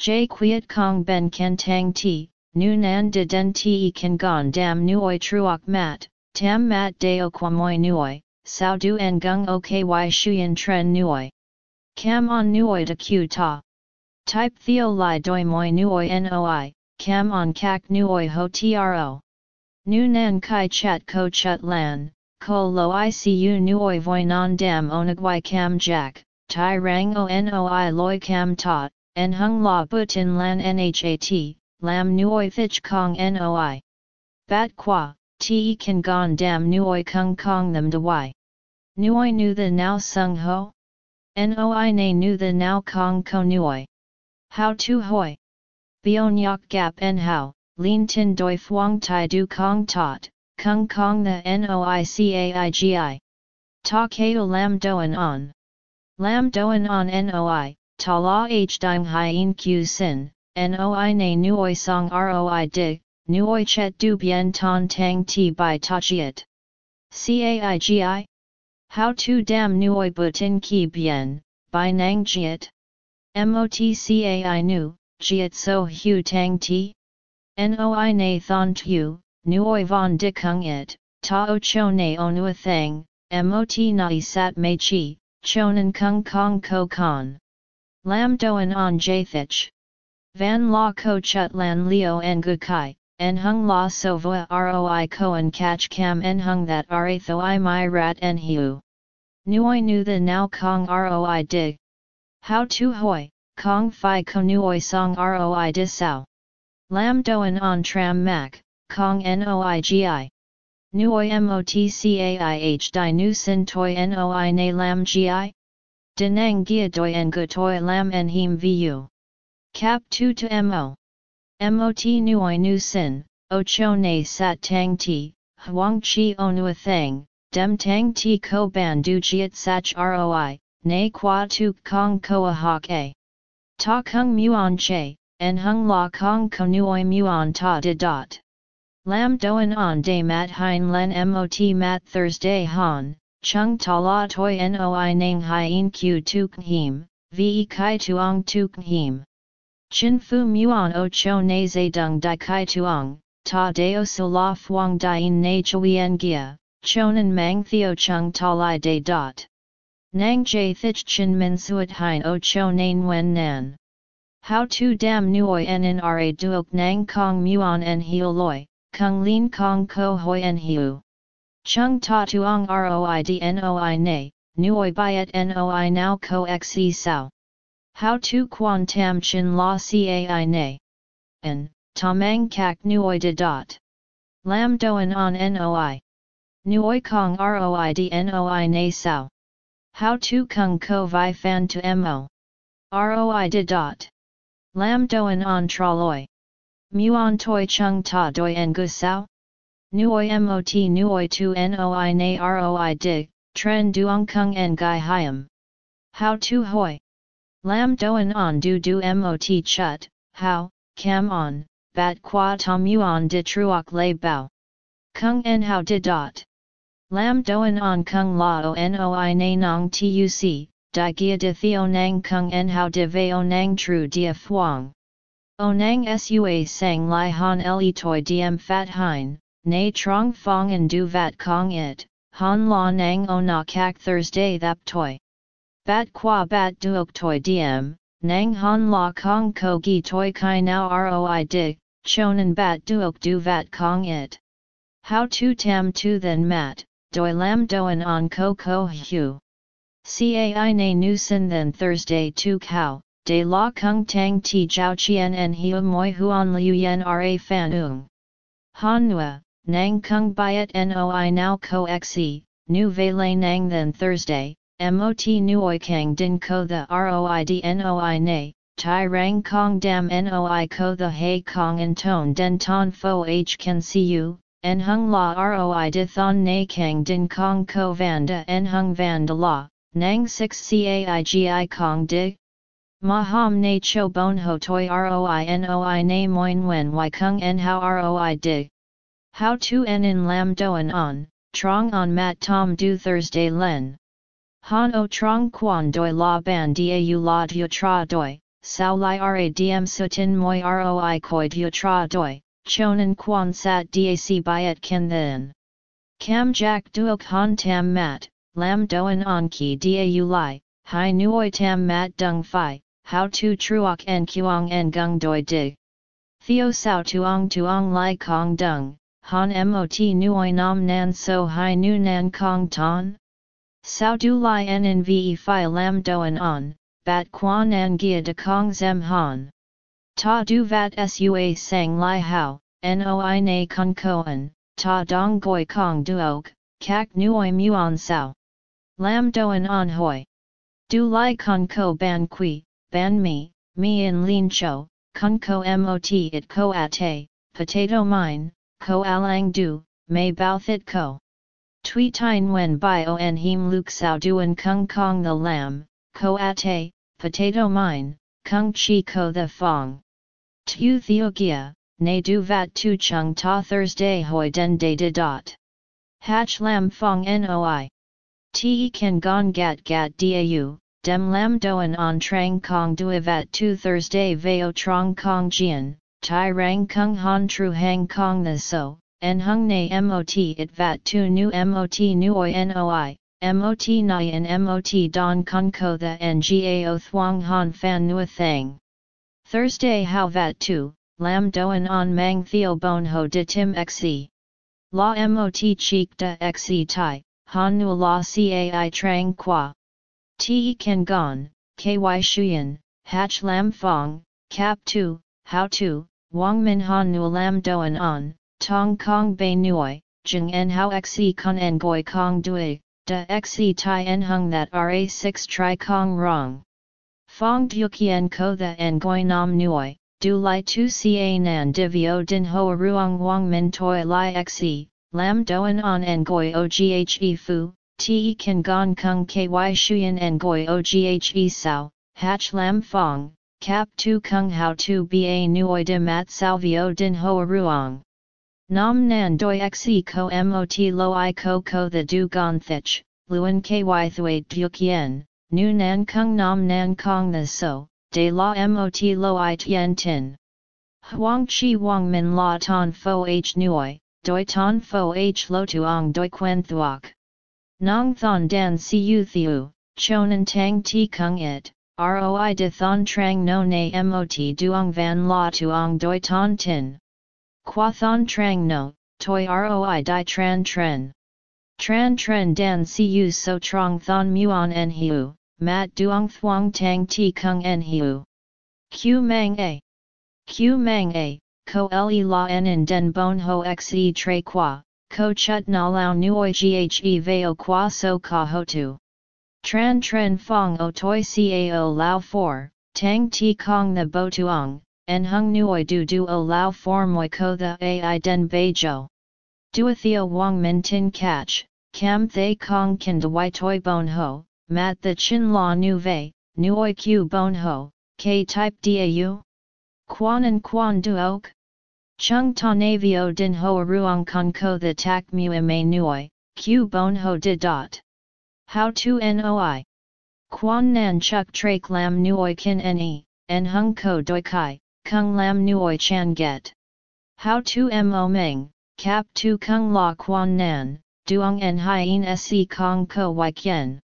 J quiet kong ben ken tang ti, nu nan de den te kan gon dam nuoi truok mat, tam mat deo quamoy nuoi, sao du en gung o ky shuyen tren nuoi. Cam on nuoi de q ta. Type theo li doi moi nuoi noi, cam on kak nuoi ho tro. Nu nan kai chat ko chut lan, ko lo icu nuoi voi non dam onagwai cam jack, tai rang o noi loi cam tot, en hung la butin lan nhat, lam nuoi thich kong noi. Bat qua, te kan gon dam nuoi kung kong them de y. Nuoi nu the now sung ho? Noi na nu the now kong ko nuoi. How to hoi? Bion yak gap en how, lin tin doi fuang tai du kong tot, kung kong the noicaigi. Ta kao lam doan on. Lam doan on noi, ta la h dime hien q sin, Noi na nuoi song roi dig, nuoi chet du bien ton tang ti by tachiet. Caigi? How to dam nuoi butin ki bien, by nang jiet? Motcai nu, jiet so hu tang ti? Noi na thon tu, nuoi von di kung it, ta o cho na onua thang, mot nai sat mei chi, chonan kung kong ko con. Lam doan on jathich. Van la ko chut lan leo en kai, en hung la so roi koan catch cam en hung that ra tho i my rat en hiu. Nuoi nu the now kong roi dig. How to hoi, kong fi ko nuoi song roi dis sao. Lam doan on tram mac, kong noi gi. Nuoi motcaih di nu sin toi noi na lam gi? Denang gia doi en gu toi lam en him vu. Cap 2 to mo. Mot nuoi nu sin, o cho ne sat tang ti, huang chi o nu thang, dem tang ti ko ban du jiet sach roi, ne qua tu kong koa hok a. Ta kung muon che, en hung la kong ko nuoi muon ta de dot. Lam doan on day mat hein len mot mat Thursday han, chung ta la toi noi nang hien q tu him, ve kai tuong tu him. Chin fu muon o cho na dung di kai tuong, ta deo su la fuang dien na chuyen gia, chonan mang theo chung ta lai de dot. Nang jay thich chin min suat hein o cho nan wen nan. How to dam nuoi en in ra duok nang kong muon en hiu loi, kung lin kong ko hoi en hiu. Chung ta tuong roi dnoi na, nuoi byet noi now ko xe sao. How tu quan tam chin la cai ne. En, tamang kak nuoi de dot. Lam doan on noi. Nuoi kong roi d noi ne sao. How tu kung ko vi fan to mo. Roi de dot. Lam doan on traloi. Muon toi chung ta doi en gu sao. Nuoi mot nuoi tu noi na roi dig, tren duong kung en gai hiam. How to hoi. Lam doan on du du mot chut, how, cam on, bat qua tom yuan de truok lay bao. Kung en how de dot. Lam doan on kung la o noi na nong tuc, di gia de theo nang kung en how de veo nang tru dia fuang. O nang sua sang li han le toi diem fat hein, na trong fong en du vat kong it, han la nang o na kak Thursday thap toi. Bat qua bat duok toi diem, nang han la kong ko gi toi kai now roi dig, chonan bat duok du vat kong it. How to tam tu then mat, doi lam doan on ko ko hu. Cai na nu sin then Thursday tu cow, de la kung tang ti jiao chien en hiu moi huan liu yen ra fan ung. Han nua, nang kung byet noi now ko xe, nu vele nang then Thursday, mot nuoi kang din ko the roid noi na, tai rang kong dam noi ko the hay kong and ton den ton fo h can see you, en hung la roi di thon na kang din kong ko vanda en hung vanda la, nang 6 caigi kong di. Ma ham na cho bon ho toi roi noi na moin wen y kung en how roi di. How to en in lam doan on, trong on mat tom du Thursday len. Han o trong quan doi la ban u la tu tra doi, sao li ra diem sutin moi roi koi du tra doi, chonan quan sat dac byet ken then. Cam jack duok han tam mat, lam doan on ki dau li, hai nuoi tam mat dung fi, how to truok en kuang en gung doi dig. Theo sao tuong tuong lai kong dung, han mot nuoi nam nan so hai nu nan kong ton? Sao du lai en en ve fi lam doan on, bat quan an gia de kong zem han. Ta du vat sua sang lai hao, noi na kun koan, ta dong goi kong duok, kak nuoi muon sao. Lam doan on hoi. Du lai kun ko ban qui, ban mi, mi in lin cho, kun ko mot it ko ate, potato mine, ko alang du, may bao thit ko. Tui tine wen en him luk sao duan kung kong the lam, ko ate, potato mine, kung chi ko the fong. Tu theogia, ne du vat tu chung ta Thursday hoi den de de dot. Hatch lam fong noi. Te kan gon gat gat dau, dem lam doan on trang kong duivat tu Thursday veo trong kong jian, tai rang kung han tru hang kong the so, en hung na mot it vat tu nu mot nuoi noi, mot nai en mot don kun ko the ngao thuang han fan nu thang. Thursday how vat tu, lam doan on mang theo bon ho de tim xe. La mot cheek da xe tai, han nu la cai trang qua. Te kan gon, ky shuyen, hach lam fong, cap tu, how tu, wang min han nu lam doan on, tong kong bei nuoi, jeng en how xe kun en goi kong dui, da xe tai en hung that ra6 tri kong rong. Fong dukien ko the en goi nam nuoi, du li tu ca nan divio din ho ruang wang min toi li xe, lam doan on en goi oghe fu, te kan gong kung ky shuyen en goi oghe sao, hach lam fong, cap tu kung how tu ba nuoi de mat salvio din hoa ruang. Nam nan doi xe ko mot lo i ko ko the du gon thich, luen ky thuay dukien, nu nan kung nam nan kong the so, de la mot lo i tien tin. Huang chi wang min la ton fo h nuoi, doi ton fo h lo tuong doi quen thuok. Nong thon dan siu thiu, chonan tang ti kung it, roi de thon trang no na mot duong van la tuong doi ton tin. Qua thon trang no, toi roi di tran tren. Tran tren dan siu so trong thon muon en hiu, mat duong thuong tang ti kung en hiu. Q mang a. Q mang a, ko le la en in den bon ho xe tre qua, ko chut na lao nuoi ghe veo qua so ka hotu. Tran tren fong o toi cao lao 4, tang ti kong the bo tuong, en hung nuoi du du o lao for moi ko the ai den bejo. Duatheo wang min tin catch, cam thay kong kin de wai toi bon ho, mat the chin la nu vei, nuoi q bon ho, k type dau? Quan and quan duok? Chung ta navio din Ho ruang con ko the tak mu ma nuoi, q bon ho di dot. How to noi? Quan nan chuk trak lam nuoi kin ne, en hung ko doi kai, kung lam nuoi chan get. How to mo meng, cap tu kung la quan nan, duong en hien se kong ko wai kien.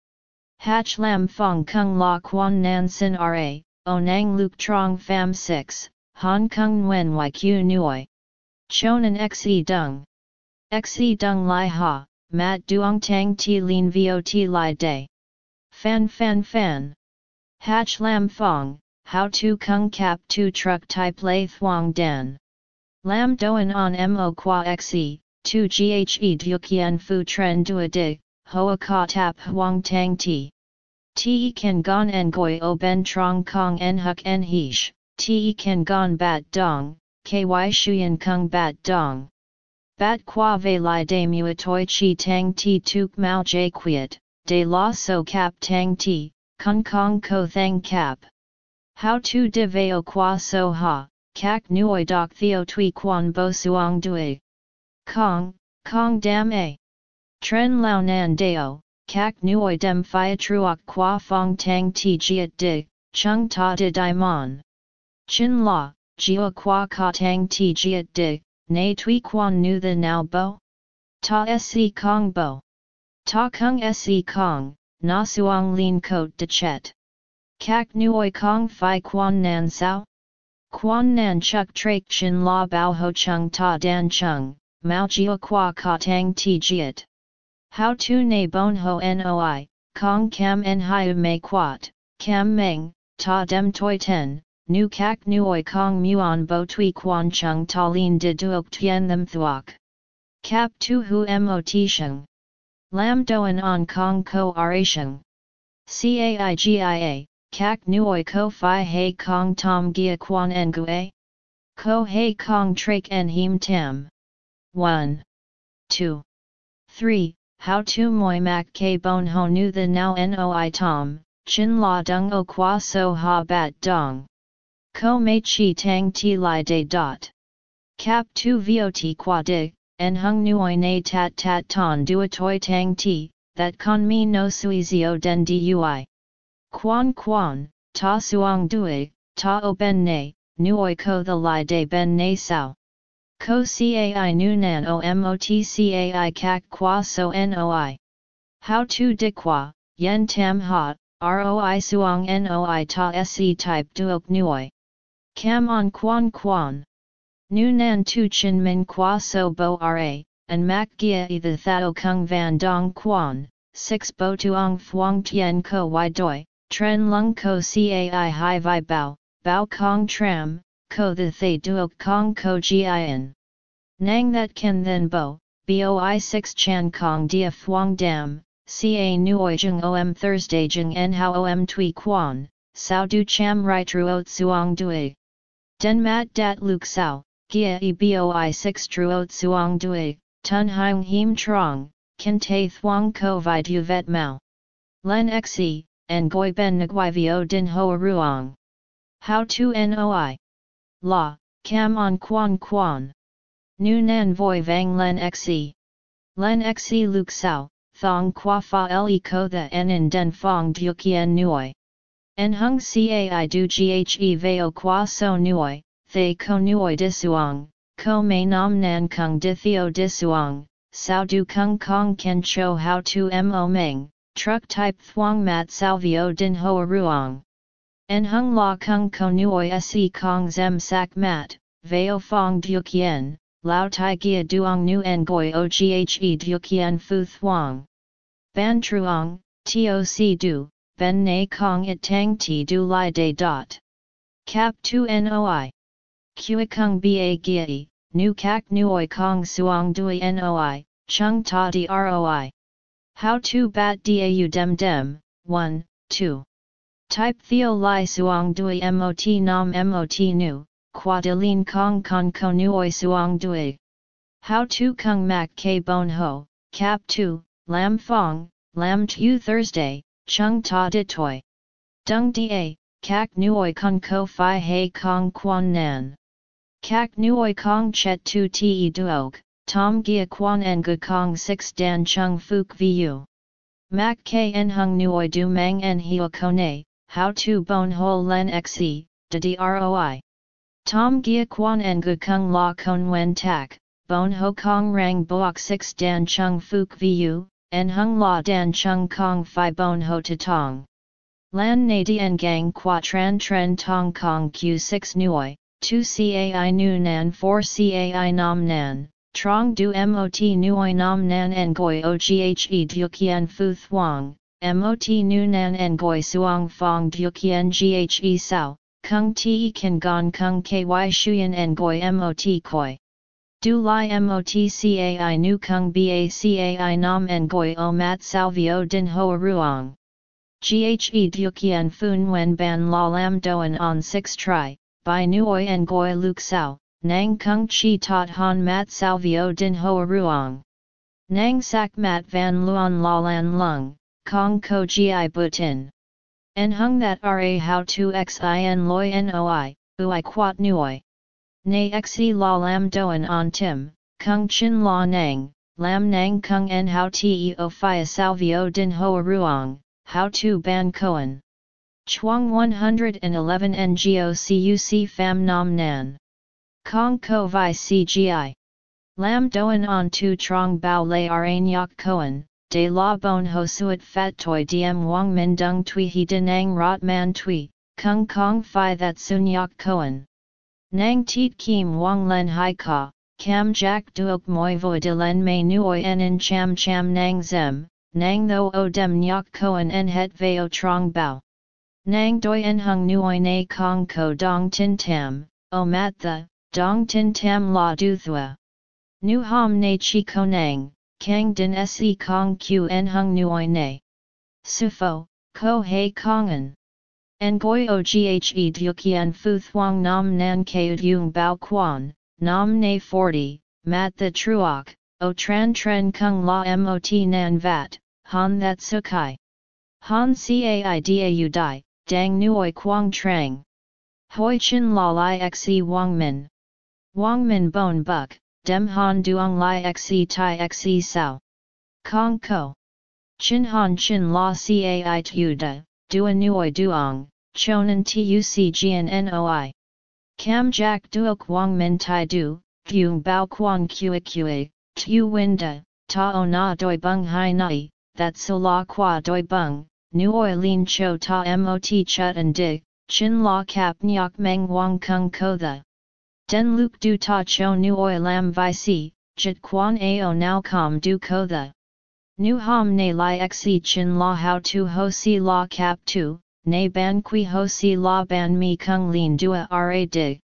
Hach lam fong kung la quan nan sin ra, onang luk trong fam 6, Hong Kong Nguyen YQ Nui. Chonan Xe Dung. Xe Dung Lai Ha, Mat Duong Tang Ti Lin Vot Lai Day. Fan Fan Fan. Hach Lam Fong, How To Kung Cap Tu Truck Type Lay Thuong Dan. Lam Doan On Mo Qua Xe, Tu Ghe Dukian Fu Tren Dua Dig, Hoa Ka Tap Huang Tang Ti. Te kan gon en goi o ben trong kong en huk en hish, te kan gon bat dong, ky shuyen kung bat dong. Bat qua ve li de muatoi chi tang ti tuk mao jay quiet, de la so cap tang ti, kung kong ko thang cap. How to de veo qua so ha, kak nuoi dok theo tui quan bo suong dui. Kong, kong dam a. Tren lao nan deo, kak nuoi dem phia truok qua fong tang ti jiet dig, chung ta de di mon. Chin la, jio qua ka tang ti jiat di, nay tui quan nu the now bo? Ta se kong bo. Ta kung se kong, na suang lin coat de chet. Kak nuoi kong fi quan nan sao? Quan nan chuk trak chin la bao ho chung ta dan chung, mao jio qua ka tang ti jiat. How to ne bon ho noi, kong kam en hiu mei quat, kam meng, ta dem toi ten, nu kak nuoi kong muon bo tui quan chung ta lin de duok tien them thuok. Cap tu hu mot sheng. Lam doan on kong ko aration. Caigia, kak nuoi ko fi hei kong tom gia quan en gue? Ko hei kong trak en him tam. 1. 2. 3. How to moi mak ke bon ho nu the now noi tom, chin la dung o qua so ha bat dong. Ko mei chi tang ti li de dot. Cap tu vot qua de, en hung nuoi na tat tat ton dua toi tang ti, that con mi no sui zio den dui. Quan quan, ta suang dui, ta o ben ne, nuoi ko the li de ben ne sao. Ko cai nu nan o mot cai kak qua so noi. How to di qua, yen tam ha, roi suang noi ta se type duok nuoi. Cam on quan quan. Nu nan tu chin min qua so bo ra, and mak gia i the thao kung van dong quan, 6 bo tuong phuong tien ko y doi, tren lung ko cai hai vi bao, bao kong tram, ko the thay duok kong ko gien. Nang that can then bo, boi 6 chan kong dia phuong dam, ca nuoi jung om Thursday jung en hao om tui quan, sao du cham rai truot suong dui. Den mat dat luk sao, gia e boi 6 truot suong dui, tun hang him trong, kan te thuong ko vid u vet mao. Len xe, en goi ben nguai vio din hoa ruong. How to noi? La, cam on quan quan. Nu nan voi vang len xe. Len xe luk sao, thong qua fa le ko the en in den fong dukien nuoi. En hung cai du ghe veo qua so nuoi, thay ko nuoi disuang, ko may nam nan kung di theo disuang, sao du kung kong ken cho how to mo meng, truck type thuang mat salvio din hoa ruang. En hung la kung ko nuoi se kong zem sak mat, veo fong dukien, lao tai gia duong nu en goi o ghe dukien fu thuang. Ban truong, toc du, ben na kong it tang ti du li de dot. Cap 2 noi. Kui kung ba gie, nu kak nuoi kong suong dui noi, chung ta di roi. How to bat dau dem dem, 1, 2. Type theo li suong dui mot nam mot nu, qua de lin kong con ko nuoi suong dui. How to kung mak k bon ho, cap 2, lam fong, lam tu Thursday, chung ta di toi. Dung da, kak nuoi kun ko fi hei kong quan nan. Kak nuoi kong chet tu te duog, tom gia quan en gu kong 6 dan chung fuk vu. Mak k en hung nuoi du mang en hio kone, how to bon hole len xe, de droi. Tom gia quan en gu kung la kon wen tak, bon ho kong rang boak 6 dan chung fuk vu, en hung la dan chung kong fi bon ho to tong. Lan na dien gang qua tran tren tong kong q6 nuoi, 2 cai nu nan 4 cai nam nan, trong du mot nuoi nam nan en goi oghe dukian fu thuang, mot nu nan en goi suang fong dukian ghe sao, kung te kan gon kung ky shuyen en goi mot koi. Du li motcai nu kung bacai nam en goi o mat salvio din hoa ruang. Ghe dukian fun wen ban la lam doan on 6 tri, by nuoi en goi luk sao, nang kung chi tot han mat salvio din hoa ruang. Nang sak mat van luan la lan lung, kong ko gi butin. En hung that ra how to xin loi noi, ui quat nuoi. Nay xe la lam doan on tim, kung chin la nang, lam nang kung en how te o fia salvio din hoa ruang, how to ban koan. Chuang 111 NGO CUC Nam Nan. Kong Ko Vi CGI. Lam Doan On Tu Trong Bao Lay Arain Yak Koan, De La Bon Ho suet Fat Toi Diem Wang Min Dung Tui He Denang Rot Man Tui, Kung Kong Phi That Sun Yak Koan. Nang Tiet Kim Wang Len Hai Ka, Cam Jack Duok Moi Vo De Len Mei Nuoi En Cham Cham Nang Zem, Nang Tho O Dem Nyak Koan En Het Veo Trong Bao. Nang Doi En Hung Nuoi Na Kong Ko Dong Tin Tam, O Mat The, Dong Tin Tam La Du Thua. Nu Ham Na Chi Konang, Kang Din Se Kong Q En Hung Nuoi Na. Sufo, Ko Hei Kongan. Ngoi O Ghe Dukian Fu Thuong Nam Nan Kaud Yung Bao Quan, Nam Na 40, Mat the Truok, O Tran Tren Kung La Mot Nan Vat, Han That Sukai. Han Cai Dau Dai, Dang Nuoi Quang Trang. Hoi Chin La Lai Xe Wang Min. Wang Min Bon Buk, Dem Han Duong Lai Xe Tai Xe Sao. Kong Ko. Chin Han Chin La Cai Tu Da, Dua Nuoi Duong, Chonan Tuc Gian. Cam Jack Duok Wang Min Tai Du, Fung Bao Quan Kua Kua, Tu Winda, Ta O Na Doi Bung Hai Nai, That So La Qua Doi Bung, Nuoi Lin Cho Ta Mot Chut and Dig, Chin La Kap Nyok Meng Wang Kung Ko The. Den Luke Du Ta Cho Nuoi Lam Vi Si, Jit Quan Ao Now Com Du Ko The. Nu Ham Ne Lai Xe Chin La How Tu Ho Si La Kap Tu, Ne Ban Kui Ho Si La Ban Mi Kung Lin Dua Ra Dig.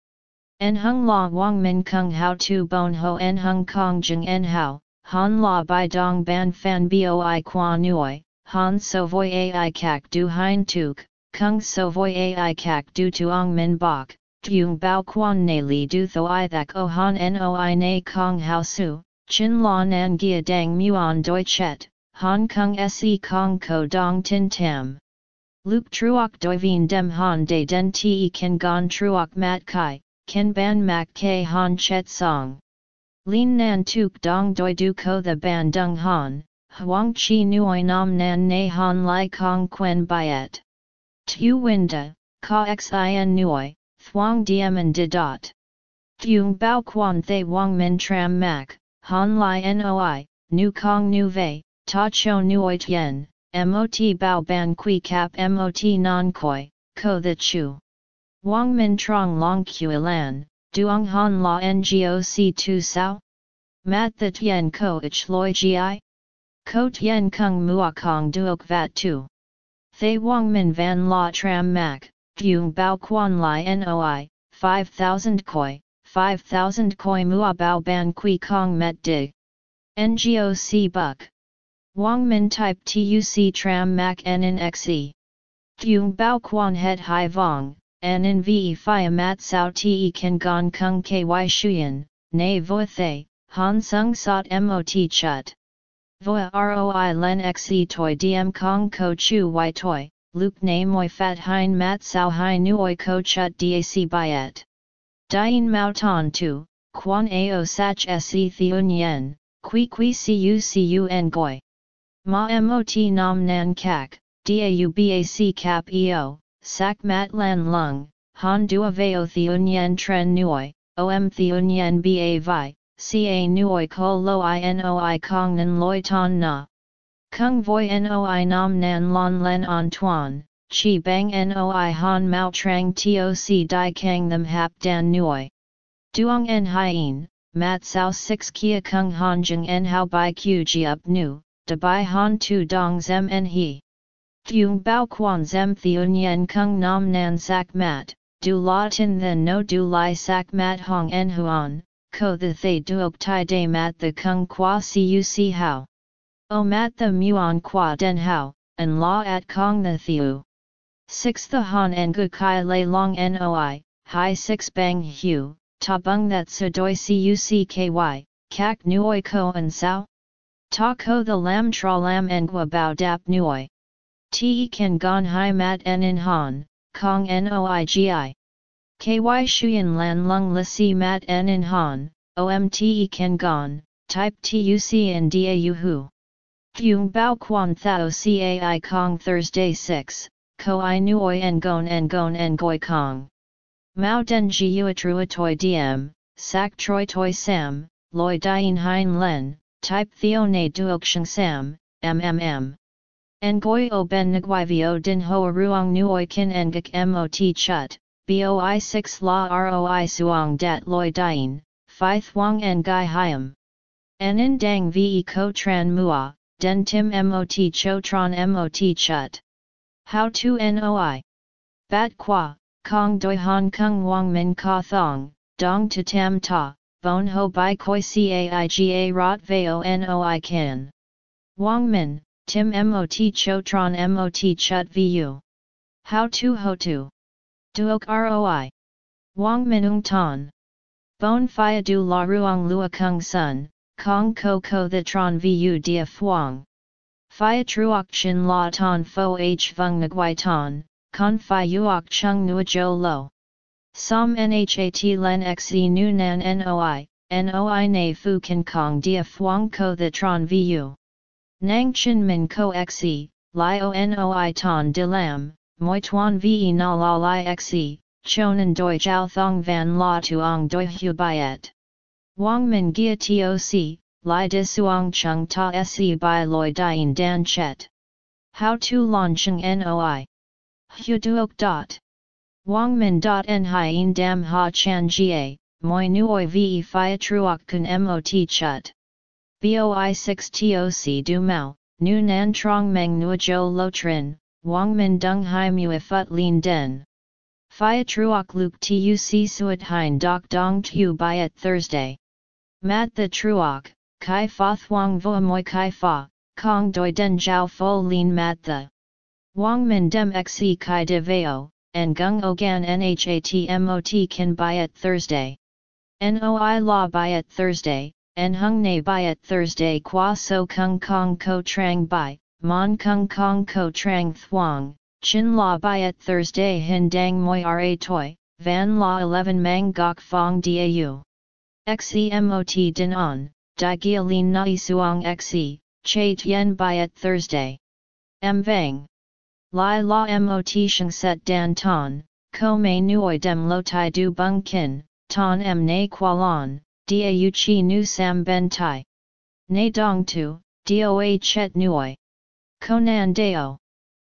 En Hung La Wang Min Kung How Tu Bon Ho En Hung Kong Jing En How, Han La Bai Dong Ban Fan Boi Qua Nuoi, Han So Voi Ai Kak Du Hein Tuk, Kung So Voi Ai Kak Du Tuong Min Bok, Fung Bao Quan Ne Li Du Tho I Thak O Han Noi Ne Kong How Su, Chin La Nan Gia Dang Muon Doi Chet, Han Kung Se Kong Ko Dong Tin Tam. Luke Truok Doi Vien Dem Han De Den Te Ken Gon Truok Mat Kai, Ken Ban Mak Ke Han Chet Song. Lin Nan Tuk Dong Doi Du Ko The Ban Dung Han, Huang Chi Nuoi Nam Nan Ne Han Lai Kong Quen Biet. Tu Winda, Ka Xin Nuoi, Thuong Diem and De Dot. Thuong Bao Quan Thay Wang Min Tram Mak, Han Lai Noi, Nu Kong Nu Vei, Ta Cho Nuoi Tien, Mot Bao Ban Kui Cap Mot Non Koi, Ko The Chu. Wang Min Trong Long Lan, Duong Han La Ngoc Tu Sao? Mat The Tien Ko Ich Loi Gi? Ko Tien Kung Mua Kong Duok Vat Tu. Thay Wang Min Van La Tram Mak, Fuong Bao Quan Lai Noi, 5000 Koi, 5000 Koi Mua Bao Ban Kui Kong Met Dig. NGOC Buck. Wang Min Type TUC Tram Mak Nen Xe. Fuong Bao Quan Het Hai Vong, Nen Ve Phia Mat Sao Te Kan Gon Kung Ky Shuyan, Ne Vo Thay, Han Sung Sot Mot Chut. Voa Roi Len Xe Toi Diem Kong Ko Chu Y Toi, Luke Ne Moi Fat Hein Mat Sao Hai Nuoi Ko Chut Dac Biet. Dien Mao Ton Tu, Quan Ao Sach Se Theun Yen, Qui Qui Cu Cu Ngoi. Ma Mot Nam Nan Kak, Dau Bac Cap Eo, Sak Mat Lan Lung, Han Dua Veo Theun Yen Tren Nuoi, Om Theun Yen Ba Vi, Ca Nuoi Ko Lo Inoi Kong Nan Loi Ton Na. Kung Voi Noi Nam Nan Lon Len Antoine, Chi Bang Noi Han Mao Trang Toc Dai Kang Them Hap Dan Nuoi. Duong En Hien, Mat Sao 6 Kia Kung Han Jung En How Bai Q Ji Up Nu, De Bai Han Tu Dong Zem En He. Thuong Bao Quan Zem Theun Yen Kung Nam Nan Sak Mat, Du La Tin Then No Du Lai Sak Mat Hong En Huan, Ko The Thay Duok Tai De Mat The Kung Qua Cuc How. O Mat The Muon Qua Den How, and La At Kong The Thiu. 6 The Han En Gu Kai Lay Long Noi, Hai 6 Bang Hu, Ta Bung That Sudoi Cucky, Kak Nuoi Ko and Sao? Ta Ko The Lam Tra Lam Ngua Bao Dap Nuoi. Te Kan Gon Hai Mat En In Han, Kong Noi Gi. Ky Shuyan Lan Lung La Si Mat En In Han, OMTE Kan Gon, Type TUC and Dau Hu. Fuong Bao Quan Thao Cai Kong Thursday 6, ko i nuoi ngon ngon ngoi kong. Mao den ji uatrua toi diem, sak troi toi sam, loi dien hein len, type theo ne duok sheng sam, mmm. Ngoi o ben nguai vio din hoa ruang nuoi kin ngak mot chut, boi 6 la roi suong dat loi dien, phi thuang ngai hiam. Nen dang ve ko tran mua, den tim mot cho tron mot chut. How to noi? Bat qua, kong doi hong kong wang min ka thong, dong to tam ta, bon ho bai koi caiga rot veo noi kin. Wang min, tim mot cho tron mot chut vu. How to ho to? Duok roi. Wang min ung ton. Bon fia du la ruang lua kung sun, Kong ko ko the tron vu dia fuang. Phia truok chin la ton fo h vung nguai ton, con phi uok chung nua jo lo. Som nhat len xe nu nan noi, noi na fu kan kong dia fuang ko the tron vu. Nang chin min ko xe, li o noi ton de lam, moi tuan ve na la li xe, chonan doi jiao thong van la tuong doi hu byet. Wang Min Gia Toc, Lai De Suang Chung Ta Se Bai Loi Dien Dan Chet. How to Launching Noi. Hu Duok Dot. Wang Min Dot En Hien Dam Ha Chan Jie, Moi Nuoi Ve Phia Truok Kun Mot Chut. Boi 6 Toc Du Mao, Nu Nan Trong Meng Nua Jo Lo Trin, Wang Min Dung Hai Mue Phut Lin Den. Phia Truok Luke Tuc Suat Hein Dok Dong Tu Biat Thursday. Mat the truok, kai fa thuang vo moi kai fa, kong doi den jiao fo lin mat the. Wang min dem xe kai de veo, and gung ogan nhat mot can buy at Thursday. Noi la buy at Thursday, en hung ne buy at Thursday qua so kung kong ko trang bai, mon kung kong ko trang thuang, chin la buy at Thursday hin dang moi ra toi, van la 11 mang gok fong dau. XEMOT din on, Di Lin Nai Suong XE, Che Tien Biat Thursday. M Vang. Lai La MOT Sheng Set Dan Ton, Ko Mei Nuoi Dem Lo Tai Du Bung Kin, Ton M Ne Kualan, Dau Chi Nu Sam Ben Tai. Ne Dong Tu, Doa Chet Nuoi. Konan Deo.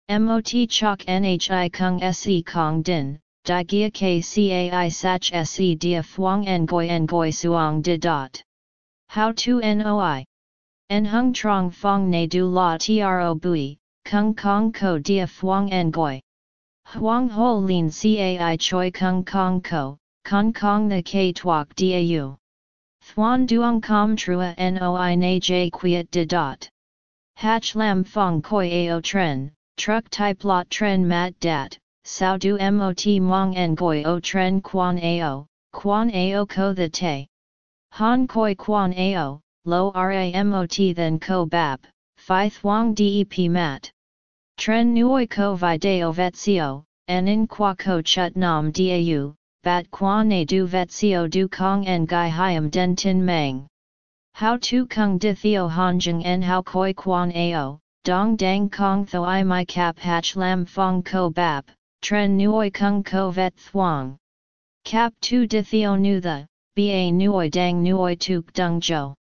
MOT Chok Nhi Kung Se Kong Din, Di Gia Kcai Sach Se Dia Phuong Ngoi Ngoi Suong De Dot. How to Noi. En Hung Trong Fong Ne Du La Tro Bui, Kung Kong Ko Dia Phuong Ngoi. Huang Ho Lin Cai Choi Kung Kong Ko, Kong Kong The K Tuok Dau. Thuan Duong Com Trua Noi Na J Quiet De Dot. Hatch Lam Fong Koi Ao Tren, Truck Type Lot Tren Mat Dat. Sao du mot mong en goi o tren quan ao, quan ao ko the te. Han koi quan ao, lo ramot then ko bap, phi thuang dep mat. Tren nuoi ko vi deo vetsio, en in qua ko chut nam dau, bat quan a du vetsio du kong en gai hiam den tin mang. How to kung di theo hanjung en how koi quan ao, dong dang kong tho i my cap hatch lam fong ko bap, Tren Nuoi Kung Ko Vet Thuong. Cap Tu De Theo Nu The, Ba Nuoi Dang Nuoi Tuk Dung Jo.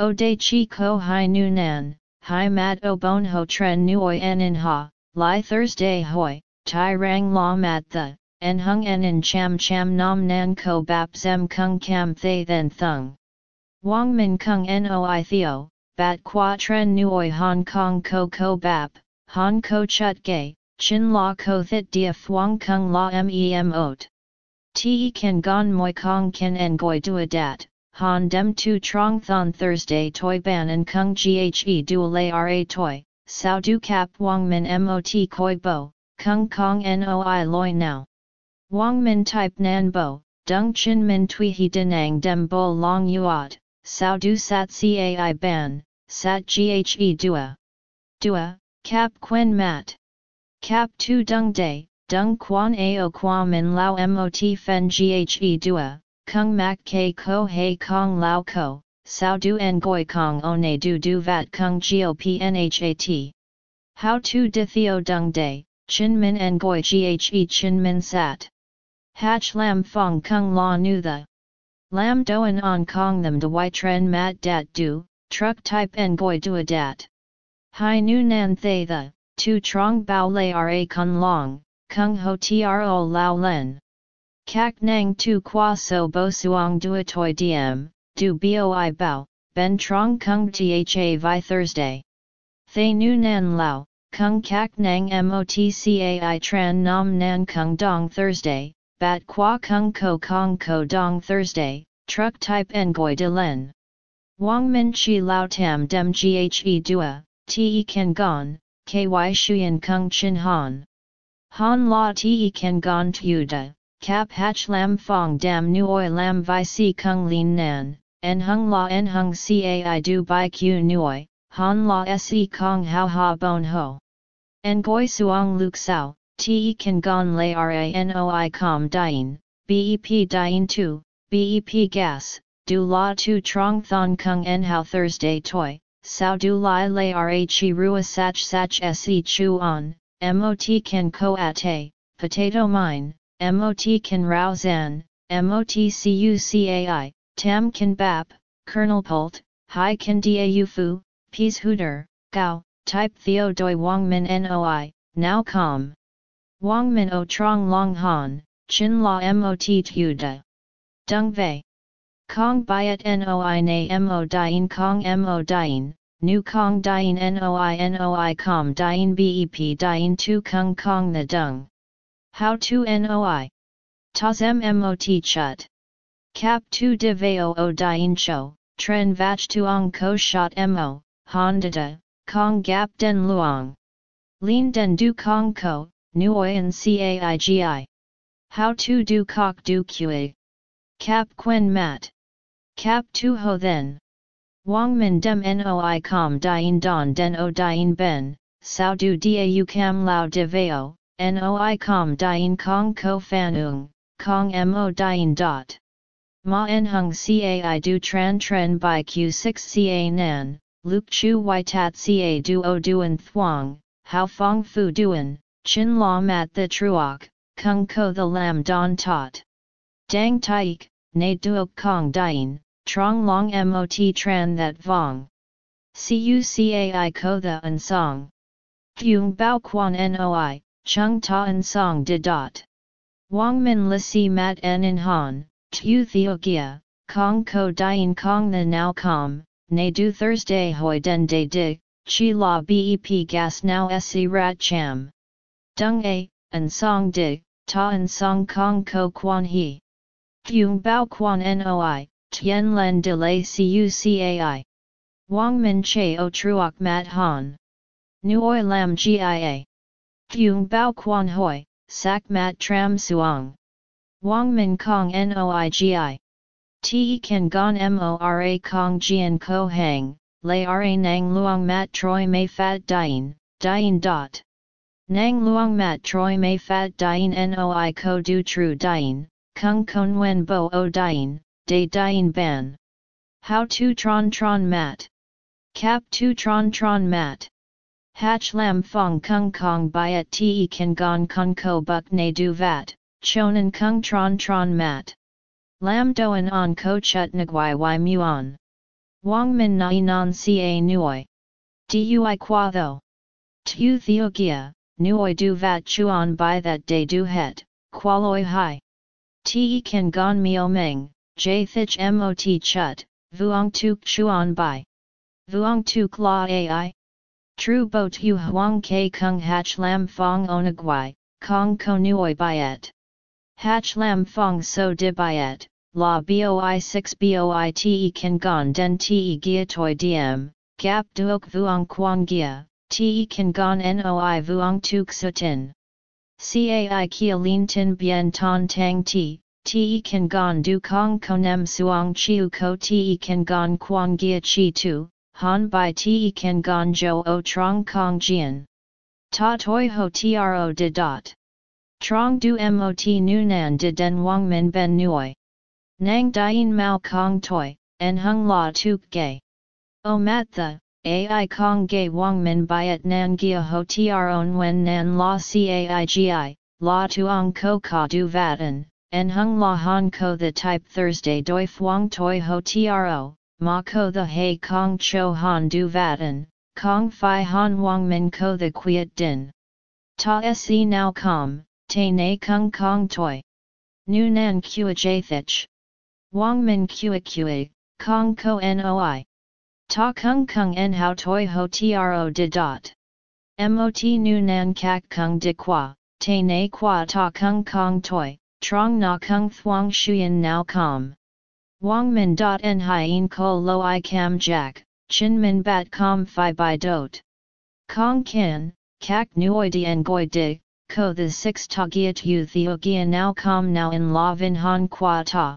O De Chi Ko Hai Nu Nan, Hai Mat O Bon Ho Tren Nuoi En In Ha, Lai Thursday Hoi, Tai Rang La Mat The, En Hung En In Cham Cham Nam Nan Ko Bap Zem Kung Cam Thay Then Thung. Wang Min Kung Noi Theo, Bat Qua Tren Nuoi Hong Kong Ko Ko Bap, Hong Ko Chut Gay, Chin la ko thit dia phuong kung la mem ot. Te kan gon moi kong ken en goi dua dat, han dem tu trong thon Thursday toi ban and kung ghe du lay ra toi, sao du cap wang min mot koi bo, kung kong noi loi now. Wang min type nan bo, dung chin min tui he denang dem bo long uot, sao du sat cai ban, sat ghe dua. Dua, cap quen mat. Cap tu dung day, dung quan ao qua min lao mot fen ghe dua, kung mak ke ko he kong lao ko, sao du en goi kong one du du vat kung gop nhat. How to di theo dung day, Chin Min Ngoi Ghe Chin Min Sat. Hach Lam Fong Kung La Nu The. Lam Doan On Kong Them De Wai Tren Mat Dat Du, Truck Type Ngoi Dua Dat. Hai Nu Nan Thay The, Tu Trong Bao Lay Ra Kun Long, Kung Ho Tro Lao Len. Kak Nang Tu Qua So Bo Suong Dua Toi Diem, Du Boi Bao, Ben Trong Kung Tha Vi Thursday. Thay Nu Nan Lao, Kung Kak Nang Motcai Tran Nam Nan Kung Dong Thursday, Bat Qua Kung Ko Kong Ko Dong Thursday, Truck Type Ngoi De Len. Wang Min Chi Lao Tam Dem Ghe Dua, Te Kan Gon, Ky Shuyan Kung Chin Han. Han La Te Kan Gon Tu Da, Kap Hach Lam Fong Dam Nuoi Lam Vi Si Kung Lin Nan, En Hung La En Hung Cai Du Bai Q Nuoi, Han La Se Kong How Ha Bon Ho. En Goi Suong Luk Sao, Te Kan Gon La Ranoi Com Dien, BEP Dien 2, BEP Gas, Du La Tu Trong Thon Kung En How Thursday Toi, Sao Du Lai La Ra Chi Rua Sach Sach Se Chu On, MOT Kan Ko Ate, Potato Mine, MOT Kan Rao Zan, MOT Cucai, Tam Kan Bap, Colonel Pult, Hai Kan Dau Fu, Peas Hooter, Gao, Type Theo Doi Wang Min Noi, Now Com. Wang Min O Trong Long Han, Chin La Mot Tu Da. Dung Vei. Kong Byet Noi Na Mo Dien Kong Mo Dien, Nu Kong Dien Noi Noi Com Dien Bep Dien Tu Kung Kong The Dung. How to Noi. Tas Mot Chut. Cap tu de veo o dien cho, tren vach tuong ko shot mo, honda da, kong gap den luong. Lin den du kong ko, nuoyan caigi. How to do kok du kue. Cap quen mat. Cap tu ho then. Wang min dem noi com dien don den o dien ben, sao du dau cam lao de veo, noi com dien kong ko fanung, kong mo dien dot. Ma en hung cai du tran tren by q6 ca nan, luk chu y tat ca du o duan thuang, how fong fu duan, chin la mat the truok, kung ko the lam don tot. Dang taik, ne duok kong dien, trong long mot tran that vong. Cucai ko the an song. Thuong bao quan noi, chung ta an song de dot. Wang min li si mat en in han, Tu Theogia, Kong Ko Dien Kong the Now Com, Ne Du Thursday Hoi Den De Di, Chi La Bep Gas Now Se Rat Cham. Dung A, An Song Di, Ta An Song Kong Ko Quan He. Thuong Bao Quan Noi, Tien Len De Lay Cucai. Wang Min Che O Truoc Mat Han. Nuoi Lam Gia. Thuong Bao Quan Hoi, Sak Mat Tram Suong. Wang Min Kong Noigi. Te Kan Gon Mora Kong Jian Ko Hang, Lay Ra Nang Luang Mat Troi Mei Fat Dien, Dien Dot. Nang Luang Mat Troi Mei Fat Dien Noi Ko Du Tru Dien, Kung Kon Wen Bo O Dien, De Dien Ban. How Tu Tron Tron Mat. Cap Tu Tron Tron Mat. Hach Lam Fong Kung Kong Byet Te Kan Gon Kung Ko Buk Ne Du Vat. Chonan kung tron tron mat. Lam doan on ko chut nguai y muon. Wang min nai non ca nuoi. Dui qua tho. Tu theo gia, nuoi du vat chuan by that day du het, qualoi hai. Te kan gon mio meng, j thich mot chut, vuong tuk chuan by. Vuong tuk la ai. True bo tu huang ke kung hach lam fong onagwai, kong ko nuoi byet. Hach lam fong so di dibayet, la boi 6 boi te kan gon den te gia toi diem, gap duok vuong quang gia, te kan gon noi vuong tuk sutin. Cai kia lin tin bien ton tang ti, te kan gon du kong konem suong chiu ko te kan gon quang gia chi tu, han bai te kan gon jo o trong kong jian. Ta toi ho tro de dot. Trong du mot nu nan de den wang min ben nuoi. Nang dien mao kong toi, en hung la tuk gay. O mat the, ai kong gay wang min byet nan gia ho tiaron wen nan la caigi, la tuong ko ka du vatan, en hung la han ko the type Thursday doi fuang toi ho tro, ma ko the hay kong cho han du vatan, kong fi han wang min ko the quiet din. Ta se now com, te na kung kong toi. Nu nan kua jathich. Wang min kua kua, kong ko noi. Ta kung kung en how toi ho tro de dot. Mot nu nan kak kung de qua, te na qua ta kung kong toi, trong na kung thuang shuyen now com. Wang min dot en hien ko lo i cam jack, chin min bat com fi by dot. Kong kin, kak nuoi en goi di, ko the six tagiat u theogia now com now in la vin han qua ta.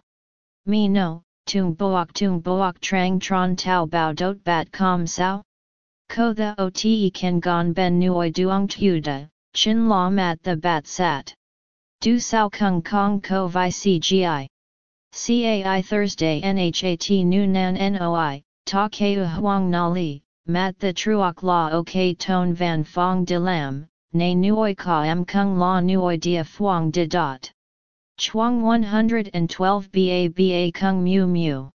Me no, tung boak tung boak trang tron tau bao dot bat com sao? Ko the ote ken gon ben nuoi duong tuda, chin la mat the bat sat. Du sao kung kong ko vi cgi. CAI Thursday NHAT Nu NOI, Ta Keu uh, Huang Na Li, Mat the Truok La Ok Ton Van Fong De Lam, Ne Nuoi Ka M Kung La Nuoi Dia Phuong De Dot. Chuang 112 Ba Ba Kung Mu Mu.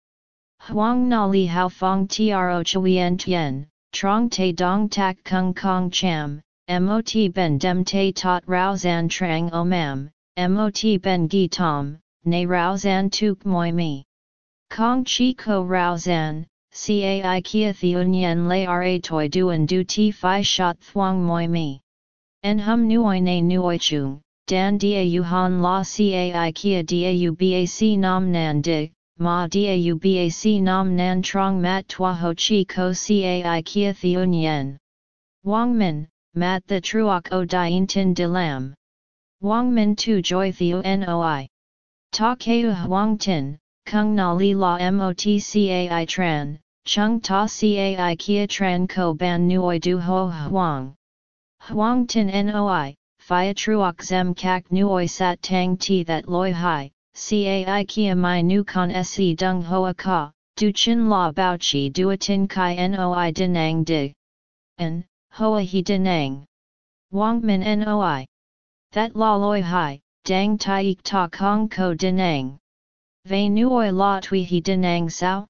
Huang Na Li Hao Fong Tro Chuyen Tien, Trong Te Dong Tak Kung Kong Cham, Mot Ben Dem Te Tot Rao Zan Trang O Mam, Mot Ben Gi Tom, Ne Rao Zan Tuk Moi Mi. Kong Chi Ko Rao Zan, Cai Kia Theunyen Lay Ra Toi Duan Du Ti Phi Shot Thuong Moi Mi. En Hum Nuoi Ne Nuoi Chung, Dan Dia U Han La Cai Kia Dia U Bac Nam Nan Di, Ma Dia U Bac Nam Nan Trong Mat Tua Ho Chi Ko Cai Kia Theunyen. Wang Min, Mat the Truok O Dien Tin De Lam. Wang Min Tu Joy Theo Noi. Ta Keu Huang Tin, Kung Na Li La Mot Cai Tran, Chung Ta Cai Kia Tran Ko Ban Nuoi Du Ho Huang. Huang Tin Noi, Phia Truok Zem Kak Nuoi Sat Tang Ti That Loi Hai, Cai Kia Mai Nu Con Se Dung Hoa Ka, Du Chin La Bao Chi Dua Tin Kai Noi Denang Dig. En, Hoa He Denang. Wang Min Noi. That La Loi Hai, Dang Tai Ta Kong Ko Denang. Ve Nuoi La Tui He Denang Sao?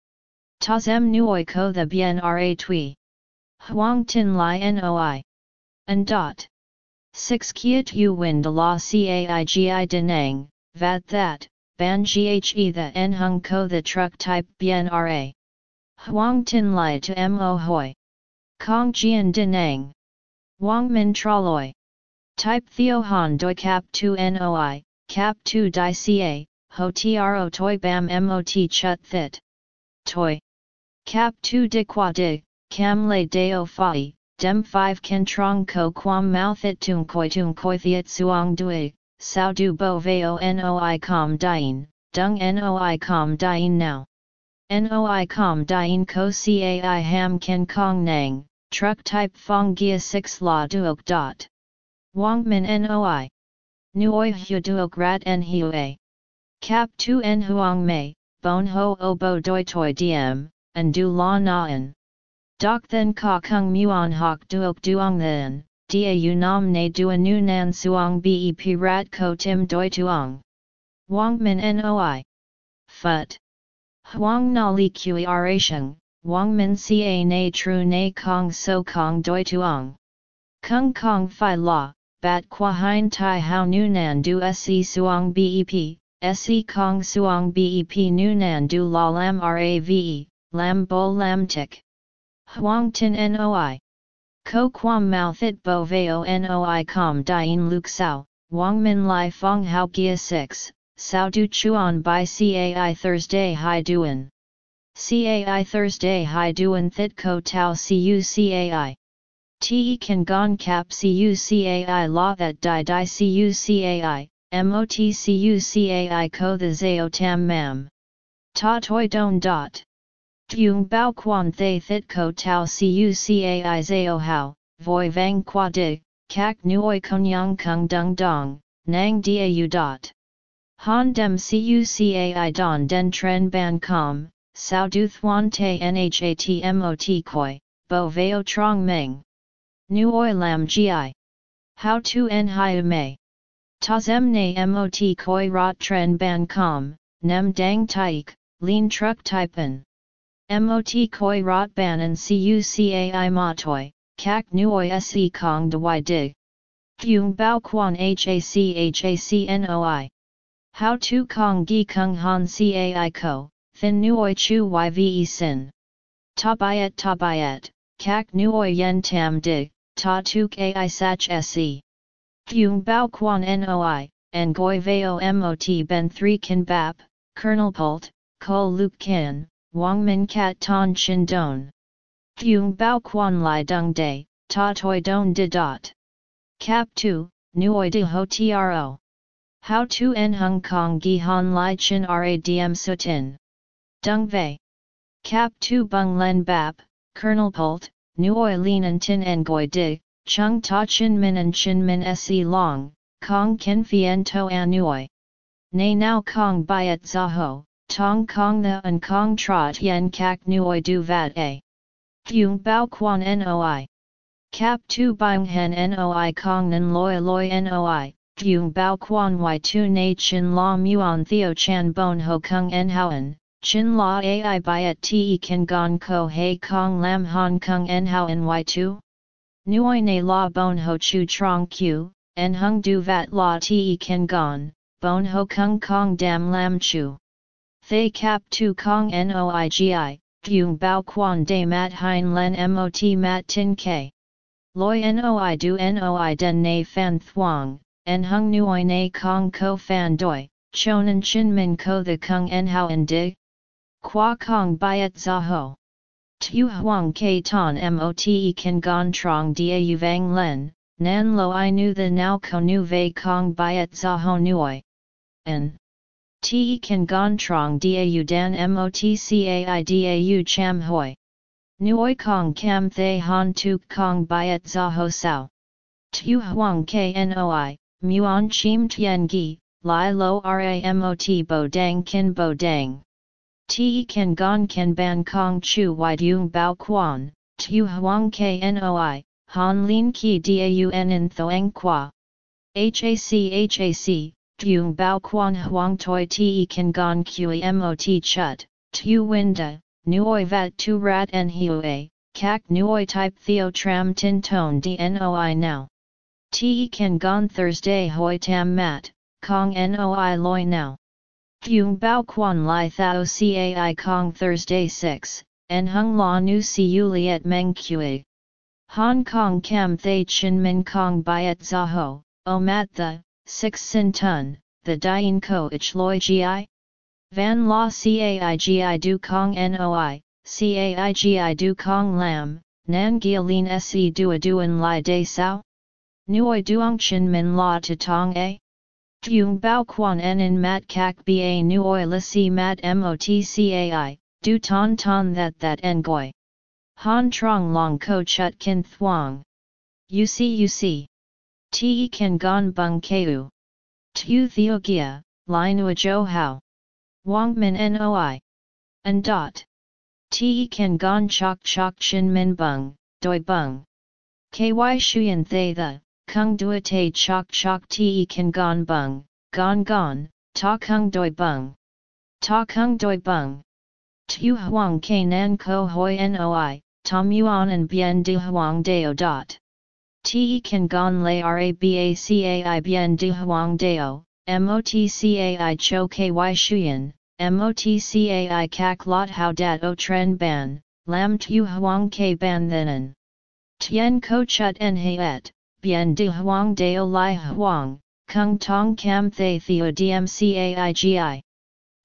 Ta Zem Nuoi Ko The Bien Ra Tui. Huang Tin Lai Noi. And dot. 6 Kiat U Wind La Caigi Denang, Vat That, Ban Ghe The En Hung Ko The Truck Type Bien Ra. Huang Tin Lai to Mo Hoi. Kong Jian Denang. Wang Min Traloi. Type Theo Han Doi Cap 2 Noi, Cap 2 Di Ca, Ho Tro Toi Bam Mot Chut Thit. Toi. Cap 2 Di Qua Di, Cam Le Deo Fai, Dem 5 Ken Trong Ko Quam Mao Thit Tung Koi Tung Koi Thiet Suong Dui, Sao Du Bo Veo Noi Com Dien, Dung Noi Com Dien Now. Noi Com Dien Ko Cai Ham Ken Kong Nang, Truck Type Fong Gia 6 La Duok Dot. Wang Min Noi. Nuoi Hu Duok Rat En Hue. Cap 2 En Huang Mei, Bon Ho O Bo Doi Toi Diem, and Du La Naan. Doc then ka kung muon hok duok duong then, dia u nam ne dua nu nan suong bep rat ko tim doi tuong. Wang min noi. Phut. Huang na li kui arasheng, wang min ca na tru na kong so kong doi tuong. Kung kong fi la, bat qua hein tai hao nu nan du se suong bep, se kong suong bep nu nan du la lam rave, lam bo lam tik. Huang tin noi. Ko quam mao thit bo veo noi com dien luk sao, wang min lai fong hao gia 6, sao du chuan by cai Thursday hai duan. Cai Thursday hai duan thit ko tau cu cai. Te kan gon cap cucai la that di di cu cai, mot cu cai ko the zao tam mam. Ta toi don dot. Dung bao quan thay thit ko tau cu cai zao hao, voi vang qua di, kak nuoi konyang kung dung dong, nang u dot. Han dem cucai don den tren ban com, sao du thuan te nhat mot koi, bo veo trong meng. Nu oi lam gi. How to en hai mei. Ta zem ne mot koi rot tren ban com, nem dang taik, lean truck typen. Mot koi rot ban and cucai matoi, kak nuoi se kong y dig. Fung bao quan hac hac noi. How to kong gi kung han cai ko, thin nuoi chu yve sin. Ta byet ta byet, kak nuoi yen tam dig, ta tuk ai sach se. Fung bao quan noi, and goi veo mot ben 3 kin bap, Colonel Pult, Ko Luke Kin, Wang Min Kat Ton Chin Don. Fung bao quan lai dung day, ta toi don de dot. Cap 2, nuoi de ho tro. How to en Hong Kong gi han lai chin radm sutin. Dung vei. Cap 2 bung len bap, Colonel Pult, nuoi lin and tin en goi di, chung ta chin min and chin min se long, kong ken fien to anuoi. Nay now kong byet zaho, tong kong the and kong trot yen kak nuoi du vat a. Fung bao quan noi. Cap 2 bang hen noi kong nan loi loi noi, Fung bao quan y tu na chin la muon theo chan bon ho kung en houen, chin la ai byet te kan gon ko hei kong lam hong kong en houen y tu? Nuoi na la bon ho chu trong q, en hung du vat la te kan gon, bon ho kung kong dam lam chu. Thay cap tu kong noigi, fung bao quan de mat hein len mot mat tin k. Loi noi du noi den na fan thuong, en hung nuoi na kong ko fan doi, chonan chin min ko the kung en hao en dig. Qua kong byet zaho. Tu huang ke ton mote kan gon trong da vang len, nan lo i nu the now ko nu ve kong byet zaho nuoi. En. Te kan gon trong da dan motcai da cham hoi. Nuoi kong kam thay han tuk kong byet zaho sao. Tu huang knoi, muon chim tien gi, lai lo ramot bo dang kin bo dang. Te kan gon kan ban kong chu yung bao quan, tu huang knoi, han lin ki daun in thoang qua. HAC HAC, yung bao quan huang toi te kan gon kui mot chut, tu winda, nuoi vat tu rat en hue, kak nuoi type theo tram tin tone dnoi now. Te kan gon Thursday hoi tam mat, kong noi loi now. Fung bao quan lai thao cai kong Thursday 6, and hung la nu siu liet meng kue. Hong Kong kam thay chin min kong byet zaho, o mat the, 6 sin tun, the dien ko ich loi gi? Van la caigi du kong noi, caigi du kong lam, nan gialin se dua duan lai de sao? Nuoi duong chin min la to tong a? Fung bao quan en in mat kak ba nuoi la si mat motcai, du ton ton that that en goi. Han trong long ko chut kin see you see. Te kan gon bung keu. Tu theo gia, li nua jo hao. Wang min noi. And dot. Te kan gon chok chok chin min bung, doi bung. Ky shuyen thay the, kung dua te chok chok te kan gon bung, gon gon, ta kung doi bung. Ta kung doi bung. Tu huang ke nan ko hoi noi, tom yuan and bien de huang deo dot. Te kan gon lay rabacai bien de huang deo, motcai cho ky shuyen, motcai kak lot how dat o tren ban, lam tu huang ke ban thenen. Tien ko chut en et bien de huang deo lai huang, kung tong kam thay theo dmcaigi.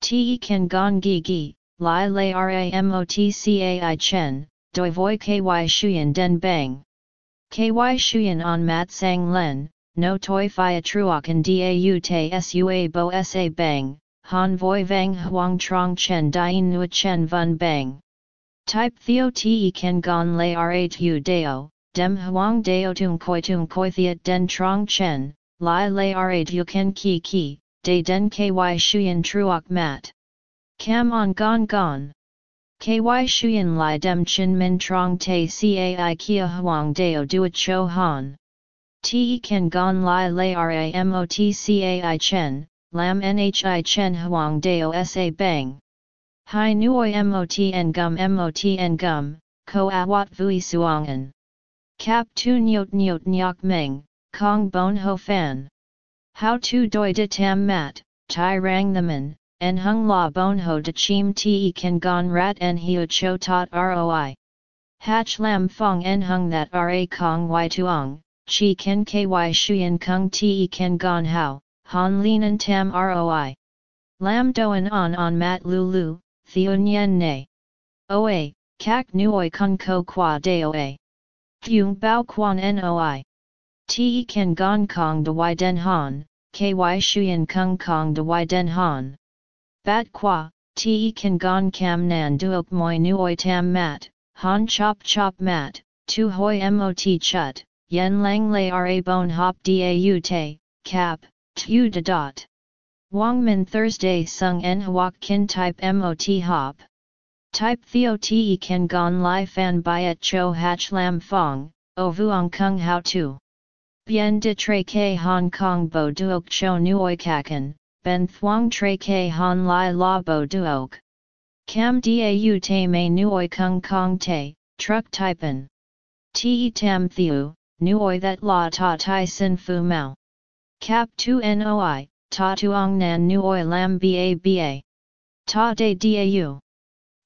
Te kan gong gi gi, lai lai ramotcai chen, doi voi ky shuyen den bang. Ky shuyen on mat sang len, no toi fia truokan dau te sua bo sa bang, han voi vang huang trong chen dien nu chen vun bang. Type theo te kan gon lai ra tu deo, dem huang deo tung koi tung koi thiet den trong chen, lai lai ra du ken ki ki, de den ky shuyen truok mat. Cam on gon gon. KY Shuyan Lai Dem Chin Min Trong Te Cai ai Kia Huang Deo Duat Cho Han. Te Ken Gon Lai Lai Cai ai Chen, Lam Nhi Chen Huang Deo Sa Bang. Hai Nuoi Mot En Gum Mot En Gum, Ko Awat Vui Suangan. Kap Tu Nyot Nyot Nyok Meng, Kong Bon Ho Fan. How Tu Doi De Tam Mat, Tai Rang the Man, En hung la bon ho de chim te kan gon rat en hiu cho tot roi. Hach lam fong en hung that ra kong y tuong, chi ken ky shuyen kung te kan gon hao, han Lin linan tam roi. Lam doen on on mat lulu, theo nyen ne. Oa, kak nuoi kung ko qua de oa. Yung bao quan noi. Te kan gong kong de y den han, ky shuyen kung kong de y den han. Bat qua, te kan gong kam nan duok moi nuoi tam mat, han chop chop mat, tu hoi mot chut, yen lang lay ra bon hop dau te, cap, tu de dot. Wang Min Thursday sung en huok kin type mot hop. Type theo te kan gon lai fan byet cho hach lam fong, o vuong kung how tu. Bien de tre ke Hong Kong bo duok cho nuoi kaken, ben thuong tre ke han lai la bo duok. Cam dau te me nuoi kung kong te, truck typen. Te tam thiu, nuoi that la ta tai sin fu mau. Cap tu noi, ta tuong nan nuoi lam ba ba. Ta de dau.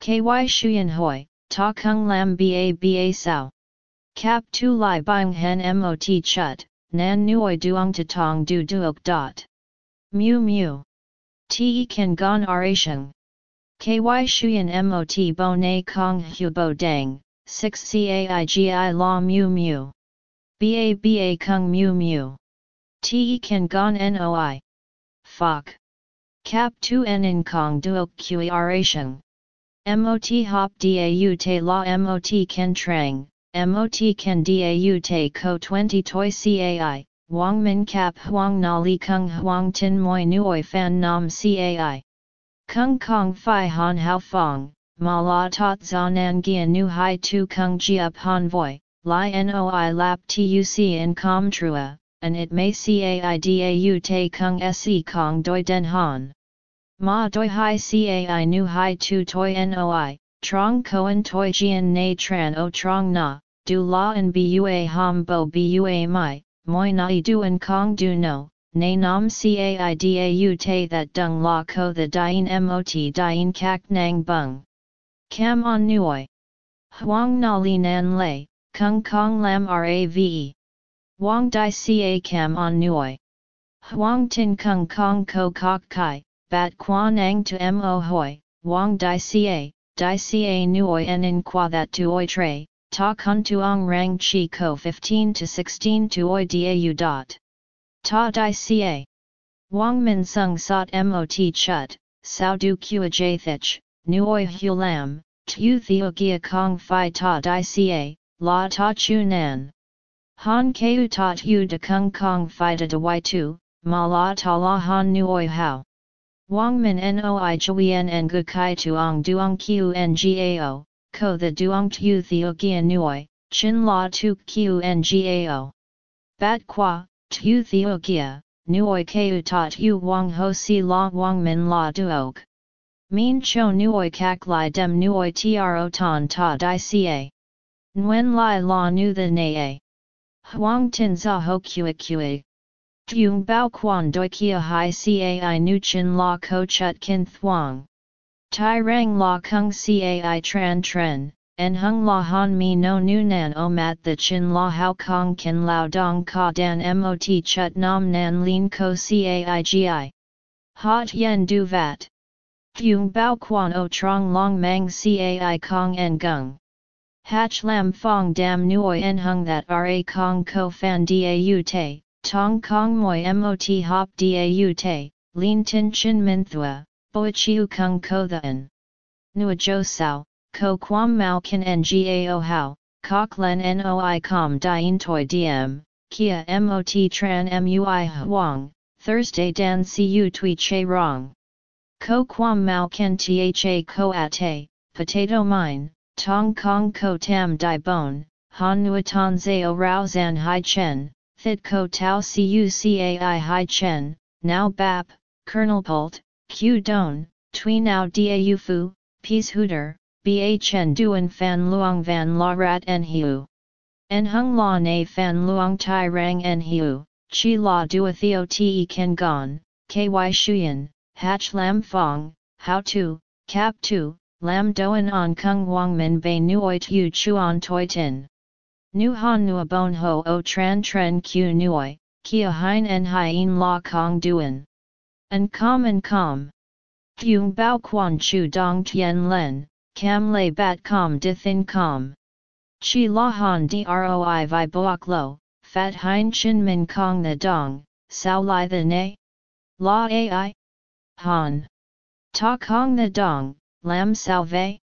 Ky shuyen hoi, ta kung lam ba ba sao. Cap tu lai bang hen mot chut, nan nuoi duong ta tong du duok dot. Mu mu. Te kan gon oration. Ky shuyan mot bo na kong hu bo dang, 6 caigi la mu mu. Ba ba kung mu mu. Te kan gon noi. Fok. Cap tu en in kong duok kui oration. Mot hop dau te la mot ken trang, mot ken dau te ko 20 toi cai, Wang Min Kap Huang Na Li Kung Huang Tin Moi Nuoi Fan Nam Cai. Kung Kong Phi Han Hao Fong, Ma La Tot Zanan Gia Nu Hai Tu Kung Ji Up Han Voi, Li Noi Lap Tuc in Com Trua, and it may Cai Dau Te Kung Se Kong Doi Den Han. Ma Doi Hai Cai Nu Hai Tu Toi Noi, Trong Koan Toi Jian Na Tran O Trong Na, Du La and Bua Ham Bo Bua Mai moi nai duan kong du no, na nam cai dau te that dung la ko the dien mot dien kak nang bung. Cam on nuoi. Huang na li nan lei, kung kong lam rave. Wang di ca cam on nuoi. Huang tin kung kong ko kok kai, bat quan nang to mo hoi, wang di ca, di ca nuoi en in qua that tuoi tre, Ta kun tuong rang chi ko 15 to 16 tu tuoi dau dot. Ta di ca. Wang min sung sot mot chut, sao du kua jathich, nuoi hu lam, tu theo gia kong fi ta di ca, la ta chu nan. Han keu ta tu de kung kong fi de de y tu, ma la ta la han nuoi hao. Wang min noi juyen en gu kai tuong duong qiu ngao, ko the duong tu theo gia nuoi, chin la tu qiu ngao. Bat qua, tu theo gia, nuoi keu ta tu wang ho si la wang min la duog. Min cho nuoi kak li dem nuoi tro ton ta di ca. Nguyen lai la nu the na Huang tin za ho kua kua. Dung bao quan doi kia hai cai nu chin la ko chut kin thuang. Tai rang la kung cai tran tren, en hung la han mi no nu nan o mat the chin la hao kong kin lao dong ka dan mot chut nam nan lin ko cai gi. Hot yen du vat. Yung bao quan o trong long mang cai kong en gung. Hach lam fong dam nuoi en hung that ra kong ko fan da u te, tong kong moi mot hop da te, lin tin chin min thua, Boi chiu kung ko the an. Nua jo sao, ko quam mao kan ngao hao, kok len noi com dien toi diem, kia mot tran mui huang, Thursday dan cu tui che rong. Ko quam mao kan tha ko ate, potato mine, tong kong ko tam di bon, han Nua Tan zao rao zan hai chen, thit ko tau cucai hai chen, now bap, kernel pult, q don, tui now da fu, peace hooter, ba chen duen fan luang van la rat en hiu. En hung la na fan luang tai rang en hiu, chi la dua theo te ken gon, ky shuyen, hach lam fong, how to, cap tu, lam doen on kung wang min bei nuoi tu chuan toi tin. Nu han nua bon ho o tran tren q nuoi, kia hein en hien la kong duen. En com en com. Thuong bao quan chu dong tien len, cam lay bat com di thin com. Chi la han droi vi boak lo, fat hein chin min kong the dong, sao lai the ne? La ai? Han. Ta kong the dong, lam salve?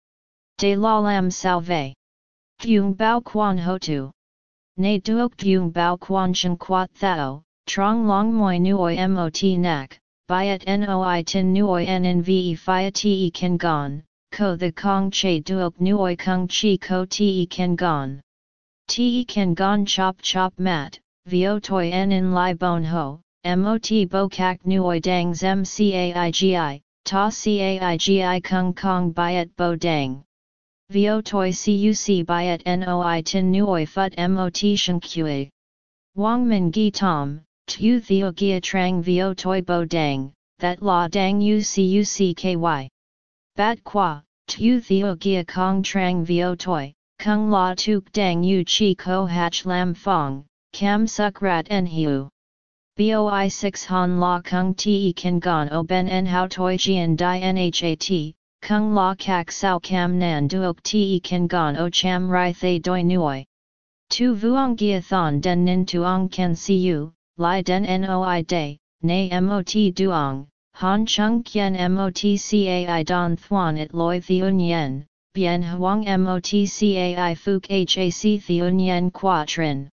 De la lam salve. Thuong bao quan ho tu. Ne duok thuong bao quan shen quat thao, trong long moi nuoi mot nak, byet noi tin nuoi nnve fia te kan gon, ko the kong che duok nuoi kung chi ko te kan gon. Te kan gon chop chop mat, vio toi en in lai bon ho, mot bo kak nuoi dang zem caigi, ta caigi kung kong byet bo dang. Vio toi cuc byet noi tin nuoi fut mot shen kue. Wang min gi tom, tu theo gia trang vio toi bo dang, that la dang u cuc ky. Bat qua, tu theo gia kong trang vio toi, kung la tuk dang u chi ko hach lam fong, cam suk rat en hiu. Boi 6 han la kung te kan gon o ben en hao toi jian di nhat, kung la kak sao cam nan duok te kan gon o cham rai thay doi nuoi. Tu vuong gia thon den nin tuong kan siu, li den noi day, na mot duong, han chung kien mot cai don thuan it loi thiun yen, bien huang mot ca cai fuk hac thiun yen quatrin.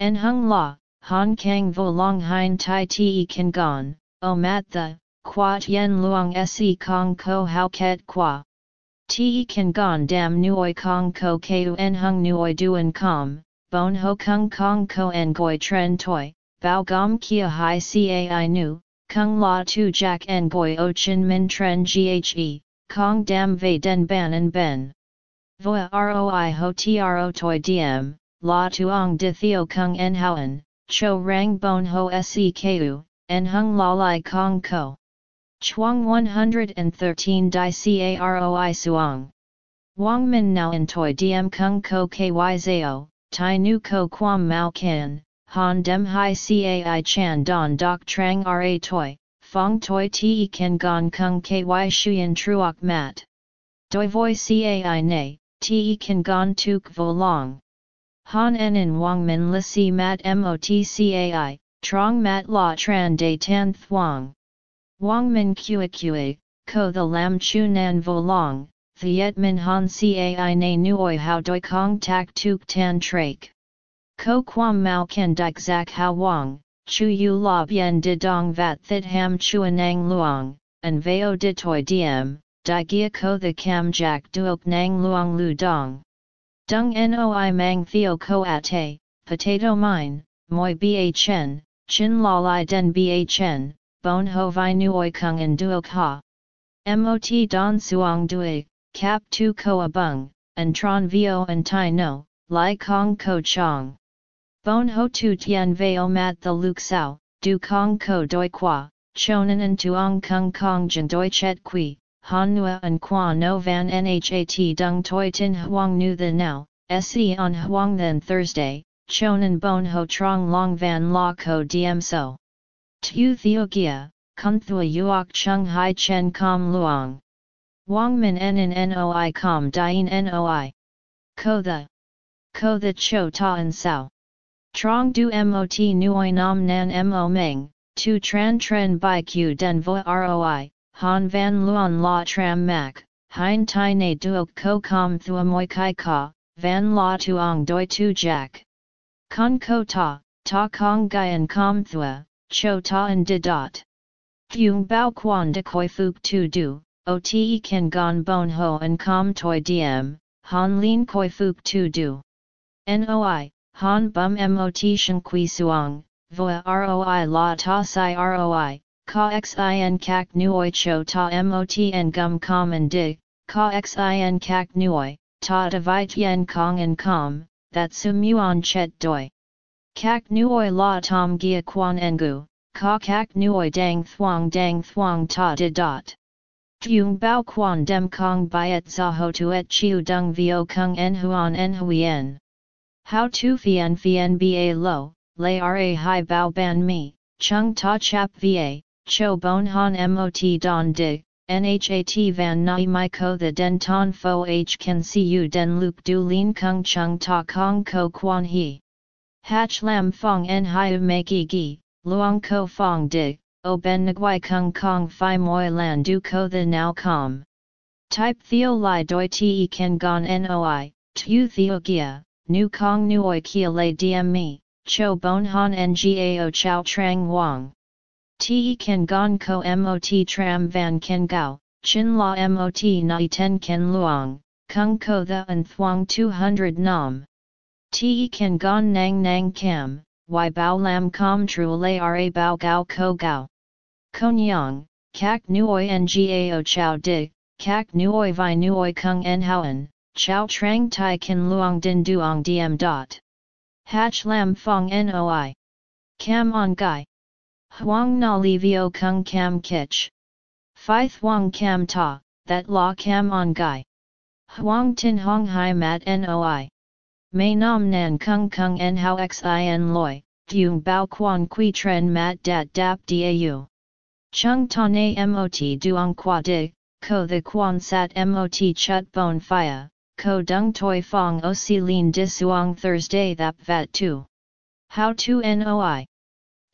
En hung la, han kang vo long hein tai te kan gon, o mat the, quat yen luang se kong ko hao ket qua. Te kan gon dam nuoi kong ko ku en hung nuoi duen com, bon ho kung kong ko en goi tren toi, bao gom kia hai cai nu, kung la tu jack en goi o chin min tren ghe, kong dam ve den ban en ben. Voa roi ho tro toi diem, la tuong di theo kung en houen, cho rang bon ho se ku, en hung la lai kong ko. Chuang 113 di caroi Suang. Wang min Nao en toi diem kung ko ky zao, tai nu ko quam mao kan, han dem hai cai chan don dok trang ra toi, fong toi te kan gon kung ky shuyen truok mat. Doi voi cai ne, te kan gon tuk vo long. Han en in wang min li si mat mot cai, trong mat la tran de tan thuang. Wang min kua kua, ko the lam chu nan vo long, Viet min han cai na nuoi how doi kong tak tuk tan trak. Ko kwam mau ken dik zak how wang, chu yu la bien de dong vat thit ham chuanang luang, and veo de toi diem, di gia ko the cam jack duok nang luang lu dong. Dung noi mang theo ko ate, potato mine, moi bhn, chin la den bhn, bon ho vi nuoi kung and duok ha. Mot don suong duig, cap tu ko abung, and tron vio and tai no, li kong ko chong. Bon ho tu tien veo mat the luk sao, du kong ko doi qua, chonan and tuong kung kong jan doi chet qui, han nua and qua no van nhat dung toi tin huang nu the now, se on huang then Thursday, chonan bon ho trong long van la ko diem so. Tu theo gia, kun thua uok chung hai chen com luang. Wang min en in noi com dien noi. Ko the. Ko the cho ta en sao. Trong du mot nuoi nam nan mo meng, tu tran tren by q den vo roi, han van luan la tram mak, hein tai ne duok ko com thua moi kai ka, van la tuong doi tu jack. Con ko ta, ta kong gaian com thua, cho ta en de dot. Thuong bao quan de koi fuk tu du, o te kan gon bon ho and com toi diem, han lin koi fuk tu du. Noi, han bum mot shen kui suang, voa roi la ta si roi, ka xin kak nuoi cho ta mot en gum com and dig, ka xin kak nuoi, ta divide yen kong and com, that sumuan chet doi. Kak nuoi la tom gia quan engu, ka kak nuoi dang thuang dang thuang ta de dot. Yung bao quan dem kong byet za ho tuet chiu dung vio kung en huan en huyen. How tu fien fien ba lo, lay ra hai bao ban mi, chung ta chap va, cho bon han mot don dig, Nhat van nai mai ko the den ton fo h can see you den luke du lin kung chung ta kong ko quan he. Hach lam fong en hiu me gi luang ko fong dig, o ben nguai kung kong fi moi lan du ko the now com. Type theo li doi te ken gon noi, tu theo gia, nu kong nuoi kia le diem me, cho bon han ngao chao trang wang. Te ken gon ko mot tram van ken gao, chin la mot nai ten ken luang, kung ko the and thuang 200 nam. Te ken gon nang nang cam, y bao lam com tru le ra bao gao ko gao. Konyang, kak nuoi ngao chao dig, kak nuoi vi nuoi kung en houen, chao trang tai ken luong din duong diem dot. Hach lam fong noi. Kam on gai. Huang na li vio kung kam kich. Phi thuang kam ta, that la kam on gai. Huang tin hong hai mat noi. May nam nan kung kung en hao xin loi, dung bao quan qui tren mat dat dap dau. Chung ta na mot duong qua di, ko the quan sat mot chut bon fia, ko dung toi fong o si lin disuang Thursday that vat tu. How to noi?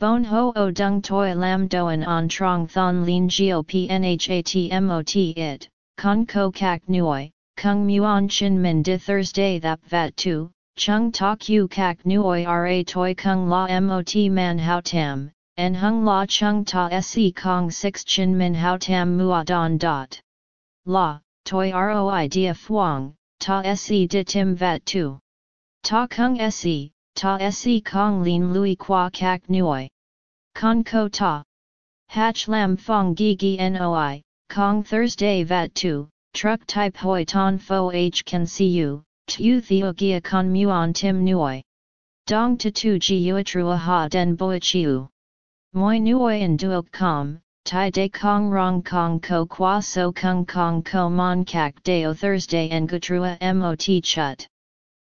Bon ho o dung toi lam doan on trong thon lin gop nhat mot it, con ko kak nuoi, kung muon chin min di Thursday that vat tu, chung ta q kak nuoi ra toi kung la mot man hao tam, en hung la chung ta se kong 6 chin min hao tam mua don dot. La, toi roi dia fuang, ta se di tim vat tu. Ta kung se, ta se kong lin lui qua kak nuoi. Con ko ta. Hach lam fong gi gi noi, kong Thursday vat tu, truck type hoi ton fo h can see you, tu theo gia con muon tim nuoi. Dong to tu ji uatrua ha den boi chiu. Moi nuoi en duok com, tai de kong rong kong ko qua so kung kong ko mon kak deo Thursday en gutrua mot chut.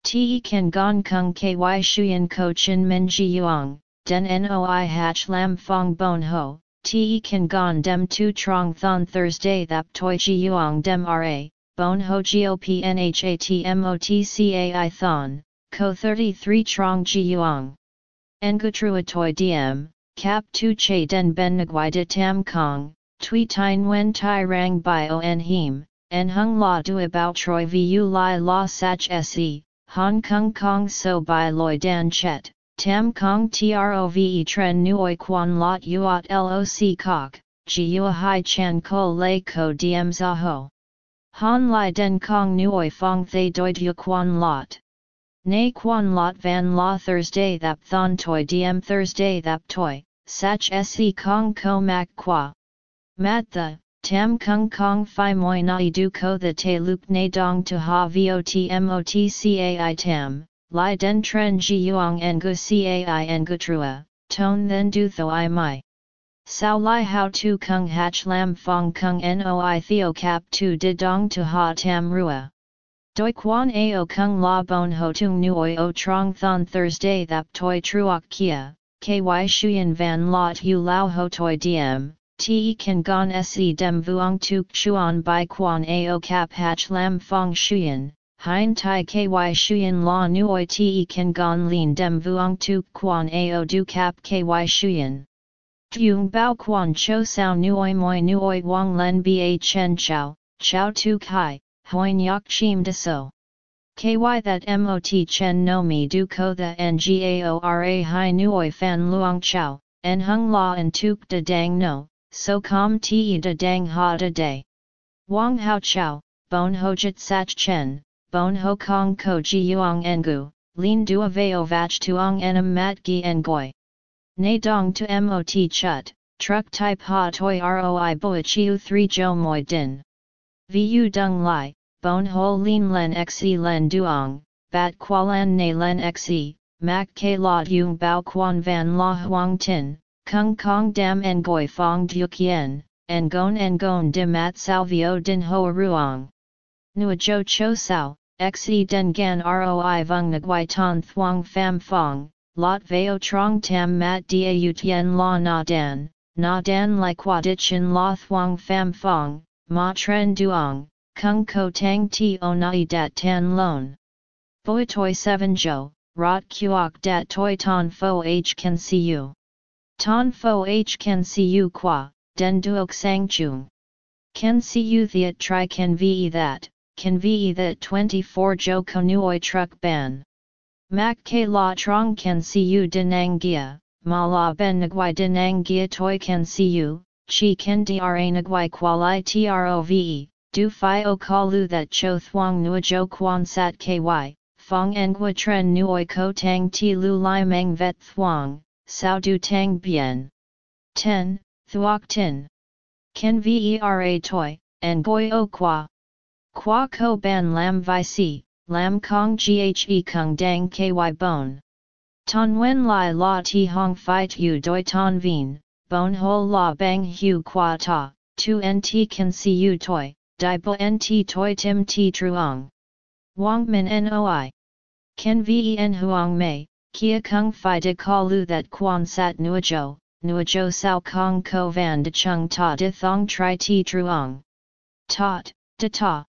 Te kan gong kung ky shuyen ko chin min ji yuang, den noi hach lam fong bon ho, te kan gon dem tu trong thon Thursday thap toi ji yuang dem ra, bon ho gop nhat mot cai thon, ko 33 trong ji yuang. Ngutrua toi diem, Cap tu che den ben nguai de tam kong, tui tine wen tai rang bio en him, en hung la du about troi vu lai la sach se, Hong Kong Kong so by loi dan chet, tam kong trove tren nuoi quan lot uot loc kok, ji ua hai chan ko lei ko diem za ho. Han lai den kong nuoi fong thay doid yu quan lot. Nay quan lot van la Thursday thap thon toi diem Thursday thap toi, sach se kong ko mak qua. Mat the, tam kung kong fi moi nai du ko the te lup ne dong to ha vot mot cai tam, li den tren ji yuang en gu cai en gu trua, ton then du tho i mai. Sao lai how tu kung hach lam fong kung noi theo cap tu de dong to ha tam rua. Doi quan ao kung la bon ho tung nuoi o trong thon Thursday thap toi truok kia, ky shuyen van lot hu lao ho toi diem, te kan gon se dem vuong tuk chuan by quan ao cap hach lam fong shuyen, hein tai ky shuyen la nuoi te kan gon lin dem vuong tuk quan ao du cap ky shuyen. Dung bao quan cho sao nuoi moi nuoi wang len ba chen chao, chao tu kai, hoin yak chim de so. KY that MOT chen no mi du ko the NGAORA hai nuoi fan luang chao, en hung la en tuk de dang no, so com te de dang ha de day. Wang hao chao, bon ho jit sach chen, bon ho kong ko ji yuang engu, lin dua veo vach tuong enam mat gi ngoi. Na dong to mot chut, truck type ha toi roi boi chiu 3 jo moi din. Vu dung lai, bon ho lin len xe len duong, bat qualan ne len xe, mak ke la yung bao quan van la huang tin, kung kong dam ngoi fong dukien, ngon ngon de mat salvio din ho ruang. Nua jo cho sao, xe den gan roi vung nguai ton thuang pham fong, lot veo trong tam mat da tien la na dan, na dan li qua dichin la thuang pham fong, ma tren duong, kung ko tang ti o nai dat tan lon. Boi toi 7 jo, rot kuok dat toi ton fo h can see you. Ton fo h can see you qua, den duok sang chung. Can see you theat tri can ve that, can ve that 24 jo konuoi truck ban. Mak ke la trong can see you denang gia, ma la ben nguai denang gia toi can see you, chi can dra nguai quali trove, du fi o kalu that cho thuang nua jo quan sat ky, fong ngua tren nuoi ko tang ti lu lai meng vet thuang, sao du tang bien. 10. Thuok tin. Ken vera toi, and goi o qua. Qua ko ban lam vi si, lam kong ghe kung dang ky bone. Ton wen lai la ti hong fight yu doi ton vien, bone ho la bang hu qua ta, tu nt can see you toi, di bo nt toi tim ti truong. Wang min noi. Ken ven huang mei, kia kung fi de ka lu that quan sat nuajo, nuajo sao kong ko van de chung ta de thong tri ti truong. Tot, de ta.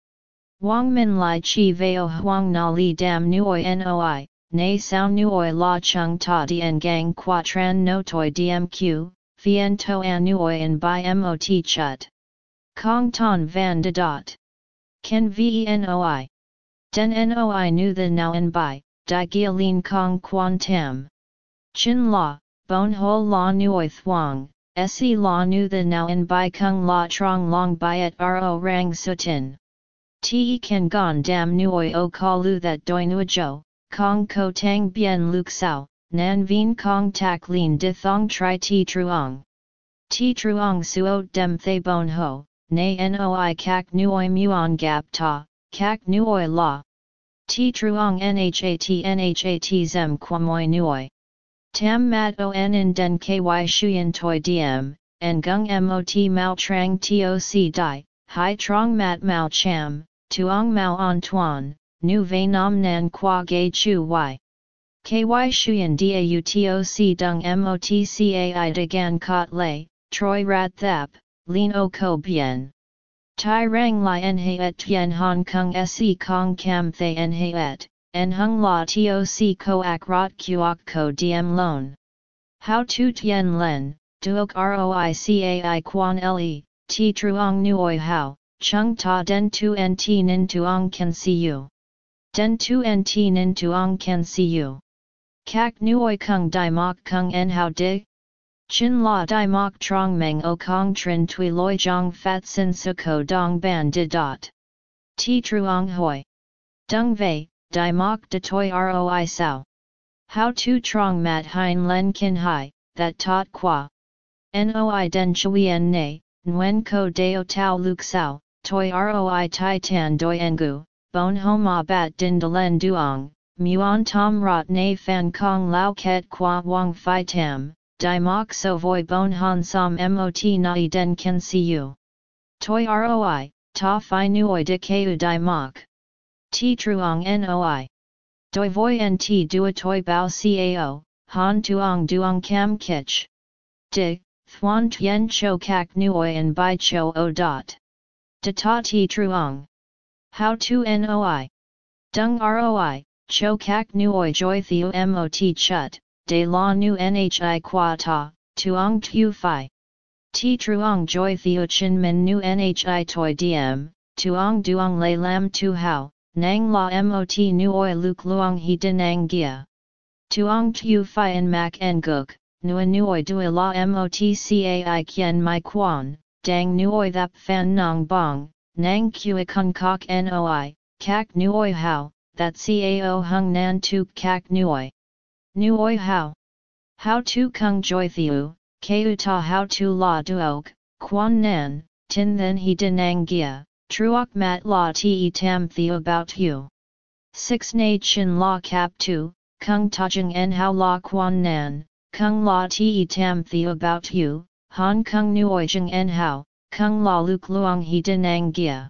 Wang min lai chi veo huang na li dam nuoi noi, nay sao nuoi la chung ta dien gang qua tran no toi dmq, vien to an nuoi by mot chut. Kong ton van de dot. Ken venoi. Den noi nu the now en by, di gia lin kong quan tam. Chin la, bon ho la nuoi thuang, se la nu the now en by kung la trong long by at ro rang sutin. Te kan gon dam nuoi o ka lu that doi jo, kong ko tang bien luk sao, nan vien kong tak lin di thong tri ti truong. Ti truong suot dem thay bon ho, nay noi kak nuoi muon gap ta, kak nuoi la. Ti truong nhat nhat zem quamoi nuoi. Tam mat on in den ky shuyen toi diem, en gung mot mao trang toc di, hai trong mat mao cham, tuong mao antoine, nu ve nam nan qua gay chu y. Ky shuyen da toc dung motcai de gan kot lay, troi rat thap, lin o ko bien. Tai rang li en et tien hong kong se kong kam thay en et, en hung la toc ko ak rot kuok ko diem lon. How tu tien len, duok roi cai quan le, ti truong nuoi how, chung ta den tu en ti nin tuong can see you. Den tu en ti nin tuong can see you. Kak nuoi kung di mok kung en how dig? Chin la di mok trong meng o kong trin tui loi jong fat sin suko dong ban di dot. Ti truong hoi. Dung vei, di mok de toi roi sao. How tu trong mat hein len kin hai, that tot qua. Noi den chui en ne, nguen ko deo tau luk sao, toi roi tai tan doi engu, bon homa ah bat din de len duong, muon tom rot ne fan kong lao ket qua wang fi tam, di mok so voi bon han som mot nai den can see you. Toi roi, ta fi nuoi de keu di mok. Ti truong noi. Doi voi en ti dua toi bao cao, han tuong duong cam kich. Di, thuan tien cho kak nuoi en bai cho o dot. De ta ti truong. How to noi. Dung roi, cho kak nuoi joy theo mot chut, de la nu nhi qua ta, tuong tu fi. Ti truong joy theo chin min nu nhi toi diem, tuong duong le lam tu hao, nang la mot nu oi luk luong he denang gia. Tuong tu fi en mak en guk, nu nuoi dui la mot cai kien mai quan, dang nuoi thap fan nong bong, nang kua kun kok noi, kak nuoi how, that cao hung nan tuk kak nuoi. Nuoi how? How tu kung joy thiu, keu ta how tu la duok, quan nan, tin then he denang gia, truok mat la te tam theo about you. 6 na chin la cap 2, kung tajeng en how la quan nan, kung la te tam theo about you, han kung nuoi jeng en how, kung la luk luang he denang gia.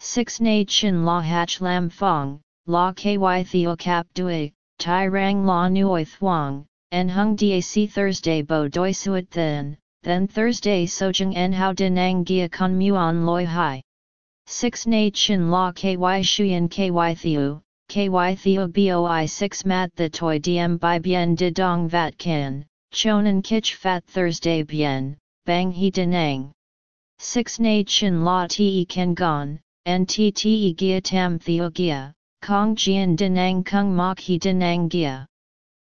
6 na chin la hach lam fong, la ky theo cap dui, tai rang la nuoi Thuong, en hung dac Thursday bo doi suet then, then Thursday sojeng en how denang gia con muon loi hai. 6 na chin la ky shuyen ky theo, ky theo boi 6 mat the toi diem by bien de dong vat kan, chonan kich fat Thursday bien, bang he denang. 6 na chin la te ken gon, ntte gia tam theo gia, kong jian denang kung mok he denang gia.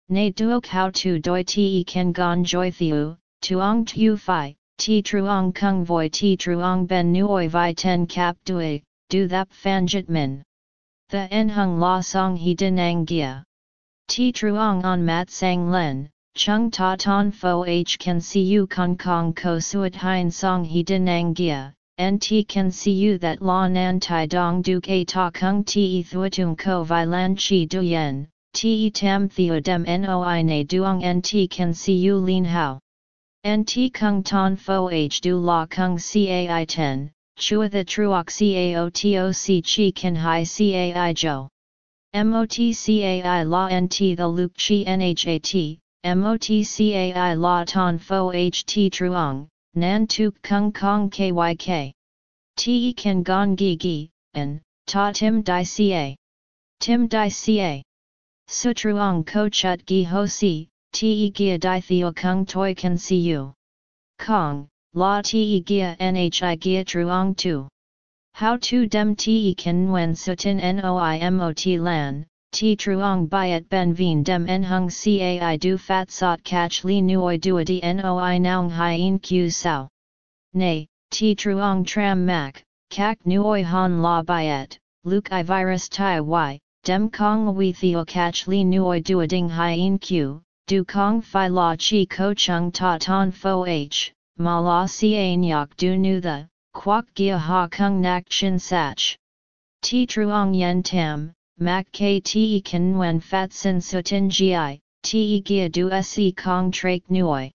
Ne duok how tu doi te ken gon joy theo, tuong tu fi, ti truong kung voi ti truong ben nuoi vi ten cap dui, du thap fanjit min. The en hung la song he denang gia. Ti truong on mat sang len, chung ta ton fo h can see you kong kong ko suat hein song he denang gia, nt can see you that la nan tai dong du a ta kung ti thuatung ko vi lan chi du yen, ti tam theo dem noi ne duong nt can see you lin hao. Nt kung ton fo h du la kung cai 10, chua the truok cao toc chi kan hai cai jo. MOTCAI la nt the luke chi nhat, MOTCAI la ton fo ht truong, nan tuk kung kong kyk. Te kan gong gi gi, and, ta tim di ca. Tim di ca. Sutruong ko chut gi ho si, te gia di theo kung toi kan you. Kong, la te gia nhi gia truong tu. How to dem te kan nguen sutin noi mot lan, Ti truong byet ben vien dem en hung cai du fat sot catch li nuoi duadi noi naung hien q sao. Nay, ti truong tram mak, kak nuoi han la byet, luk i virus tai y, dem kong we theo catch li nuoi duading hien q, du kong fi la chi ko chung ta ton fo h, ma la ca nyok du nu the, quoc gia ha kung nak chin sach. Ti truong yen tam, mak te kan wen fat sin sutin gi, te gia du se kong trak nuoi.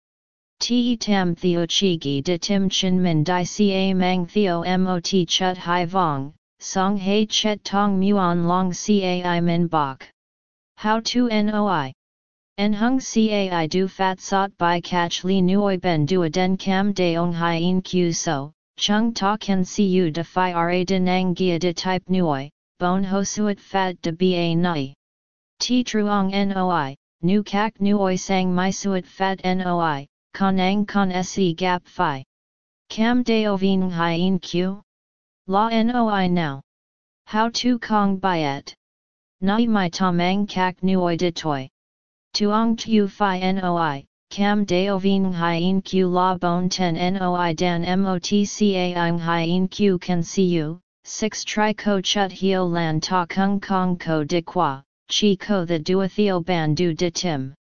Te tam theo chi gi de tim chin min di ca mang theo mot chut hai vong, song hei chet tong muon long cai min bok. How to noi? En hung cai du fat sot by catch li nuoi ben du den cam de ong hien q so, chung ta can see you de fi ra denang gia de type nuoi, bon hosuat fat de ba nai. Ti truong noi, nu kak nuoi sang my suat fat noi, konang kon se gap phi. Cam deo ving hien q? La noi now. How to kong byet? Nai my tamang kak nuoi de toi. Tuong tu phi noi, cam deo ving hien q la bon ten noi dan motca ang hien q can see you, 6 Tri Ko Chut Hio Lan Ta Kung Kong Ko De Qua, Chi Ko The Duathio Ban Du De Tim.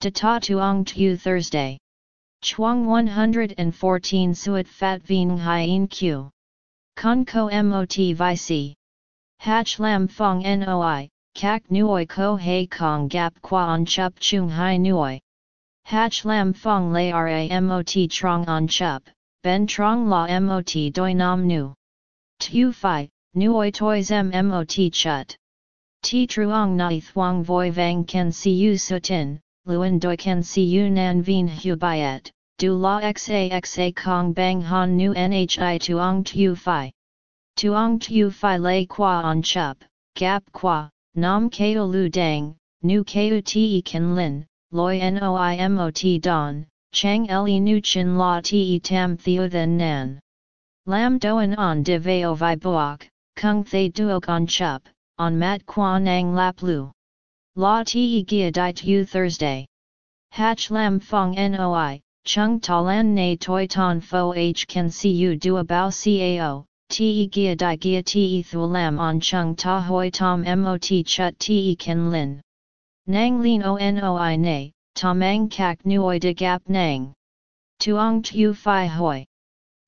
De Ta Tuong Tu Thursday. Chuang 114 Suat Fat Vien Hien Q. Con Ko Mot Vi Hach Lam Fong Noi, Kak Nuoi Ko Hei Kong Gap Qua On Chup Chung Hai Nuoi. Hach Lam Fong Lay Ra Mot Trong On Chup, Ben Trong La Mot Doi Nam Nu. Tu Phi, Nuoi Tois Mot Chut. Ti Truong Nai Thuong Voi Vang Can See You Sutin, Luan Doi Can You Nan Vien Hu Biet, Du La Xa Kong Bang Han Nu Nhi Tuong Tu Phi. Tuong Tu Phi Lay Qua On Chup, Gap Qua, Nam Kao Lu Dang, Nu Kao Te Kan Lin, Loi Noi Mot Don, Chang Le Nu Chin La Te Tam Theo Then Nan. Lam doan on de veo vi buok, kung thay duok on chup, on mat quan ang lap lu. La te gia di tu Thursday. Hach lam fong noi, chung ta lan na toi ton fo h can see you do bao cao, te gia di gia te thu lam on chung ta hoi tom mot chut te ken lin. Nang lin o no i na, tomang kak nuoi de gap nang. Tuong tu fi hoi.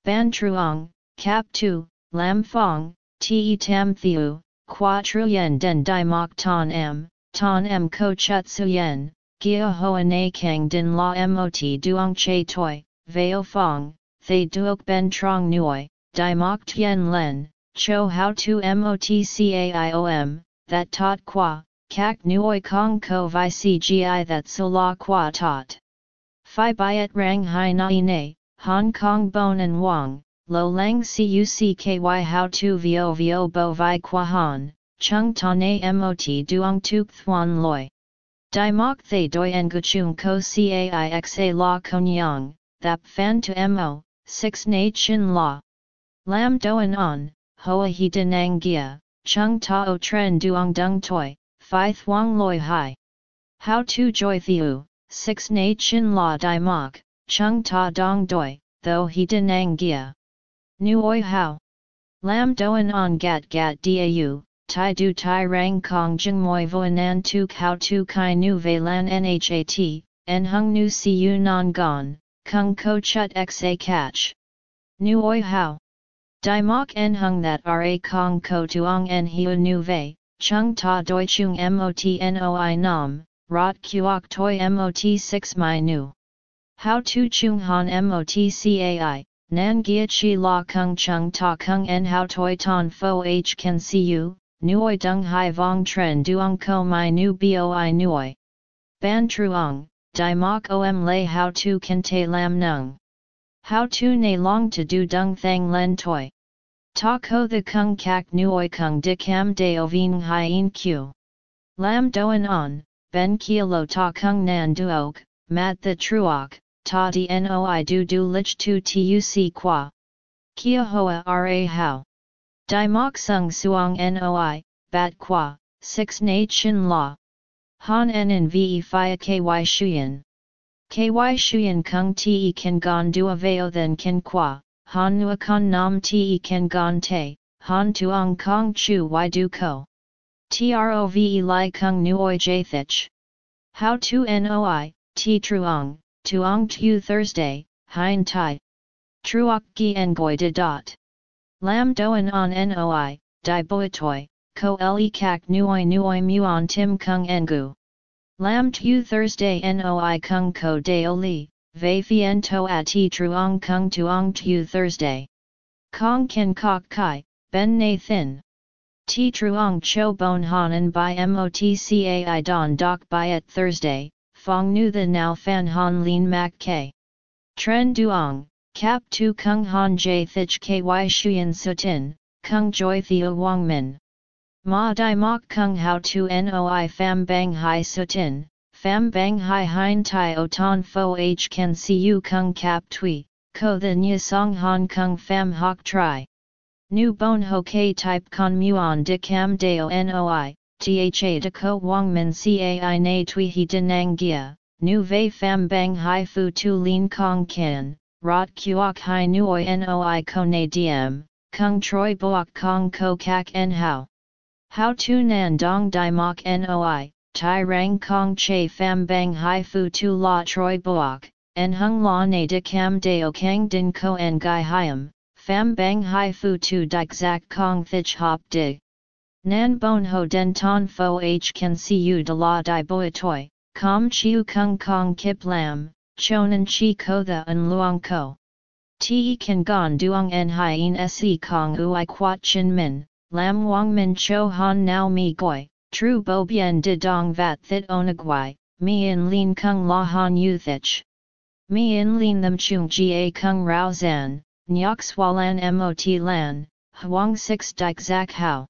Ban truong, cap tu, lam Phong, te tam thiu, qua truyen den di mok ton m, ton m ko chut su yen, gia hoa na kang din la mot duong che toi, veo fong, thay duok ben trong nuoi, di mok tien len, cho how to motcaiom, that tot qua, kak Nui kong ko vi cgi that so la qua tot. Phi byet rang hai nai ne, Hong Kong bon and wang, lo lang cucky how to vo vo bo vi qua han, chung ta na mot duong tuk thuan loi. Di mok thay doi en guchung ko caixa la konyang, thap fan to mo, 6 na chin la. Lam doan on, hoa he denang gia, chung ta o tren duong dung toi, phi thuang loi hai. How to joy thiu, 6 na chin la di mok, chung ta dong doi, though he denang gia. Nu oi how. Lam doan on gat gat dau, tai du tai rang kong jing moi voinan tu how tu kai nu ve lan nhat, en hung nu si u non gon, kung ko chut xa catch. Nu oi how. Dai mok en hung that ra kong ko tuong en hiu nu ve, chung ta doi chung mot noi nam, rot kuok toi mot 6 my nu. How to chung han mot cai, nan gia chi la kung chung ta kung en how toi ton fo h can see you, nuoi dung hai vong tren duong ko my nu boi nuoi. Ban truong, di mok om lay how to can te lam nung. How to ne long to do dung thang len toi. Ta ko the kung kak nuoi kung de cam de oving hien q. Lam doan on, ben kilo ta kung nan duok, mat the truok, ta di noi du du lich tu tuc qua. Kia hoa ra how. Di mok sung suong noi, bat qua, 6 na chin la. Han en ve fia ky shuyen. Ky shuyen kung te kan gon dua veo then kin qua, han nua con nam te kan gon te, han tuong kong chu y du ko. Trove li kung nuoi jathich. How to noi, ti truong, tuong tu Thursday, hein tai. Truok gi ngoi de dot. Lam doan on noi, di boitoi, ko le kak nuoi nuoi muon tim kung engu. Lam tu Thursday noi kung ko deo li, vei fien to a ti truong kung tuong tu Thursday. Kong kin kok kai, ben na thin. Ti truong cho bon hanen by motcai don Doc by at Thursday, fong nu the now fan han lin mak k. Tren duong, cap tu kung han j thich ky shuyen sutin, kung joy theo wang min. Ma Dai Mok Kung How Tu Noi Pham Bang Hai Sutin, Pham Bang Hai Hein Tai O Ton Fo H Can See You Kung Cap Tui, Ko The Nya Song Han Kung Pham Hok Tri. Nu Bon Ho K Type Con Muon De Cam Deo Noi, Tha De Ko Wang Min Cai Na Tui He Denang Gia, Nu Ve Pham Bang Hai Fu Tu Lin Kong Kin, Rot Kuok Hai Nuoi Noi Ko Na Diem, Kung Troi Boak Kong Ko Kak En How. How to nan dong di mok noi, tai rang kong che fam bang hai fu tu la troi boak, en hung la ne de cam deo kang din ko en gai hiam, fam bang hai fu tu dik zak kong thich hop dig. Nan bon ho den ton fo h can see you de la di boi toi, com chiu kung kong kip lam, chonan chi ko the un luang ko. Te kan gon duong en hien se kong ui quat chin min, Lam Wang Min Cho Han Nao Mi Goi, Tru Bo Bien De Dong Vat Thit Onagwai, Mi In Lin Kung La Han Yu Thich. Mi In Lin Them Chung Ga Kung Rao Zan, Nyok Swalan Mot Lan, Huang 6 Dik Zak Hao.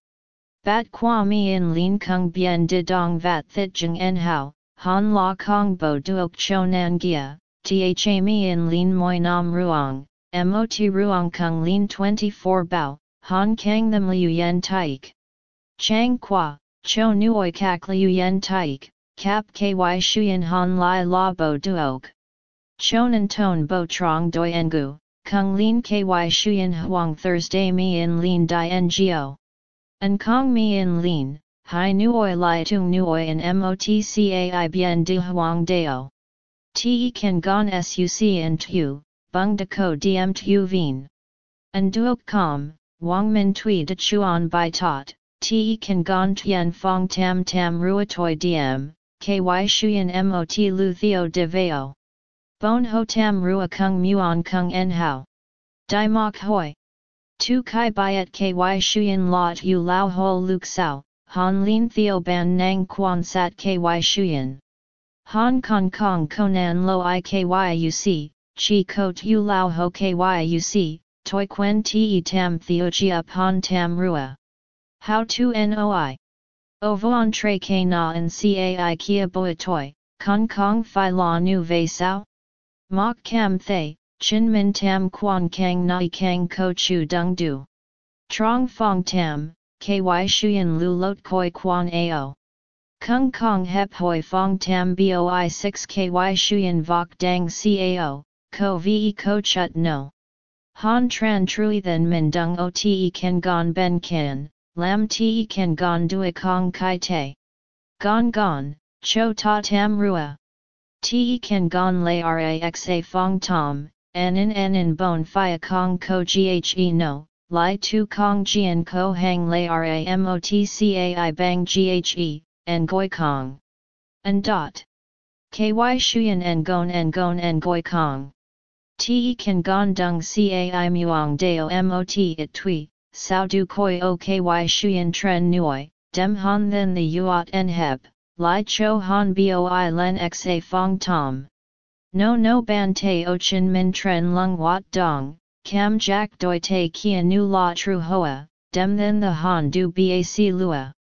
Bat Mi In Lin Kung Bien De Dong Vat Thit Jung En Hao, Han La Kong Bo Duok Cho Nan Gia, Tha Mi In Lin Moi Nam Ruang, Mot Ruang Kung Lin 24 Bao. Han kang them liu yen taik. Chang qua, cho nuoi kak liu yen taik, kap ky shuyen han lai la bo duok. Chonan ton bo trong doi engu, Kung Lin Ky Shuyan Huang Thursday Mi In Lin Di Ngo. An Kong Mi In Lin, Hai Nuoi Lai Tung Nuoi in MOTCAI Bien De Huang Deo. Te Kan Gon Suc In Tu, Bung De Ko Diem Tu Vien. An Duok Com, Wang Min Tui De Chuan Bai Tot, Te Kan Gon Tien Fong Tam Tam Ruatoi Diem, Ky Shuyan Mot Lu Theo De Veo. Bon ho tam rua kung muon kung en hao. Dai mok hoi. Tu kai byet ky shuyen lot yu lao ho luk sao, han lin theo ban nang quan sat ky shuyen. Han kong kong konan lo i ky uc, chi kot yu lao ho ky uc, toi quen te tam theo chia pon tam rua. How to noi. Ovo tre ke na en cai kia boa toi, kong kong fi la nu ve sao? Mok kam thay, chin min tam quan kang nai kang ko chu dung du. Trong fong tam, ky shuyen lu lot koi quan ao. Kung kong hep hoi fong tam boi 6 ky shuyen vok dang cao, ko ve ko chut no. Han tran trui then min dung o te ken gon ben ken, lam te ken gon dui kong kai te. Gon gon, cho ta tam rua. Te kan gon lay raxa fong tom, nen nen bon fia kong ko ghe no, lai tu kong jian ko hang lay ramotcai bang ghe, and goi kong. En dot. Ky shuyan en gon en gon en goi kong. Te kan gon dung cai muang deo mot it tui, sao du koi o ky shuyan tren nuoi, dem han then the uot en heb. Lai Cho Han Boi Len Xa Fong Tom. No no ban te o chin min tren lung wat dong, cam jack doi te kia nu la tru hoa, dem then the Han du bac lua.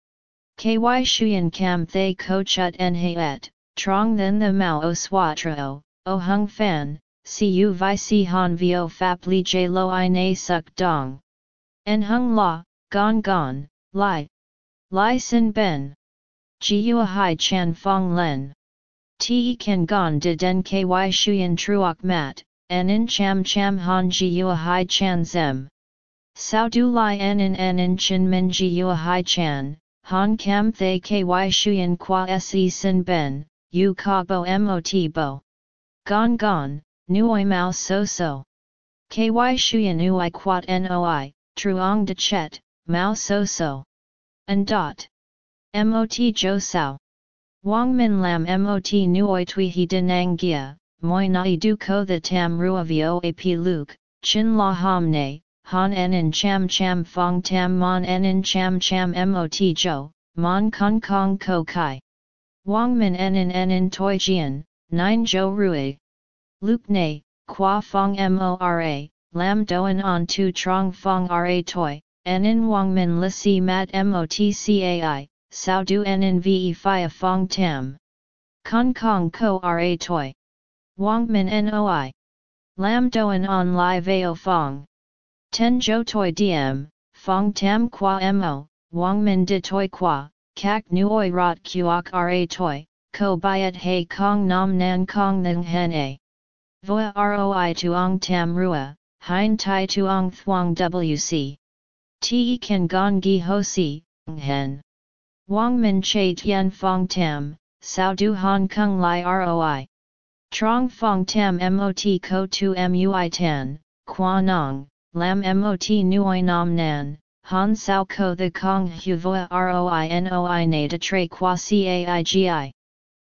Ky shuyen cam thay ko chut en et, trong then the mao o swatro, o hung fan, si u vi si han vio fap li j lo i na suk dong. En hung la, gong gong, lai. Lai sin ben. Jiua hai chan fong len. Te kan gon de den ky shuyen truok mat, en in cham cham han ji jiua hai chan zem. Sao du lai en in en in chin min jiua hai chan, han kam thay ky shuyen qua se sin ben, u ka bo mot bo. Gon gon, nuoi mao so so. Ky shuyen ui quat noi, truong de chet, mao so so. And dot. Mot jo sao. Wang min lam mot nuoi tui he denang gia, moi nai du ko the tam rua vo ap luke, chin la ham ne, han en in cham cham fong tam mon en in cham cham mot jo, mon kong kong ko kai. Wang min en in en in toi jian, nine jo rui. Luke ne, qua fong mora, lam doan on tu trong fong ra toi, en in wang min li si mat motcai, sao du en ve fia fong tam. Kong kong ko ra toi. Wang min noi. Lam doan on lai veo fong. Ten jo toi diem, fong tam qua mo, wang min de toi qua, kak nuoi rot kuok ra toi, ko byet he kong nam nan kong nang hen a. Voa roi tuong tam rua, hein tai tuong thuong wc. Te kan gong gi ho si, hen. Wang Min Che Tian Fong Tam, Sao Du Hong Kong Lai Roi. Trong Fong Tam Mot Ko Tu Mui Tan, Qua Nong, Lam Mot Nuoi Nam Nan, Han Sao Ko The Kong Hu Voa Roi Noi Na De Tre Qua Caigi.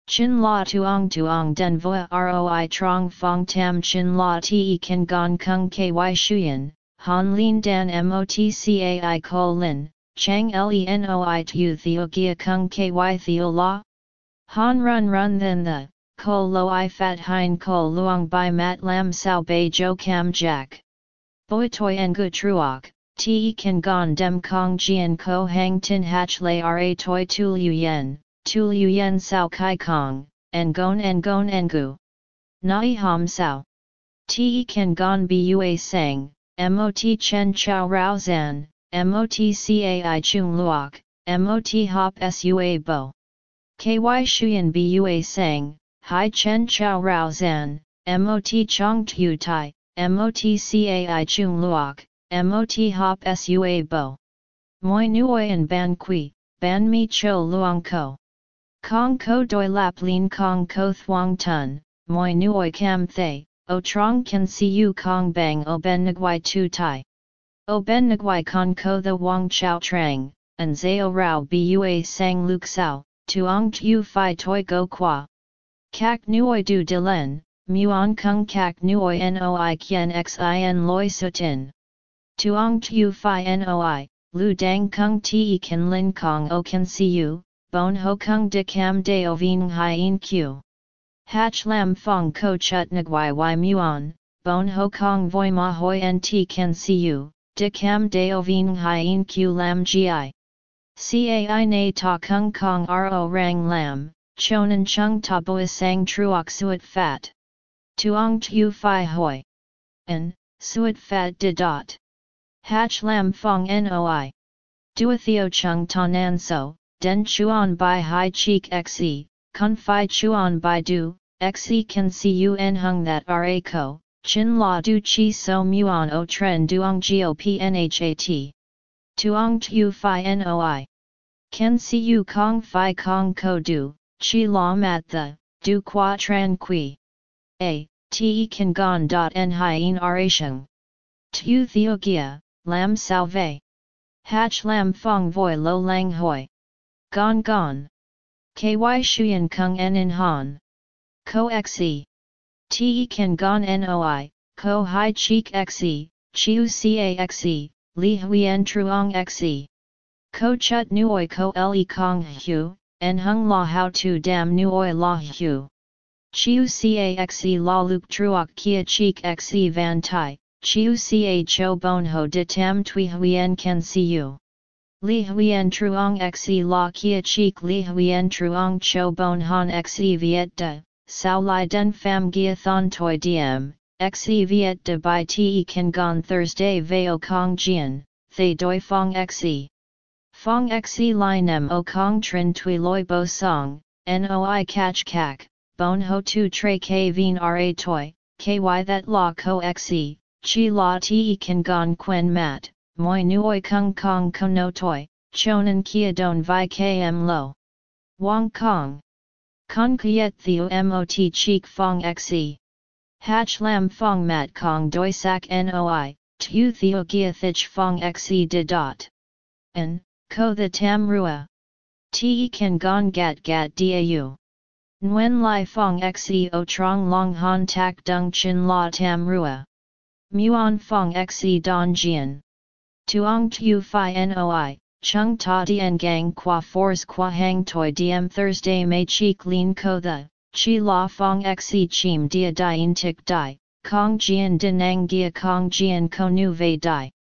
Chin La Tuong Tuong Den Voa Roi Trong Fong Tam Chin La Te Kan gong Kung Ky Shuyan, Han Lin Dan Mot Cai Ko Lin. Chang lenoi tu theo gia kung ky theo la? Han run run then the, ko lo i fat hein ko luang by mat lam sao bei jo cam jack. Boi toi en gu truok, te kan gon dem kong jian ko hang tin hach lay ra toi tu liu yen, tu liu yen sao kai kong, en gon en gon en gu. Nai ham sao. Te kan gon bua sang, mot chen chao rao zan, MOTCAI Chung Luok, MOT Hop Sua Bo. KY Shuyan Bua Sang, Hai Chen Chao Rao Zan, MOT Chong Tu Tai, MOTCAI chung luok, MOT hop sua bo. Moi nuoi and ban qui, ban mi cho luong ko. Kong ko doi lap lin kong ko thuong tun, moi nuoi cam thay, o trong can see you kong bang o ben nguai tu tai. O ben nguai kong ko the wang chao trang, and zao rao bua sang luk sao, tuong tu fi toi go qua. Kak nuoi du de len, muon kung kak nuoi noi kien xin loi sutin. Tuong tu fi noi, lu dang kung ti kan lin kong o kan you, bon ho kung de cam de o ving hien q. Hach lam fong ko chut nguai y muon, bon ho kong voi ma hoi nt can see you, de cam de o ving hien q lam gi. Cai na ta kung kong ro rang lam, chonan chung ta boi sang truok suet fat. Tuong tu fi hoi. N, suet fat de dot. Hach lam fong noi. Duathio chung ta nan so, den chuan by hai cheek xe, kun fi chuan by du, xe can see un hung that ra ko, chin la du chi so muon o tren duong gop nhat. Tuong tu fi noi. See you kong fi kong ko du, chi la mat the, du qua tran qui. A, te kan gon dot en hien aration. Tu theogia, lam salve. Hach lam fong voi lo lang hoi. Gon gon. Ky shuyen kung en in han. Ko xe. Te kan gon noi, ko hai cheek xe, chiu ca xe, li huyen truong xe. Ko chut nuoi ko le kong hu, en hung la how to dam nuoi la hu. Chiu ca xe la luk truok kia cheek xe van tai, chiu ca cho bon ho de tam tui huyen can see you. Li Huyen Truong Xe La Kia Cheek Li Huyen Truong Cho Bon Han Xe Viet De, Sao Lai Den Pham Gia Thon Toi Diem, Xe Viet De Bai Te Kan Gon Thursday Veo Kong Jian, Thay Doi Fong Xe. Fong Xe Lai Nem O Kong Trin Tui Loi Bo Song, Noi Catch Kak, Bon Ho Tu Tre K Vien Ra Toi, Ky That La Ko Xe, Chi La Te Kan Gon Quen Mat moi nuoi kung kong kono toi, chonan kia don vi km lo. Wong kong. Kong kiet theo mot cheek fong xe. Hach lam fong mat kong doi sak noi, tu theo gia thich fong xe de dot. N, ko the tam rua. Te kan gong gat gat dau. Nguyen lai fong xe o trong long han tak dung chin la tam rua. Muon fong xe don jian. Tuong tu fi noi, chung ta dien gang qua force qua hang toi diem Thursday May cheek lean ko the, chi la fong xe chim dia dien tik dai, kong jian dinang gia kong jian ko nu ve dai.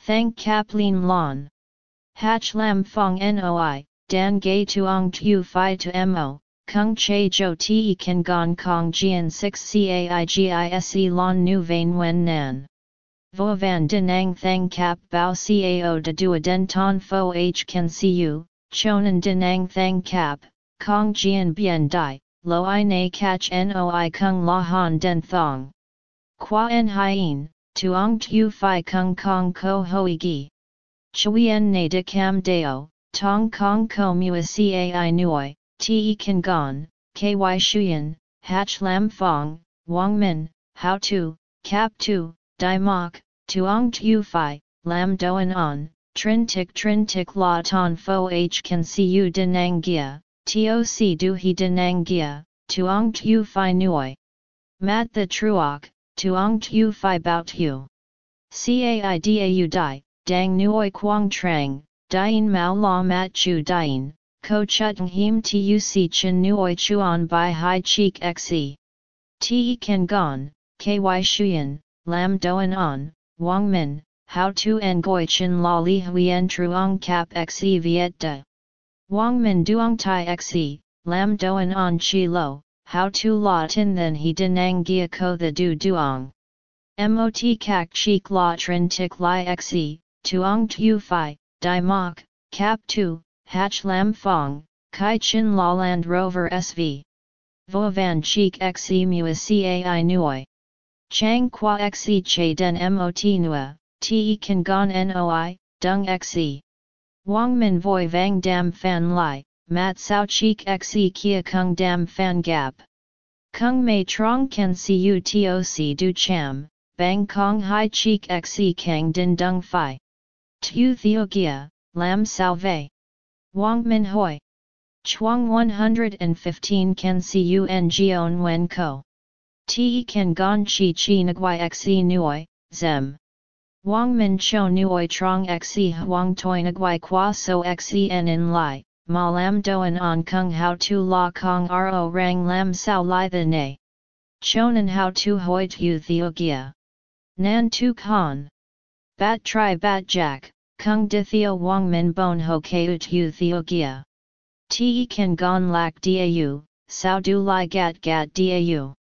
Thank cap lean lon. Hach lam fong noi, dan gay tuong tu fi to mo, kung che jo te kan gon kong jian 6 caigise lon nu vain wen nan. Vo van denang thang kap bao cao de dua den ton fo h can see you, chonan denang thang kap, kong jian bien dai, lo i na catch n o noi kung la han den thong. Qua en hien, tuong tu fi kung kong ko hoi gi. Chuyen na de cam deo, tong kong ko mua cai nuoi, te kan gon, ky shuyen, hach lam fong, wang min, how to, cap tu, Dai Mok, Tuong Tu Phi, Lam Doan On, Trin Tik Trin Tik La Ton Fo H Can See You Denang Gia, Toc Du He Denang Gia, Tuong Tu Phi Nuoi. Mat the Truok, Tuong Tu Phi Bout Tu. Caidau Dai, Dang Nuoi Quang Trang, Dien Mao La Mat Chu Dien, Ko Chut Him Tuc Chin Nuoi Chuan Bai Hai Cheek Xe. Te Kan Gon, Ky Shuyan, Lam Doan On, Wang Min, How to Ngoi Chin La Li Huyen Truong Cap Xe Viet De. Wang Min Duong Tai Xe, Lam Doan An Chi Lo, How to La Tin Then He Denang Gia Ko The Du Duong. Mot Kak Cheek La Trin Tik Lai Xe, Tuong Tu Phi, Dai Mok, Cap Tu, Hach Lam Fong, Kai Chin La Land Rover SV. Vo Van Cheek Xe Mua Cai Nuoi. Chang qua xe che den mot nua, te kan gon noi, dung xe. Wang min voi vang dam fan lai, mat sao cheek xe kia kung dam fan gap. Kung mei trong kan siu toc du cham, bang kong hai cheek xe kang din dung fi. Tu theo gia, lam salve. Wang min hoi. Chuang 115 can siu ngon wen ko. Te kan gon chi chi nguai xe nuoi, zem. Wang min cho nuoi trong xe huang toi nguai qua so xe en in lai, ma lam doan on kung how to la kong ro rang lam sao lai the ne. Chonan how to hoi tu theo gia. Nan tu con. Bat tri bat jack, kung de theo wang min bon ho keu tu theo gia. Te kan gon lak dau, sao du lai gat gat dau.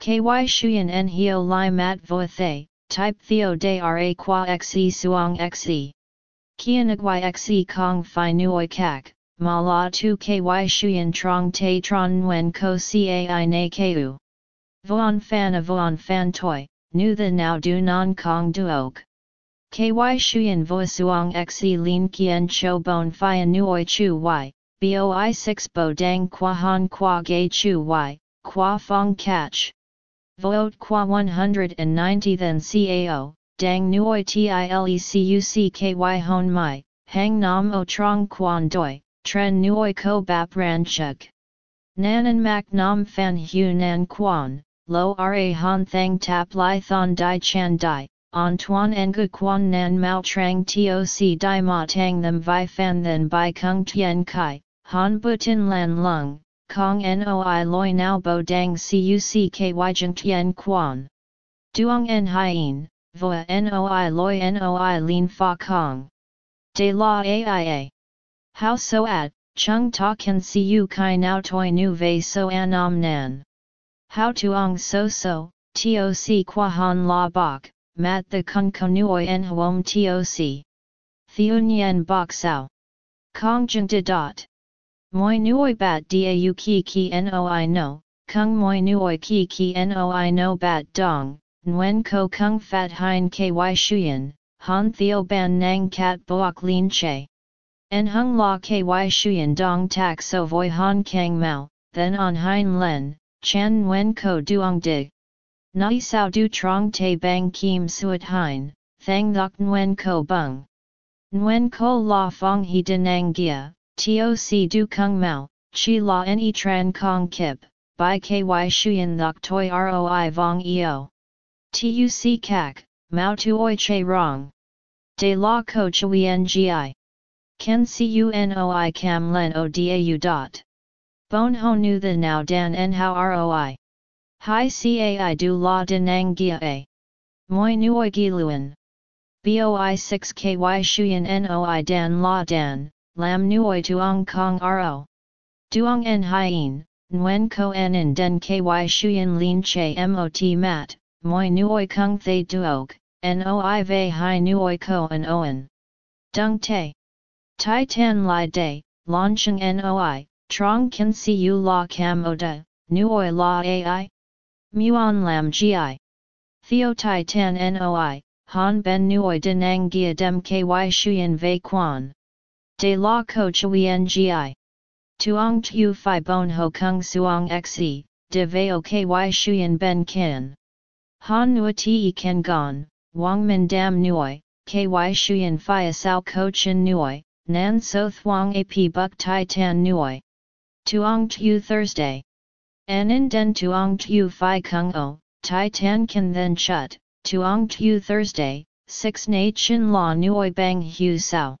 Ky shuyen en hio lai mat vo thay, type theo de ra qua xe suang xe. Kianagui xe kong fi nuoi kak, ma la tu ky shuyen trong te tron nguen ko cai na ku. Vuan fan a vuan fan toi, nu the now du non kong duok. Ky shuyen vo suang xe lin kien cho bon fi nuoi chu y, boi 6 bo dang qua han qua gay chu y, qua fong catch. Vote qua 190 then cao, dang nuoi tilekucky hon mai, hang nam o trong quan doi, tren nuoi ko bap ran chuk. Nanan mak nam fan hu nan quan, lo ra han thang tap li thon dai chan dai, Antoine Ngu Quan Nan Mao Trang Toc Dai Ma Tang Them Vi Fan Then Bai Kung Tien Kai, Han Butin Lan Lung, Kong Noi Loi Nao Bo Dang Cucky Jeng Tien Quan. Duong En Hien, Voa Noi Loi Noi Lin Fa Kong. De La Aia. How so at, Chung Ta Can Cu Kai Nao Toi Nu Ve So Anam Nan. How Tuong So So, Toc Qua Han La Bok, Mat the Kung Konuoi En Huom Toc. Theun Yen Bok Sao. Kong Jeng De Dot. Moi nuoi bat dau ki ki noi no, kung moi nuoi ki ki noi no bat dong, nguen ko kung fat hein ky shuyen, han theo ban nang kat boak lin che. En hung la ky shuyen dong tak so voi han kang mao, then on hein len, chan nguen ko duong dig. Nai sao du trong te bang kim suet hein, thang thok nguen ko bung. Nguen ko la fong he denang gia, Toc du kung mao, chi la ne tran kong kip, by ky shuyen thok toi roi vong eo. Tuc kak, mao tuoi che rong. De la ko chui ngi. Ken cunoi cam len ODAU. dot. Bon ho nu the now dan en how roi. Hi cai du la denang gia a. Moi nuoi giluan. Boi 6 ky shuyen noi dan la dan, lam nuoi tuong kong ro. Duong en hien, nguen ko en in den ky shuyen lin che mot mat, moi nuoi kung thay duok, noi vei hai nuoi ko an oen. Dung te. Tai tan lai day, launching noi, trong kan si u la cam oda, nuoi la ai. Muon lam gi. Theo tai tan noi, han ben nuoi denang gia dem ky shuyen vei quan. De la ko chui ngi. Tuong tu fi bon ho kung suong xe, de veo ky shuyen ben kin. Han nua ti ken gon, wang min dam nuoi, ky shuyen fi sao ko chin nuoi, nan so thuong ap buk tai tan nuoi. Tuong tu Thursday. Anin den tuong tu fi kung o, tai tan kan then chut, tuong tu Thursday, 6 na chin la nuoi bang hu sao.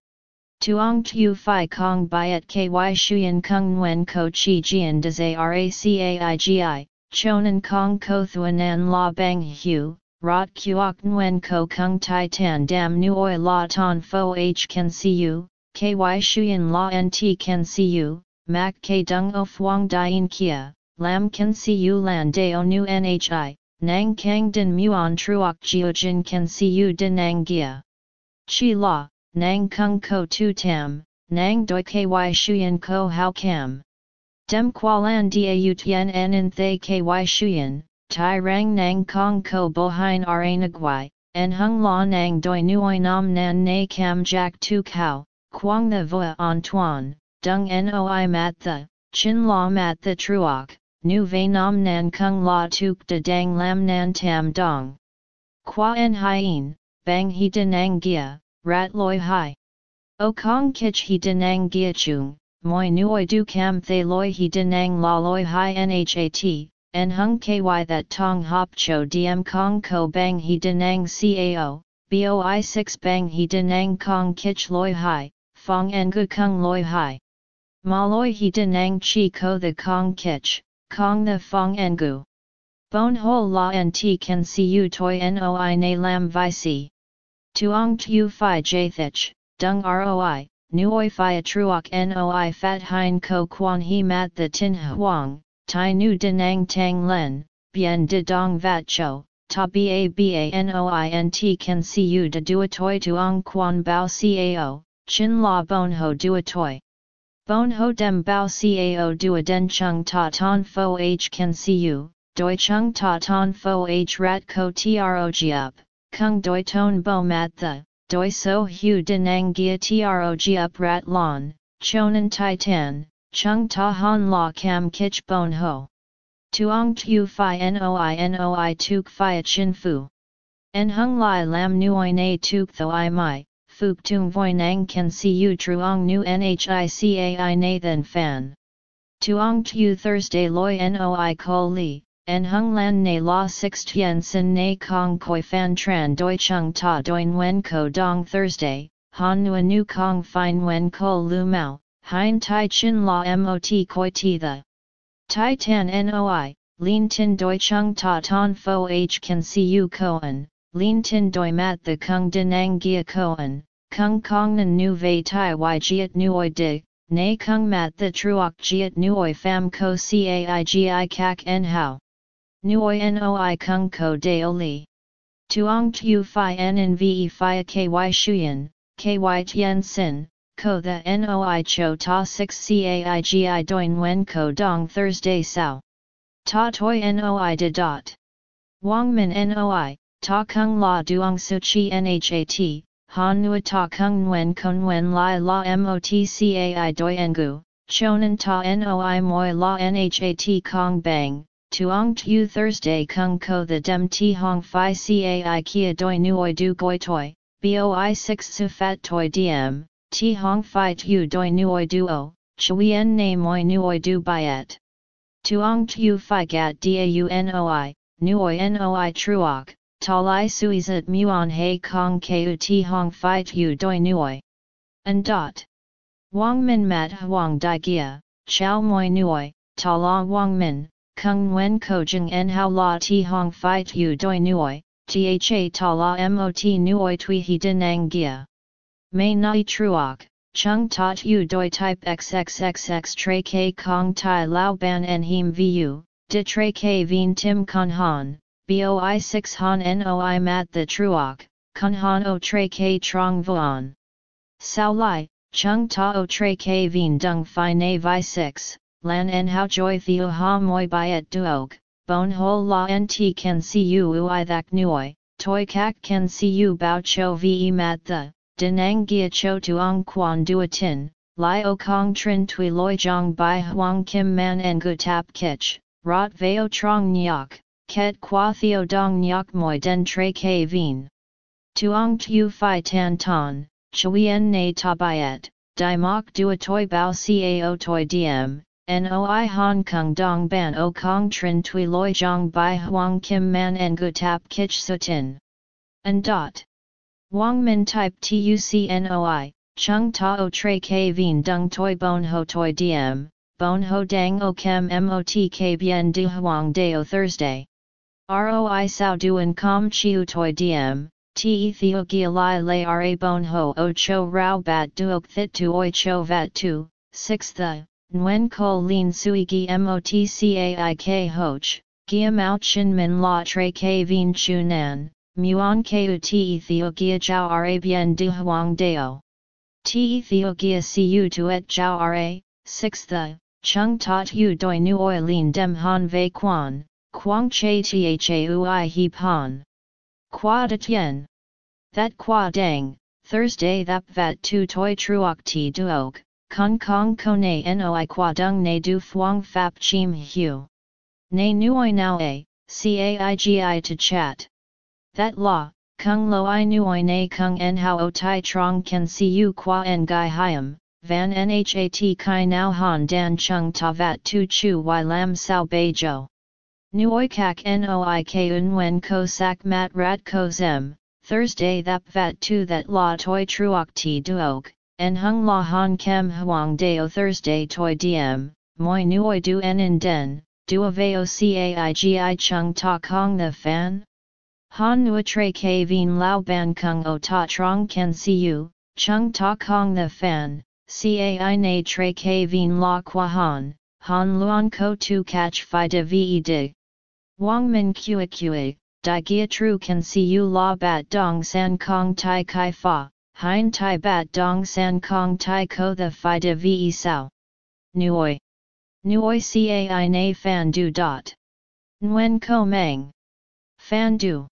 Tuong tu fi kong byet ky shuyen kung nguen ko chi jian des racaigi, chonan kong ko thuanan la bang hu, rot kuok nguen ko kung tai tan dam nuoi la ton fo h can see you, ky shuyen la nt can see you, mak k dung o fuang dien kia, lam can see you lan deo nu nhi, nang kang din muon truok jiojin can see you dinang gia. Chi la, nang kung ko tu tam, nang doi ky shuyen ko how cam. Dem qualan da tien en in thay ky shuyen, tai rang nang kong ko bohin ra nagwai, en hung la nang doi nuoi nam nan na cam jack tu kao, quang the voa antoine, dung noi mat the, chin la mat the truok, nu ve nam nan kung la tuk de dang lam nan tam dong. Qua en hien, bang he denang gia, rat loi hai. O kong kich he denang gia chung, moi nuoi du cam thay loi he denang la loi hai nhat, en hung ky that tong hop cho diem kong ko bang he denang cao, boi 6 bang he denang kong kich loi hai, fong en gu kung loi hai. Ma loi he denang chi ko the kong kich, kong the fong en gu. Bon ho la en ti can see you toi noi na lam vi si. Tuong tu fi jathich, dung roi, nuoi fi truok noi fat hein ko quan he mat the tin huang, tai nu denang tang len, bien de dong vat cho, ta ba ba can see you de dua toi tuong quan bao cao, chin la bon ho dua toi. Bon ho dem bao cao dua den chung ta ton fo h can see you, doi chung ta ton fo h rat ko trog up, kung doi ton bo mat the, doi so hu denang gia trog up rat lon, chonan tai tan, chung ta han la cam kich bon ho. Tuong tu fi noi noi tuk fi chin fu. En hung lai lam nuoi na tuk tho i mai, fuk tung voi nang can see you truong nu nhicai nathan fan. Tuong tu Thursday loi noi ko li, en hung lan ne la 6 tien sin na kong koi fan tran doi chung ta doi wen ko dong Thursday, han nu nu kong fine wen ko lu mau, hein tai chin la mot koi ti the. Tai tan noi, lin tin doi chung ta ton fo h can see you koan, lin tin doi mat the kung denang gia koan, kung kong nan nu vei tai y jiet nuoi dig, nay kung mat the truok jiet nuoi fam ko caigi kak en hao. Nuoi noi kung ko deo li. Tuong tu fi en ve fi ky shuyen, ky tien sin, ko the noi cho ta 6 caigi doin wen ko dong Thursday sao. Ta toi noi de dot. Wang min noi, ta kung la duong su chi nhat, han nua ta kung wen kun wen lai la motcai doi engu, chonan ta noi moi la nhat kong bang, Tuong tu Thursday kung ko the dem ti hong fi cai kia doi nuoi du goi toi, boi 6 su fat toi diem, ti hong fi tu doi nuoi du o, chuyen na moi nuoi du byet. Tuong tu fi gat daunoi, nuoi noi truok, ta lai suizat muon hei kong keu ti hong fi tu doi nuoi. And dot. Wang min mat huang di gia, chow moi nuoi, ta la wang min, kung wen ko jeng en hao la ti hong fi tu doi nuoi, tha ta la mot nuoi tui he denang gia. May nai truok, chung ta tu doi type xxxx tre k kong tai lao ban en him vu, de tre k vien tim con han, boi 6 han noi mat the truok, con han o tre k trong vuan. Sao lai, chung ta o tre k vien dung fi na vi 6, lan en how joy theo ha moi byet duog, bon hol la nt can see you ui thak nuoi, toi kak can see you bao cho ve mat the, denang gia cho tuong quan dua tin, lai o kong trin tui loi jong bai huang kim man en gu tap kich, rot veo trong nyok, ket qua theo dong nyok moi den tre ke vin. Tuong tu fi tan ton, chuyen na tabayet, di mok dua toi bao cao toi diem, Noi Hong Kong Dong Ban O Kong Trin Tui Loi Jong Bai Huang Kim Man and Gu Tap Kich Sutin. And dot. Wang Min Type TUCNOI, Chung Ta O Tre K Vien Dung Toi Bon Ho Toi Diem, Bon Ho Dang O Kem Mot K Bien De Huang Deo Thursday. ROI Sao Duan Com Chiu Toi Diem, Te Theo Gia Lai Lay Ra Bon Ho O Cho Rao Bat Duok Thit Tu Oi Cho Vat Tu, 6 The. Nguyen ko lin sui gi motcaik hoch, gia mao chin min la tre ke vin chu nan, muon ke te theo gia jiao ra bien de huang deo. Te theo gia cu tuet jiao ra, 6th the, chung tot hu doi nu oi lin dem han vei quan, quang che tha ui he pan. Qua de tien. That qua dang, Thursday thap vat tu toi truok ti duok, kong kong kone noi qua dung ne du fuang fap chim hu. Ne nuoi now a, caigi to chat. That law, kung lo i nuoi ne kung en hao o tai trong can see you qua en gai van nhat kai Nao han dan chung ta vat tu chu y lam sao bei jo. Nuoi kak noi k un wen ko sak mat rat ko zem, Thursday thap vat tu that la toi truok ti duok, en hung la han kem huang deo Thursday toi diem, moi nuoi du en in den, du aveo caigi chung ta kong the fan? Han nua tre ke vien lao ban kung o ta trong see you, chung ta kong the fan, cai na tre ke vien la qua han, han luan ko tu catch fi de ve dig. Wang min kua kua, di gia tru can see you la bat dong san kong tai kai fa, hein tai bat dong san kong tai ko the fi de ve sao. Nuoi. Nuoi cai na fan du dot. Nguyen ko mang. Fan du.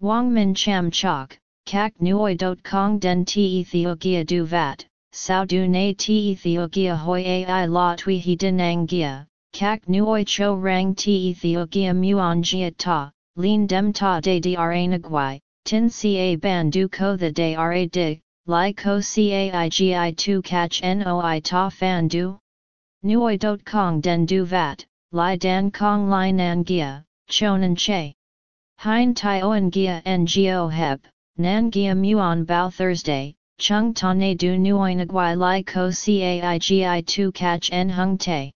Wang min cham chok, kak nuoi dot kong den ti Ethiopia du vat, sao du na ti Ethiopia hoi ai la tui he denang gia, kak nuoi cho rang ti Ethiopia muon jiat ta, lin dem ta de dra nagwai, tin ca ban du ko the de ra dig, li ko caigi tu catch noi ta fan du? Nuoi dot kong den du vat, li dan kong li nan gia, chonan che. Hein tai oan gia ngo heb, nan gia muon bao Thursday, chung ta ne du nuoi nagwai li ko caigi tu catch en hung te.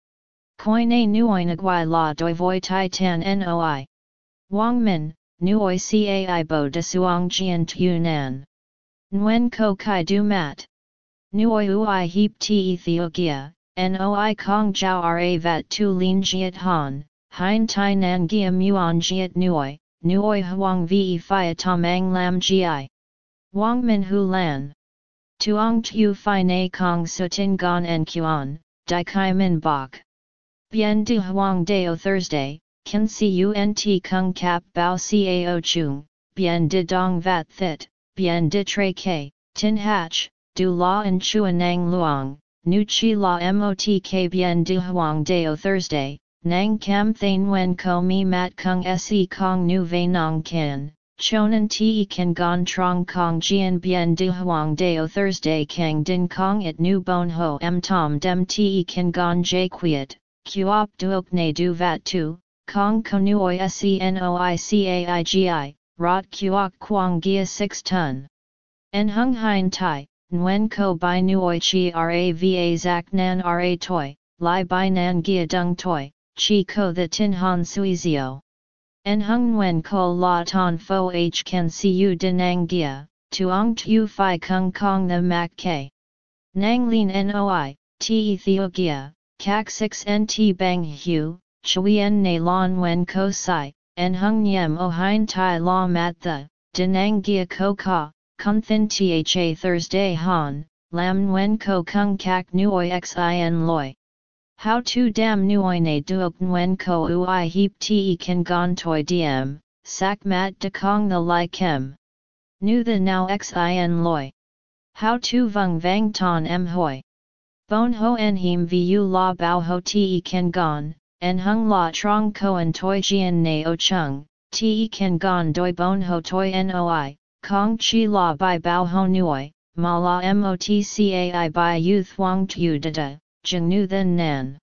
Koi ne nuoi nagwai la doi voi tai tan noi. Wang min, nuoi cai bo de suang jian tu nan. Nguyen ko kai du mat. Nuoi ui heap ti Ethiopia, noi kong jiao ra vat tu lin jiat han, hein tai nan gia muon jiat nuoi, nuoi huang ve fi tamang lam gi. Wang min hu lan. Tuong tu fi na kong sutin gon en kuan, Dai kai min bok. Bien du huang deo Thursday, kan si unt kung kap bao cao chung, bien de dong vat thit, bien de tre ke, tin hatch, du la en chuanang luang, nu chi la mot k bien du huang deo Thursday, Nang kam thain wen ko mi mat kung se kong nu ve nong kan, chonan te kan gon trong kong jian bien du huang deo Thursday kang din kong it nu bon ho em tom dem te kan gon j quiet, kuop duok ne du vat tu, kong konuoi senoi caigi, rot kuok quang gia 6 ton. En hung hein tai, nguen ko bai nuoi chi rava zak nan ra toi, li bai nan gia dung toi chi ko the tin han suizio. En hung wen ko la ton fo h can you denang gia, tuong tu fi kung kong the mak ke. Nang lin noi, ti Ethiopia, kak 6 nt bang hu, chuyen ne lon wen ko sai, en hung nyem o hein tai la mat the, denang gia ko ka, kun thin tha Thursday han, lam wen ko kung kak nuoi xin loi. How to dam nuoine duok nguen ko ui heap te kan gon toi diem, sak mat de kong the lai kem. Nu the now xin loi. How to vung vang ton em hoi. Bon ho en him vu la bao ho te kan gon, en hung la trong koan toi jian o chung, te kan gon doi bon ho toi noi, kong chi la bai bao ho nuoi, ma la motcai bai youth wang tu da da jeng nu then nan.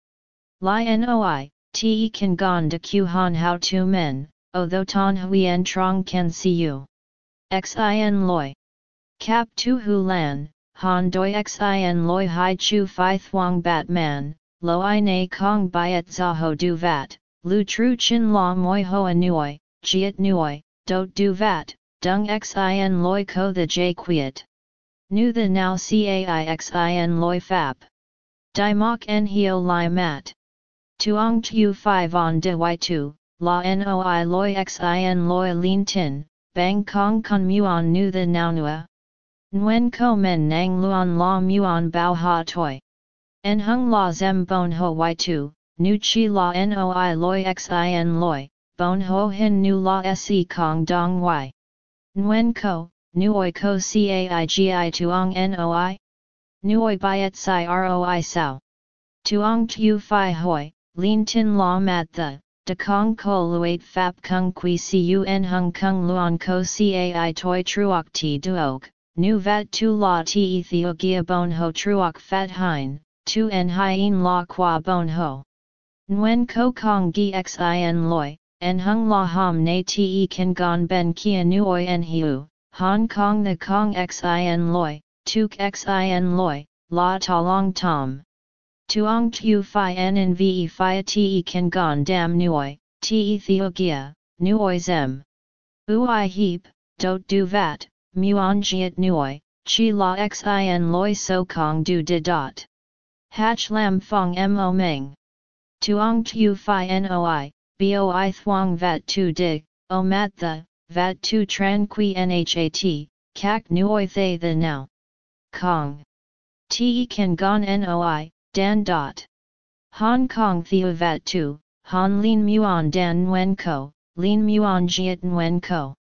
Li noi, te kan gon de q han how to men, o tho ton huyen trong can see you. Xin loi. Cap tu hu lan, han doi xin loi hai chu fi thuang bat man, lo i na kong byet zaho du vat, lu tru chin la moi hoa nuoi, jiet nuoi, dot du vat, dung xin loi ko the j quiet. Nu the now cai xin loi fap. Di mok en hio li mat. Tuong tu 5 on de y2, la noi loi xin loi lin tin, bang kong con muon nu the naunua. Nguyen ko men nang luon la muon bao ha toi. En hung la zem bon ho y2, nu chi la noi loi xin loi, bon ho hin nu la se kong dong y. Nguyen ko, nuoi ko caigi tuong noi? Nuoi byet si roi sao. Tuong tu fi hoi, lin tin la mat the, de kong ko luat fap kung qui cun hung kung luon ko cai toi truok ti duok, nu vat tu la ti Ethiopia bon ho truok fat hein, tu en hien la qua bon ho. Nguyen ko kong gi xin loi, en hung la ham na te kan gon ben kia nuoi en hiu, Hong Kong the kong xin loi, tuk xin loi, la ta long tom. Tuong tu fi en en ve fi te kan gon dam nuoi, te theogia, nuoi zem. Ui heap, dot du vat, muon jiet nuoi, chi la xin loi so kong du de dot. Hach lam fong mo meng. Tuong tu fi noi, boi thuong vat tu dig, o mat the, vat tu tran qui nhat, kak nuoi thay the now. Kong. Te kan gon noi, dan dot. Hong Kong theo vat tu, han lin muon dan nguen ko, lin muon jiet nguen ko.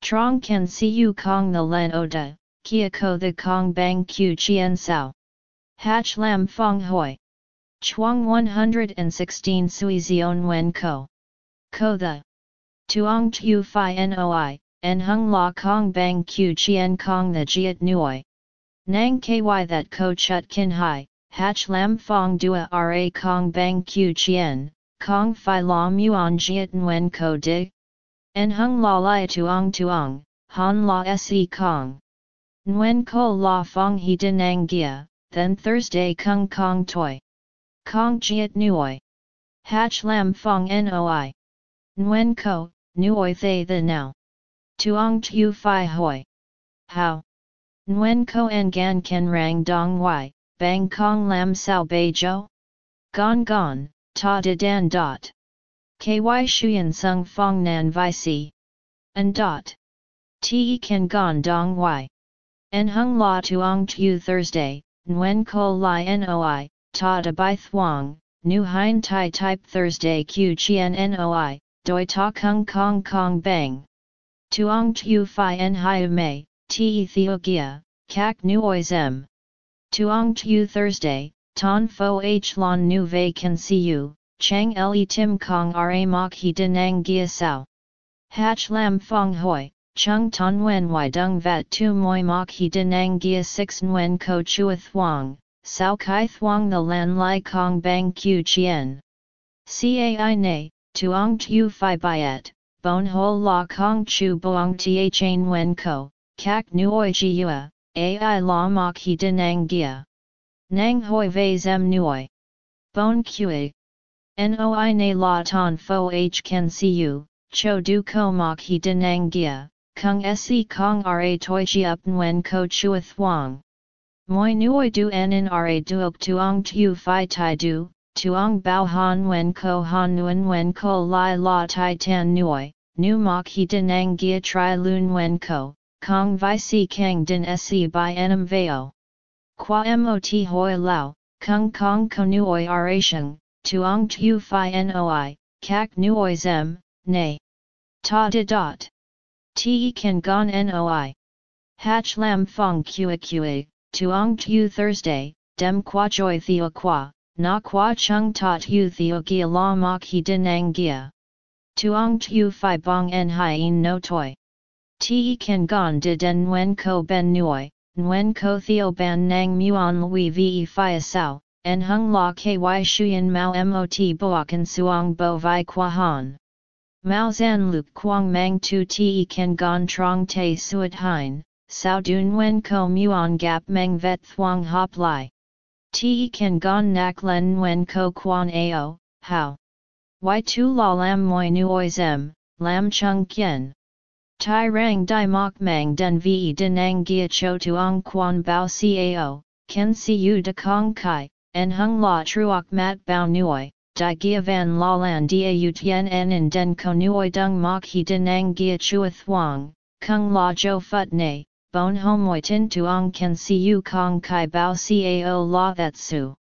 Trong see you kong the len oda, kia ko the kong bang q chien sao. Hach lam fong hoi. Chuang 116 sui zion wen ko. Ko the. Tuong tu fi noi, en hung la kong bang q chien kong the jiet nuoi. Nang ky that ko chut kin hai, hach lam fong dua ra kong bang q chien, kong fi la muon jiet nguen ko dig. En hung la lai tuong tuong, han la se kong. Nguyen ko la fong he denang gia, then Thursday kung kong toi. Kong jiet nuoi. Hach lam fong noi. Nguyen ko, nuoi thay the now. Tuong tu fi hoi. How? Nguyen ko en gan ken rang dong y, bang kong lam sao bei jo? Gon gon, ta de dan dot. Ky shuyen sung fong nan vi si. And dot. Te kan gon dong y. En hung la tuong tu Thursday, Nguyen ko li noi, ta de bai thuong, nu hein tai type Thursday q chien noi, doi ta kung kong kong bang. Tuong tu fi en hiu mei, te theogia, kak nuoi zem. Tuong tu Thursday, ton fo h lon nu vei can see you, Chang le tim kong ra mok he denang gia sao. Hach lam fong hoi, chung ton wen y dung vat tu moi mok he denang gia six nguyen ko chua thuong, sao kai thuong the lan lai kong bang q chien. Cai ne, tuong tu fi byet, bon ho la kong chu boong ta chain wen ko, kak nuoi ji ai la mok he denang gia. Nang hoi vei zem nuoi. Bon kui. Noi na la ton fo h can see cho du ko mok he denang gia, kung se kong ra toi chi up nguen ko chua thuong. Moi nuoi du en ra duok tuong tu fi tai du, tuong bao han wen ko han nguyen wen ko lai la tai tan nuoi, nu mok he denang gia tri lun wen ko, kong vi si kang din se by enam veo. Qua mot hoi lao, kung kong ko nuoi ra tuong tu fi noi, kak nuoi zem, nay. Ta de dot. Te kan gon noi. Hach lam fong kua kua, tuong tu Thursday, dem qua joy theo qua, na qua chung ta tu theo gia la mok he denang gia. Tuong tu fi bong en hien no toi. Te kan gon de den nguen ko ben nuoi, nguen ko theo ban nang muon lui ve fi sao, en hung la ky shuyen mao mot boakan suong bo vi qua han. Mao zan lup quang mang tu te ken gon trong te suat hein, sao dun wen ko muon gap meng vet thuong hop lai. Te ken gon nak len wen ko quan ao, how? Y tu la lam moi nuoi zem, lam chung kien. Tai rang Dai mok mang den ve denang gia cho tuong quan bao cao, ken si u de kong kai, en hung la truok mat bao nuoi, di gia van la lan dia u tien en in den ko nuoi dung mok he denang gia chua thuong, kung la jo phut ne, bon homoi tin tuong can see you kong kai bao cao la that su.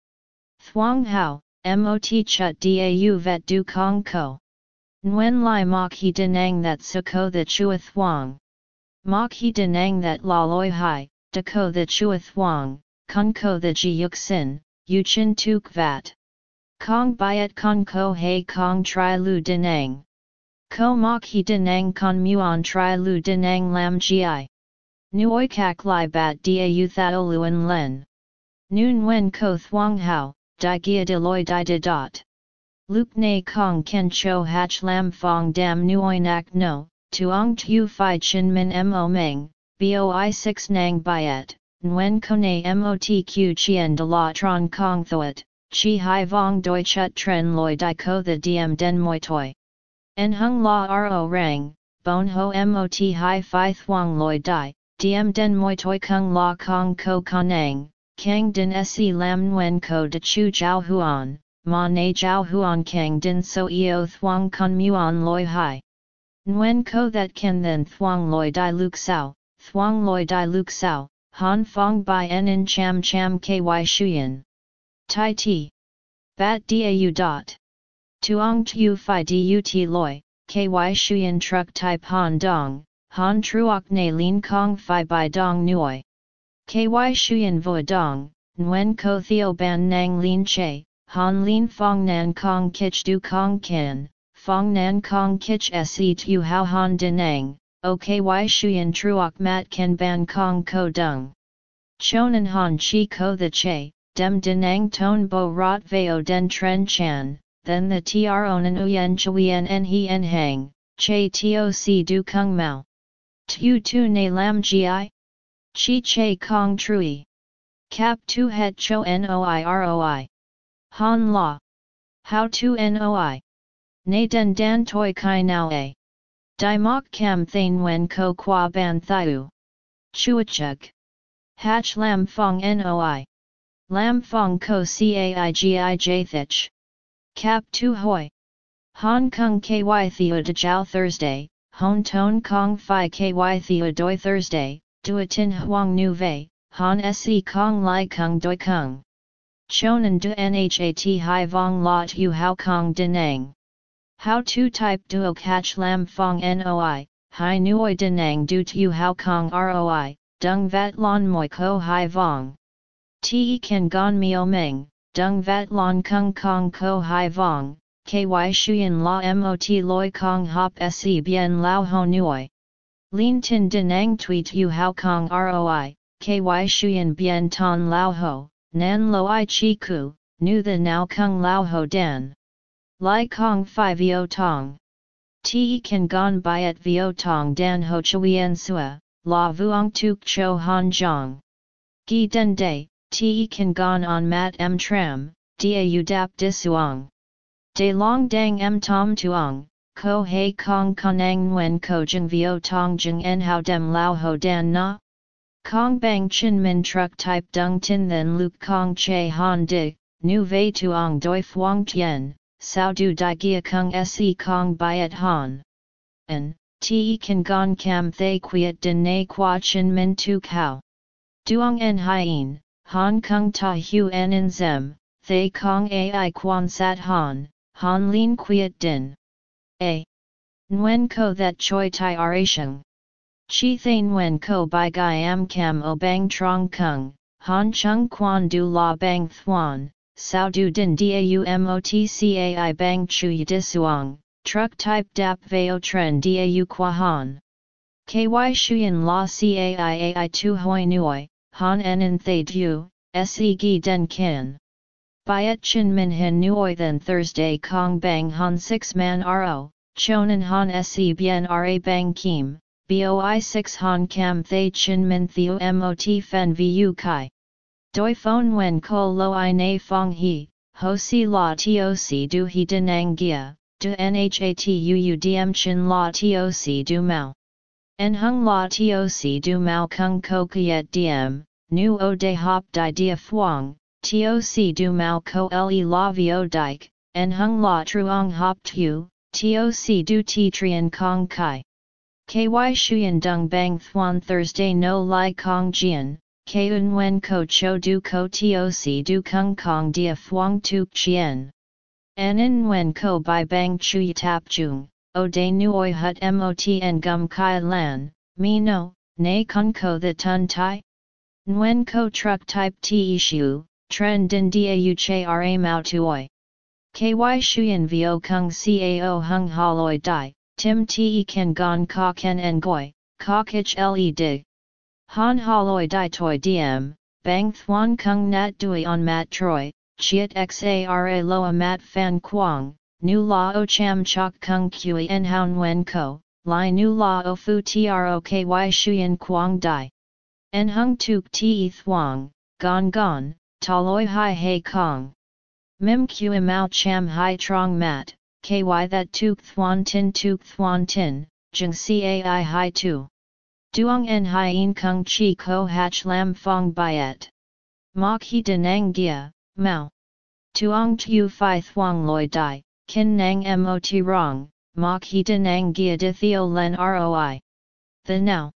Thuong hao, mot chut dau vet du kong ko. Nguyen lai mok he denang that suko the chua thuang. Mok he denang that la loi hai, de ko the chua thuang, kun ko the ji yuk sin, yu chin tuk vat. Kong byet kong ko hei kong tri lu denang. Ko mok he denang kon muon tri lu denang lam gi. Nuoi kak lai bat da u thao luen len. Noon wen ko thuang hao, di gia de loi di de dot. Luke na kong ken cho hach lam fong dam nuoi nak no, tuong tu fi chin min mo meng, boi 6 nang byet, Nguyen kone motq chien de la tron kong thoat, chi hai vong doi chut tren loi di ko the diem den moi toi. En hung la ro rang, bon ho mot hai phi thuang loi di, diem den moi toi kung la kong ko kanang, kang din se lam nguyen ko de chu jiao huan, ma na jiao huan kang din so eo thuang con muon loi hai. Nguyen ko that can then thuang loi di luk sao, thuang loi di luk sao, han fong bai en in cham cham ky shuyen. Tai ti. Bat dau dot. Tuong tu fi dut loi, ky shuyen truck tai han dong, han truok ne lin kong fi bai dong nuoi. Ky shuyen vo dong, nguen ko theo ban nang lin che, han lin fong nan kong kich du kong kin, fong nan kong kich se tu hao han denang, oky shuyen truok mat ken ban kong ko dung. Chonan han chi ko the che, dem denang ton bo rot veo den tren chan, then the tronan uyen chuyen en he en hang, che toc du kung mao. Tu tu ne lam gi? Chi che kong trui. Cap tu het cho noi roi. Han la. How to noi. Ne den dan toi kai nao a. Di mok cam thain wen ko qua ban thiu. Chuachuk. Hatch lam fong noi. Lam fong ko caigi jathich. Cap tu hoi. Hong Kong ky theo de jiao Thursday, hon ton kong fi ky theo doi Thursday, duatin huang nu vei, han se kong lai kung doi kung. Chonan du nhat hai vong lot yu hao kong denang. How to type duo catch lam fong noi, hai nuoi denang du tu hao kong roi, dung vat lon moi ko hai vong. Te kan gon mio meng, dung vat lon kung kong ko hai vong, ky shuyen la mot loi kong hop se bien lao ho nuoi. Lin tin denang tweet hao kong roi, ky shuyen bien ton lao ho, nan lo i chi ku, nu the now kung lao ho dan. Lai kong fi vio tong. Te kan gon byet vio tong dan ho chuyen sua, la vuong tuk cho han jong. Gi den day, te kan gon on mat m tram, u dap disuang. De long dang m tom tuong, ko hei kong konang nguen ko jeng vio tong jeng en how dem lao ho dan na? Kong bang chin min truck type dung tin then luke kong che han di, nu vei tuong doi fuang tien, sao du di gia kung se kong byet han. En, te kan gon cam thay quiet din na qua chin min tu kao. Duong en hien, han kung ta hu en in zem, thay kong ai quan sat han, Han lin quiet din. A. Nguyen ko that choi tai arasheng. Chi thain wen ko by gai am cam o bang trong kung, han chung quan du la bang thuan, sao du din da daumotcai bang chu yidisuang, truck type dap veo tren dau qua han. Ky shuyen la caiai tu hoi nuoi, han en thay du, se gi den kin. Byet Chin Min Hin Nuoi Then Thursday Kong Bang Han 6 Man Ro, Chonan Han Se Bien Ra Bang Kim, Boi 6 Han Cam Thay Chin Min Theo Mot Fen Vu Kai. Doi Phone Wen Ko Lo I Na Fong He, Ho Si La Toc Du He Denang Gia, Du Nhat Dm Chin La Toc Du Mao. En Hung La Toc Du Mao Kung Ko Kiet Dm, Nu O De Hop Di Dia Phuong, Toc du Mao ko le la vio dike, en hung la truong hop tu, toc du ti trian kong kai. Ky shuyen dung bang thuan Thursday no lai kong jian, keun wen ko cho du ko toc du kung kong dia phuong tu chien. En in wen ko by bang chui tap chung, o de nuoi hut mot en gum kai lan, mi no, ne kun ko the tun tai? Nguyen co truck type te ishu, tren din da u che ra mao tuoi. Ky shuyen vio kung cao hung haloi dai, tim te ken gon ka ken en goi, ka kich le dig. Han haloi dai toi diem, bang thuan kung nat dui on mat troi, chiat xara loa mat fan quang, nu la o cham chok kung kui en haun wen ko, Lai nu la o fu troky shuyen quang dai. En hung tuk ti thuang, gong gong, taloi hai hei kong. Mim kui mao cham hai trong mat, ky that tuk thuan tin tuk thuan tin, jeng cai hai tu. Duong en hai in kung chi ko hach lam fong byet. Mok he denang dia, mao. Tuong tu fi thuang loi dai, kin nang mot rong, Mok he denang gia de theo len roi. The now.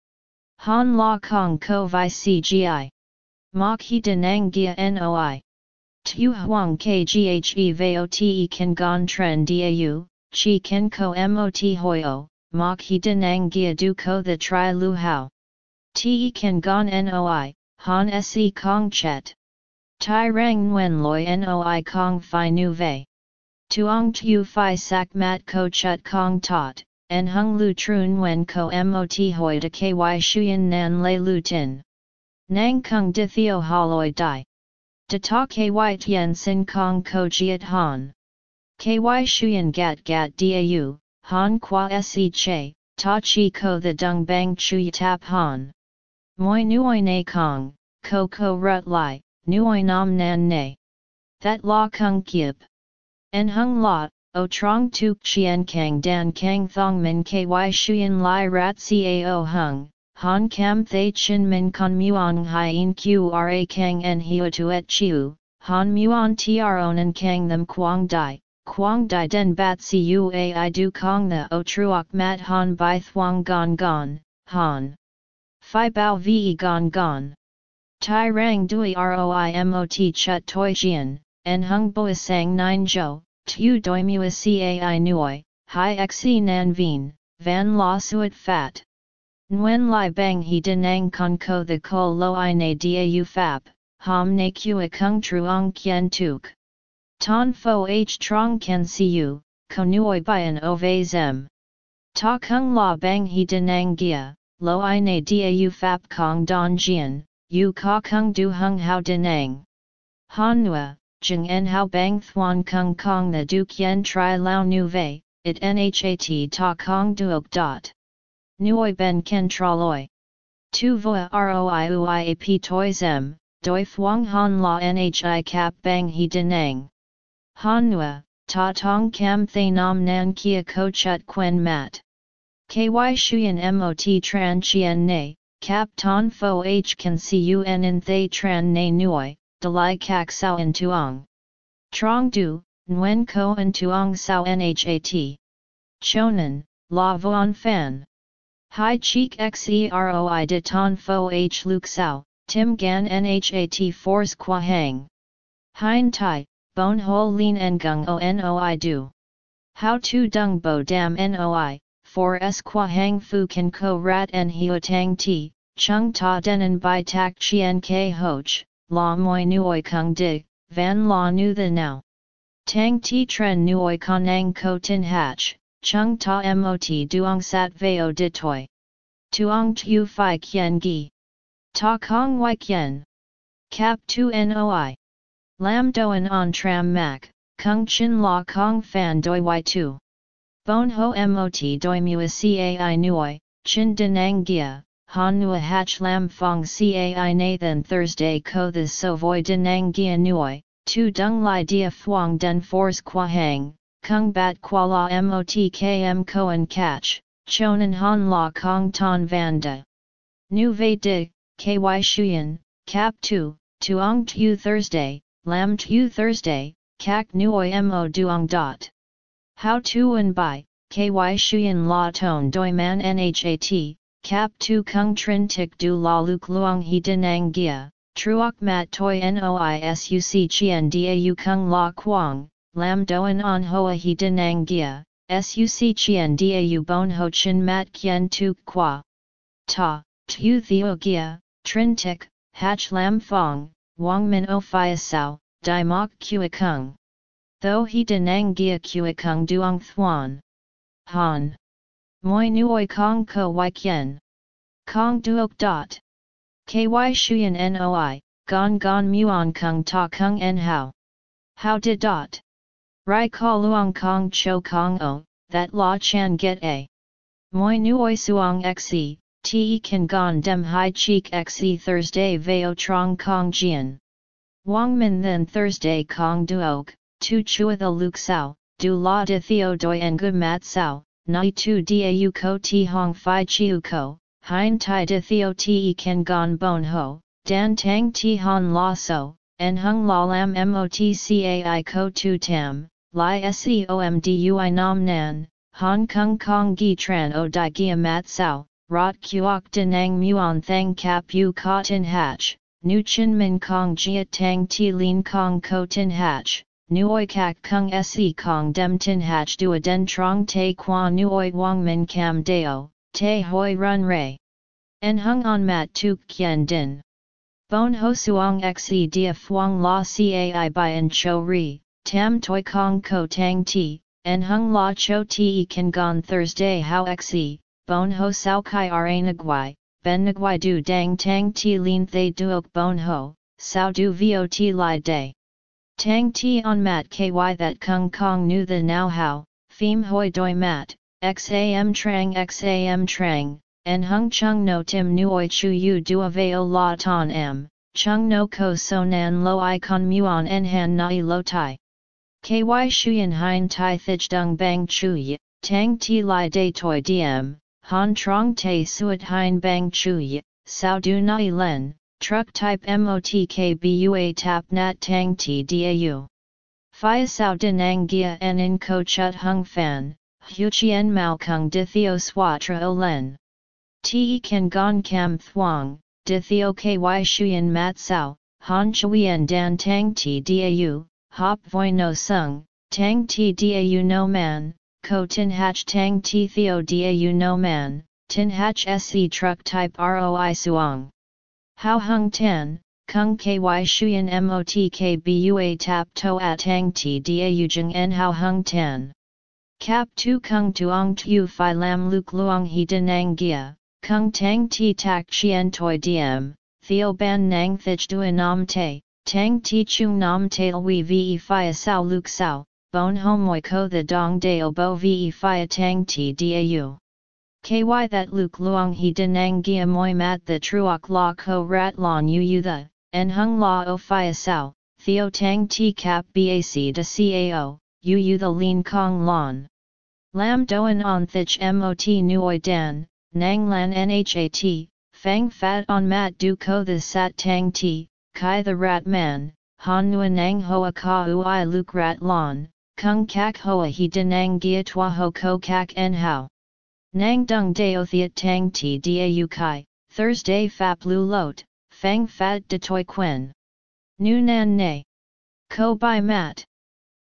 Han la kong ko vi cgi. Mok he denang gia noi. Tu huang kghe vote kan gon tren dau, chi ken ko mot hoyo, mok he denang gia du ko the tri lu hao. Te kan gon noi, han se kong chet. Tai rang nguen loi noi kong fi nu vei. Tuong tu fi sak mat ko chut kong tot, en hung lu trun wen ko mot hoi de ky shuyen nan le lu tin. Nang kung di theo haloi dai. De ta ky tien sin kong ko jiet han. Ky shuyen gat gat dau, han qua se che, ta chi ko the dung bang chu tap han. Moi nuoi na kong, ko ko rut lai, nuoi nam nan ne. That la kung kip. En hung la, o trong tuk chien kang dan kang thong min ky shuyen lai rat cao hung, han kam thay chin min con muong hien qra kang en hio tuet chiu, han muon tronen kang them quang dai, quang dai den bat cuai du kong the o truok mat han bai thuang gon gon, han. Phi bao ve gon gon. Tai rang dui roi mot chut toi jian, en hung boi sang nine jo, tu doi mua cai nuoi, hi xe nan vien, van la suet fat. Nguyen lai bang he denang con ko the ko lo i na u fap, ham na kua kung truong kien tuk. Ton fo h trong ken siu, ko nuoi bian o vei zem. Ta kung la bang he denang gia, lo i na u fap kong don jian, u ka kung du hung hao denang. Han nua, Jing en hao bang thuan kung kong the duke yen tri lao nu vei, it nhat ta kong duok dot. Nuoi ben ken traloi. Tu voa roi uiap toi zem, doi thuang han la nhi cap bang he denang. Han nua, ta tong cam thay nam nan kia ko chut quen mat. Ky shuyen mot tran chien ne, cap ton fo h can see un in thay tran ne nuoi, Dalai kak sao en tuong. Trong du, Nguyen ko en tuong sao nhat. Chonan, la voan fan. Hai cheek xeroi de ton fo h luk sao, tim gan nhat force qua hang. Hein tai, bon Ho lin en gung o noi du. How to dung bo dam noi, for s qua hang fu kan ko rat en tang ti, chung ta denen by tak chien ke hoch, la moi nuoi kung dig, van la nu the now. Tang ti tren nuoi kanang ko tin hatch, chung ta mot duong sat veo de toi. Tuong tu fi kien gi. Ta kong wai kien. Cap tu noi. Lam doen on tram mak, kung chin la kong fan doi y tu. Bon ho mot doi mua cai nuoi, chin denang gia, Han Nua Hach Lam Fong Cai Nathan Thursday Ko The So Voi Denang Gia Nuoi, Tu Dung Lai Dia Phuong Den Force Qua Hang, Kung Bat Qua La Mot Km Koan Catch, Chonan Han La Kong Ton Vanda. Nu Ve Di, Ky Shuyan, Cap Tu, Tuong Tu Thursday, Lam Tu Thursday, Kak Nuoi Mo Duong Dot. How Tu and Bai, Ky Shuyan La Ton Doi Man Nhat, Cap tu kung trin tik du la luk luong he denang gia, truok mat toi noisuc chien da kung la quang, lam doen on hoa he denang gia, suc chien dau bon ho chin mat kien tu qua. Ta, tu theo gia, trin tik, hach lam fong, wang min o phia sao, di mok kua kung. Though he denang gia kua kung duong thuan. Han. Moi nuoi kong ko wai kien. Kong duok dot. Ky shuyen noi, gon gon muon kung ta kung en hao. How did dot? Rai ka luong kong cho kong o, that la chan get a. Moi nuoi suong xe, te kan gon dem hai cheek xe Thursday veo trong kong jian. Wang min then Thursday kong duok, tu chua the luk sao, du la de theo doi en gu mat sao, nai tu dau ko ti hong fi chiu ko, hein tai de theo te kan gon bon ho, dan tang ti han la so, en hung la lam motcai ko tu tam, Li seomdui nam nan, Hong Kong Kong gi tran o di gia mat sao, rot kuok denang muon thang kap u tin hatch, nu chin min kong jia tang ti lin kong ko tin hatch, nuoi kak kung se kong dem tin hatch du a den trong te qua nuoi wang min cam deo, te hoi run ray. En hung on mat tuk kien din. Bon ho suong xe dia fuang la cai by en cho ri, tam toi kong ko tang ti, en hung la cho ti kan gon Thursday how xe, bon ho sao kai ra nagwai, ben nagwai du dang tang ti lin thay duok bon ho, sao du vot li day. Tang ti on mat ky that kung kong nu the now how, phim hoi doi mat, xam trang xam trang, en hung chung no tim nuoi chu yu du aveo la ton am, chung no ko so nan lo i con muon en han nai lo tai. Ky shuyen hein tai thich dung bang chu tang ti li day toi diem, han trong te suet hein bang chu sao du nai len, truck type motkbua tap nat tang ti dau. Sao denang gia en in ko chut hung fan, hu chien mao kung di theo swatra o len. Te kan gon kam thuang, di theo ky shuyen mat sao, han chuyen dan tang ti dau, hop voi no sung, tang ti dau no man, ko tin hach tang ti theo dau no man, tin hach se truck type roi suang. How hung tan, kung ky shuyen motkbua tap to at tang ti dau jeng en how hung tan. Cap tu kung tuong tu fi lam luk luong he denang gia, kung tang ti tak chien toi diem, theo ban nang thich duanam te, Tang ti chung nam tail we ve fia sao luk sao, bon homoi ko the dong dao bo ve fia tang ti dau. Ky that luk luong he denang gia moi mat the truok la ko rat lon yu yu the, en hung la o fia sao, theo tang ti cap bac de cao, yu yu the lean kong lon. Lam doan on thich mot nuoi dan, nang lan nhat, fang fat on mat du ko the sat tang ti, Kai the rat man, han nua nang hoa ka ui luk rat lon, kung kak hoa he denang gia tua ho ko kak en hao. Nang dung deo thiet tang ti da kai, Thursday fap lu lot, fang fat de toi quen. Nu nan ne. Ko by mat.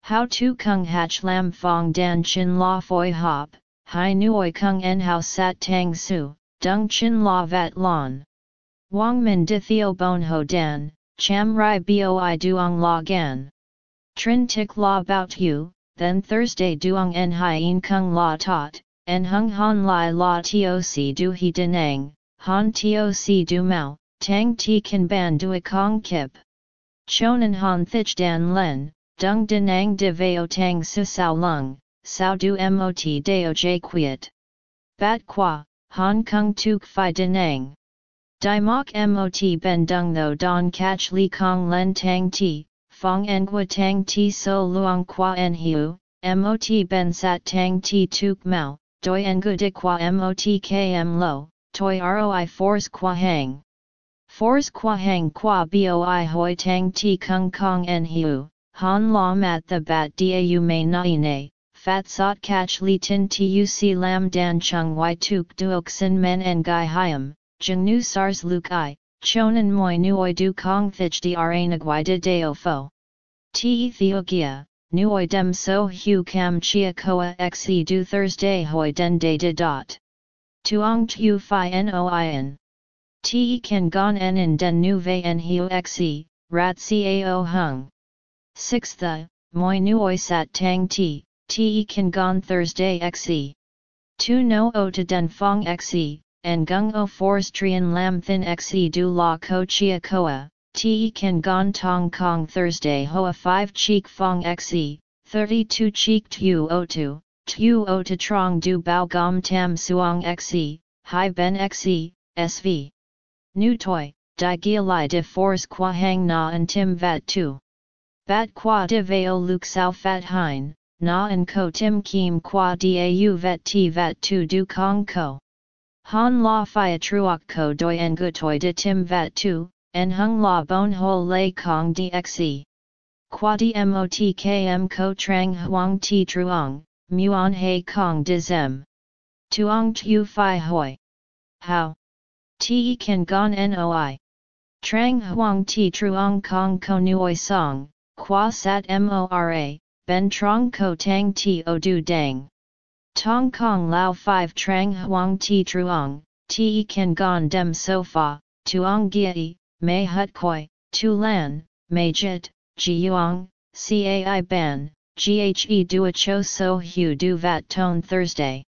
How tu kung hach lam fong dan chin la foi hop, hai nuoi kung en hao sat tang su, dung chin la vat lon. Wang min di theo bon ho dan, Cham rai boi duong la gan. Trin tik la bout you, then Thursday duong en hien kung la tot, en hung han lai la toc du he denang, han toc du mao, tang ti kan ban du kong kip. Chonan han thich dan len, dung denang de veo tang su sao lung, sao du mot deo j quiet. Bat qua, han kung tuk fi denang. Dai mok mot ben dung tho don catch li kong len tang ti, fong engua tang ti so luang qua en hiu, mot ben sat tang ti tuk mao, doi engu di qua mot km lo, toi roi force qua hang. Force qua hang qua boi hoi tang ti kung kong en hiu, han la mat the bat dau may nai ne, fat sot catch li tin tuc lam dan chung y tuk duok sin men en gai hiam Jung nu sars luk i, chonan moi nuoi du kong thich dra nagwai de deo fo. Te theogia, nuoi dem so hu cam chia koa xe du Thursday hoi den de de dot. Tuong tu fi noin. Te kan gon en in den nu ve en hiu xe, rat cao hung. 6 the, moi nuoi sat tang ti, te kan gon Thursday xe. Tu no o to den fong xe, and gung o forstrian lam thin xe du la ko chia koa, te kan gon tong kong Thursday hoa 5 cheek fong xe, 32 cheek tu o tu, tu o to trong du bao gom tam suong xe, hi ben xe, sv. Nu toi, di gia Lai de force qua hang na and tim vat tu. Bat qua de veo luk sao fat hein, na and ko tim kim qua dau vet ti vat tu du kong ko. Han la fia truok ko doi en gu toi de tim vat tu, en hung la bon ho lay kong dxe. Qua di mot km ko trang huang ti truong, muon he kong de zem. Tuong tu fi hoi. How? Te kan gon noi. Trang huang ti truong kong ko nuoi song, qua sat mora, ben trong ko tang ti o du dang. Tong kong lao 5 trang huang ti truong, te kan gon dem sofa, tuong giai, mei hut koi, tu lan, mei jit, ji yuang, cai ban, ghe dua cho so hu du vat tone Thursday.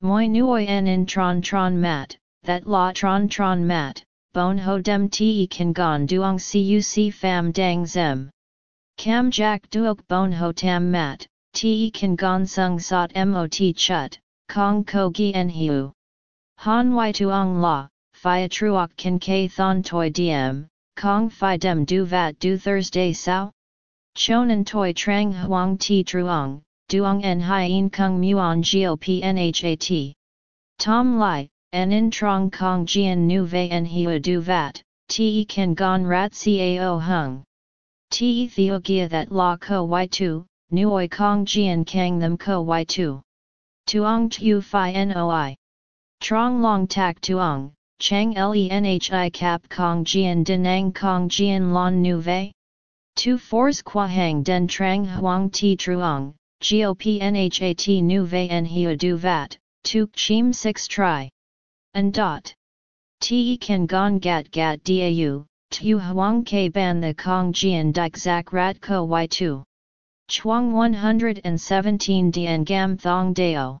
Moi nuoi en in tron tron mat, that la tron tron mat, bon ho dem te kan gon duong cuc fam dang zem. Cam jack duok bon ho tam mat, te kan gon sung sot mot chut, kong ko gi en hiu. Han y tuong la, fia Truoc kan k thon toi diem, kong fi dem du vat du Thursday sao? Chonan toi trang huang ti truong, duong en hien kung muon gop nhat. Tom Lai, en in trong kong jian nu vei en hiu du vat, te kan gon rat cao hung. Te theo gia that la ko y2, nuoi kong jian kang them ko y2. Tuong tu fi noi. Trong long tak tuong, chang lenhi cap kong jian denang kong jian lon nu. Tu fours qua hang den trang huang ti truong, gop nhat nu vei en hiu du vat, tu chim 6 try. And dot. Te kan gong gat gat dau, tu huang ke ban the kong jian dik zak rat ko y2. Chuang 117 dien gam thong dao.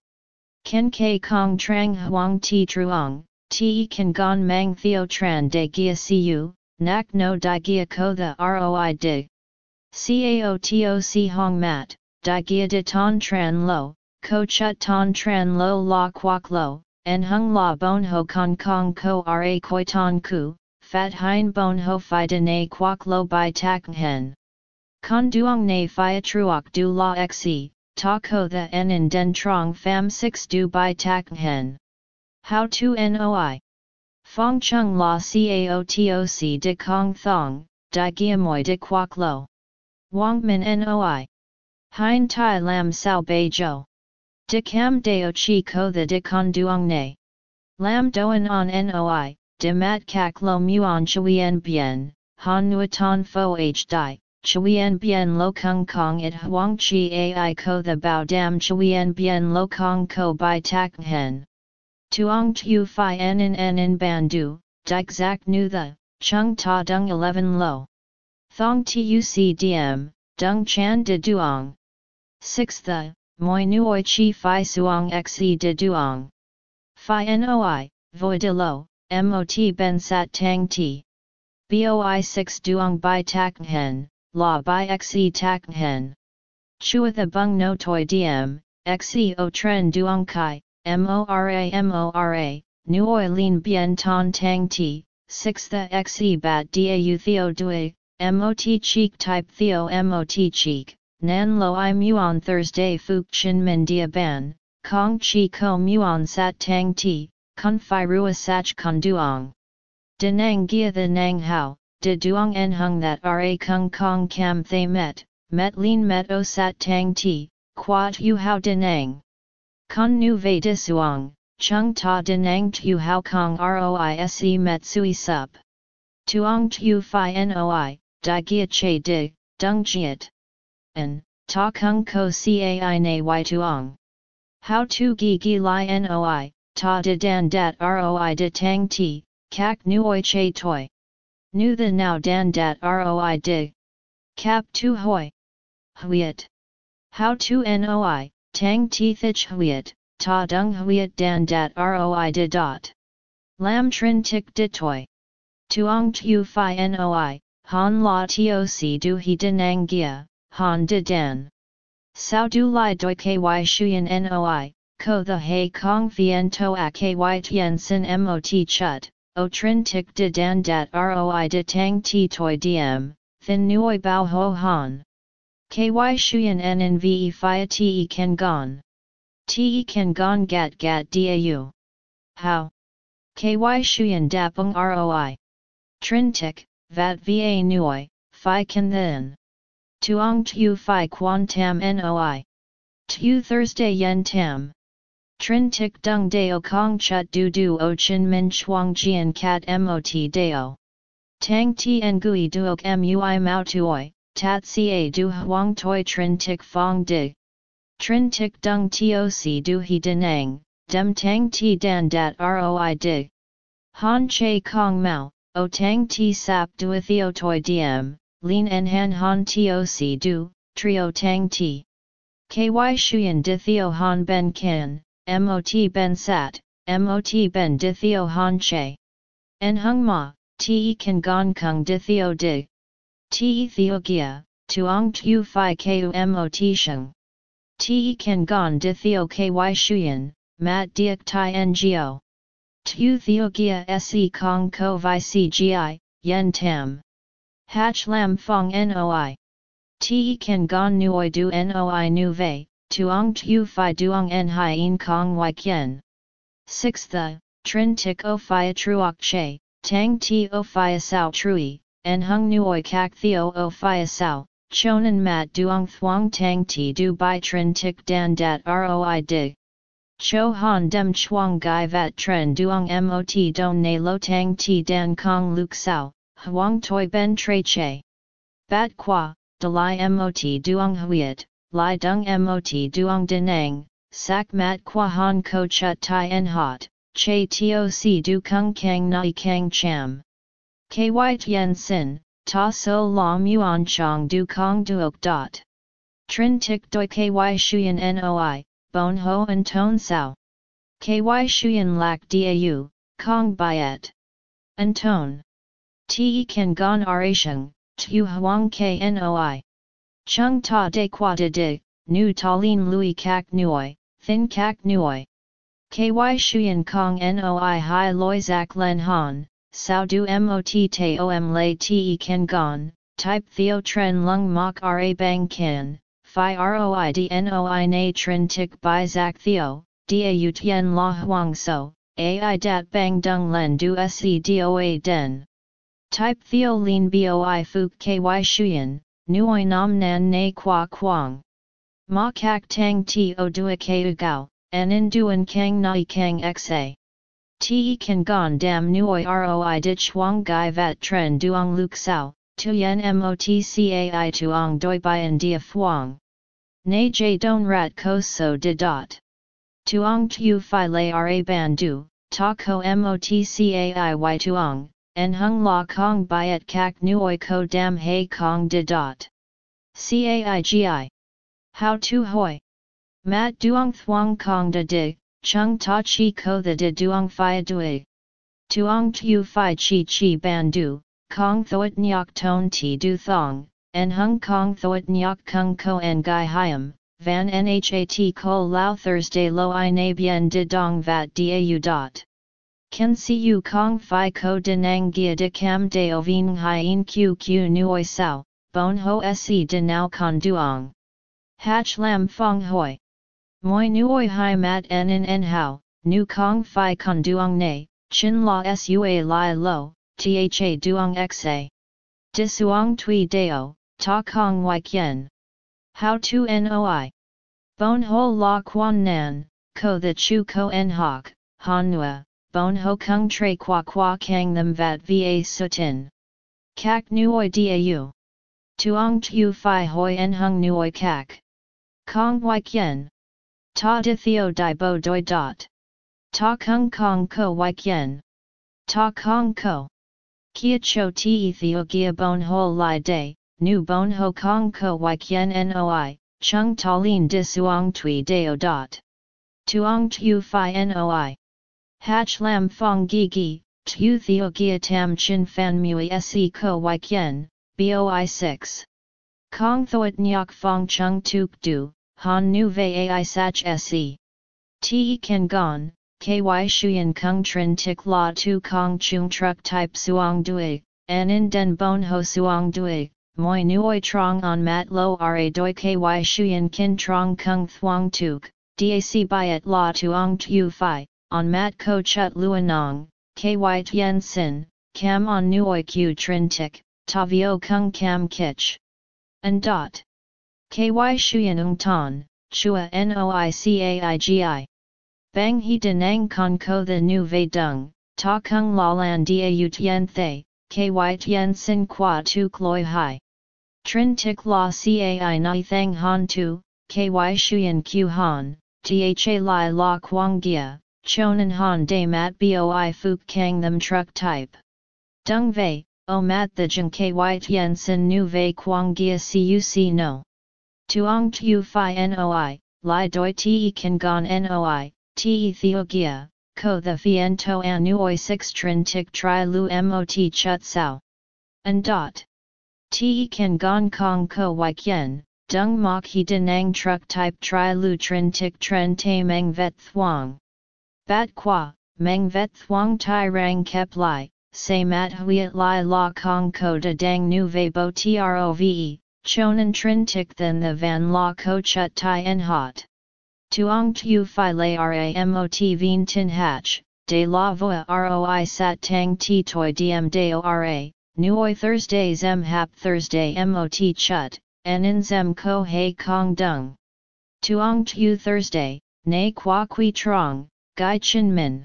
Ken ke kong trang huang ti truong, te kan gon mang theo tran de gia cu, nak no di gia ko the roi dig. Cao toc hong mat, di gia de ton tran lo, ko chut ton tran lo la quoc lo, en hung la bon ho kong kong ko ra koi ton ku, fat hein bon ho fi de ne quoc lo by tak hen. Con duong ne fi truok du la xe, ta ko the en in den trong fam 6 du by tak hen. How to noi? Fong chung la cao toc de kong thong, di giamoy de quoc lo. Wang min noi. Hein tai lam sao bei jo. De cam deo chi ko the de con duong ne. Lam doan on noi, de mat kak lo muon chuyen bien, han nuaton fo h di, chuyen bien lo kung kong it huang chi ai ko the bao dam chuyen bien lo kong ko by tak hen. Tuong tu fi en in en in ban du, dik zak nu the, chung ta dung 11 lo. Thong tuc diem, dung chan de duong. 6 the, moi nuoi chi fi suong xe de duong. Phi noi, voi de lo, mot ben sat tang ti. Boi 6 duong by tak hen, la by xe tak hen. Chua the bung no toi diem, xe o tren duong kai, mora mora, nuoi lin bien ton tang ti, 6 the xe bat dau theo dui, mot cheek type theo mot cheek. Nan lo i muon Thursday fuk chin min dia ban, kong chi ko muon sat tang ti, kun fi rua sach kon duong. De nang gia the nang hao, de duong en hung that ra kung kong cam thay met, met lin met o sat tang ti, quat yu hao de nang. Kun nu ve disuong, chung ta de nang tu hao kong roise met sui sup. Tuong tu fi noi, di gia che di, dung jiet. N ta kung ko cai na y tuong. How to gi gi li noi, ta de dan dat roi de tang ti, kak nuoi che toi. Nu the now dan dat roi dig. Cap tu hoi. Huiet. How to noi, tang ti thich huiet, ta dung huiet dan dat roi de dot. Lam trin tik dit toi. Tuong tu fi noi, han la toc du he denang gia, han de dan. Sao du lai doi ky shuyen noi, ko the hei kong vien to a ky tien sin mot chut, o trin tik de dan dat roi de tang ti toi diem, thin nuoi bao ho han. Ky shuyen en in ve fia te ken gon. Te ken gon gat gat dau. How? Ky shuyen dapung roi. Trintik, vat va nuoi, phi Ken then. Tuong tu phi quan tam noi. Tu Thursday yen tam. Trin tik dung deo kong chut du du o chin min chuang jian cat mot deo. Tang tien gui duok mui mao tuoi, tat ca du huang toi trin tik fong dig. Trin tik dung toc du he denang, dem tang ti dan dat roi dig. Han che kong mao, o tang ti sap duethio toi diem, lin en han han toc du, trio tang ti. Ky shuyen dithio han ben kin, mot ben sat, mot ben dithio han che. En hung ma, te kan gon kung dithio dig. Te theogia, tuong tu fi ku mot sheng. Te kan gon dithio ky shuyen, mat diak tai ngo. Tu theogia se kong ko vi cgi, yen tam. Hach lam fong noi. Te kan gon nuoi du noi nu vei, tuong tu fi duong en hien kong y kien. 6th the, trin tik o fi truok che, tang ti o fi sao trui, en hung nuoi kak theo o fi sao, chonan mat duong thuong tang ti du bai trin tik dan dat roi dig. Cho han dem chuang gai vat tren duong mot don ne lo tang ti dan kong luk sao, huang toi ben tre che. Bat qua, de li mot duong huiet, li dung mot duong denang, sak mat qua han ko chut tai en hot, che toc du kung kang nai kang cham. Ky tien sin, ta so la muon chong du kong duok dot. Trin tik doi ky shuyen noi, bon ho and ton sao. Ky shuyen lak dau, kong byet. Anton. Te kan gon arasheng, tu huang knoi. Chung ta de qua de de, nu ta lin lui kak nuoi, thin kak nuoi. Ky shuyen kong noi hai loi zak len han, sao du mot te om lay te kan gon, type theo tren lung mok ra bang kin, phi roi dnoi na trin tik by zak theo, da tien la huang so, ai dat bang dung len du se doa den. Type theo lin boi fuk ky shuyen, nuoi nam nan na qua quang. Ma kak tang ti o dua ke gao, an in duan kang nai kang xa. Te kan gon dam nuoi roi dit chuang gai vat tren duong luk sao, tu yen motcai tuong doi bien dia fuang. Nei j don rat ko so de dot. Tuong tu fi lay ra ban du, ta ko motcai y tuong, en hung la kong byet kak nuoi ko dam hay kong de dot. Caigi. How tu hoi. Mat duong thuong kong de dig, chung ta chi ko the de duong fi dui. Tuong tu fi chi chi ban du, kong thoit nyok ton ti du thong, en hung kong thoit nyok kung ko en gai hiam, van nhat ko lao Thursday lo i na bien de dong vat dau dot. Ken siu kong fi ko denang gia de cam de oving hien q q nuoi sao, bon ho se de nao con duong. Hach lam fong hoi. Moi nuoi hai mat en en en hao, nu kong fi con duong ne, chin la sua lai lo, tha duong xa. Disuong tui deo, ta kong y kien. How to noi. Bon ho la quan nan, ko the chu ko en hok, han nua, bon ho kung tre qua qua kang them vat va sutin. Kak nuoi dau. Tuong tu fi hoi en hung nuoi kak. Kong wai kien. Ta di theo di bo doi dot. Ta kung kong ko wai kien. Ta kong ko. Kia cho ti theo gia bon ho li day, nu bon ho kong ko wai kien noi, chung ta lin di suong tui deo dot. Tuong tu fi noi. Hach lam fong gi gi, tu theo gia tam chin fan mui se ko wai kien, boi 6. Kong thoit nyok fong chung tuk du, han nu ai sach se. Te kan gon, ky shuyen kung trin tik la tu kong chung truck type suong dui, an in den bon ho suong dui, moi nuoi trong on mat lo ra doi ky shuyen kin trong kung thuong tuk, dac byet la tuong tu fi, on mat ko chut luanong, ky tien sin, cam on nuoi q trin tik, tavio kung cam kich. And dot. Ky shuyen ung ton, chua noicaigi. Bang he denang con ko the nu ve dung, ta kung la lan dia u tien thay, ky tien sin qua tu kloi hai. Trin tik la cai nai thang han tu, ky shuyen q han, tha lai la quang gia, chonan han de mat boi fuk kang them truck type. Dung vei, o mat the jeng ky tien sin nu vei quang gia cuc no. Tuong tu fi noi, li doi te kan gon noi, te theogia, ko the fien to anuoi 6 trin tik tri lu mot chut sao. And dot. Te kan gon kong ko wai kien, dung mok he denang truck type tri lu trin tik tren te meng vet thuang. Bat qua, meng vet thuang tai rang kep lai, say mat huiet lai la kong ko de dang nu ve bo trove, chonan trin tik than the van la ko chut tai en hot. Tuong tu fi lay ramot vien tin hatch, de la voa roi sat tang ti toi diem deo ra, nuoi Thursday zem hap Thursday mot chut, en in zem ko hei kong dung. Tuong tu Thursday, nay qua qui trong, gai chin min.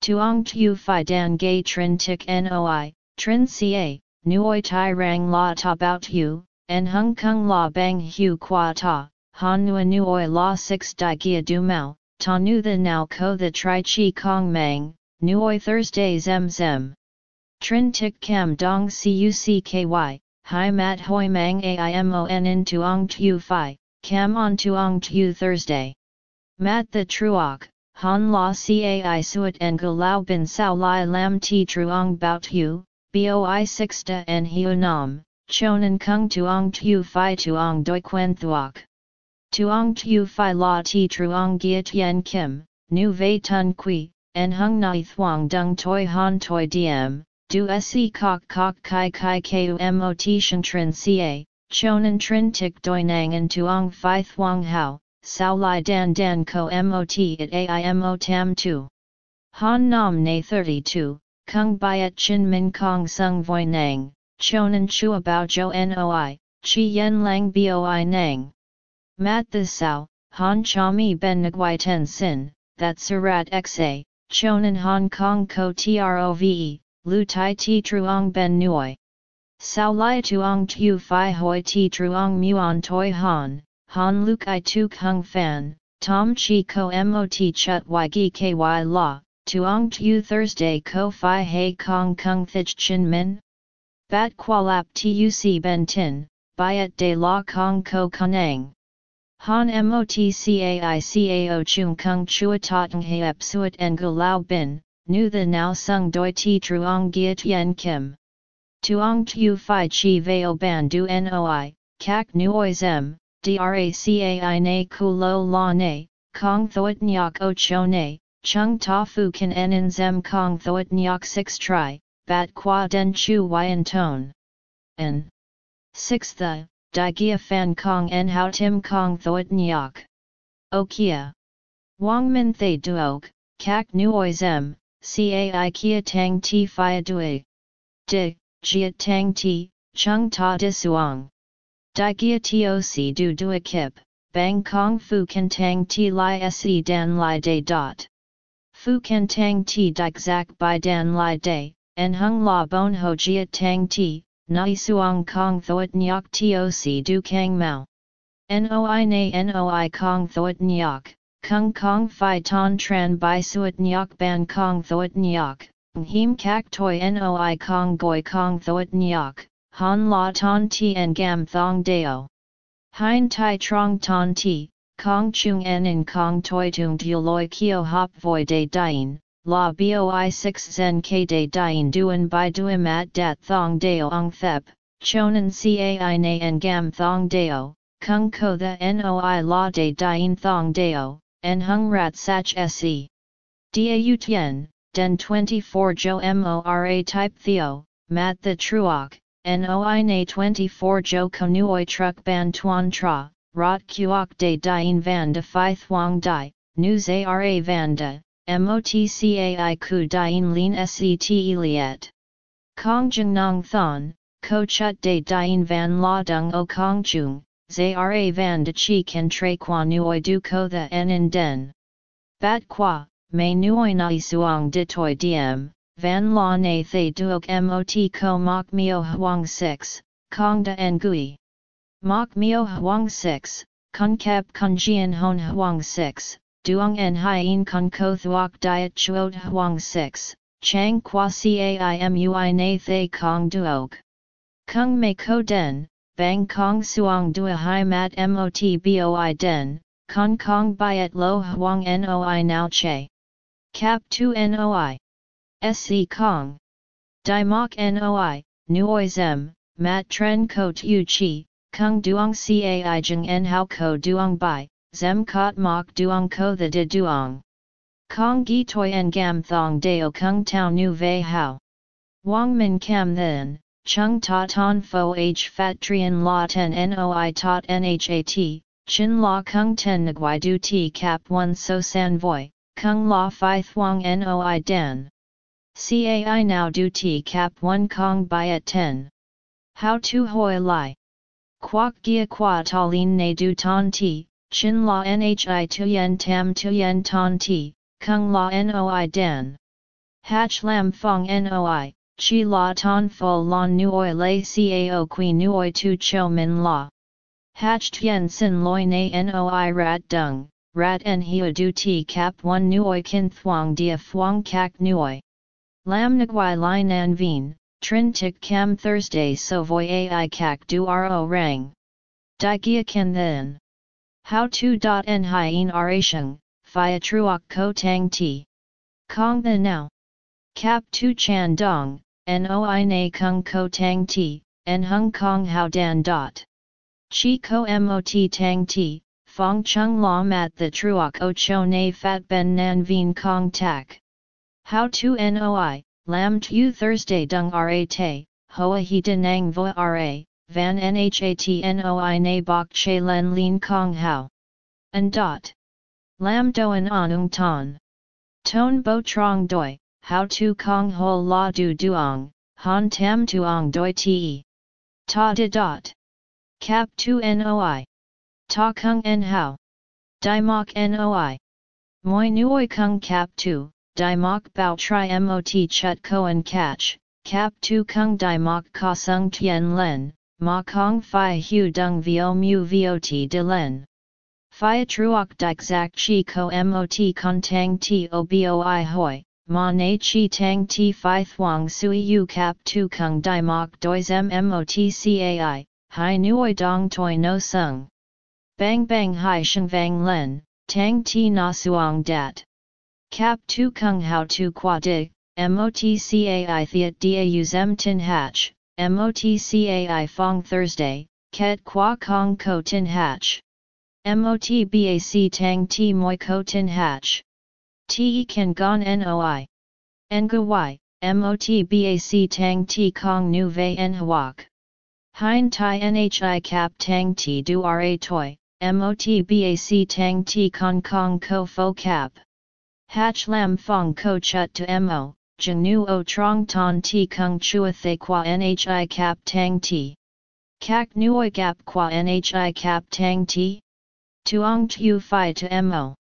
Tuong tu fi dan gay trin tik noi, trin ca, nuoi tai rang la ta bout hu, en hung kung la bang hu qua ta, han nua nuoi la 6 di gia du mao, ta nu the now ko the tri chi kong mang, nu nuoi Thursday zem zem. Trin tik dong cucky, hi mat hoi mang aimon in tuong tu fi, cam on tuong tu Thursday. Mat the truok, han la cai suet en gu bin sao lai lam ti truong bout hu, boi 6 da en hiu nam, chonan kung tuong tu fi tuong doi quen thuok. Tuong tu fi la ti truong gia tien kim, nu vei tun qui, en hung nai thuong dung toi han toi diem, du se kok kok kai kai ku mot shan trin ca, chonan trin tik doi nang en tuong fi thuong hao, sao lai dan dan ko mot at aimo tam tu. Han nam na 32, kung byet chin min kong sung voi nang, chonan chua bao noi, chi yen lang boi nang. Mat the sao, han chami ben nguai ten sin, that surat xa, chonan Hong Kong ko trove, lu tai ti truong ben nuoi. Sao lai tuong tu fi hoi ti truong muon toi han, han luk i tu kung fan, tom chi ko mot chut y gi ky la, tuong tu Thursday ko fi hei kong kung thich chin min? Bat qualap tuc ben tin, byet de la kong ko kanang. Han motcaicao chung kung chua toteng heap suet en gu lao bin, nu the now sung doi ti truong gia Yen kim. Tuong tu fi chi veo ban du noi, kak nuoi zem, dracai na ku lo la Ne, kong thoit nyok o cho na, chung ta fu kan en in zem kong thoit nyok 6 tri, bat qua den chu yn tone. N. 6 the, di gia fan kong en how tim kong thoit nyok. O kia. Wang min thay duog, kak nu nuoi zem, cai kia tang ti fia dui. Di, jia tang ti, chung ta disuang. Di gia toc du dua kip, bang kong fu kan tang ti li se dan li day dot. Fu kan tang ti dik zak by dan li day, en hung la bon ho jia tang ti, nai suang kong thoat nyok toc du kang mau. Noi na noi kong thoat nyok, kung kong phi ton tran bai suat nyok ban kong thoat nyok, him kak toi noi kong goi kong thoat nyok, han la ton ti en gam thong deo. Hein tai trong ton ti, kong chung en in kong toi tung tu loi kio hop voi de dien, la boi 6 zen k de dien duen by duim at dat thong deo ong thep, chonan cai na en gam thong deo, kung ko the noi la de dien thong deo, en hung rat sach se. Dau tien, den 24 jo mora type theo, mat the truok, noi na 24 jo konuoi truck ban tuan tra, rot kuok de dien van de phi thuang dai, news ara van de, motcai ku dien lin set eliet. Kong jeng nong thon, ko chut de dien van la dung o kong chung, zara van de chi kan tre qua nuoi du ko the en den. Bat qua, may nuoi nai suang de toi diem, van la na thay duok mot ko mok mio huang 6, kong de en gui. Mok mio huang 6, kun kep kun jian hon huang 6, duong en hien kun ko thuok diet chuot huang 6, chang qua caimui na thay kong duok. Kung me ko den, bang kong suong dua hai mat mot boi den, kong kong byet lo huang noi now che. Cap 2 noi. SC kong. Dai mok noi, nuoi zem, mat tren ko tu chi, kung duong cai jeng en hao ko duong bai, zem kot mok duong ko the de duong. Kong gi toi en gam thong deo kung tau nu vei hao. Wang min cam then, chung ta ton fo h fat trian la ten noi tot nhat, chin la kung ten nguai du ti cap one so san voi, kung la fi thuang noi dan. Cai now du ti cap one kong by at ten. How to hoi lai. Quoc gia qua talin ne du ton ti, chin la nhi tu yen tam tu yen ton ti, kung la noi dan. Hatch lam fong noi, chi la ton fo lon nuoi lay cao qui nuoi tu cho min la. Hatch tien sin loi na noi rat dung, rat en hiu du ti cap one nuoi kin thuang dia thuang kak nuoi. Lam nguai lai nan vien, Trin tik cam Thursday so voi ai kak du ro rang. Di gia then. How to dot en hien arasheng, fia truok ko tang ti. Kong the now. Cap tu chan dong, noi na kung ko tang ti, en hung kong how dan dot. Chi ko mot tang ti, fong chung la mat the truok o cho na fat ben nan vien kong tak. How to noi, Lam tu Thursday dung ra te, hoa he denang vo ra, van nhatnoi na bok che len lin kong hao. And dot. Lam doen anung ton. Ton bo trong doi, how tu kong ho la du duong, han tam tuong doi te. Ta de dot. Cap tu noi. Ta kung en hao. Dai mok noi. Moi nuoi kung cap tu, Dai mok bao tri mot chut koan catch, cap tu kung Dai mok ka sung tien len, ma kong fi hu dung vio mu vot de len. Phi truok dik zak chi ko mot con tang ti o boi hoi, ma na chi tang ti fi thuang sui u cap tu kung Dai mok dois m mot cai, hai nuoi dong toi no sung. Bang bang hai sheng vang len, tang ti na suang dat. Cap tu kung how tu qua dig, MOTCAI Theat Dau Zem Tin Hatch, MOTCAI Fong Thursday, Ket Qua Kong Ko Tin Hatch. MOTBAC Tang Ti Moi Ko Tin Hatch. Te Kan Gon Noi. Nga Y, MOTBAC Tang Ti Kong Nu Ve En Huak. Hein Tai Nhi Cap Tang Ti Du Ra Toi, MOTBAC Tang Ti Kong Kong Ko Fo Cap. Hatch lam fong ko chut to mo, jeng o trong ton ti kung chua the qua nhi cap tang ti. Kak nuoi gap qua nhi cap tang ti? Tuong tu fi to mo.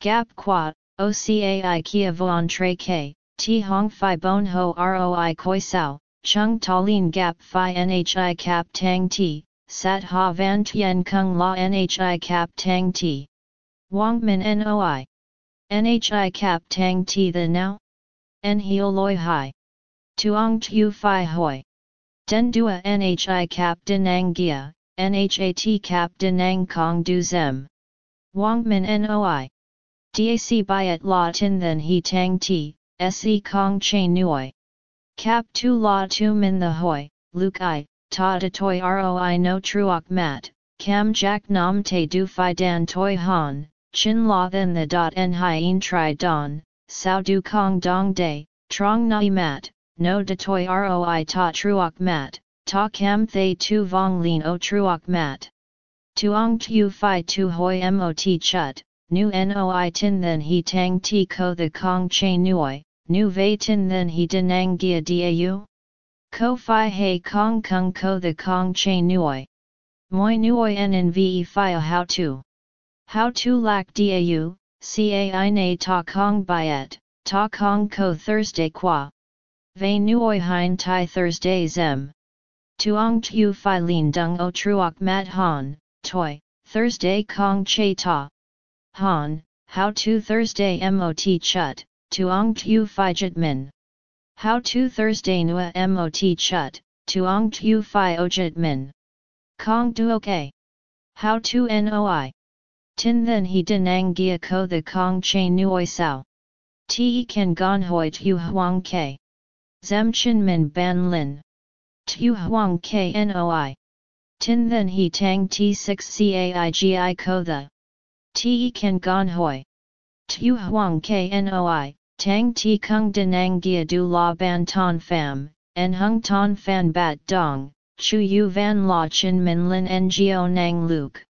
Gap qua, ocai kia voon tre k, ti hong fi bon ho roi koi sao, chung ta lin gap phi nhi cap tang ti, sat ha van tien kung la nhi cap tang ti. Wang min noi. Nhi cap tang ti the now? En hio loi hai. Tuong tu phi hoi. Den dua nhi cap dinang gia, nhat cap dinang kong du zem. Wang min noi. Dac byet la tin then he tang ti, se kong chain nuoi. Cap tu la tu min the hoi, luk i, ta de toi roi no truok mat, cam jack nam te du fi dan toi han, chin la then the dot en hien tri don, sao du kong dong day, trong nai mat, no de toi roi ta truok mat, ta cam thay tu vong lin o truok mat. Tuong tu fi tu hoi mot chut, nu noi tin then he tang ti ko the kong che nuoi, nu vei tin then he denang gia dau? Ko fi he kong kung ko the kong che nuoi. Moi nuoi en in ve fi how to. How to lack dau, cai na ta kong byet, ta kong ko Thursday qua. Ve nuoi hein tai Thursday zem. Tuong tu fi lin dung o truok mat han, toi, Thursday kong che ta. Han, how to Thursday mot chut, tuong tu fi jit min. How to Thursday nua mot chut, tuong tu fi ojit min. Kong duok How to noi. Tin then he denang gia ko the kong che nuoi sao. Ti kan gon hoi tu huang ke. Zem chin min ban lin. Tu huang ke noi. Tin then he tang t6 caigi ko the. Ti kan gon hoi. Tu huang knoi, tang ti kung denang gia du la ban ton fam, en hung ton fan bat dong, chu yu van la chin min lin ngo nang luke.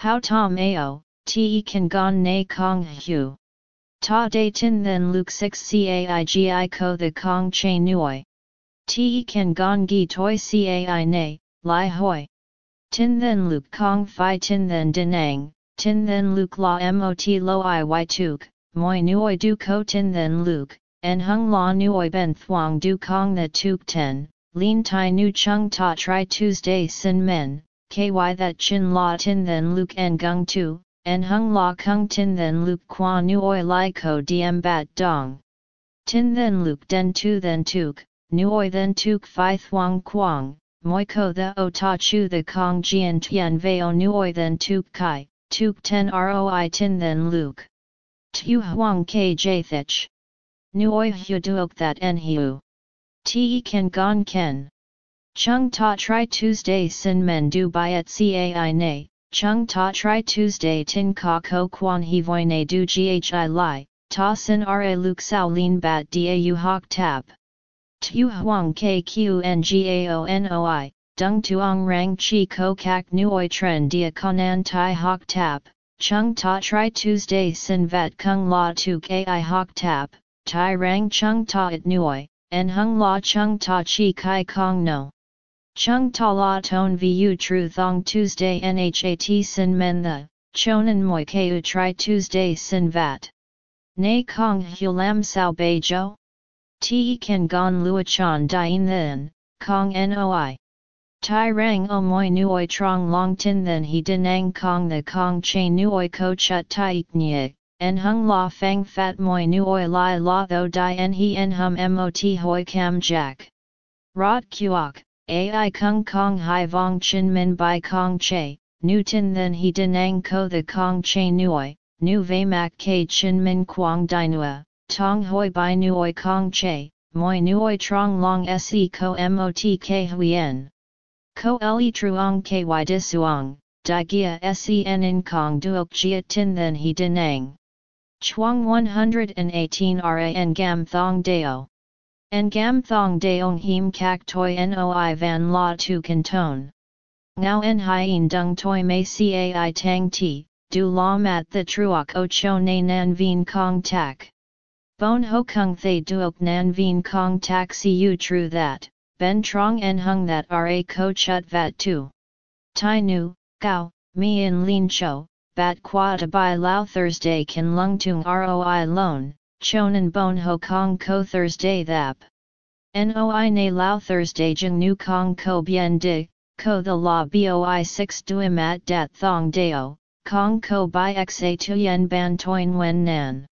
How tom ao, ti kan gon na kong hu. Ta de tin then luke 6 caigi ko the kong che nuoi. Ti kan gon gi toi cai na, li hoi. Tin then luke kong fi tin then denang, tin then luke la mot lo i y tuk, moi nuoi du ko tin then luke, en hung la nuoi ben thuang du kong the tuk ten, lin tai nu chung ta tri Tuesday sin men, ky that chin la tin then luke en gung tu, en hung la kung tin then luke qua nuoi li ko diem bat dong. Tin then luke den tu then tuk, nuoi then tuk fi thuang quang, moi ko the o ta chu the kong jian tian veo nuoi then tuk kai, tuk ten roi tin then luke. Tu huang ke jathich. Nuoi hu duok that en hiu. Te ken gon ken. Chung ta tri Tuesday sin men du byet cai ne, chung ta tri Tuesday tin ka ko quan he voi ne du ghi li, ta sin ra luk sao lin bat da hok tap. Tu huang ke qngao dung tuong rang chi ko kak nuoi tren dia konan tai hok tap, chung ta tri Tuesday sin vat kung la tu ai hok tap, tai rang chung ta it nuoi, en hung la chung ta chi kai kong no. Chung ta la ton vu tru thong Tuesday nhat sin men the, chonan moi keu tri Tuesday sin vat. Nay kong hulam sao bei jo? Te kan gon luachan dien then, kong noi. Tai rang o moi nuoi trong long tin then he denang kong the kong che nuoi ko chut tai nye, en hung la fang fat moi nuoi lai la tho di en he en hum mot hoi cam jack. Rot kuok, ai kung kong hai vong chin min bai kong che, nu tin then he denang ko the kong che Nui, nu ve mak ke chin min quang dinua, Tong hoi bai Nui kong che, moi Nui trong long se ko mot k huyen. Ko le truong ky disuong, di gia sen in kong duok jia tin then he denang. Chuang 118 ra en gam thong deo. En gam thong deong him kak toi noi van la tu canton. Ngao en hien dung toi mei cai tang ti, du la mat the truok o cho na nan vien kong tak. Bon ho kung thay duok nan vien kong tak si u true that, ben trong en hung that ra ko chut vat tu. Tai nu, gao, mi in lin cho, bat qua to bai lao Thursday kan lung tung roi loan, chonan bon ho kong ko Thursday thap. Noi na lao Thursday jeng nu kong ko bien di, ko the la boi 6 duim at dat thong deo, kong ko by xa tu yen ban toin wen nan.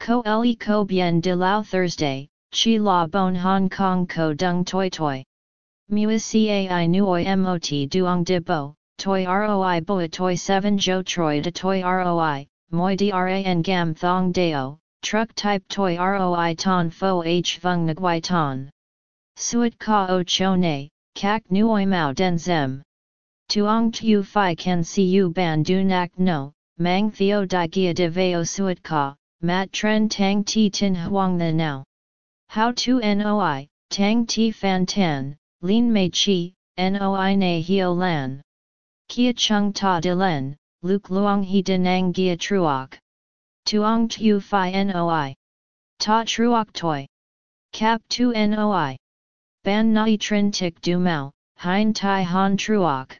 Ko le ko bien de lao Thursday, chi la bon Hong Kong ko dung toi toi. Mua cai nuoi mot duong de bo, toi roi boi toi 7 jo troi de toi roi, moi dran gam thong deo, truck type toi roi ton fo h vung nguai ton. Suat ka o cho ne, kak nuoi mao den zem. Tuong tu fi can see you ban du nak no, mang theo di gia de veo suat ka, mat tren tang ti tin huang the now. How to noi, tang ti fan tan, lin mei chi, noi na hio lan. Kia chung ta de len, luk luong he denang gia truok. Tuong tu fi noi. Ta truok toi. Cap tu noi. Ban nai trin tik du mao, hein tai han truok.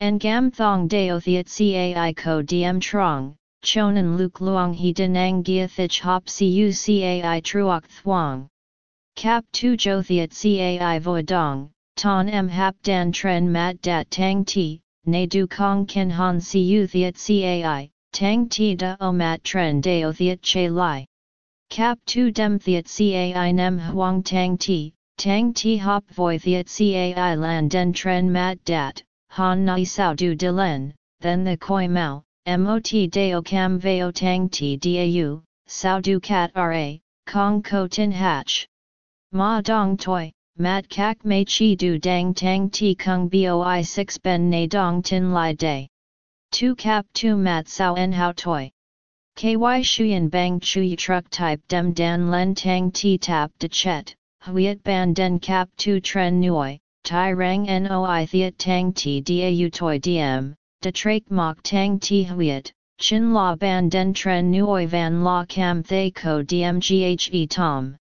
Ngam thong deo thiet cai ko diem trong, chonan luk luong he denang gia thich hop cu cai truok thuong. Cap tu jo thiet cai vo dong, ton m hap dan tren mat dat tang ti, ne du kong ken han cu thiet cai, tang ti da o mat tren deo thiet che lai. Cap tu dem thiet cai nem huang tang ti, Tang ti hop voi thiet cai lan den tren mat dat, han nai sao du de len, then the koi mao, mot deo cam veo tang ti dau, sao du cat ra, kong ko tin hatch. Ma dong toi, mat kak mei chi du dang tang ti kung boi 6 ben na dong tin lai day. Tu cap tu mat sao en hao toi. Ky shuyen bang chui truck type dem dan len tang ti tap de chet, Huiet ban den cap tu tren nuoi, tai rang noi thiet tang ti dau toi diem, de trak mok tang ti huiet, chin la ban den tren nuoi van la cam thay ko dmghe tom.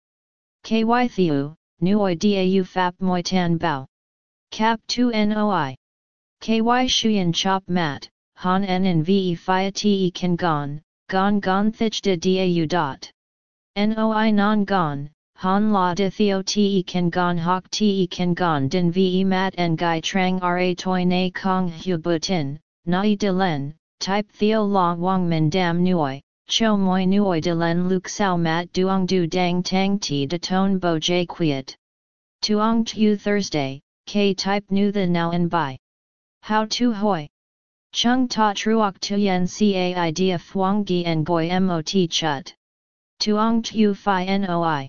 Ky thiu, nuoi dau fap moi tan bao. Cap tu noi. Ky shuyen chop mat, han en en ve fia te kan gon, gon gon thich de dau dot. Noi non gon, Han la de theo te kan gon hok te kan gon din ve mat en gai trang ra toi na kong hu butin, nai de len, type theo la wang min dam nuoi, cho moi nuoi de len luk sao mat duong du dang tang ti de ton bo j quiet. Tuong tu Thursday, k type nu the now and by. How to hoi. Chung ta truok tu yen cai dia fuang gi en goi mot chut. Tuong tu fi noi.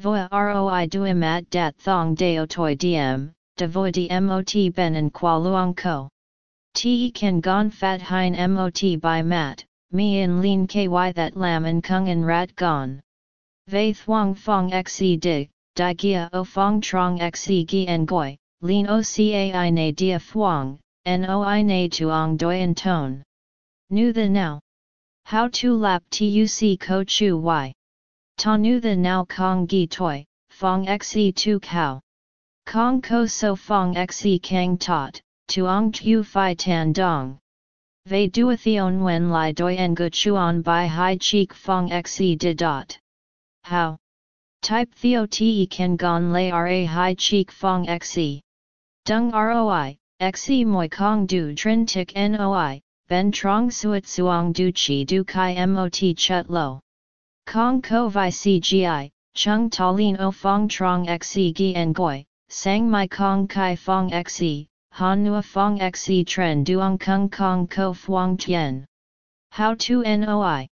Voa roi duim at dat thong deo toi diem, di mot ben en qua luong ko. Te kan gon fat hein mot by mat, mi in lin ky that lam en kung en rat gon. Ve thuong fong xe dig, di gia o fong trong xe gi en goi, lin o cai na dia thuong, noi na tuong doi en tone. Nu the now. How to lap tuc ko chu y. Ta nu the now kong gi toi, fong xe tu kao. Kong ko so fong xe kang tot, tuong tu fi tan dong. Ve duathion wen li doi en gu chuan by hai cheek fong xe de dot. How? Type theo te kan gon lay ra hai cheek fong xe. Dung roi, xe moi kong du trin tik noi, ben trong suat suong du chi du kai mot chut lo. Kong ko vi cgi, chung talin o fong trong xe gi en goi, sang mai kong kai fong xe, han nua fong xe tren duong kung kong ko fuang tien. How to noi?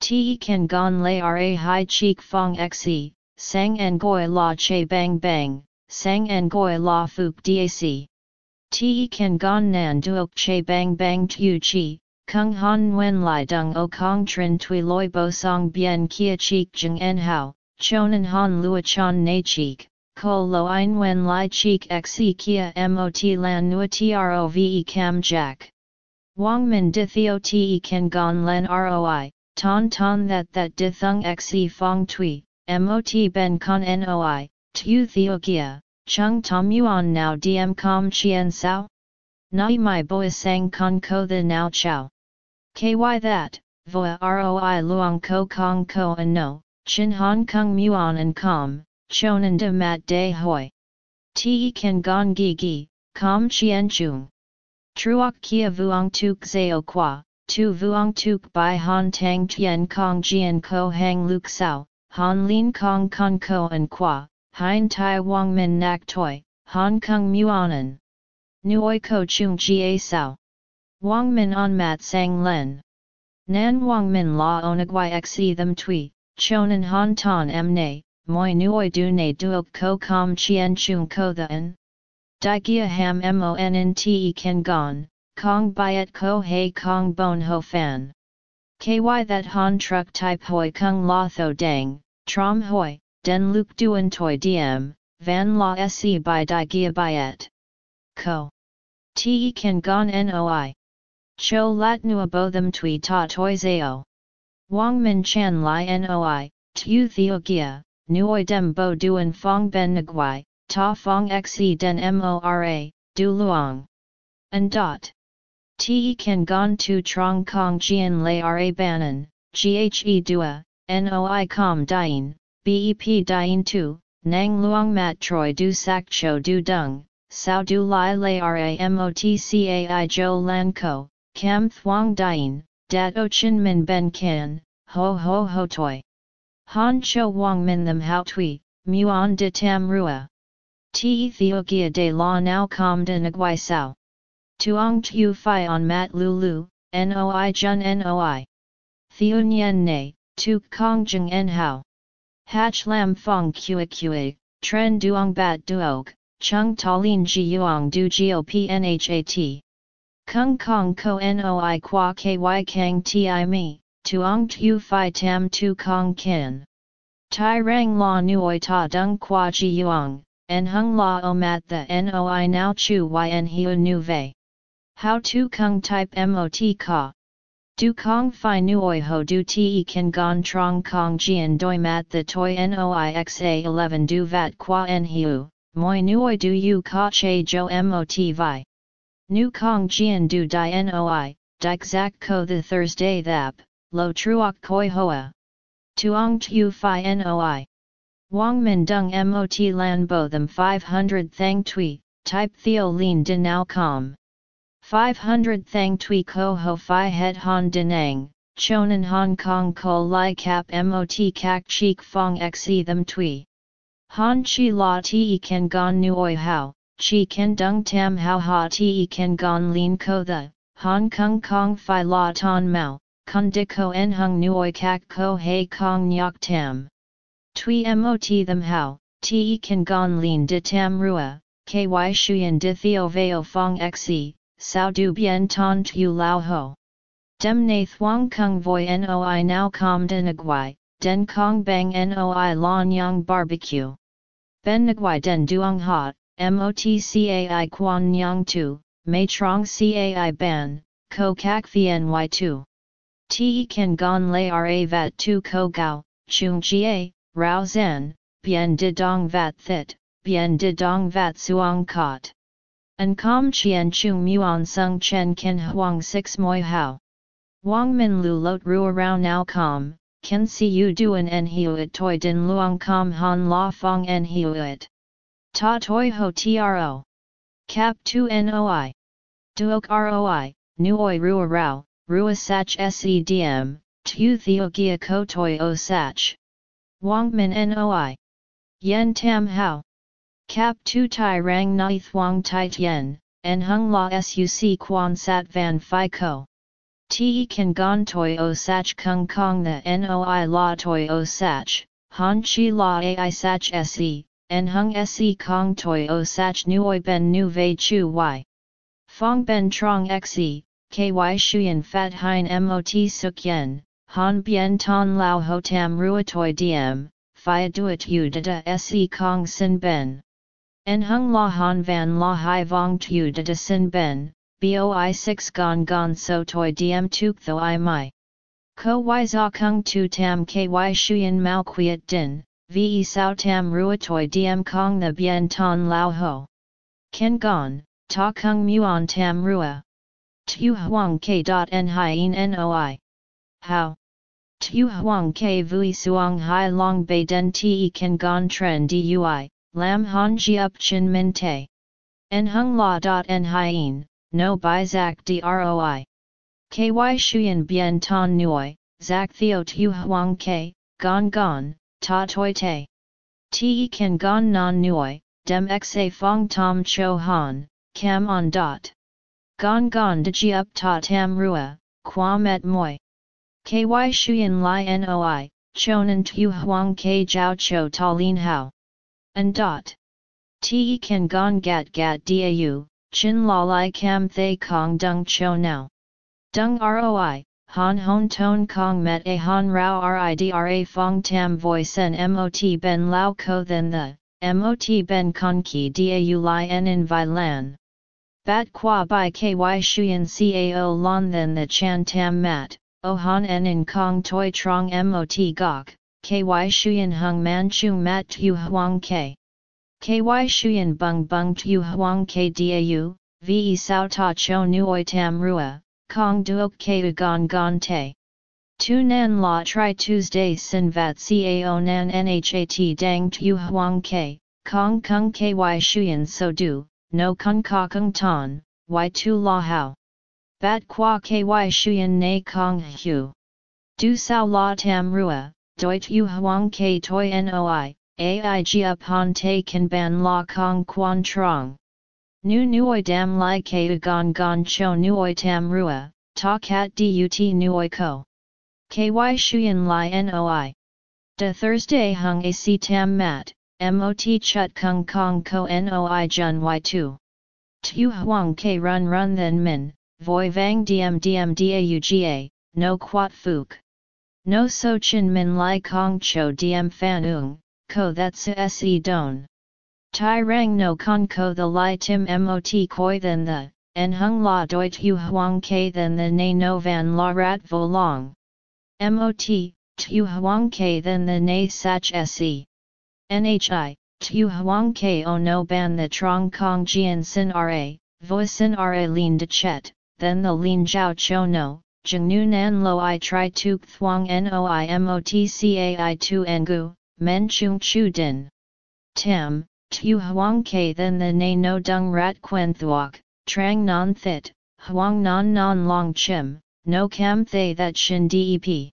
Te kan gon lay ra hai cheek fong xe, sang en goi la che bang bang, sang en goi la fuk dac. Te kan gon nan duok che bang bang tu chi, Kung han nguyen lai dung o kong trin tui loi bo song bien kia cheek jeng en hao, chonan han lua chan na cheek, ko lo ein wen lai cheek xe kia mot lan nua trove cam jack. Wang min di theo te kan gon len roi, ton ton that that di thung xe fong tui, mot ben con noi, tu theo kia, chung tom yuan now diem com chien sao? Nai mai boi sang con ko the now chow. Ky that, voa roi luong ko kong ko and no, chin hong kong muon and com, chonan de mat de hoi. Te kan gon gi gi, com chien chung. Truok kia vuong tuk zao qua, tu vuong tuk by han tang tien kong jian ko hang luk sao, han lin kong kong ko and qua, hein tai wang min nak toi, hong kong muanan. Nuoi ko chung jia sao. Wang min on mat sang len. Nan Wang Min La Onagwai Xe Them Tui, Chonan Han Ton Em Ne, Moi Nuoi Du Ne Duok Ko Com Chien Chung Ko The An. Di Gia Ham Mon Te Ken Gon, Kong Biet Ko He Kong Bon Ho Fan. KY That Han Truck Type Hoi Kung La Tho Dang, Trom Hoi, Den Luke Duan Toi Diem, Van La Se By Di Gia Biet. Co. Te Ken Gon Noi. Cho lat nua bo them tui ta toi zao. Wang min chan li noi, tu theo gia, nuoi dem bo duan fong ben nguai, ta fong xe den mora, du luang. And dot. Te kan gon tu trong kong jian lay ra banan, ghe dua, noi com dien, bep dien tu, nang luang mat troi du sak cho du dung, sao du lai lay ra motcai jo lan ko, Cam Thuong Dien, Dat O Chin Min Ben Can, Ho Ho Ho Toi. Han Cho Wong Min Them How Tui, Muon De Tam Rua. Ti Theogia De La Now Com De Nguai Sao. Tuong Tu Phi On Mat Lulu, Noi Jun Noi. Theo Nien Ne, Tu Kong Jung En How. Hach Lam Fong Kua Kua, Tren Duong Bat Duog, Chung Talin Ji Yuong Du Gio PNHAT. Kung Kong Ko Noi Qua Ky Kang Ti Mi, Tuong Tu Phi Tam Tu Kong Kin. Tai Rang La Nuoi Ta Dung Qua Ji Yuang, En Hung La O Mat The Noi Now Chu Yen Hiu Nu Vei. How Tu Kung Type Mot Ka. Du Kong Phi Nuoi Ho Du Te Kan Gon Trong Kong Jian Doi Mat The Toi Noi Xa 11 Du Vat Qua En Hiu, Moi Nuoi Du Yu Ka Che Jo Mot Vi. Nu Kong Jian Du Di Noi, Dik Zak Ko The Thursday Thap, Lo Truok Koi Hoa. Tuong Tu Phi Noi. Wang Min Dung Mot Lan Bo Them 500 Thang Tui, Type Theo Lin De Now Com. 500 Thang Tui Ko Ho Phi Het Han Denang, Chonan Hong Kong Ko Lai Cap Mot Kak Cheek Fong Xe Them Tui. Han Chi La Te Ken Gon Nuoi How, Chi ken dung tam hao ha ti ken gon lin ko the, Hong Kong Kong fi la ton mao, kun di ko en hung nuoi kak ko hei kong nyok tam. Tui mot them how, ti ken gon lin di tam rua, ky shuyen di theo veo fong xe, sao du bien ton tu lao ho. Dem na thuang kung voi noi now com den aguai, den kong bang noi la nyang barbecue. Ben nguai den duong hot, MOTCAI Quan Nyang Tu, Mei Trong Cai Ban, Ko Kak Vny Tu. Te Kan Gon Lay Ra Vat Tu Ko Gao, Chung Jie, Rao Zen, Bien De Dong Vat Thit, Bien De Dong Vat Suong Kot. An Com Chien Chung Muon Sung Chen Ken Huang Six Moi Hao. Wang Min Lu Lot Rua Rao Now Com, Ken Si U En Hiuit Toi Din Luong Com Han La Fong En Hiuit. Ta toi ho tro. Cap 2 noi. Duok roi, nuoi rua rao, rua sach sedm, tu theo gia ko toi o sach. Wang min noi. Yen tam hao. Cap 2 tai rang nai thuang tai tien, en hung la suc quan sat van fi ko. Te kan gon toi o sach kung kong the noi la toi o sach, han chi la ai sach se, en hung se kong toi o sach nuoi ben nu vei chu y. Fong ben trong xe, ky shuyen fat hein mot suk yen, han bien ton lao ho tam toi diem, fia duet u da se kong sin ben. En hung la han van la hai vong tu da sin ben, boi 6 gon gon so toi diem tuk tho i mai. Ko y za kung tu tam ky shuyen mau quiet din, ve sao tam ruatoi diem kong the bien ton lao ho. Ken gon, ta kung muon tam rua. Tu huang k dot en hien noi. How? Tu huang ke vui suang hai long bei den te ken gon tren dui, lam han ji up chin min te. En hung la dot en hien, no bai zak droi. Ky shuyen bien ton nuoi, zak theo tu huang ke, gon gon, ta toi te. Te kan gon non nuoi, dem xa fong tom cho han, cam on dot. Gon gon de ji up ta tam rua, qua met moi. Ky shuyen li noi, chonan tu huang ke jiao cho ta lin hao. And dot. Te kan gon gat gat dau, chin la lai cam thay kong dung cho now. Dung roi, han hon ton kong met a han rao ridra fong tam voice sen mot ben lao ko then the, mot ben con ki dau li en in vi lan. Bat qua by ky shuyen cao lon then the chan tam mat, o han en in kong toi trong mot gok, ky shuyen hung man chung mat tu huang ke. Ky shuyen bung bung tu huang ke dau, ve sao ta cho nuoi tam rua, kong duok ke gon gon te. Tu nan la tri Tuesday sin vat cao nan nhat dang tu huang ke, kong kung ky shuyen so du, no kung ka kung ton, y tu la hao. Bat qua ky shuyen na kong hu. Du sao la tam rua, doi tu huang ke toi noi, aig upon te kan ban la kong quan trong. Nu nuoi dam lai ke gon gon cho nuoi tam rua, ta kat dut nuoi ko. Ky shuyen li noi. De Thursday hung a ac tam mat, mot chut kung kong ko noi jun y2. Tu huang ke run run then min, voi vang dm dm dauga, no quat fuk. No so chin min lai kong cho diem fan ung, ko that se don. Tai rang no con ko the li tim mot koi then the, en hung la doi tu huang ke then the na no van la rat vo long. Mot, tu huang ke then the na sach se. Nhi, tu huang ke o no ban the trong kong jian sin ra, vo sin ra lin de chet, then the lin jiao cho no, jeng nu nan lo i tri tuk thuang noi mot cai tu engu, men chung chu din. Tam, tu huang ke then the na no dung rat quen thuok, trang non thit, huang non non long chim, no cam thay that shin dep.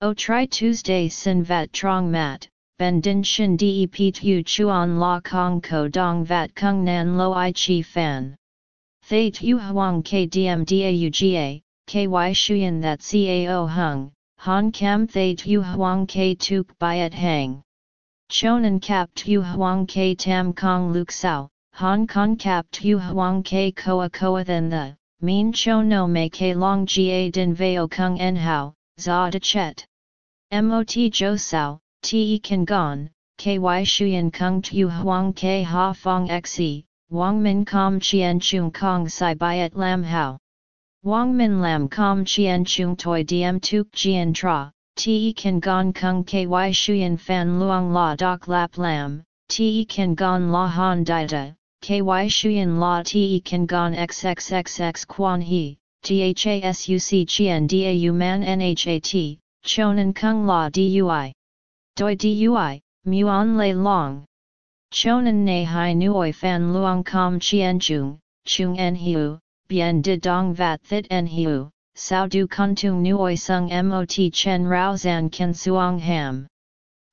O tri Tuesday sin vat trong mat, ben din shin dep tu chuan la kong ko dong vat kung nan lo i chi fan. Thay tu huang ke dm Da dauga, ky shuyen that cao hung, han kam thay tu huang ke tuk byet hang. Chonan kap tu huang ke tam kong luk sao, han kong kap tu huang ke koa koa then the, mean cho no me ke long ga din veo kung en hao, za de chet. Mot jo sao, te kan gon, ky shuyen kung tu huang ke ha fong xe, wang min kom chien chung kong sai byet lam hao. Wang Min Lam Com Chien Chung Toi Diem Tuk Jian Tra, Te Kan Gon Kung Ky Shuyan Fan Luang La Dok Lap Lam, Te Kan Gon La Han Dita, Ky Shuyan La Te Kan Gon XXXX Quan He, THASUC Chien Dau Man Nhat, Chonan Kung La Dui. Doi Dui, Muon Lei Long. Chonan Ne Hai Nuoi Fan Luang Com Chien Chung, Chung En Hiu, bien de dong vat thit en hiu, sao du kuntung nuoi sung mot chen rao zan ken suong ham.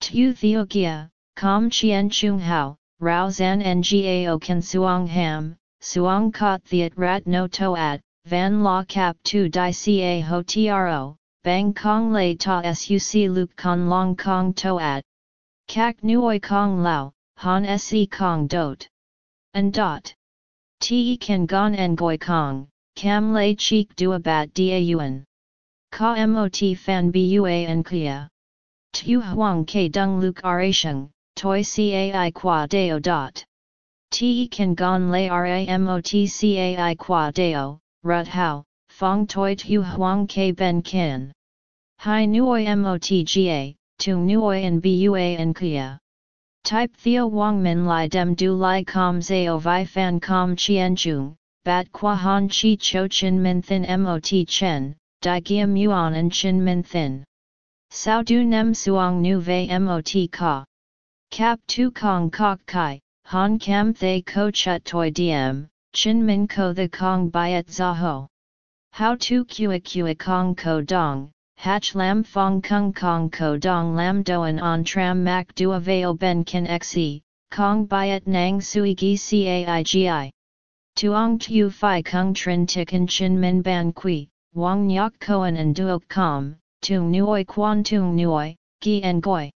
Tu theogia, com chien chung hao, rao zan ngao ken suong ham, suong kot thiet rat no toat, van la cap tu di ca ho tro, bang kong lei ta suc luk con long kong toat. Kak nuoi kong lao, han se kong dot. And dot. Te kan gon ngoi kong, cam lay cheek dua bat dia yuan. Ka mot fan bua en kia. Tu huang ke dung luk arasheng, toi cai qua deo dot. Te kan gon lay ramot cai qua deo, rut hao, fong toi tu huang ke ben kin. Hai nuoi mot ga, tung nuoi en bua en kia. Type Theo Wang Min Lai Dem Du Lai Com Zao Vi Fan Com Chien Chung, Bat Qua Han Chi Cho Chin Min Thin Mot Chen, Di Gia Muon and Chin Min Thin. Sao du nem suong nu ve mot ka. Cap tu kong kok kai, han cam thay ko chut toi diem, chin min ko the kong byet zaho. How tu kua kua kong ko dong, hach lam fong kung kong ko dong lam doan on tram mak dua veo ben kin xe, kong byet nang sui gi caigi. Tuong tu fi kung trin tikin chin min ban qui, wang nyok koan and duok com, tung nuoi quan tung nuoi, gi en goi.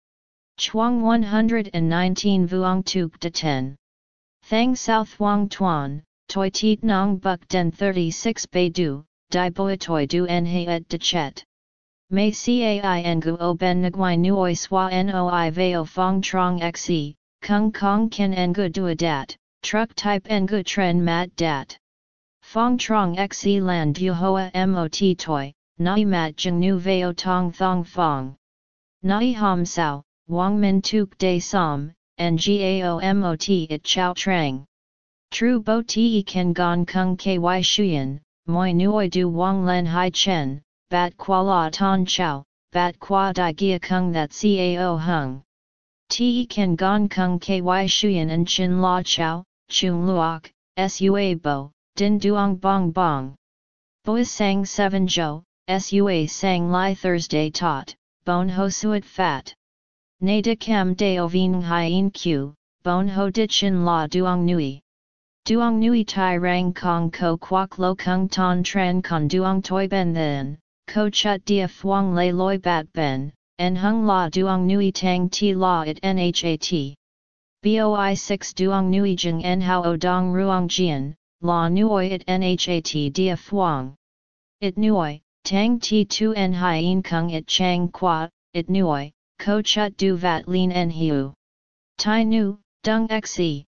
Chuang 119 vuong tuk de 10. Thang South Wang Tuan, Toi Tiet Nong Buk Den 36 Bei Du, Dai Boi Toi Du En He Et De Chet. May Cai Ngu O Ben Nguai Nuoi Swa Noi Veo Fong Trong Xe, Kung Kong Ken Ngu Dua Dat, Truck Type Ngu Tren Mat Dat. Fong Trong Xe Land Du Hoa Mot Toi, Nai Mat Jing Nu Veo Tong Thong Fong. Nai Ham Sao, Wang Min Tuk De Som, Ngaomot It Chao Trang. Tru Bo Te Ken Gon Kung Ky Shuyan, Moi Nuoi Du Wang Len Hai Chen, Bat Kwa La Ton Chao, Bat Kwa Dai Gia Kung That Cao Hung. Te Ken Gon Kung Ky Shuyan and Chin La Chao, Chung Luok, Sua Bo, Din Duong Bong Bong. Boi Sang 7 Jo, Sua Sang Lai Thursday Tot, Bon Ho Suet Fat. Ne de cam deo ving hien q, bon ho de chin la duong nui. Duong nui tai rang kong ko quoc lo kung ton tran con duong toi ben then, ko chut dia fuang lei loi bat ben, en hung la duong nui tang ti la at nhat. Boi 6 duong nui jing en hao o dong ruong jian, la nuoi at nhat dia fuang. It nuoi, tang ti tu en hien kung it chang qua, it nuoi, ko chut du vat lin en hiu. Tai nu, dung xe.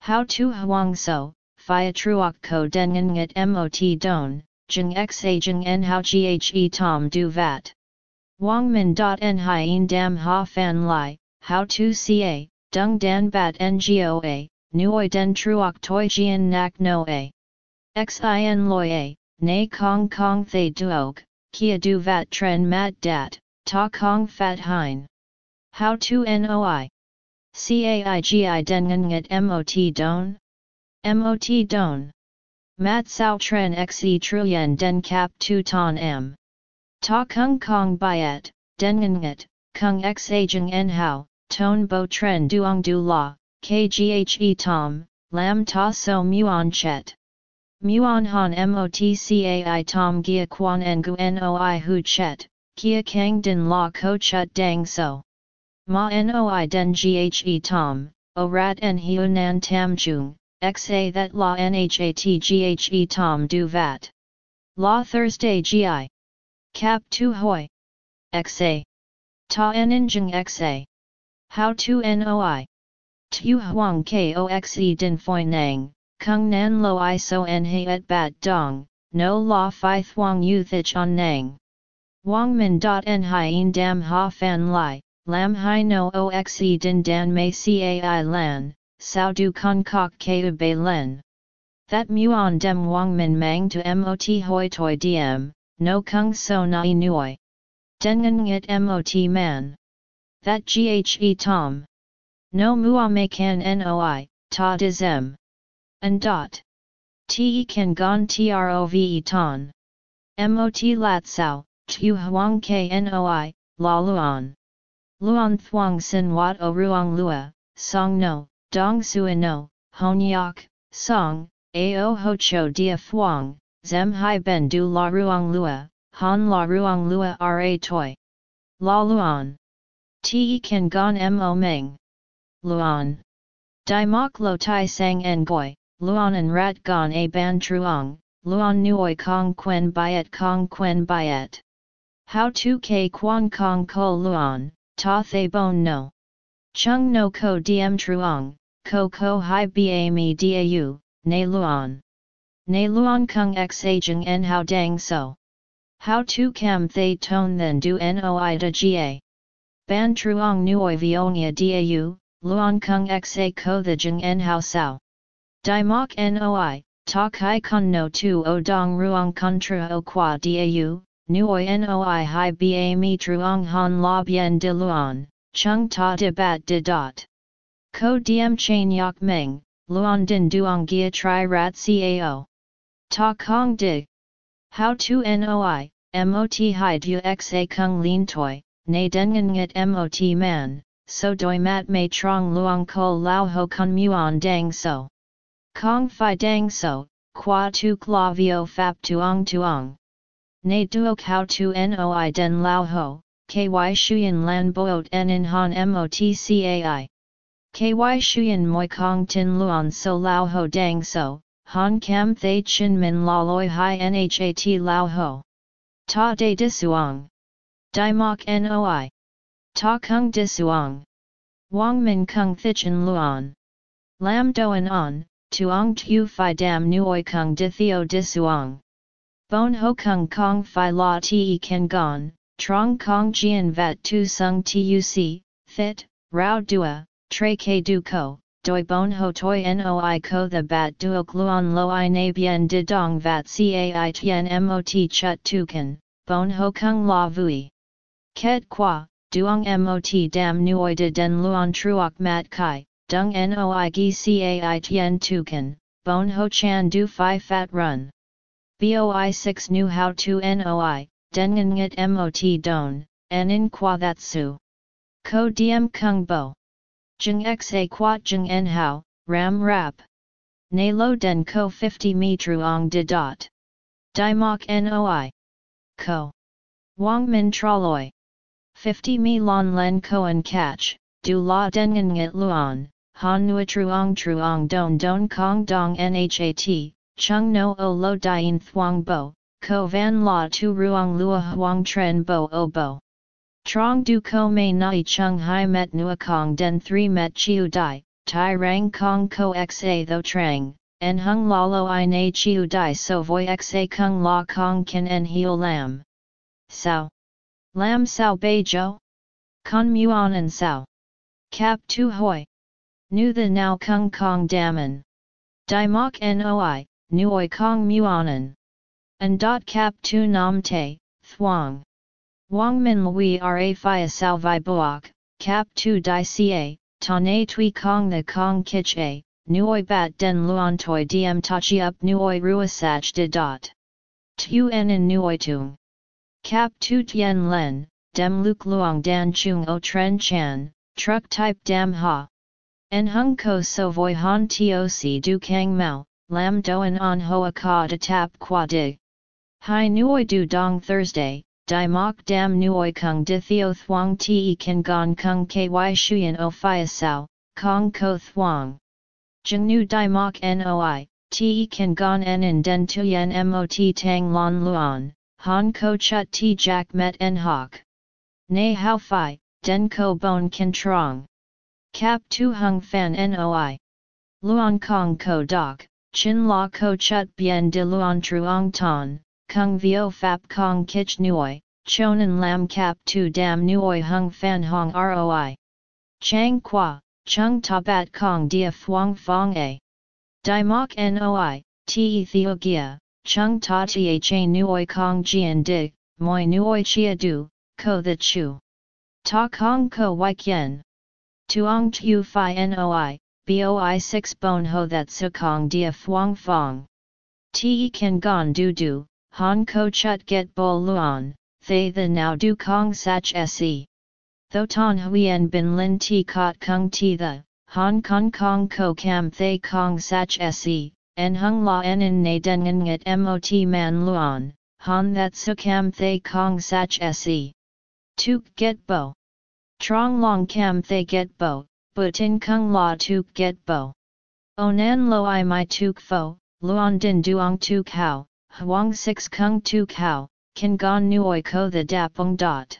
How tu huang so, phia truok ko dengen at mot don, jeng xa jeng en how ghe tom du vat. Wang min dot en hien dam ha fan lai, how to ca, dung dan bat ngoa, nuoi den truok toi jian nak no a. Xin loi a, nay kong kong thay duok, kia du vat tren mat dat, ta kong fat hein. How to noi? Caigi dengen at mot don? Mot don. Mat sao tren xe truyen den cap tu ton m. Ta kung kong byet, Den at, kung x aging en how, ton bo tren duong du la, kghe tom, lam ta so muon chet. Muon han MOTCAI tom gia quan ngu noi hu chet, kia kang din la ko chut dang so. Ma noi den ghe tom, o rat en hiunan tam jung, xa that la nhat ghe tom du vat. Law Thursday gi. Cap tu hoi. Xa. Ta en jung xa. How to noi. Tu huang koxe din foi nang, kung nan lo i so en he et bat dong, no la fi thuang yu thich on nang. Wang min dot en hien dam ha fan lai, lam hai no oxe din dan mei cai lan, sao du con kok keu bei len. That muon dem wang min mang to mot hoi toi diem, no kung so nai nuoi. Dengen it mot man. That ghe tom. No mua me kan noi, ta dizem. And dot. Te kan gon trove ton. Mot lat sao, tu huang knoi, la luon. Luon thuang sin wat o ruang lua, song no, dong sua no, hon yak, song, ao ho cho dia thuang, zem hai ben du la ruang lua, han la ruang lua ra toi. La luon. Te kan gon mo meng. Luon. Dai mok lo tai sang en goi, luon en rat gon a ban truong, luon nuoi kong quen byet kong quen byet. How to k quan kong ko luon, ta thay bon no. Chung no ko diem truong, ko ko hai ba mi dau, ne luon. Ne luon kung x aging en how dang so. How to cam thay tone then do noi da ga. Ban truong nuoi vionia dau, luon kung xa ko the jing en how sao. Dai mok noi, ta kai kun no tu o dong ruong contra o qua dau, nuoi noi hai ba mi truong han la bien de luan, chung ta de bat de dot. Ko diem chain yak meng, luan din duong gia tri rat cao. Ta kong dig. How to noi, mot hai du xa kung lin toi, na dengen ngit mot man, so doi mat mei trong luong ko lao ho kun muon dang so. Kong fi dang so, qua tu clavio fap tuong tuong. Ne duok how tu noi den lao ho, ky shuyen lan boot en in han motcai. Ky shuyen moi kong tin luon so lao ho dang so, han kam thay chin min la loi hi nhat lao ho. Ta de Disuang. Dai mok noi. Ta kung Disuang. Wang min kung thichin luon. Lam doan on, tuong tu fi dam nuoi kung di theo disuong. Bon ho kung kong fi la te ken gon, trong kong jian vat tu sung tuc, thit, rao dua, tre ke du ko, doi bon ho toi noi ko the bat duok luon lo i na bien de dong vat cai tien mot chut tuken, bon ho kung la vui. Ket qua, duong mot dam nuoi de den luon truok mat kai, dung noi gi cai tien tuken, bon ho chan du fi fat run. BOI 6 knew how to NOI, Dengen ngit MOT don, en in qua that su. Ko diem kung bo. Jung xa quat jung en how, ram rap. Ne lo den ko 50 mi truong de dot. Dai mok NOI. Ko. Wang min traloi. 50 mi lon len koan catch, du la dengen ngit luon, han nua truong truong don don kong dong nhat, chung no o lo dien thuang bo, ko van la tu ruang lua huang tren bo o bo. Trong du ko mei nai chung hai met nua kong den 3 met chiu dai, tai rang kong ko xa tho trang, en hung la lo i na chiu dai so voi xa kung la kong kin en heo lam. Sao? Lam sao bei jo? Con muon en sao? Cap tu hoi. Nu the now kung kong damen. Dai mok noi, nuoi kong muonan. And dot cap tu nam te, thuang. Wang min lui ra phia sao vi boak, cap tu di ca, ta ne tui kong the kong kich a, nuoi bat den luon toi diem tachi up nuoi ruasach de dot. Tu en in nuoi tung. Cap tu tien len, dem luk luong dan chung o tren chan, truck type dam ha. En hung ko so voi han toc du kang mao, lam doan on hoa ka de tap qua dig. Hai nuoi du dong Thursday, di mok dam nuoi kung di theo thuang te kan gon kung ky shuyen o phia sao, kong ko thuang. Jung nu di mok noi, te kan gon en den tuyen mot tang lon luon, han ko chut ti jack met en hok. Nay how fi, den ko bon kan trong. Cap tu hung fan noi. Luon kong ko dok, Chin la ko chut bien de luon truong ton, kung vio fap kong kich nuoi, chonan lam cap tu dam nuoi hung fan hong roi. Chang qua, chung tabat kong dia fuang fong a. Dai mok noi, te theogia, chung ta ta cha nuoi kong jian dig, moi nuoi chia du, ko the chu. Ta kong ko wikien. Tuong tu fi noi, boi 6 bon ho that sukong dia fuang fong. Te kan gon du du, han ko chut get bo luon, thay the now du kong sach se. Tho ton huyen bin lin ti kot kung ti the, han kong kong ko kam thay kong sach se, en hung la en in na dengen at mot man luon, han that sukam thay kong sach se. Tuk get bo. Trong long kam thay get bo, but in kung la tuk get bo. Onan lo i my tuk fo, luon din duong tuk hao, huang six kung tuk hao, kan gon nuoi ko the dapung dot.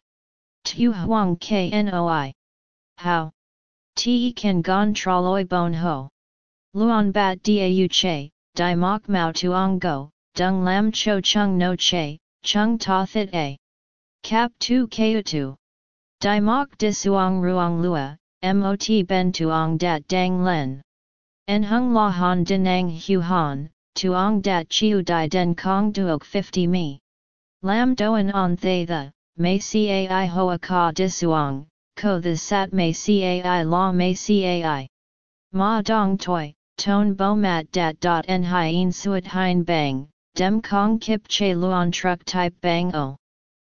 Tu huang knoi. How? Te kan gon traloi bon ho. Luon bat dau che, di mok mao tuong go, dung lam cho chung no che, chung ta thit a. Cap tu tu. Di mok disuang ruang lua, mot ben tuong dat dang len. En hung la han dinang hu han, tuong dat chiu di den kong duok 50 mi. Lam doan on thay the, may cai hoa ka disuang, ko the sat may cai la may cai. Ma dong toi, ton bo mat dat dot en hien suet hein bang, dem kong kip che luon truck type bang o.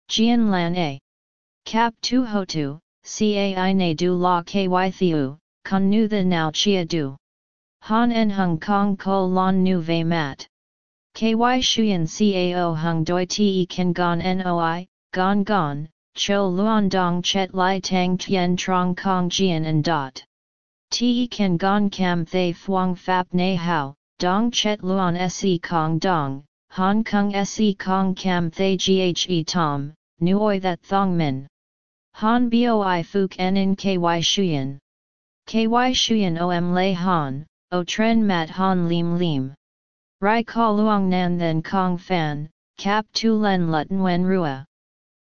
Jian lan a. Cap tu ho tu, cai ne du la ky thiu, con nu the now chia du. Han en hung kong ko lon nu ve mat. Ky shuyen cao hung doi te kan gon noi, gon gon, cho luon dong chet lai tang tien trong kong jian and dot. Te kan gon kam thay phuong fap na hao, dong chet luon se kong dong, Hong Kong se kong kam thay ghe tom, nuoi that thong min. Han boi fuk en in ky shuyen. Ky shuyen om lay han, o tren mat han lim lim. Rai ka luong nan then kong fan, cap tu len lutten wen rua.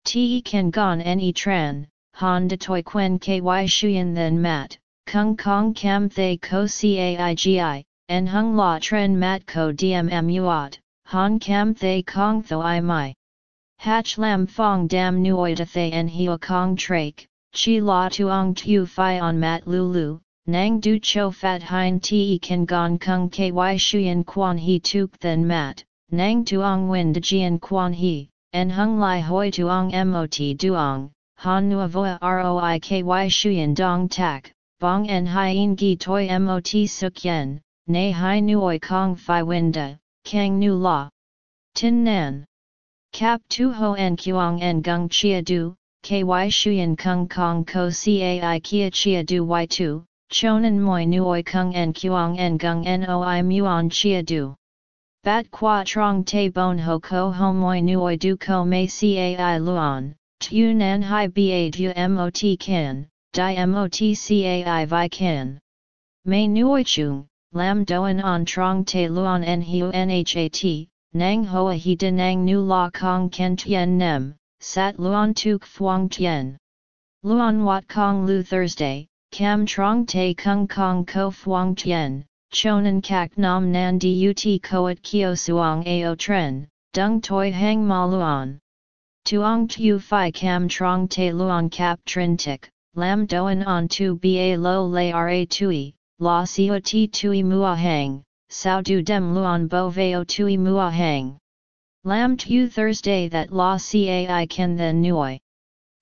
Te kan gon ne tran, han de toi quen ky shuyen then mat, kung kong kam thay ko caigi, en hung la tren mat ko dmm uat, han kam thay kong tho i mai. Hach lam fong dam nuoi de thay en hio kong trake, chi la tuong tu fi on mat lulu, nang du cho fat hein te kan gon kung ky shuyen quan he tuk then mat, nang tuong win de jian quan he, en hung lai hoi tuong mot duong, han nua voa roi ky shuyen dong tak, bong en hien gi toi mot suk yen, nay hai nuoi kong fi winda, kang nu la. Tin nan. Cap tu ho en kuang en gung chia du, ky shuyen kung kong ko cai kia chia du y tu, chonan moi nuoi kung en kuang en gung noi muon chia du. Bat qua trong te bon ho ko ho moi nuoi du ko mei cai luon, tu nan hai ba du mot kan, di mot cai vi kan. Mei nuoi chung, lam doan on trong te luon en hiu nhat, nang hoa he de nang nu la kong ken tien nem, sat luon tuk fuang tien. Luon wat kong lu Thursday, cam trong te kung kong ko fuang tien, chonan kak nam nan dut koat kio suang ao tren, dung toi hang ma luon. Tuong tu fi cam trong te luon cap trin tik, lam doan on tu ba lo le ra tui, la sio ti tui mua hang, sao du dem luon bo veo tui mua hang. Lam tu Thursday that la cai ken then nuoi.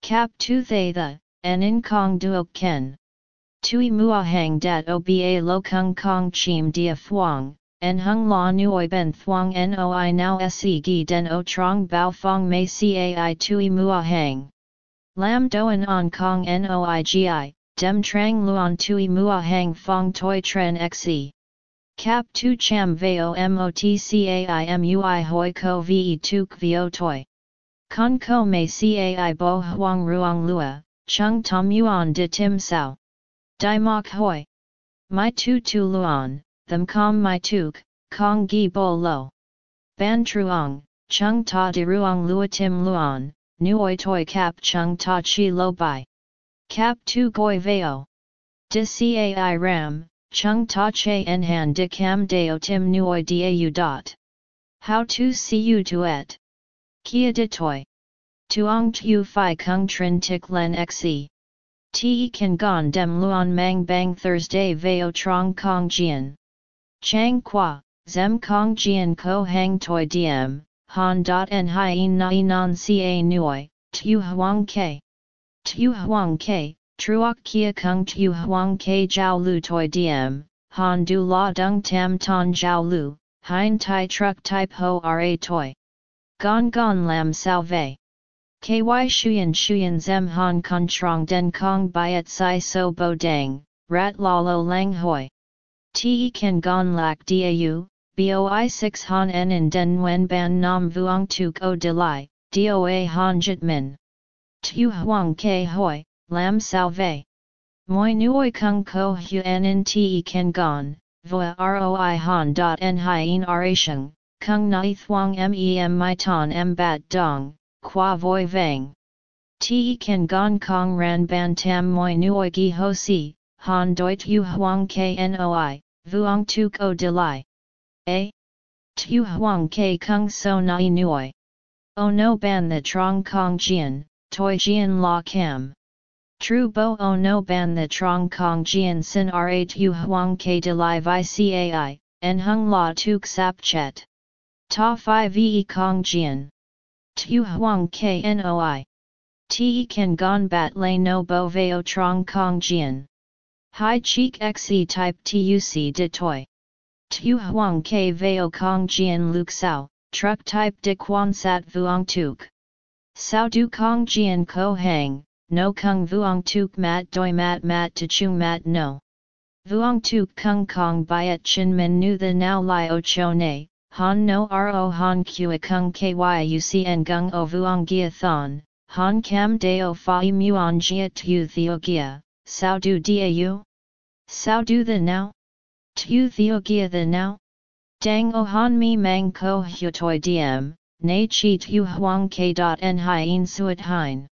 Cap tu thay the, en in kong duok ken. Tui mua hang dat oba lo kung kong chim dia fuang, en hung la nuoi ben thuang noi now se gi den o trong bao fong mei cai tui mua hang. Lam doan on kong noi gi, dem trang luon tui mua hang fong toi tren xe. Cap tu cham veo motcaimui hoi ko ve tuk vio toi. Con ko mei cai bo huang ruang lua, chung tom yuan de tim sao. Dai mok hoi. My tu tu luon, them com my tuk, kong gi bo lo. Ban truong, chung ta de ruang lua tim luon, nuoi toi cap chung ta chi lo bai. Cap tu goi veo. De cai ram, chung ta che en han de cam deo tim nuoi dau dot. How to see you to et. Kia de toi. Tuong tu fi kung trin tik len xe. Te kan gon dem luon mang bang Thursday veo trong kong jian. Chang qua, zem kong jian ko hang toi diem, han dot en hien nai non ca nuoi, tu huang ke. Tu huang ke, truok kia kung tu huang ke jiao lu toi diem, han du la dung tam ton jiao lu, hein tai truck type ho ra toi. Gon gon lam salve. Ky shuyen shuyen zem han con trong den kong byet sai so bo dang, rat lalo lang hoi. Te kan gon lak dau, boi 6 han en in den wen ban nam vuong tuk o de lai, doa han jit min. Tu huang ke hoi, lam salve. Moi nuoi kung ko hu en in te Ken gon, voa roi han dot en hien arasheng, kung nai thuang mem mai ton m bat dong, qua voi vang. Ti kan gon kong ran ban tam moi nuoi gi ho si, han doit yu huang knoi, vuong tuk o de lai. A. Tu huang ke kung so nai nuoi. O no ban the trong kong jian, toi jian la cam. True bo o no ban the trong kong jian sin r8 u huang ke de li vi cai, en hung la tuk sap chet. Ta phi ve kong jian. Tu huang knoi. Te kan gon bat lay no bo veo trong kong jian. Hai cheek xe type tuc de toi. Tu huang ke veo kong jian luk sao, truck type de quan sat vuong tuk. Sao du kong jian ko hang, no kung vuong tuk mat doi mat mat to chung mat no. Vuong tuk kung kong byet chin min nu the now o cho ne, han no ro han kua kung kyuc en gung o vuong gia thon, han cam deo fai muon jia tu theo gia, sao du dau? Sao du the now? Tu theo gia the now? Dang o han mi mang ko hu toi diem, na chi tu huang k dot en hien suet hein.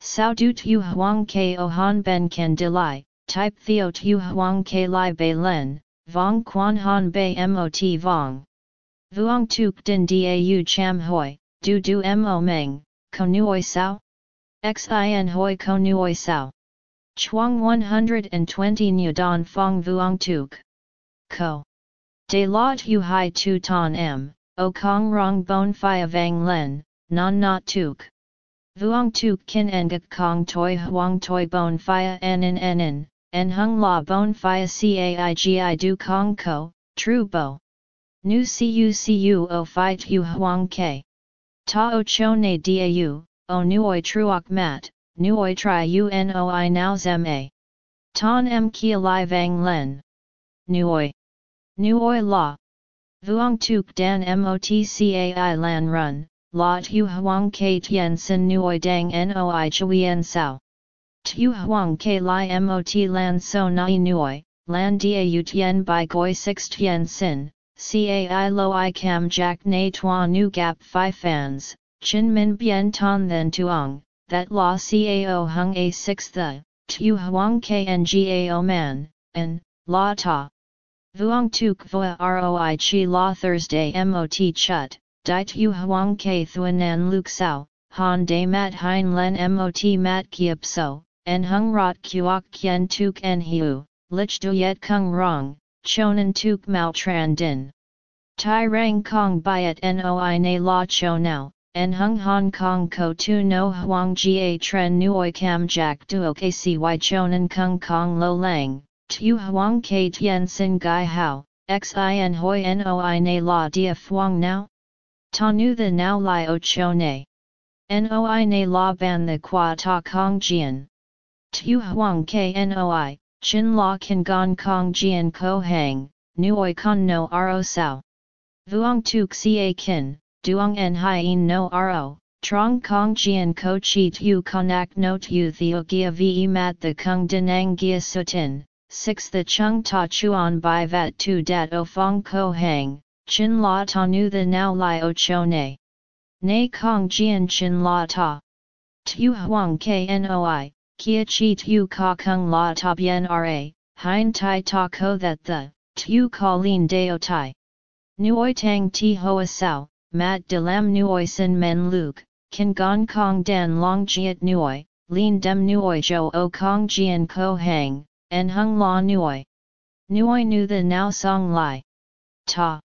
Sao du tu huang k o han ben can de li, type theo tu huang k li bei len, vong quan han bei mot vong. Vuong tuk din dau cham hoi, du du mo meng, ko nuoi sao? Xin hoi ko nuoi sao? Chuang 120 nu don fong vuong tuk. Ko. De la tu hai tu ton m, o kong rong bon fia vang len, non not tuk. Vuong tuk kin engak kong toi huang toi bon fia enen enen, en hung la bon fia caigi du kong ko, tru bo. Nu cu cu o tu huang ke. Ta o ne dau, o nuoi truok mat, nuoi tri unoi now zem a. Ton m kia li vang len. Nuoi. Nuoi la. Vuong tuk dan motcai lan run, la tu huang ke tien sin nuoi dang noi chuyen sao. Tu huang ke li mot lan so nai nuoi, lan da tien by goi 6 tien sin, Cai lo i cam jack na tua nu gap phi fans, chin min bien ton then tuong, that la cao hung a 6 the, tu huang kngao man, and, la ta. Vuong tuk voa roi chi la Thursday mot chut, di tu huang ke thuanan luk sao, han de mat hein len mot mat kiep so, en hung rot kuok kien tuk en hiu, lich du yet kung rong, chonan tuk mao tran din. Tai rang kong byet noi na la cho now, en hung Hong Kong ko tu no huang ga tren nuoi cam jack duo kcy chonan kung kong lo lang, tu huang k tien sin gai hao, xin hoi noi na la dia fuang now? Ta nu the now li o cho ne. Noi na la ban the qua ta kong jian. Tu huang k noi, chin la kan gong kong jian ko hang, nuoi con no ro sao. Vuong tuk ca kin, duong en hien no ro, trong kong jian ko chi tu konak no tu theo gia ve mat the kung denang gia sutin, 6 the chung ta chuan bai vat tu dat o fong ko hang, chin la ta nu the now li o cho ne. Ne kong jian chin la ta. Tu huang knoi, kia chi tu ka kung la ta bien ra, hein tai ta ko that the, tu ka lin deo tai. Nuoi tang ti hoa sao, mat de lam nuoi sin men luke, kan gong kong dan long jiet nuoi, lin dem nuoi jo o kong jian ko hang, en hung la nuoi. Nuoi nu the now song lai. Ta.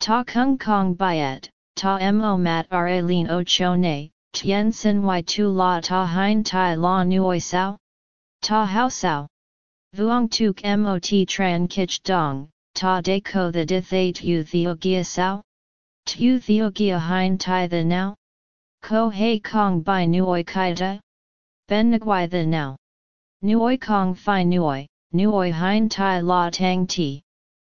Ta kung kong byet, ta mo mat ra lin o cho ne, tien sin y tu la ta hein tai la nuoi sao? Ta how sao? Vuong tuk mot tran kich dong, ta de ko the di thay tu theo gia sao? Tu theo gia hein tai the now? Ko hei kong by nuoi kai da? Ben nguai the now? Nuoi kong fi nuoi, nuoi hein tai la tang ti.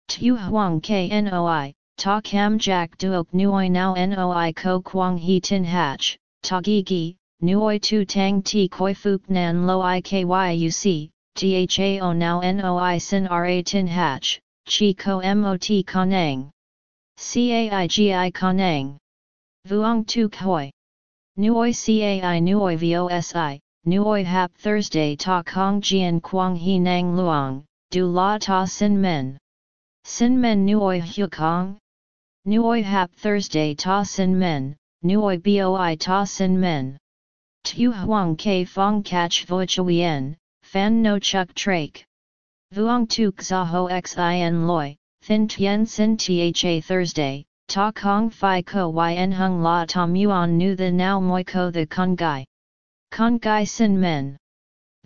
Tu huang knoi, ta cam jack duok nuoi now noi ko quang he tin hatch, ta gi gi, nuoi tu tang ti koi fuk nan lo i kyuc, thao now noi sin ra tin hatch, Chi ko mot kanang. Caigi kanang. Vuong tu koi. Nuoi cai nuoi vosi, nuoi hap Thursday ta kong jian quang he nang Luong, du la ta sin men. Sin men nuoi hu kong? Nuoi hap Thursday ta sin men, nuoi boi ta sin men. Tu huang ke fong catch voi chuyen, fan no chuk trake. Vuong tuk za ho xin loi, thin tien sin tha Thursday, ta kong fi ko yen hung la ta muon nu the now moi ko the kong gai. Kong gai sin men.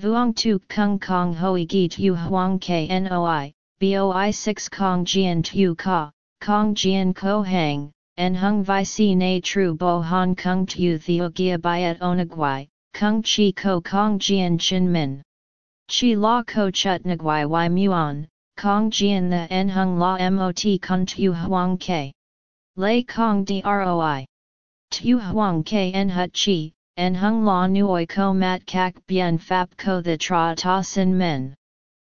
Vuong tuk kung kong hoi gi tu huang knoi, boi 6 kong jian tu ka, kong jian ko hang, en hung vi si na tru bo han kung tu theo gia byet onagwai, kung chi ko kong jian chin min. Chi la ko chut nagwai y muon, kong jian the en hung la mot kun tu huang ke. Lei kong droi. Tu huang ke en hut chi, en hung la nuoi ko mat kak bien fap ko the tra ta sin men.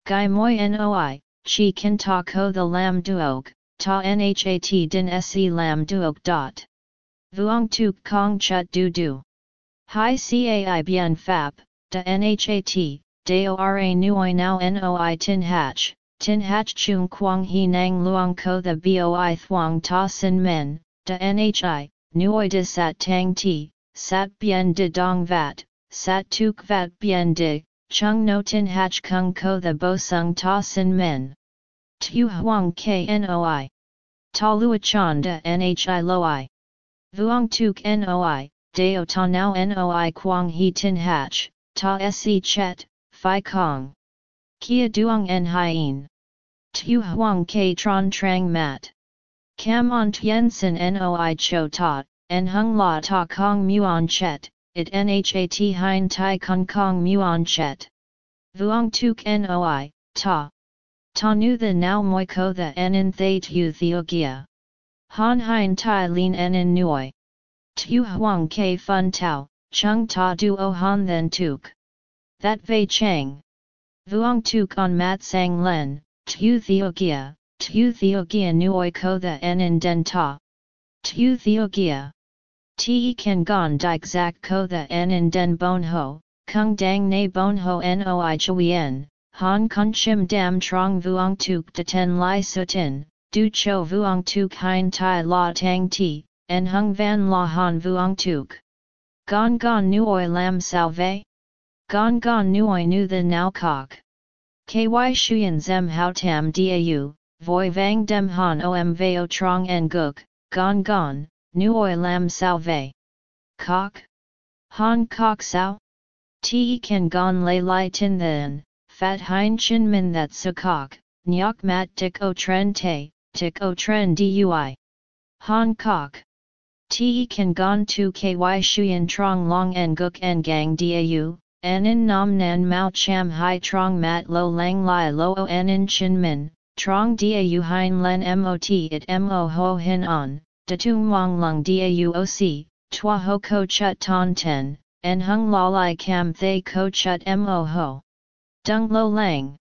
Gai moi noi, chi kin ta ko the lam duok, ta nhat din se lam duok dot. Vuong tuk kong chut du du. Hi cai bien fap, da nhat, deo ra nuoi now noi tin hatch, tin hatch chung quang he nang luong ko the boi thuong ta sin men, da nhi, nuoi de sat tang ti, sat bien de dong vat, sat tuk vat bien de, chung no tin hatch kung ko the bo sung ta sin men. Tu huang knoi. Ta lua chan de nhi loi. Vuong tuk noi, deo ta now noi quang he tin hatch, ta se chet, fi kong. Kia duong en hien. Tu huang K tron trang mat. Cam on tien sin noi cho ta, en hung la ta kong muon chet, it nhat hein tai kong kong muon chet. Vuong tuk noi, ta. Ta nu the now moi ko the en thay tu theogia. Han hein tai lin en nuoi. Tu huang ke fun tau, chung ta duo han then tuk. That vei chang. Vuong tuk on mat sang len, tu theogia, tu theogia nuoi ko the en den ta. Tu theogia. Te kan gon dik zak ko the en den bon ho, kung dang na bon ho noi chuyen, Han kun chim dam trong vuong tuk de ten lai sutin, du cho vuong tuk hein tai la tang ti, en hung van la han vuong tuk. Gon gon nuoi lam salve? Gon gon nuoi nu the now kok. Ky shuyen zem hao tam dau, voi vang dem han om veo trong en guk, gon gon, nuoi lam salve. Kok? Han kok sao? Te kan gon lay lai tin then, fat hein chin min that sukok, nyok mat tik o tren te, tik o tren dui. Han kok. Te kan gon tu ky shuyen trong long en guk en gang dau, en in nam nan mao cham hai trong mat lo lang lai lo o en in chin min, trong dau hein len mot it mo ho hin on, da tung wang lung dau oc, tua ho ko chut ton ten, en hung la lai cam thay ko chut mo ho. Dung lo lang.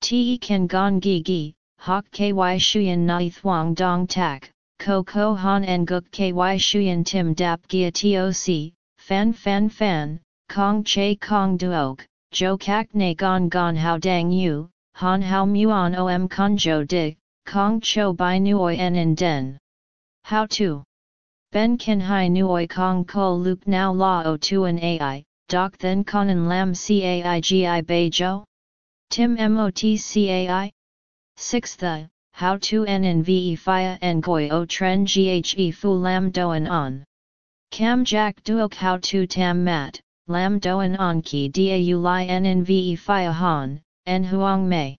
Te kan gong gi gi, hok ky shuyen nai thuang dong tak, ko ko han en guk ky shuyen tim dap gia toc, fan fan fan, kong che kong duok, jo kak ne gon gon how dang yu, han how muon om jo dig, kong cho by nuoi en in den. How to? Ben kan hai nuoi kong ko luke now la o tuan ai, doc then conan lam caigi bejo? Tim motcai? 6 The, how to en ve fia en goi o tren ghe fu lam doan on. Cam jack duok how to tam mat, lam doan on ki dau li en ve fia han, en huang mei.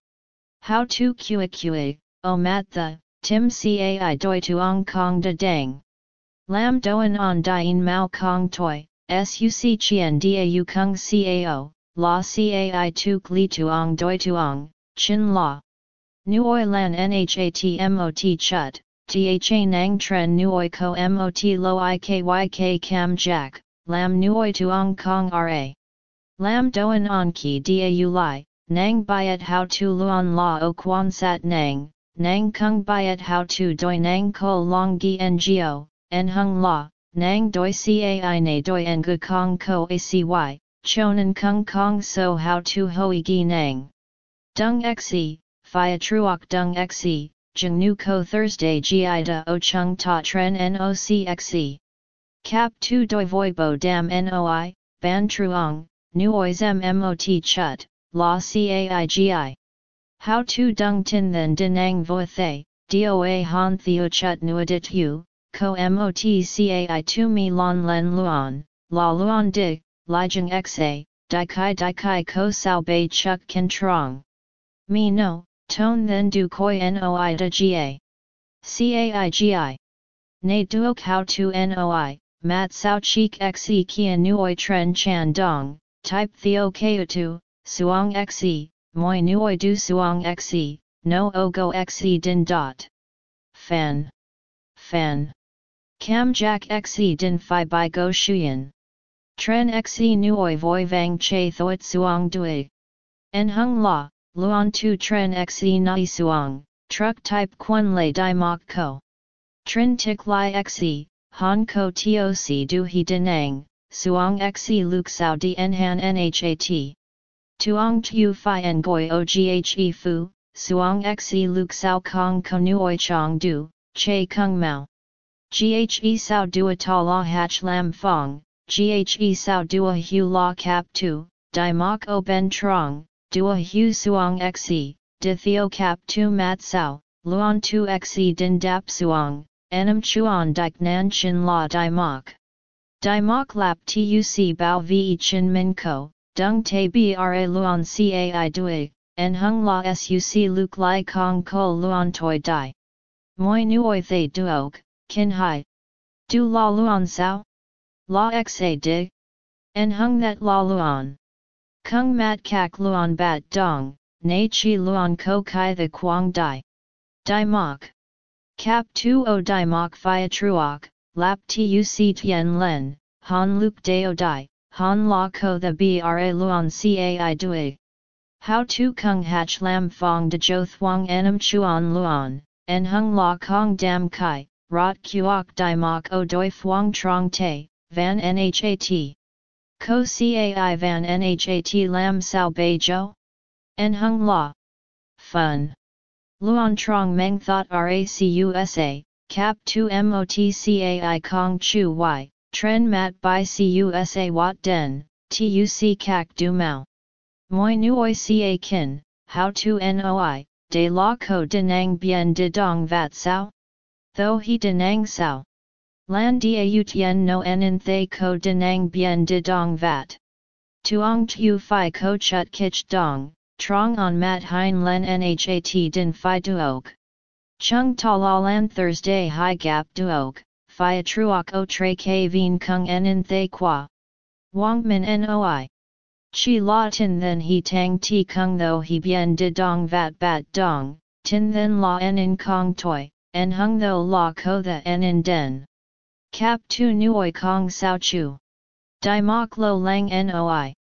How to kua kua, o mat the, tim cai doi tuong kong Da dang. Lam doan on dien mao kong toi, suc chien dau kung cao, la cai tuk li tuong doi tuong, chin la. Nuoi lan nhat mot chut, tha nang tren nuoi ko mot lo ikyk cam jack, lam nuoi tuong kong ra. Lam doan on ki dau li, nang byet how to luon la o quan sat nang, nang kung byet how to doi nang ko long gi ngo, en hung la, nang doi cai na doi en gu kong ko acy, chonan kung kong so how to hoi gi nang. Dung xe, fia truok dung xe, jung nu ko Thursday gi da o chung ta tren noc xe. Cap tu doi voi bo dam noi, ban truong, nuois mmot chut, la caigi. How tu dung tin then dinang vo thay, doa han theo chut nuadit yu, ko mot cai tu mi lon len luan, la luan dig, lijeng xa, di kai di kai ko sao bei chuk ken trong. Mi no, ton then du koi noi da ga. Caigi. Ne duok how tu noi, mat sao cheek xe kia nuoi tren chan dong, type theo tu, suong xe, moi nuoi du suang xe, no o go xe din dot. Fan. Fan. Cam jack xe din phi by go shuyen. Tren xe nuoi voi vang che thoit suang dui. En hung la, luan tu tren xe nai suang, truck type quan lei di mok ko. Trin tik lai xe, han ko toc du he denang, suang xe luk sao di en han nhat. Tuong tu fi en goi oghe fu, suang xe luk sao kong konuoi chong du, che kung mao. Ghe sao dua ta la hach lam fong, ghe sao dua hu la cap tu, di mok o ben trong, dua hu suang xe, di theo cap tu mat sao, luan tu xe din dap suang, enam chuan dik nan chin la di mok. Di mok lap tuc bao ve chin min ko, dung te bra luan cai dui, en hung la suc luk lai kong ko luan toi di. Moi nuoi thay duok, kin hai. Du la luan sao? La xa dig? En hung that la luan. Kung mat kak luan bat dong, na chi luan ko kai the quang dai. Dai mok. Cap tu o di mok phia truok, lap tu si tien len, han luk deo dai, han la ko the bra luan cai dui. How tu kung hach lam fong de jo thuang enam chuan luan, en hung la kong dam kai, rot kuok di mok o doi thuang trong te, van nhat. Ko cai van nhat lam sao bei jo? En hung la. Fun. Luan trong meng thought racusa, cap 2 motcai kong chu y, Tren mat by cusa wat den, tuc kak du mao. Moi nuoi ca kin, how to noi, de la ko denang bien de dong vat sao? Though he denang sao? Lan dia tien no en thay ko denang bien de dong vat. Tuong tu fi ko chut kich dong, trong on mat hein len nhat din fi duok. Chung ta la lan Thursday high gap duok, Phia truok o tre k kung en thay qua. Wang min noi. Chi la tin then he tang ti kung tho he bien de dong vat bat dong, tin then la en in kong toi, en hung tho la ko the en in den. Cap tu nuoi kong sao chu. Di mok lo lang noi.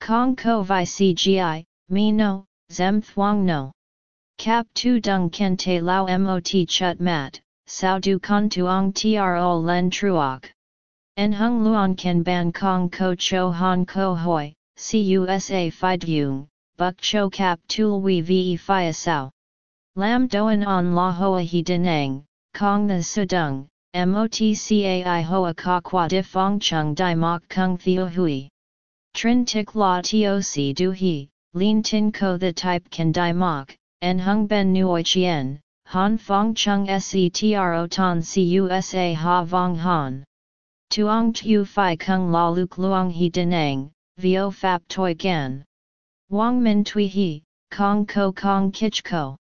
Kong ko vi cgi, mi no, zem thuang no. Cap tu dung ken lao mot chut mat, sao du con tuong tro len truok. En hung luon ken ban kong ko cho han ko hoi, cusa fi dung, buk cho cap tu we ve fi sao. Lam doan on la hoa he denang, kong the sudung, motcai hoa ka qua di fong chung di mok kung theo hui. Trin tik la toc du he, lin tin ko the type can di mok, en hung ben nuoi chien, Han Fong Chung Setro Ton Cusa Ha Vong Han. Tuong Tu Phi Kung La Luk Luong He Denang, Vio Fap Toi Gan. Wang Min Tui He, Kong Ko Kong Kich Ko.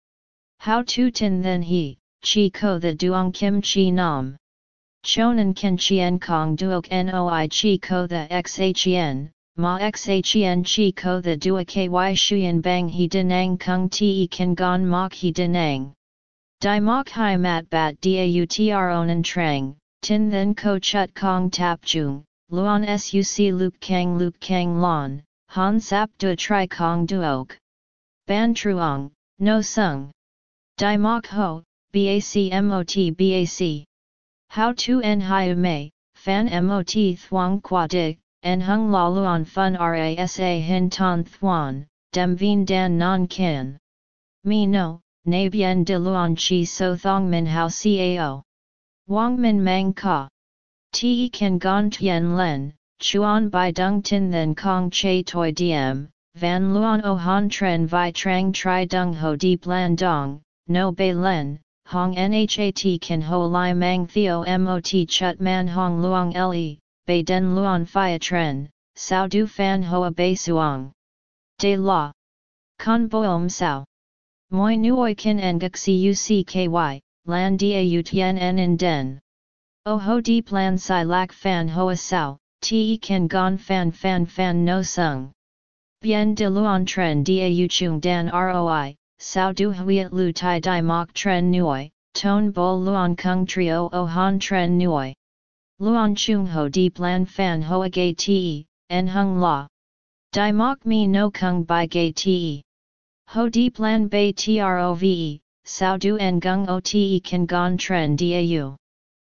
How Tu Tin Then He, Chi Ko The Duong Kim Chi Nam. Chonan Ken Chien Kong Duok Noi Chi Ko The Xhen, Ma Xhen Chi Ko The Dua Ky Shuyen Bang He Denang Kung Te Kan Gon Mok He Denang. Di mok hai mat bat dautr trang, tin then ko chut kong tap chung, luon suc luk kang luk kang lon, han sap du tri kong duok. Ban truong, no sung. Di mok ho, bac mot bac. How to en hai mei, fan mot thuang qua dig, en hung la luon fun rasa hin ton thuan, dem vien dan non kin. Me no, na bien de luan chi so thong min hao cao. Wang min mang ka. Te kan gon tien len, chuan bai dung tin then kong che toi diem, van luan o han tren vi trang tri dung ho di plan dong, no bei len, hong nhat kan ho li mang theo mot chut man hong luang le, bei den luan phia tren, sao du fan hoa bei suang. De la. Con boom sao. Moi nuoi kin engak cucky, lan dia u tien en in den. O ho di plan si lak fan hoa sao, te kan gon fan fan fan no sung. Bien de luan tren dia u chung dan roi, sao du huiet lu tai di mok tren nuoi, ton bo luan kung trio o han tren nuoi. Luan chung ho di plan fan hoa gay te, en hung la. Di mok mi no kung by gay te. Ho di plan bay trove, sao du en gung o te kan gon tren dia u.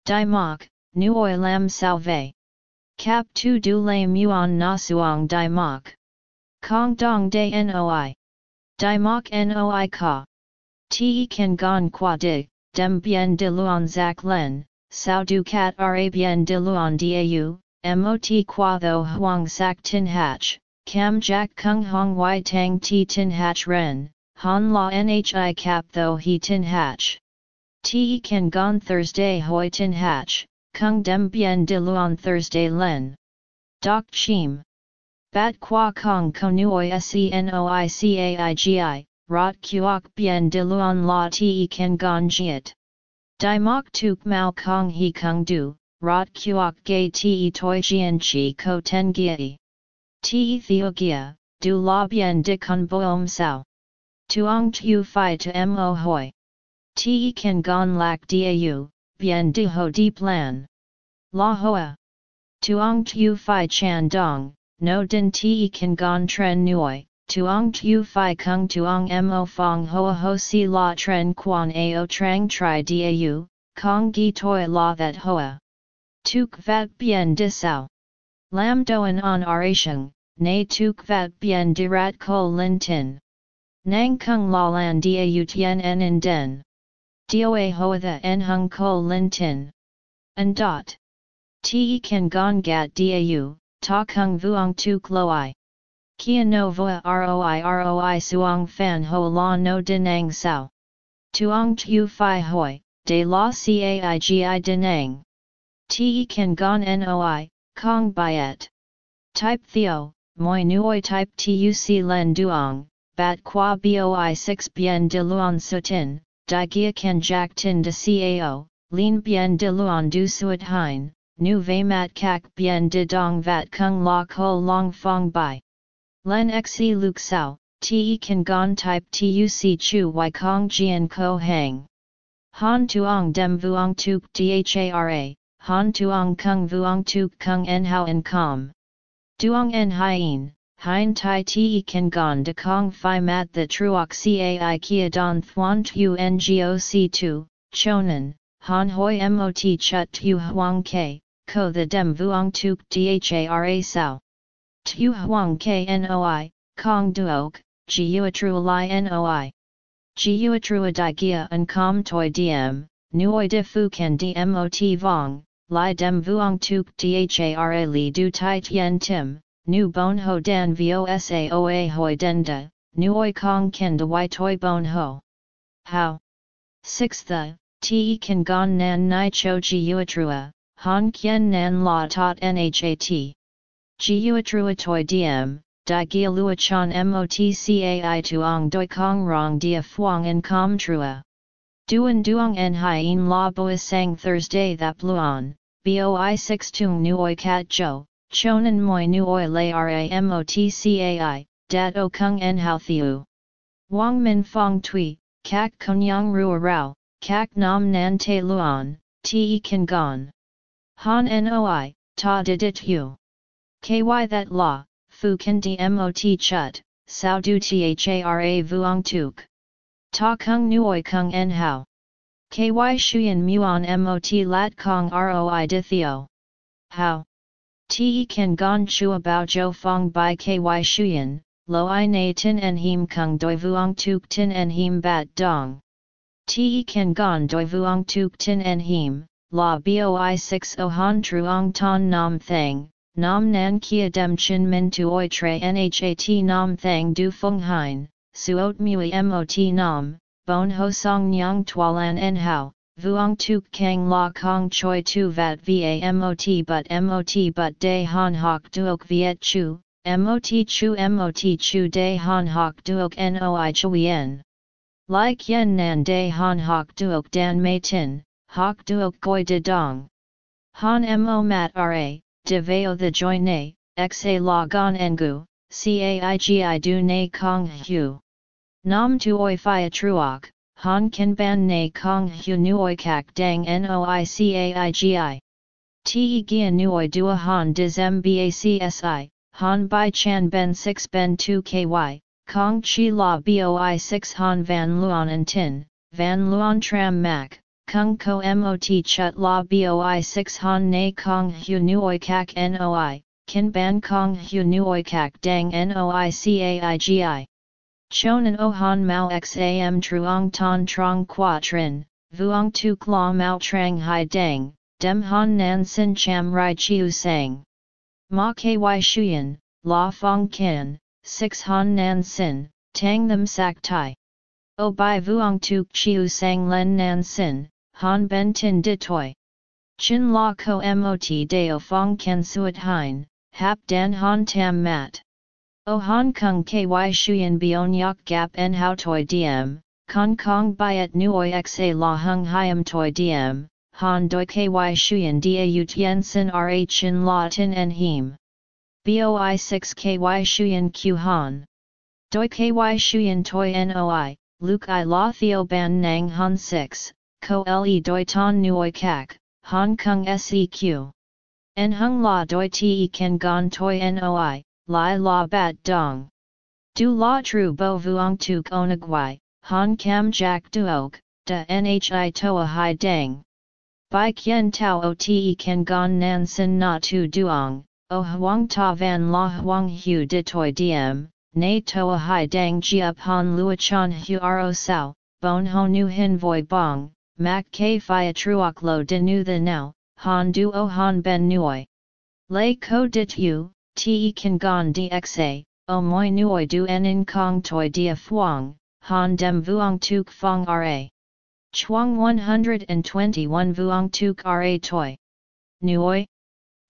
Di mok, nuoi lam sao vei. Cap tu du lay muon na suong di mok. Kong dong de noi. Di mok noi ka. Te kan gon qua di, dem bien de luon zak len, sao du cat ra bien de luon dau, mot qua tho huang sak tin hatch, cam jack kung hong y tang ti tin hatch ren, han la nhi cap tho he tin hatch. Te kan gon Thursday hoi tin hatch, kung dem bien de luon Thursday len. Doc chim. Bat qua kong konuoi senoi caigi, rot kuok bien de luon la te kan gon jiet. Dai mok tuk mao kong he kung du, rot kuok gay te toi jian chi ko ten gie. Te theo gia, du la bien de kun boom sao. Tuong tu fi to mo hoi. Te kan gon lak dau, bien de ho di plan. La hoa. Tuong tu fi chan dong, no din te kan gon tren nuoi, tuong tu fi kung tuong mo fong hoa ho si la tren quan ao trang tri dau, kong gi toi la that hoa. Tuk vat bien de sao. Lam doan on oration, nay tuk vat bien dirat ko lin tin. Nang kung la lan dau tien en in den. Doa hoa the en hung ko lin tin. And dot. Te kan gong gat dau, ta kung vuong tuk loi. Kia no voa roi roi suong fan ho la no denang sao. Tuong tu fi hoi, de la caigi denang. Te kan gon noi, kong byet. Type theo, moi nuoi type tuc len duong, bat qua boi 6 bien de luon sutin, di gia kan jack tin de cao, lin bien de luon du suet hein, nu ve mat kak bien de dong vat kung la ko long fong bai. Len xe luk sao, te kan gon type tuc chu y kong jian ko hang. Han tuong dem vuong tuk dhara, han tuong kung vuong tuk kung en hao en com. Duong en hien, hein tai te kan gon de kong fi mat the truok cai kia don thuan tu ngoc tu, chonan, han hoi mot chut tu huang ke, ko the dem vuong tuk dhara sao. Tu huang k noi, kong duok, ji uatrua li noi. Ji uatrua di gia and com toi diem, nuoi de fu ken dmot vong, li dem vuong tuk dhara li du tai tien tim, nu bon ho dan vosa oa hoi denda, nuoi kong ken de y toi bon ho. How? 6 the, te kan gon nan nai cho ji uatrua, han kien nan la tot nhat. Ji uatrua toi diem, di gia lua chan motcai tuong doi kong rong dia fuang en com trua. Duan duong en hien la boa sang Thursday that bluan, boi 6 tung nuoi kat jo, chonan moi nuoi lay ramotcai, dat o kung en hao thiu. Wang min fong tui, kak konyang rua rao, kak nam nan te luan, te kan gon. Han noi, ta didit hu. Ky that la, fu kan dmot chut, sao du thara vuong tuk. Ta kung nuoi kung en hao. Ky shuyen muon mot lat kong roi di theo. How? Te kan gon chua bao jo fong by ky shuyen, lo i na tin en him kung doi vuong tuk tin en him bat dong. Te kan gon doi vuong tuk tin en him, la boi 6 o han truong ton nam thang, nam nan kia dem chin min tu oi tre nhat nam thang du fung hein, suot mui mot nam, bon ho song nyang tualan en hao, vuong tuk kang la kong choi tu vat va mot but mot but de han hok duok viet chu, mot chu mot chu de han hok duok noi chuyen. Like yen nan de han hok duok dan mei tin, hok duok goi de dong. Han mo mat ra, de veo the joy ne, xa la gon engu, caigi du ne kong hu. Nam tu oi fia truok, han kan ban ne kong hu nuoi kak dang noi caigi. Te gia nuoi dua han dis mbacsi, han bai chan ben 6 ben 2 ky, kong chi la boi 6 han van luon and tin, van luon tram mak. Kung ko mot chut la boi 6 han ne kong hu nuoi kak noi, kin ban kong hu nuoi kak dang noi caigi. Chonan o han mao xam truong ton trong qua trin, vuong tu la mao trang hai dang, dem han nan sin cham rai chiu sang. Ma ky shuyen, la fong kin, six han nan sin, tang them sak tai. O bai vuong tu chiu sang len nan sin, han ben tin di toi. Chin la ko mot deo fong ken suet hein, hap dan han tam mat. O Hong Kong ky shuyen bion yak gap en hao toi diem, kong kong byet nuoi xa la hung hiam toi diem, han doi ky shuyen da u tien sin ra chin la tin en him. Boi 6 ky shuyen q han. Doi ky shuyen toi noi, Luke i la theo ban nang han 6, ko le doi ton nuoi kak, Hong Kong seq. En hung la doi te ken gon toi noi, Lai la bat dong. Du la tru bo vuong tuk onagwai, han kam jack duok, da nhi toa hai dang. Bai kien tau o te ken gon nan sin na tu duong, o huang ta van la huang hu de toi diem, na toa hai dang up han luachan hu ro sao, bon ho nu hin voi bong, mak ke fia truok lo de nu the now, han du o han ben nuoi. Lay ko dit you, te kan gon dxa, o moi nuoi du en in kong toi dia fuang, han dem vuong tuk fong ra. Chuang 121 vuong tuk ra toi. Nuoi?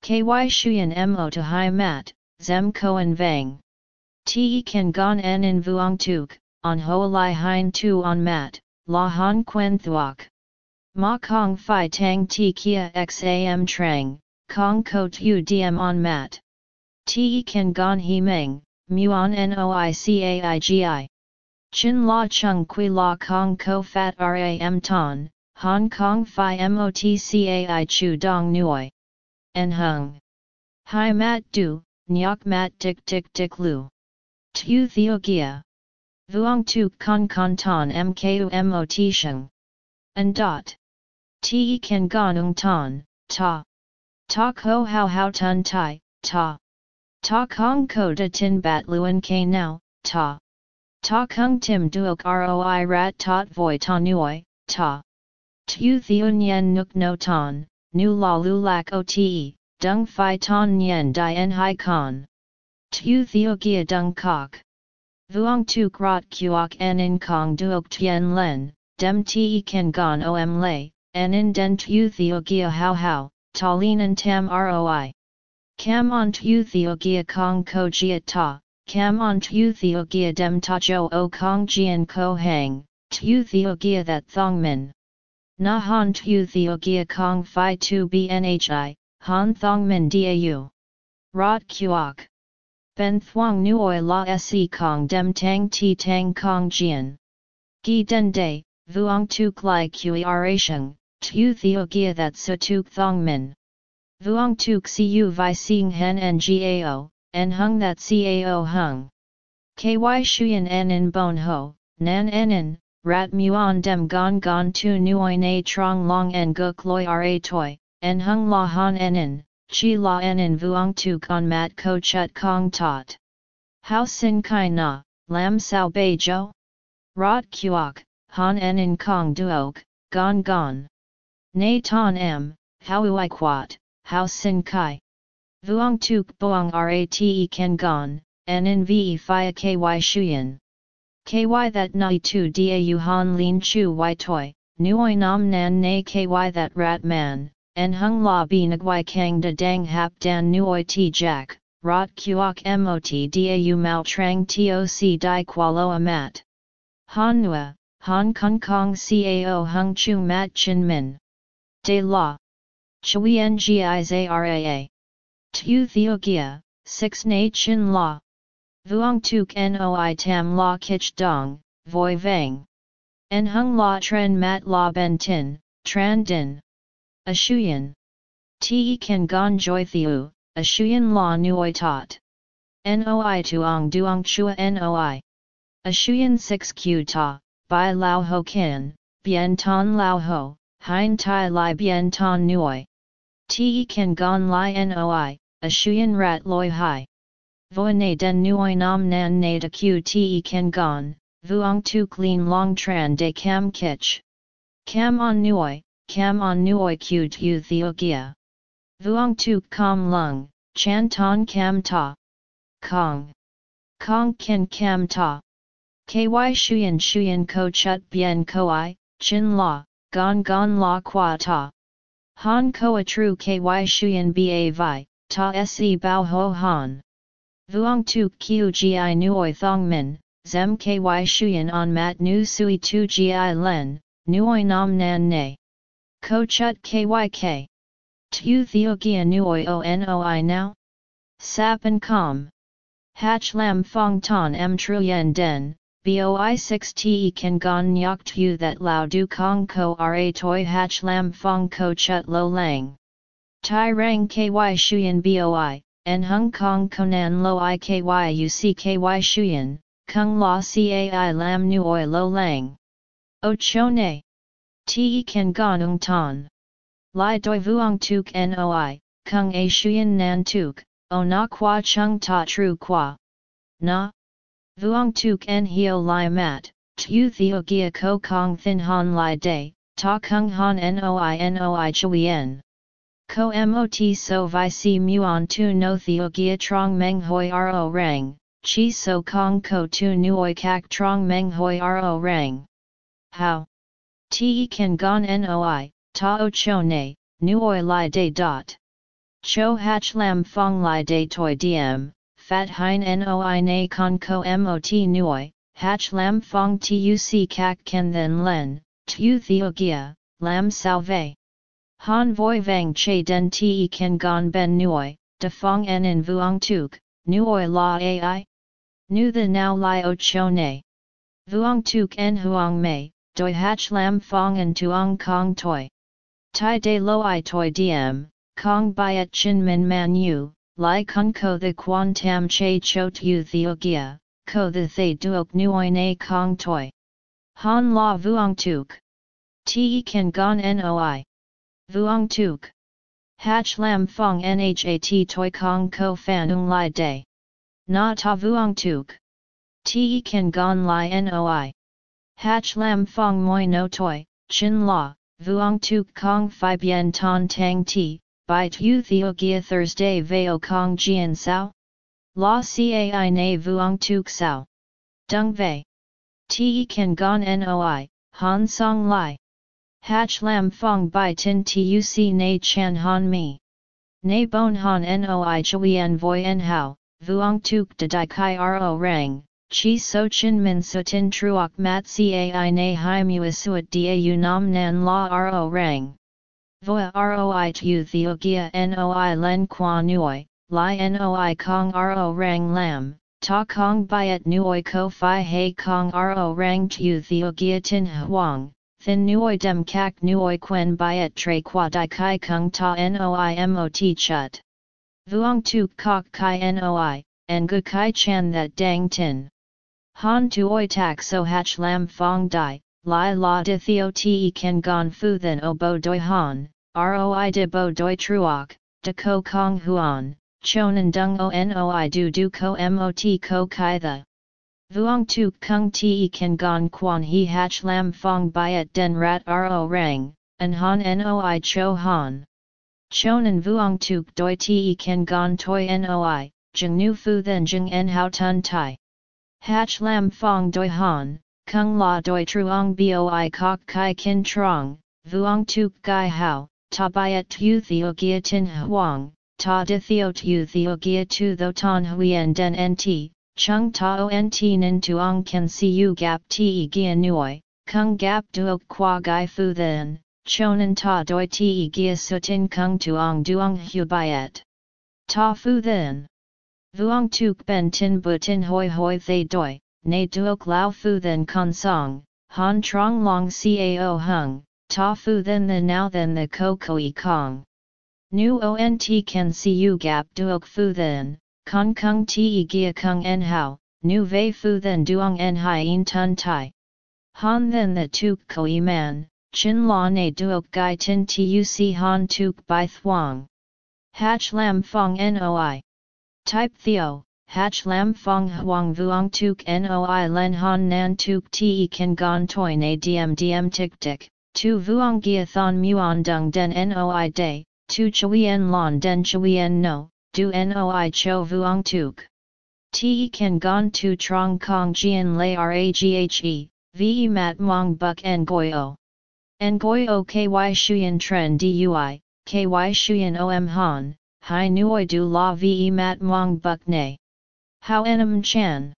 Ky shuyen mo to hai mat, zem koan vang. Te kan gon en in vuong tuk, on ho lai hein tu on mat, la han quen thuok. Ma kong fi tang ti kia xam trang, kong ko tu diem on mat. Te kan gon he meng, muon Noicaigi. Chin la chung kui la kong ko fat ram ton, Hong Kong fi mot cai chu dong nuoi. En hung. Hi mat du, nyok mat tik tik tik lu. Tu theogia. Vuong tu con con ton mku mot sheng. And dot. Te kan gan ung ton, ta. Ta ko how how tun tai, ta. Ta kong ko de tin bat luen ke now, ta. Ta kung tim duok roi rat tot voi ta nuoi, ta. Tu theun yen nuk no ton, nu la lu lak o te, dung fi ton yen di en hai con. Tu theo gia dung kok. Vuong tu grot kuok en in kong duok tien len, dem te ken gon om lay, en in den tu theo gia how how, ta lin tam roi. Cam on tu theogia kong ko jia ta, cam on tu theogia dem ta jo o kong jian ko hang, tu theogia that thong min. Na han tu theogia kong fi tu bnhi, han thong min dau. Rot kuok. Ben thuong nuoi la se kong dem tang ti tang kong jian. Gi den day, vuong tuk lai kui arasheng, tu theogia that su tuk thong min. Vuong tuk siu vi sing hen ngao, en hung that cao hung. Ky shuyen en in bon ho, nan en rat muon dem gon gon tu nuoi na trong long en guk loi ra toi, en hung la han en chi la en in vuong tuk on mat ko chut kong tot. How sin kai na, lam sao bei jo? Rot kuok, han en in kong duok, gon gon. Na ton m, how ui quat, how sin kai. Vuong tuk boang rate ken gon, en in ve fia ky shuyen. Ky that nai tu da han lin chu y toi, nuoi nam nan na ky that rat man, en hung la bi nagwai kang da dang hap dan nuoi ti jack, rot kuok mot dau mal trang toc di qualo amat. Han nua, han kong kong cao hung chu mat chin min. De la. Chui ngis araa. Tu theogia, 6 na chin la. Vuong tuk noi tam la kich dong, voi vang. En hung la tren mat la ben tin, tran din. A shuyen. Te kan gon joy thiu, a shuyen la nuoi tot. Noi tuong duong chua noi. A shuyen 6 q ta, bai lao ho kin, bien ton lao ho, hein tai lai bien ton nuoi. Te kan gon lai noi, a shuyen rat loi hai. Voine den nuoi nam nan na de q te kan gon, vuong tu clean long tran de cam kich. Cam on nuoi, cam on nuoi q tu theogia. Vuong tu com lung, chan ton cam ta. Kong. Kong ken cam ta. Ky shuyen shuyen ko chut bien ko i, chin la, gon gon la qua ta. Han ko a tru ky shuyen ba vi, ta se bao ho han. Vuong tu qiu gi nuoi thong min, zem ky shuyen on mat nu sui tu gi len, nuoi nam nan ne. Ko chut kyk. Tu theogia nuoi o noi now? Sap and com. Hach lam fong ton m truyen den, boi 6 te kan gon nyok tu that lao du kong ko ra toi hach lam fong ko chut lo lang. Tai rang ky shuyen boi, en hung kong konan lo i ky uc ky shuyen, kung la cai lam nuoi lo lang. O cho ne. Te kan gon ung ton. Lai doi vuong tuk noi, kung a shuyen nan tuk, o na qua chung ta tru qua. Na. Vuong tuk en hio lai mat, tu theo gia ko kong thin han lai day, ta kung han noi noi chuyen. Ko mot so vi si muon tu no theo gia trong meng hoi ro rang, chi so kong ko tu nuoi kak trong meng hoi ro rang. How? Te kan gon noi, ta o cho ne, nuoi lai day dot. Cho hach lam fong lai day toi diem, fat hein noi na con co mot nuoi, hach lam fong tuc kak ken then len, tu theogia, lam salve. Han voi vang che den te ken gon ben nuoi, de fong en in vuong tuk, nuoi la ai? Nu the now li o cho ne. Vuong tuk en huang mei, doi hach lam fong en tuong kong toi. Tai de lo i toi diem, kong byet chin min man yu, Lai kun ko the quan tam che chot u theogia, ko the thay duok nuoi na kong toi. Han la vuong tuk. Te kan gon noi. Vuong tuk. Hach lam fong nhat toi kong ko fan ung lai day. Na ta vuong tuk. Te kan gon lai noi. Hach lam fong moi no toi, chin la, vuong tuk kong fi bien ton tang ti, Bai tu theogia Thursday veo kong jian sao? La cai na vuong tuk sao? Dung vei. Te kan gon noi, han song lai. Hach lam fong bai tin tuc na chan han mi. Na bon han noi chuyen voi en hao, vuong tuk de di kai ro rang, chi so chin min so tin truok mat cai na hai muasuat da nam nan la ro rang. Voa roi tu theo gia noi len qua nuoi, li noi kong ro rang lam, ta kong byet nuoi ko fi hei kong ro rang tu theo gia tin huang, thin nuoi dem kak nuoi quen byet tre qua di kai kung ta noi mot chut. Vuong tu kok kai noi, en gu kai chan that dang tin. Han tuoi tak so hach lam fong dai, lai la de theo te ken gon fu then obo doi han, Roi de bo doi truok, de ko kong huan, chonan dung o noi du du ko mot ko kai the. Vuong tu kung ti kan gon quan he hach lam fong byet den rat ro rang, an han noi cho han. Chonan vuong tu doi te kan gon toi noi, jeng nu fu then jeng en hao tun tai. Lam fong doi han, kung la doi truong boi kok kai kin trong, vuong tuk gai hao, ta byet tu theo gia tin huang, ta di theo tu theo gia tu tho ton huyen den nt, chung ta o nt nin tuong kan si u gap te gia nuoi, kung gap duok qua gai fu then, chonan ta doi te gia sutin kung tuong duong hu byet. Ta fu then. Vuong tuk ben tin bu tin hoi hoi thay doi, na duok lao fu then con song, han trong long cao hung, ta fu then the now then the ko koi kong. Nu ont can see you gap duok fu then, kong kung te gia kung en hao, nu vei fu then duong en in tun tai. Han then the tuk koi man, chin la na duok gai tin tuc han tuk by thuang. Hatch lam fong noi. Type Theo, Hach Lam Fong Huang Vuong Tuk Noi Len Han Nan Tuk Te Kan Gon Toi Na Diem Diem Tik Tik, Tu Vuong Gia Thon Muon Dung Den Noi Day, Tu Chuyen Lon Den Chuyen No, Du Noi Cho Vuong Tuk. Te Kan Gon Tu Trong Kong Jian Lay Raghe, Ve Mat Mong Buk Ngoyo. Ngoyo Ky Shuyen Tren Dui, Ky Shuyen Om Han hai nuoi du la ve mat mong buk ne. How enam chan.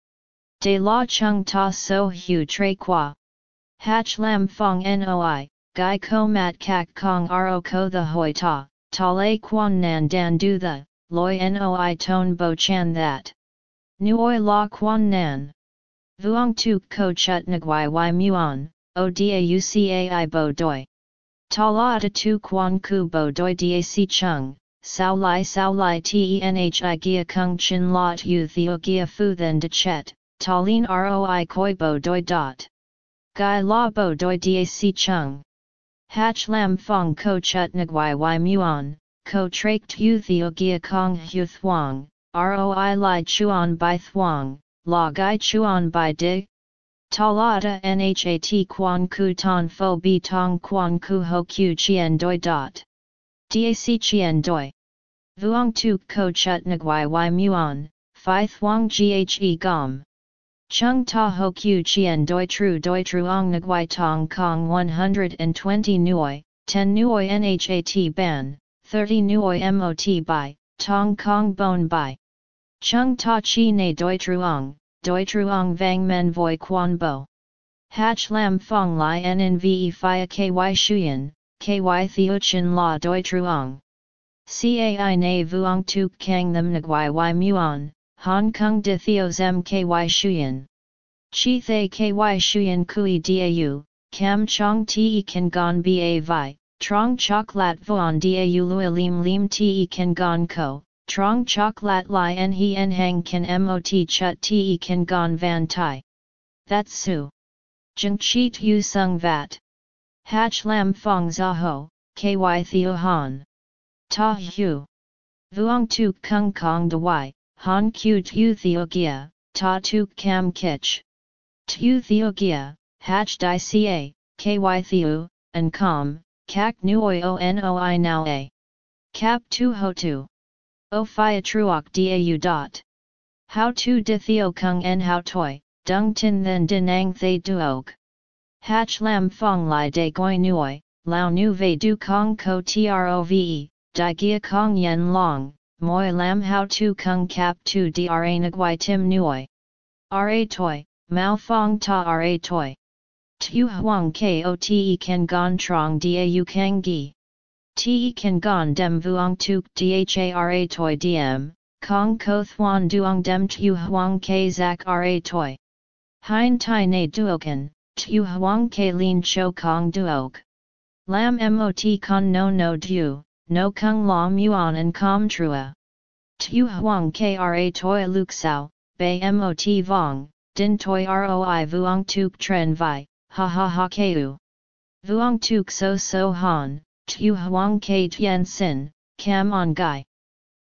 De la chung ta so hu tre qua. Hach lam fong noi, gai ko mat kak kong ro ko the hoi ta, ta le quan nan dan du the, loi noi ton bo chan that. Nuoi la quan nan. Vuong tu ko chut nguai y muon, o da ucai bo doi. Ta la ta tu quan ku bo doi dac chung, sao lai sao lai tenhi gia kung chin lot u theo gia fu then de chet, ta lin roi koi bo doi dot. Gai la bo doi dac chung. Hach lam fong ko chut nguai y muon, ko trak u theo gia kong hu thuang, roi lai chuan by thuang, la gai chuan by dig. Talata nhat quan ku ton fo bi tong quan ku ho q chien doi dot. Dac chien doi. Vuong tu ko chut nguai y muon, phi thuong ghe gom. Chung ta ho q chien doi tru doi truong nguai tong kong 120 nuoi, 10 nuoi nhat ban, 30 nuoi mot by, tong kong bon by. Chung ta chi ne doi truong, doi truong vang men voi quan bo. Hach lam fong lai en ve fia ky shuyen, ky theo chin la doi truong. Cai na vuong tuk kang them nguai y muon, Hong Kong de theo zem ky shuyen. Chi thay ky shuyen kui dau, cam chong te kan gon ba vi, trong lat vuon dau lui lim lim te kan gon ko, trong chok lat li en he en hang kan mot chut te kan gon van tai. That's su. Jung chi tu sung vat. Hach lam fong zaho, ky theo han. Ta hu. Vuong tu kung kong de y, han q tu theogia, ta tu cam kich. Tu theogia, hach di ca, ky theo, and com, kak nuoi o noi now a. Cap tu ho tu. O phia truok dau dot. How tu de theo kung en how toi, dung tin then dinang thay duog. Hach lam fong lai de goi nuoi, lao nu ve du kong ko trove, Di gia kong yen long, moi lam how tu kung cap tu dra nguai tim nuoi. Ra toi, mao fong ta ra toi. Tu huang ko te kan gon trong da kang gi. Te kan gon dem vuong tuk dhara toi diem, kong ko thuan duong dem tu huang ke zak ra toi. Hein tai ne duokan, tu huang ke lin cho kong duok. Lam mot con no no du, no kung la muon and com trua. Tu huang kra toi luk sao, bei mot vong, din toi roi vuong tuk tren vi, ha ha ha keu. Vuong tuk so so han, tu huang ke tien sin, cam on gai.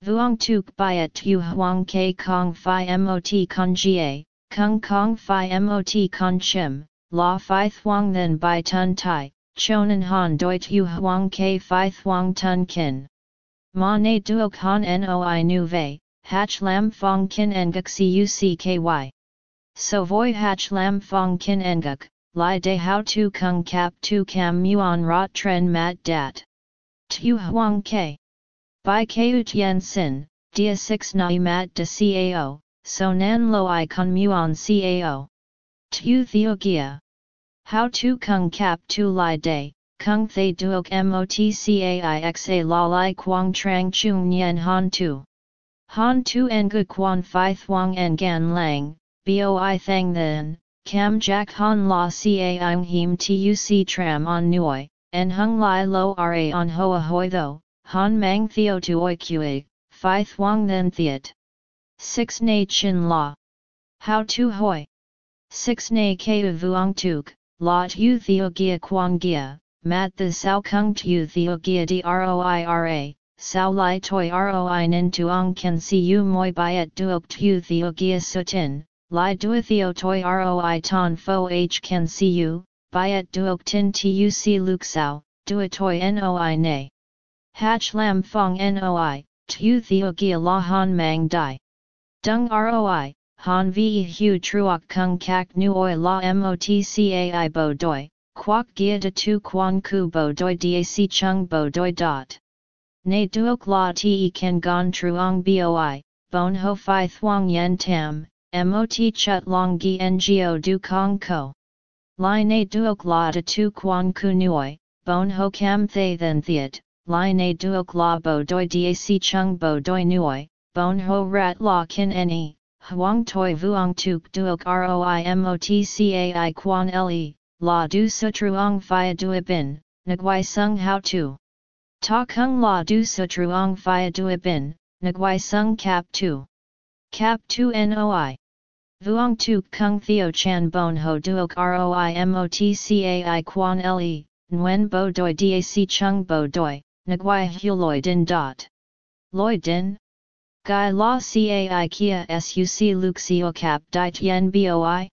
Vuong tuk byet tu huang ke kong fi mot con ga, kung kong fi mot con chim, la fi thuang then by tun tai, chonan han doi tu huang ke phi thuang tun kin. Ma ne duok han noi nu vei, hach lam fong kin enguk cucky. So voi hach lam fong kin enguk, li de how tu kung kap tu cam muon rot tren mat dat. Tu huang ke. Bai keu tien sin, dia 6 nai mat de cao, so nan lo i con muon cao. Tu theogia. How tu kung kap tu li day, kung thay duok motcaixa la li quang trang chung yen han tu. Han tu gu quan phi thuang gan lang, boi thang then, cam jack han la cai him tuc tram on nuoi, en hung li lo ra on hoa hoi tho, han mang theo tu oi kui, phi thuang then theat. 6 na chin la. How tu hoi? 6 na keu vuong tuk, la tu theo gia quang gia, mat the sao kung tu theo gia droira, sao lai toi roi nin tuong can see you moi byet duok tu gia sutin, lai dua theo toi roi ton fo h can see you, byet duok tin tuc luk sao, dua toi noi ne. Hach lam fong noi, tu theo gia la han mang dai. Dung roi, Han vi hu truok kung kak nu oi la motcai bo doi, quoc gia de tu quan ku bo doi dac chung bo doi dot. Ne duok la te ken gon truong boi, bon ho fi thuong yen tam, mot chut long gi ngo du kong ko. Lai ne duok la de tu quan ku nuoi, bon ho cam thay then theat, lai ne duok la bo doi dac chung bo doi nuoi, bon ho rat la kin ne. Huang toi vuong tuk duok roi motcai quan le, la du sutruong fia dua bin, nguai sung how tu. Ta kung la du sutruong fia dua bin, nguai sung cap tu. Cap tu noi. Vuong tuk kung theo chan bon ho duok Roimotcai quan le, nguen bo doi dac chung bo doi, nguai huloi din dot. Loi din? Gai la cai kia suc luxio cap di tien boi?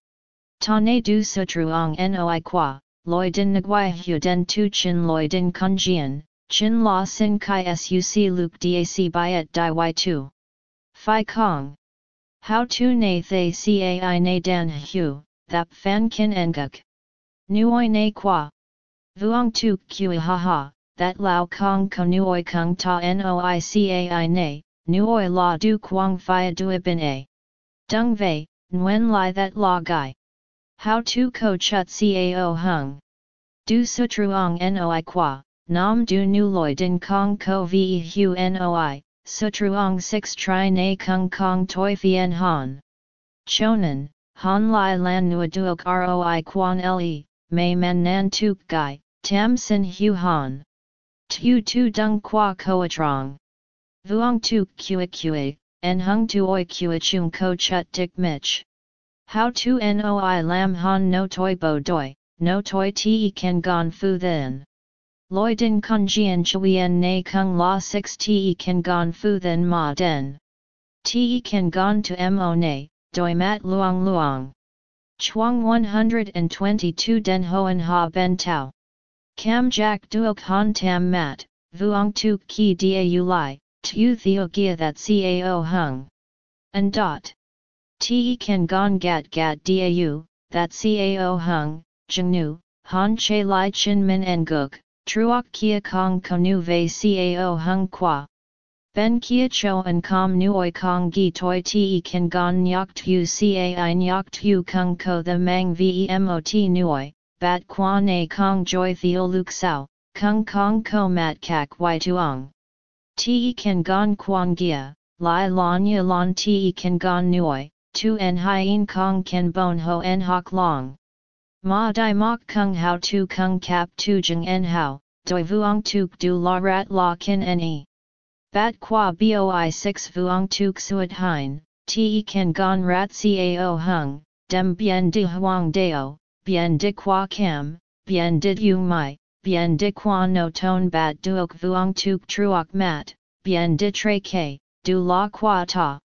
Ta ne du sutruong noi qua, loi din nguai hu den tu chin loi din kunjian, chin la sin kai suc luk dac byet di y tu. Phi kong. How tu ne thay cai ne dan hu, thap fan kin enguk. Nuoi ne qua. Vuong tu kui ha ha, that lao kong ko nuoi kung ta noi cai ne, nuoi la du quang fia dua bin a. Dung vei, nguen lai that la gai. How tu ko chut cao hung. Du sutruong noi qua, nam du nu loi din kong ko vi hu noi, sutruong 6 tri na kung kong toi fien han. Chonan, han lai lan nua duok roi quan le, mei men nan tuk gai, tam sin hu han. Tu tu dung qua koatrong. Vuong tu kua kua, en hung tu oi kua chung ko chut dik mich. How tu noi lam han no toi bo doi, no toi te ken gon fu then. Loi din kung jian chuyen na kung la 6 te ken gon fu then ma den. Te ken gon to mo na, doi mat luang luang. Chuang 122 den hoen ha ben tau. Cam jack duok han tam mat, vuong tu ki dia u lai, tu theo gia that cao hung. And dot. Te kan gong gat gat dau, that cao hung, nu han che lai chin min en guk, truok kia kong konu ve cao hung qua. Ben kia cho an kom nuoi kong gi toi te kan gon nyok tu cai nyok tu kung ko the mang vemot nuoi, bat quan a kong joy theo luk sao, kung kong ko mat kak y tuong. Te kan gon quan gia, lai lon ya lon te kan gon nuoi, tu en hien kong ken bon ho en hok long. Ma di mok kung hao tu kung kap tu jeng en hao, doi vuong tuk du la rat la kin en. Bat qua boi 6 vuong tuk suat hein, te kan gon rat cao hung, dem bien di huang deo, bien di qua cam, bien di yu mai, bien di qua no ton bat duok vuong tuk truok mat, bien di tre ke, du la qua ta.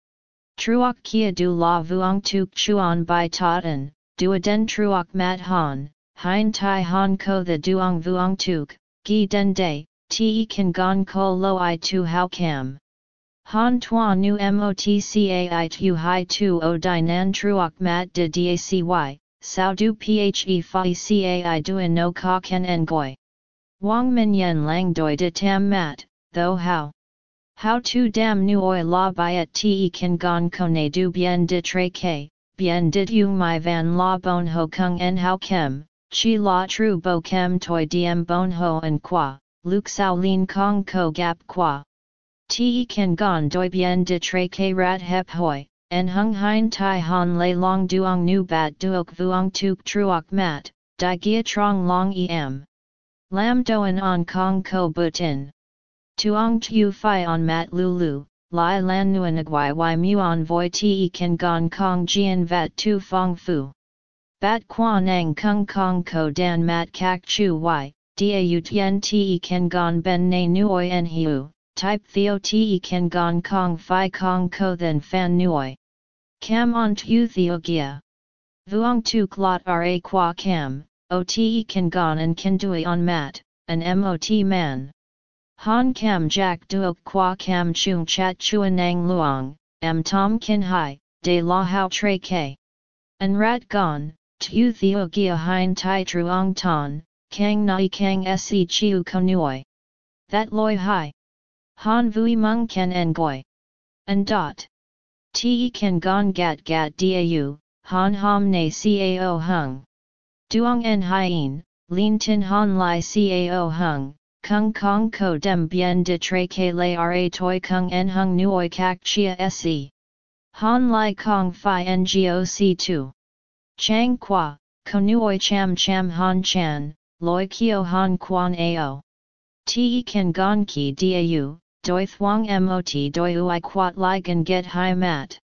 Truok kia du la vuong tuk chuan by ta en, du aden truok mat han, hein tai han ko the duong vuong tuk, gi den day, te kan gon ko lo i tu how cam. Han tua nu motcai tu hai tu o di nan truok mat de dacy, sao du phe fi cai duin no ka ken en goi. Wang min yen lang doi de tam mat, though how. How to dam nu oi la byet te kan gon kone du bien de tre ke, bien dit yu mai van la bon ho kung en how kem, chi la tru bo kem toi diem bon ho en qua, luk sao lin kong ko gap qua. Te kan gon doi bien de tre ke rat hep hoi, en hung hein tai han lay long duong nu bat duok vuong tuk truok mat, di gia trong long em. Lam Doan on kong ko butin. Tuong tu fi on mat lulu, lai lan nguyen agwai y muon voi te kan gong kong jian vat tu fong fu. Bat quan ang kung kong ko dan mat kak chu y, da u tien te kan gong ben na nuoi en hiu, type theo te kan gong kong fi kong ko then fan nuoi. Cam on tu theo gia. Vuong tu klot ra qua cam, o te kan gong and kan dui on mat, an mot man. Han kam jack duok qua kam chung chat chuanang luong, am tom kin hai, de la hao tre ke. An rat gon, tu theo gia hein tai truong ton, kang nai kang se chiu konuoi. That loi hai. Han vui mung ken en goi. An dot. Te kan gon gat gat dau, han ham ne cao hung. Duong en hien, lin tin han lai cao hung, Kung kong ko dem bien de tre ke le ra toi kung en hung nuoi kak chia se. Han lai kong fi ngoc 2. Chang qua, ko nuoi cham cham han chan, loi kio han quan ao. Te kan gon ki dau, doi thuang mot doi ui quat lai gan get hai mat.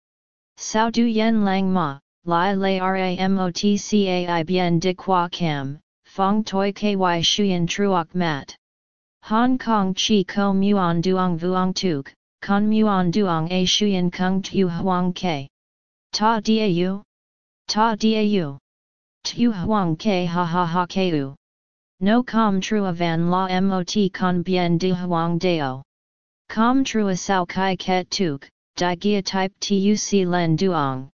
Sao du yen lang ma, lai lai ra mot bien de qua cam, fong toi ky shuyen truok mat. Hong Kong chi ko muon duong vuong tuk, con muon duong a shuyen kung tu huang ke. Ta diau? Ta diau? Tu huang ke ha ha ha keu. No com trua van la mot con bien du huang deo. Com trua sao kai ket tuk, di gia type tuc len duong.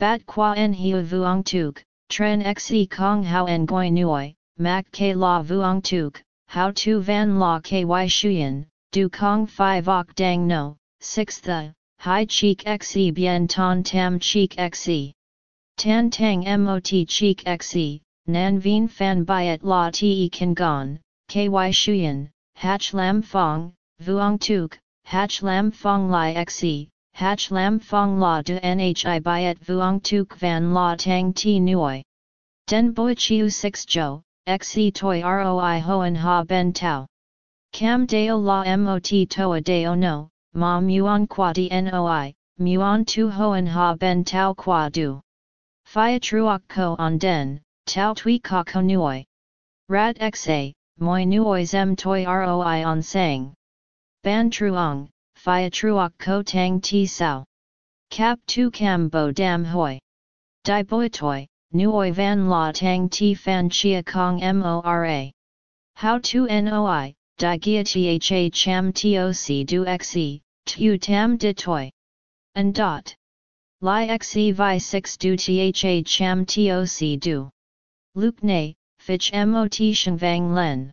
Bat qua en hiu vuong tuk, tren xe kong hao en goi nuoi, mak ke la vuong tuk, how tu van la ky shuyen, du kong fi vok dang no, 6 the, hai cheek xe bien ton tam cheek xe. Tan tang mot cheek xe, nan vien fan byet la te kan gon, ky shuyen, hach lam fong, vuong tuk, hach lam fong lai xe, hach lam fong la de nhi byet vuong tuk van la tang ti nuoi. Den boi chiu 6 jo, xe toi roi hoan ha ben tau. Cam deo la mot toa deo no, ma muon qua di noi, muon tu hoan ha ben tau qua du. Phia truok ko on den, tau tui ka ko nuoi. Rad xa, moi nuoi zem toi roi on sang. Ban truong, phia truok ko tang ti sao. Cap tu cam bo dam hoi. Di boi toi, Nuoi van la tang ti fan chia kong mora. How to noi, di gia tha cham toc du xe, tu tam de toi. And dot. Li xe vi 6 du tha cham toc du. Luke ne, fich mot shen vang len.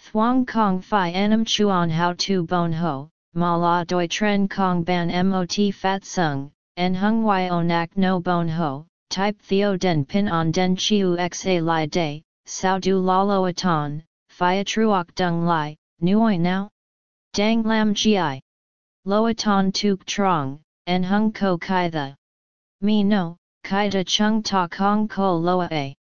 Thuong kong fi enam chuan how to bon ho, ma la doi tren kong ban mot fat sung, en hung y onak no bon ho, type theo den pin on den chiu xa li day, sao du lalo aton, phia truok dung lai, nuoi now? Dang lam gi. Loaton tuk trong, en hung ko kai the. Me no, kai da chung ta kong ko loa a.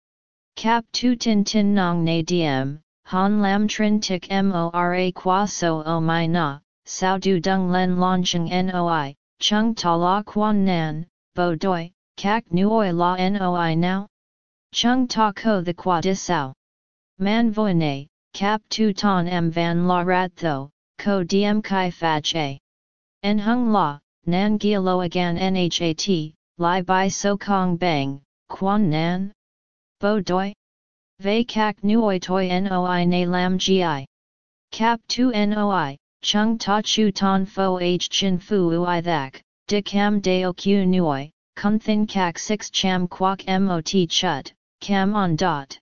Cap tu tin tin nong na diem, han lam trin tik mora qua so o mai na, sao du dung len launching noi, chung ta la quan nan, bo doi, Kak nuoi la noi now? Chung ta ko the qua sao. Man voine, cap tu ton m van la rat tho, ko diem kai fach a. En hung la, nan gia lo again nhat, li by so kong bang, quan nan? Bo doi? Ve kak nuoi toi noi na lam gi. Cap 2 noi, chung ta chu ton fo h chin fu ui thak, de cam deo q nuoi, kun thin kak 6 cham quok mot chut, cam on dot.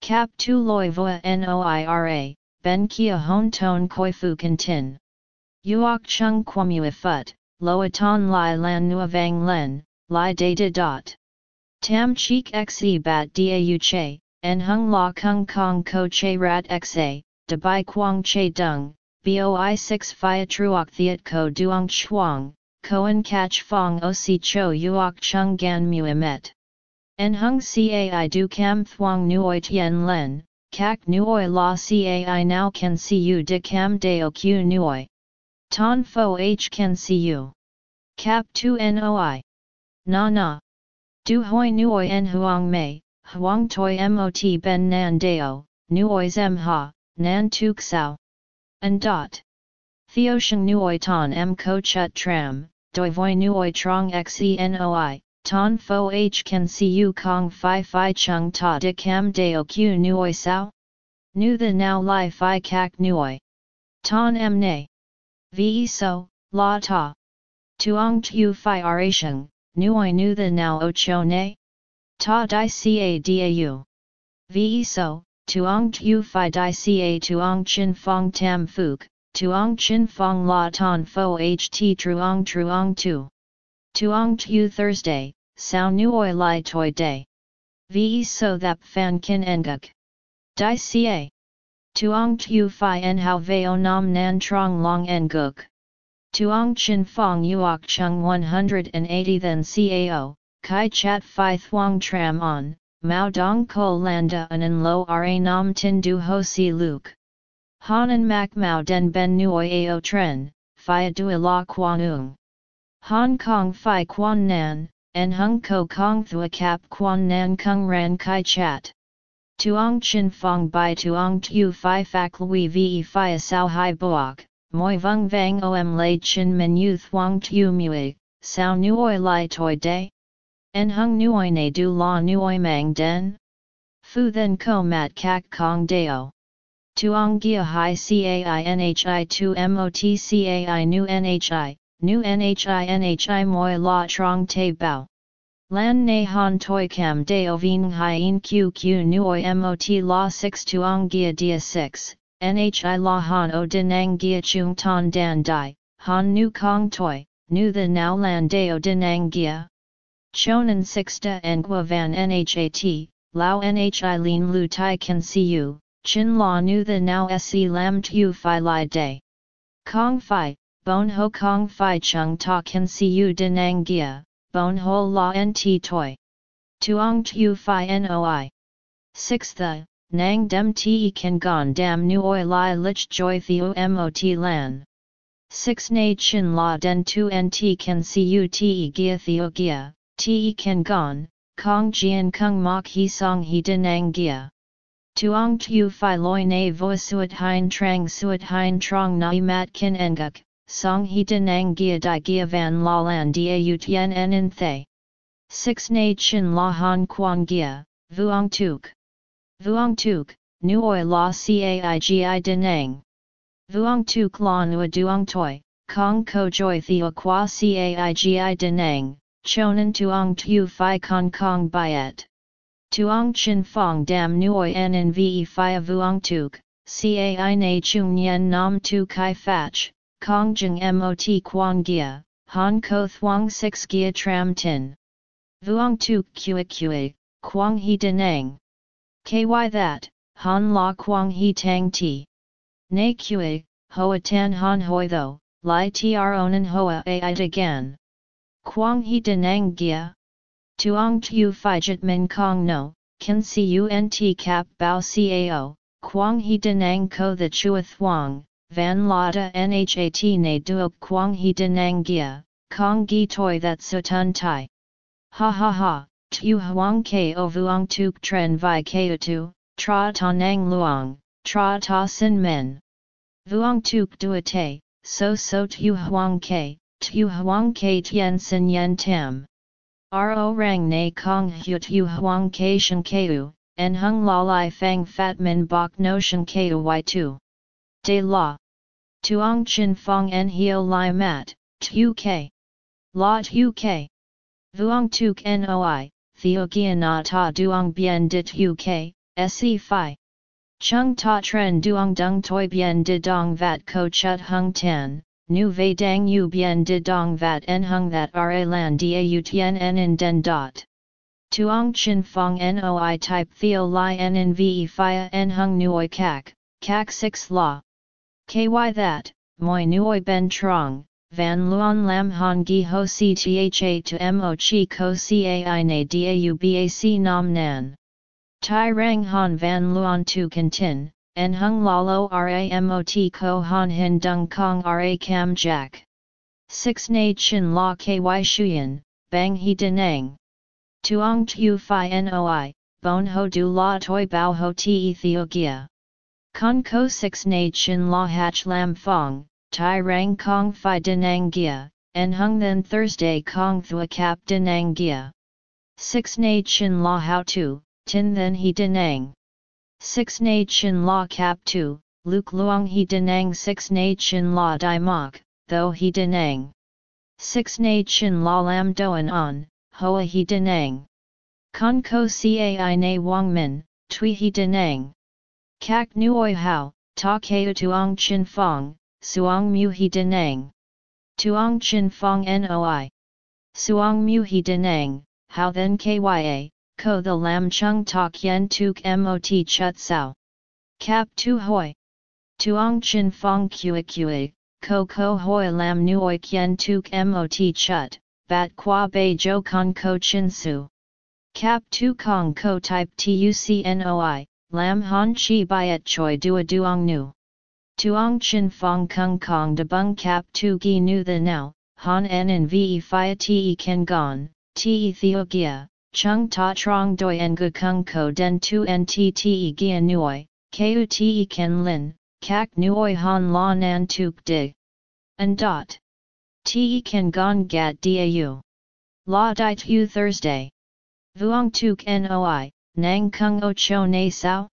Cap 2 loi voa noira, ben kia hon ton koi fu kan tin. Uok chung quamu fut, loa ton lai lan nua vang len, lai de dot. Tam cheek xe bat da u che, en hung la kung kong ko che rat xa, de bai quang che dung, boi 6 phia truok thiet ko duong chuang, koen catch fong o si cho uok chung gan mu emet. En hung cai du cam thuong nuoi tien len, kak nuoi la cai now can see you de cam deo q nuoi. Ton fo h can see you. Cap 2 noi. Na na. Du hoi nuoi en huang mei, huang toi mot ben nan deo, nuoi zem ha, nan tuk sao. And dot. Theo sheng nuoi ton m ko chut tram, doi voi nuoi trong xenoi, ton fo h can see you kong fi fi chung ta de cam deo q nuoi sao? Nu the now li fi kak nuoi. Ton m ne. Ve so, la ta. Tuong tu fi arasheng, nuoi nu the now o cho ne? Ta di ca dau. Ve so, tuong tu fi di ca tuong chin fong tam fuk, tuong chin fong la ton fo ht truong truong tu. Tuong tu Thursday, sao nuoi li toi day. Ve so that fan kin enguk. Di ca. Tuong tu fi en hao veo nam nan trong long enguk. Tuong Chin Fong Uok Chung 180 Then Cao, Kai Chat Phi Thuong Tram On, Mao Dong Ko Landa Anan Lo Ra Nam Tin Du Ho Si Luke. Hanan Mak Mao Den Ben Nuoi Ao Tren, Phi Dua La Quan Ung. Hong Kong Phi Quan Nan, En Hung Ko Kong Thua Kap Quan Nan Kung Ran Kai Chat. Tuong Chin Fong Bai Tuong Tu Phi Fak Lui Ve Phi Sao Hai Boak. Moi vung vang om lei chin men yu thuang tu mui, sao nuoi lai toi day? En hung nuoi ne du la nuoi mang den? Fu then ko mat kak kong deo. Tuong gia hi cai nhi tu mot cai nu nhi, nu nhi nhi moi la trong te bao. Lan ne han toi cam deo ving hi in qq nuoi mot la 6 tuong gia dia 6, Nhi la han o denang gia chung ton dan dai, han nu kong toi, nu the now lan deo denang gia. Chonan sixta and gua van nhat, lao nhi lin lu tai can see you, chin la nu the now se lam tu fi li day. Kong fi, bon ho kong fi chung ta can see you denang gia, bon ho la nt toi. Tuong tu fi noi. Sixth, Nang dem te kan gon dam nuoi li lich joy theo mot lan. 6 na chin la den tu nt kan cu te gia theo gia, te kan gon, kong jian kung mok he song he denang gia. Tuong tu fi loi na vo suat hein trang suat hein trong nai mat kin enguk, song he denang gia di gia van la lan da u tien en in thay. 6 na chin la han quang gia, vuong tuk. Vuong Tuk, Nuoi La Caigi Denang. Vuong Tuk La Nua Duong Toi, Kong Ko Joy Theo Qua Caigi Denang, Chonan Tuong Tu Phi Kong Kong Biet. Tuong Chin Fong Dam Nuoi En Ve Phi Vuong Tuk, Cai Na Chung Yen Nam Tu Kai Fach, Kong Jing Mot Quang Gia, Han Ko Thuong 6 Gia Tram Tin. Vuong Tuk Kua Kua, Quang He Denang. Ky that, han la quang he tang ti. Na kue, hoa tan han hoi tho, li tr onan hoa a it again. Quang he denang gia. Tuong tu jit min kong no, can see unt cap bao cao, quang he denang ko the chua thuang, van lada nhat ne duok quang he denang gia, kong gi toi that sutun tai. Ha ha ha, Tu huang ko vuong tuk tren vi ko tu, tra ta nang luang, tra ta sin men. Vuong tuk duate, so so tu huang ke, tu huang ke tien sin yen tam. Ro rang na kong hu tu huang ke shen keu, en hung la lai fang fat min bok notion y2. De la. Tuong chin fong en hio lai mat, tu k. La tu k. Vuong tuk noi, theo gia na ta duong bien dit hu k, se fi. Chung ta tren duong dung toi bien di dong vat ko chut hung tan, nu vei dang yu bien di dong vat en hung that ra lan da u tien en in den dot. Tuong chin fong noi type theo li en in ve fia en hung nuoi kak, kak 6 la. Ky that, moi nuoi ben trong, van luon lam han gi ho ctha to mo chi ko cai na dau bac nam nan. Tai rang han van luon tu tin en hung lalo ramot ko han hin dung kong ra cam jack. 6 na chin la ky shuyen, bang he denang. Tuong tu fi noi, bon ho du la toi bao ho ti Ethiopia. Con ko 6 na chin la hach lam fong, tai rang kong fi denang gia, en hung then Thursday kong thua cap denang gia. 6 na chin la how tu, tin then he denang. 6 na chin la cap 2, luke luong he denang 6 na chin la di mok, though he denang. 6 na chin la lam doan on, hoa he denang. Con ko cai na wang min, tui he denang. Kak nuoi hao, ta keu tuong chin fong, suong mu he denang. Tuong chin fong noi. Suong mu he denang, how then kya, ko the lam chung tak yen tuk mot chut sao. Cap tu hoi. Tuong chin fong kue kue, ko ko hoi lam nuoi kien tuk mot chut, bat qua bei jo con ko chin su. Cap tu kong ko type tucnoi, lam han chi Bai byet choi dua duong nu. Tuong chin fong kung kong de bung cap tu gi nu the now, han en in ve fia te ken gon, te theogia, chung ta trong doi en gu kung ko den tu en ti te gia nuoi, ku te ken lin, kak nuoi han la nan tuk dig. And dot. Te ken gon gat dau. La di tu Thursday. Vuong tuk noi, nang kung o cho na sao?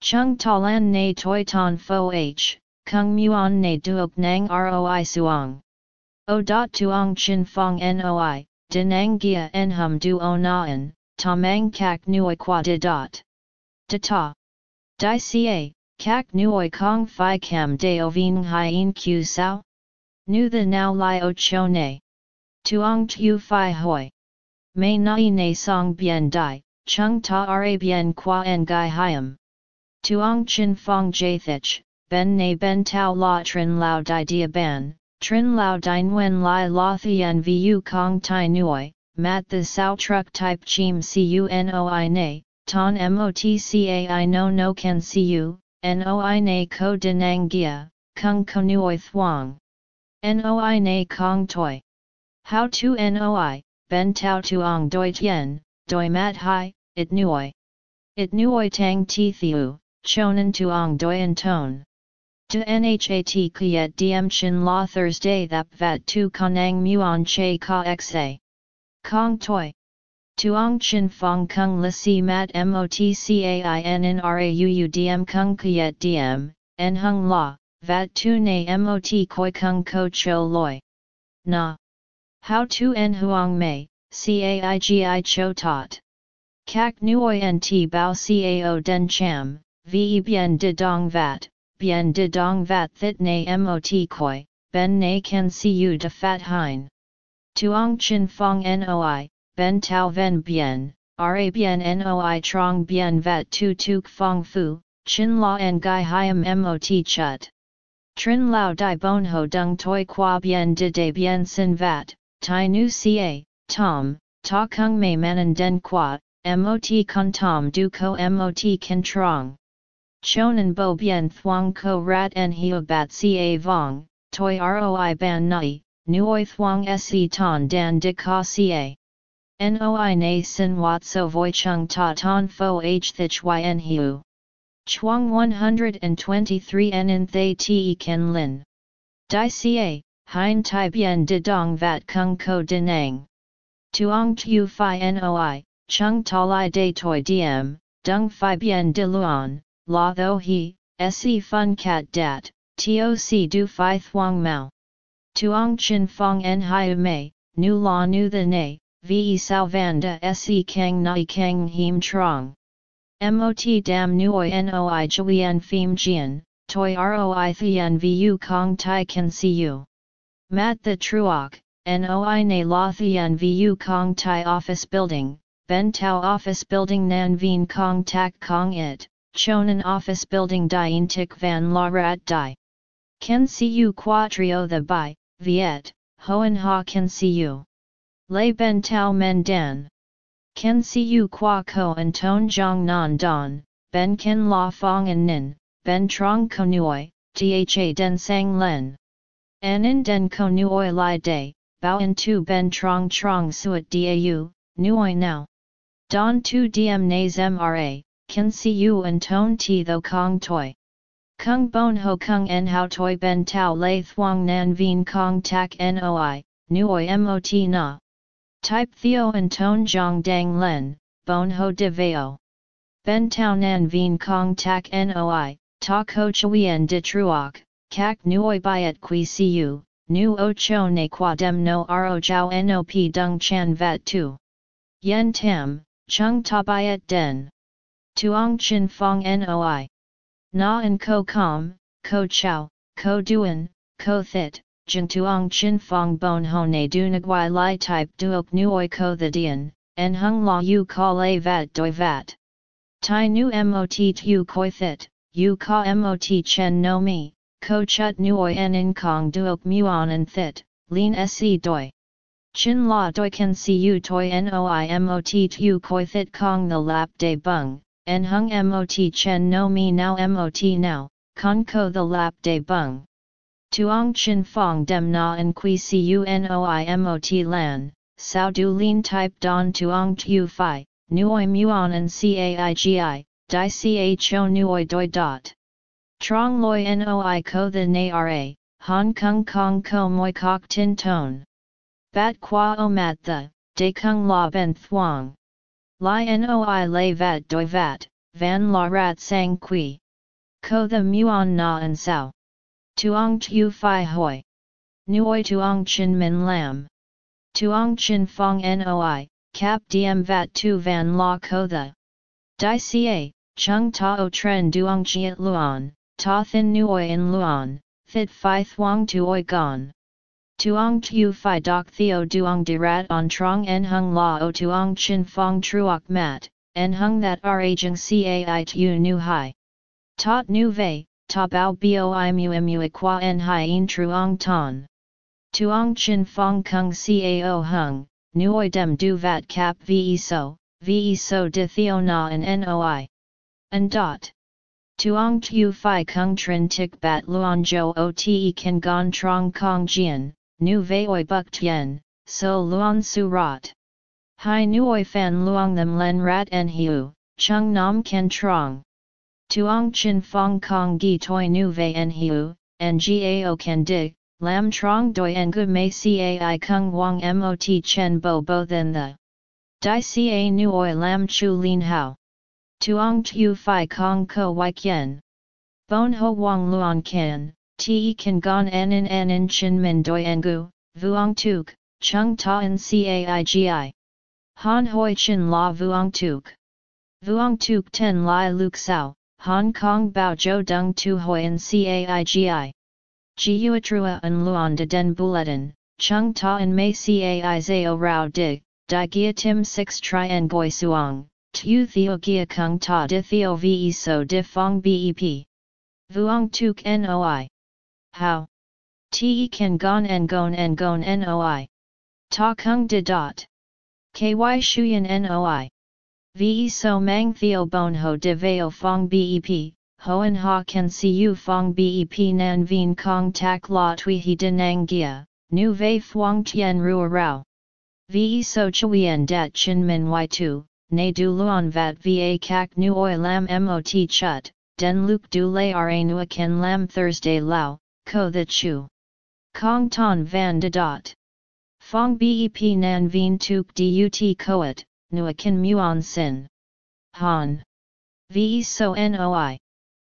Chung talan na toi ton fo h, kung muon na duok nang roi suong. O dot tuong chin fong noi, denang gia en hum du o naan, tamang kak nuoi qua de dot. De ta. Di ca, kak nuoi kong fi cam de o ving hien q sao? Nu the now li o cho ne. Tuong tu fi hoi. May nai na song bien dai, chung ta ra bien qua en gai hiam. Tuong chin fong jathich, ben na ben tau la trin lao di dia ban, trin lao di nguyen lai la thien vu kong tai nuoi, mat the sao truck type chim cunoi na, ton motcai no no can cu, noi na ko denang gia, kung konuoi thuong. Noi na kong toi. How to noi, ben tau tuong doi tien, doi mat hai, it nuoi. It nuoi tang ti thiu, chonan tuong doyen tone. De nhat kuyet diem chin la Thursday thap vat tu konang muon che ka xa. Kong toi. Tuong chin fong kung la si mat motcain in rau diem kung kuyet diem, en hung la, vat tu na mot koi kung ko cho loi. Na. How tu en huang mei, caigi cho tot. Kak nuoi nt bao cao den cham, ve bien de dong vat, bien de dong vat thit na mot koi, ben na can cu de fat hein. Tuong chin fong noi, ben tau ven bien, ra bien noi trong bien vat tu tuk fong fu, chin la en gai hiam mot chut. Trin lao di bon ho dung toi qua bien de de bien sin vat, tai nu ca, tom, ta kung mei manan den qua, mot kun tom du ko mot kan trong. Chonan bo bien thuang ko rat en hio bat ca vong, toi roi ban nai, nuoi thuang se ton dan de ka ca. Noi na sin wat so voi chung ta ton fo h thich yn hiu. Chuang 123 en in thay te ken lin. Di ca, hein tai bien de dong vat kung ko denang. Tuong tu fi noi, chung talai de toi diem, dung phi bien de luan, la tho he, se fun cat dat, toc du phi thuang mao. Tuong chin fong en hiu mei, nu la nu the ne, ve sao van da se kang nai kang him trong. Mot dam nuoi noi juien phim jian, toi roi thien vu kong tai can see you. Mat the truok, noi na la thien vu kong tai office building, ben tau office building nan vien kong tak kong it, chonan office building dien tik van la rat die. Can see you quatrio the bai, viet, hoen ha can see you. Lei ben tau men dan. Ken siu qua ko and ton jong nan don, ben ken la fong and nin, ben trong ko nuoi, tha den sang len. Anin den ko nuoi li day, bao en tu ben trong trong suet dau, nuoi now. Don tu diem nas mra, ken siu and ton ti tho kong toi. Kung bon ho kung en hao toi ben tau lei thuang nan vien kong tak noi, nuoi mot na. Type Theo and Tone Jong Dang Len, Bon Ho De Veo. Ben Tao Nan Vien Kong Tak Noi, Ta Ko Chuyen De Truok, Kak Nuoi Biat Qui Siu, Nu O Cho Ne Qua Dem No Ro Jiao Nop Dung Chan Vat Tu. Yen Tam, Chung Ta Biat Den. Tuong Chin Fong Noi. Na and Ko Com, Ko Chow, Ko Duan, Ko Thit, jin tuong chin fong bon hone du nguai lai type duok nuoi ko the dian, en hung la yu ka lay vat doi vat. Tai nu mot tu koi thit, yu ka mot chen no mi, ko chut nuoi en in kong duok muon en thit, lin se doi. Chin la doi can see you toi noi mot tu koi thit kong the lap de bung, en hung mot chen no mi now mot now, con ko the lap de bung. Tuong Chin Fong Dem Na and Qui Cunoi Mot Lan, Sao Du Lin Type Don Tuong Tu Phi, Nuoi Muon and Caigi, Di Cho Nuoi Doi Dot. Trong Loi Noi Ko The Na Ra, Hong Kong Kong Ko Moi Kok Tin Tone. Bat Qua O Mat The, De Kung La Ben Thuong. Lai Noi Lay Vat Doi Vat, Van La Rat Sang Qui. Ko The Muon Na and Sao. Tuong tu phi hoi. Nuoi tuong chin min lam. Tuong chin fong noi, cap diem vat tu van la ko the. Di ca, chung ta o tren duong jiet luon, ta thin nuoi in luon, thit phi thuong tuoi gon. Tuong tu phi doc theo duong de rat on trong en hung la o tuong chin fong truoc mat, en hung that ar aging cai tu nu hai. Tot nu vei, ta bao boi mu mu qua en hien truong ton. Tuong chin fong kung cao hung, nuoi dem du vat cap ve so, ve so de theo na en noi. And dot. Tuong tu fi kung trin tik bat luon jo o te kan gon trong kong jian, nu oi buk tien, so luon su rot. Hai nuoi fan luong them len rat en hiu, chung nam ken trong. Tuong chin fong kong gi toi nu vei en hiu, en gao can dig, lam trong doi en gu mei cai kung wang mot chen bo bo then the. Di ca nu oi lam chu lin hao. Tuong tu fi kong ko wai kien. Bon ho wang luong ken, te kan gon en en en en chin min doi en gu, vuong tuk, chung ta en caigi. Han hoi chin la vuong tuk. Vuong tuk ten lai luk sao, Hong Kong Bao Zhou Dung Tu Hoyan Caigi. Jiuatrua and Luan de Den Bulletin, Chung Ta and Mei Cai Rao Dig, Di Gia Tim 6 Tri En Goi Suong, Tu Theo Gia Kung Ta Di Theo Ve So Di Fong Bep. Vuong Tuk Noi. How? Te Kan Gon En Gon En Gon Noi. Ta Kung De Dot. Ky Shuyan Noi. Ve so mang theo bon ho de veo fong bep, hoan ha can see you fong bep nan vien kong tak la tui he denang gia, nu vei fuang tien rua rao. Ve so chuyen dat chin min y tu, ne du luon vat va kak nu oi lam mot chut, den luk du lay ra nu ken lam Thursday lao, ko the chu. Kong ton van de dot. Fong bep nan vien tuk dut koet, Nuakin Muon Sin. Han. Ve so noi.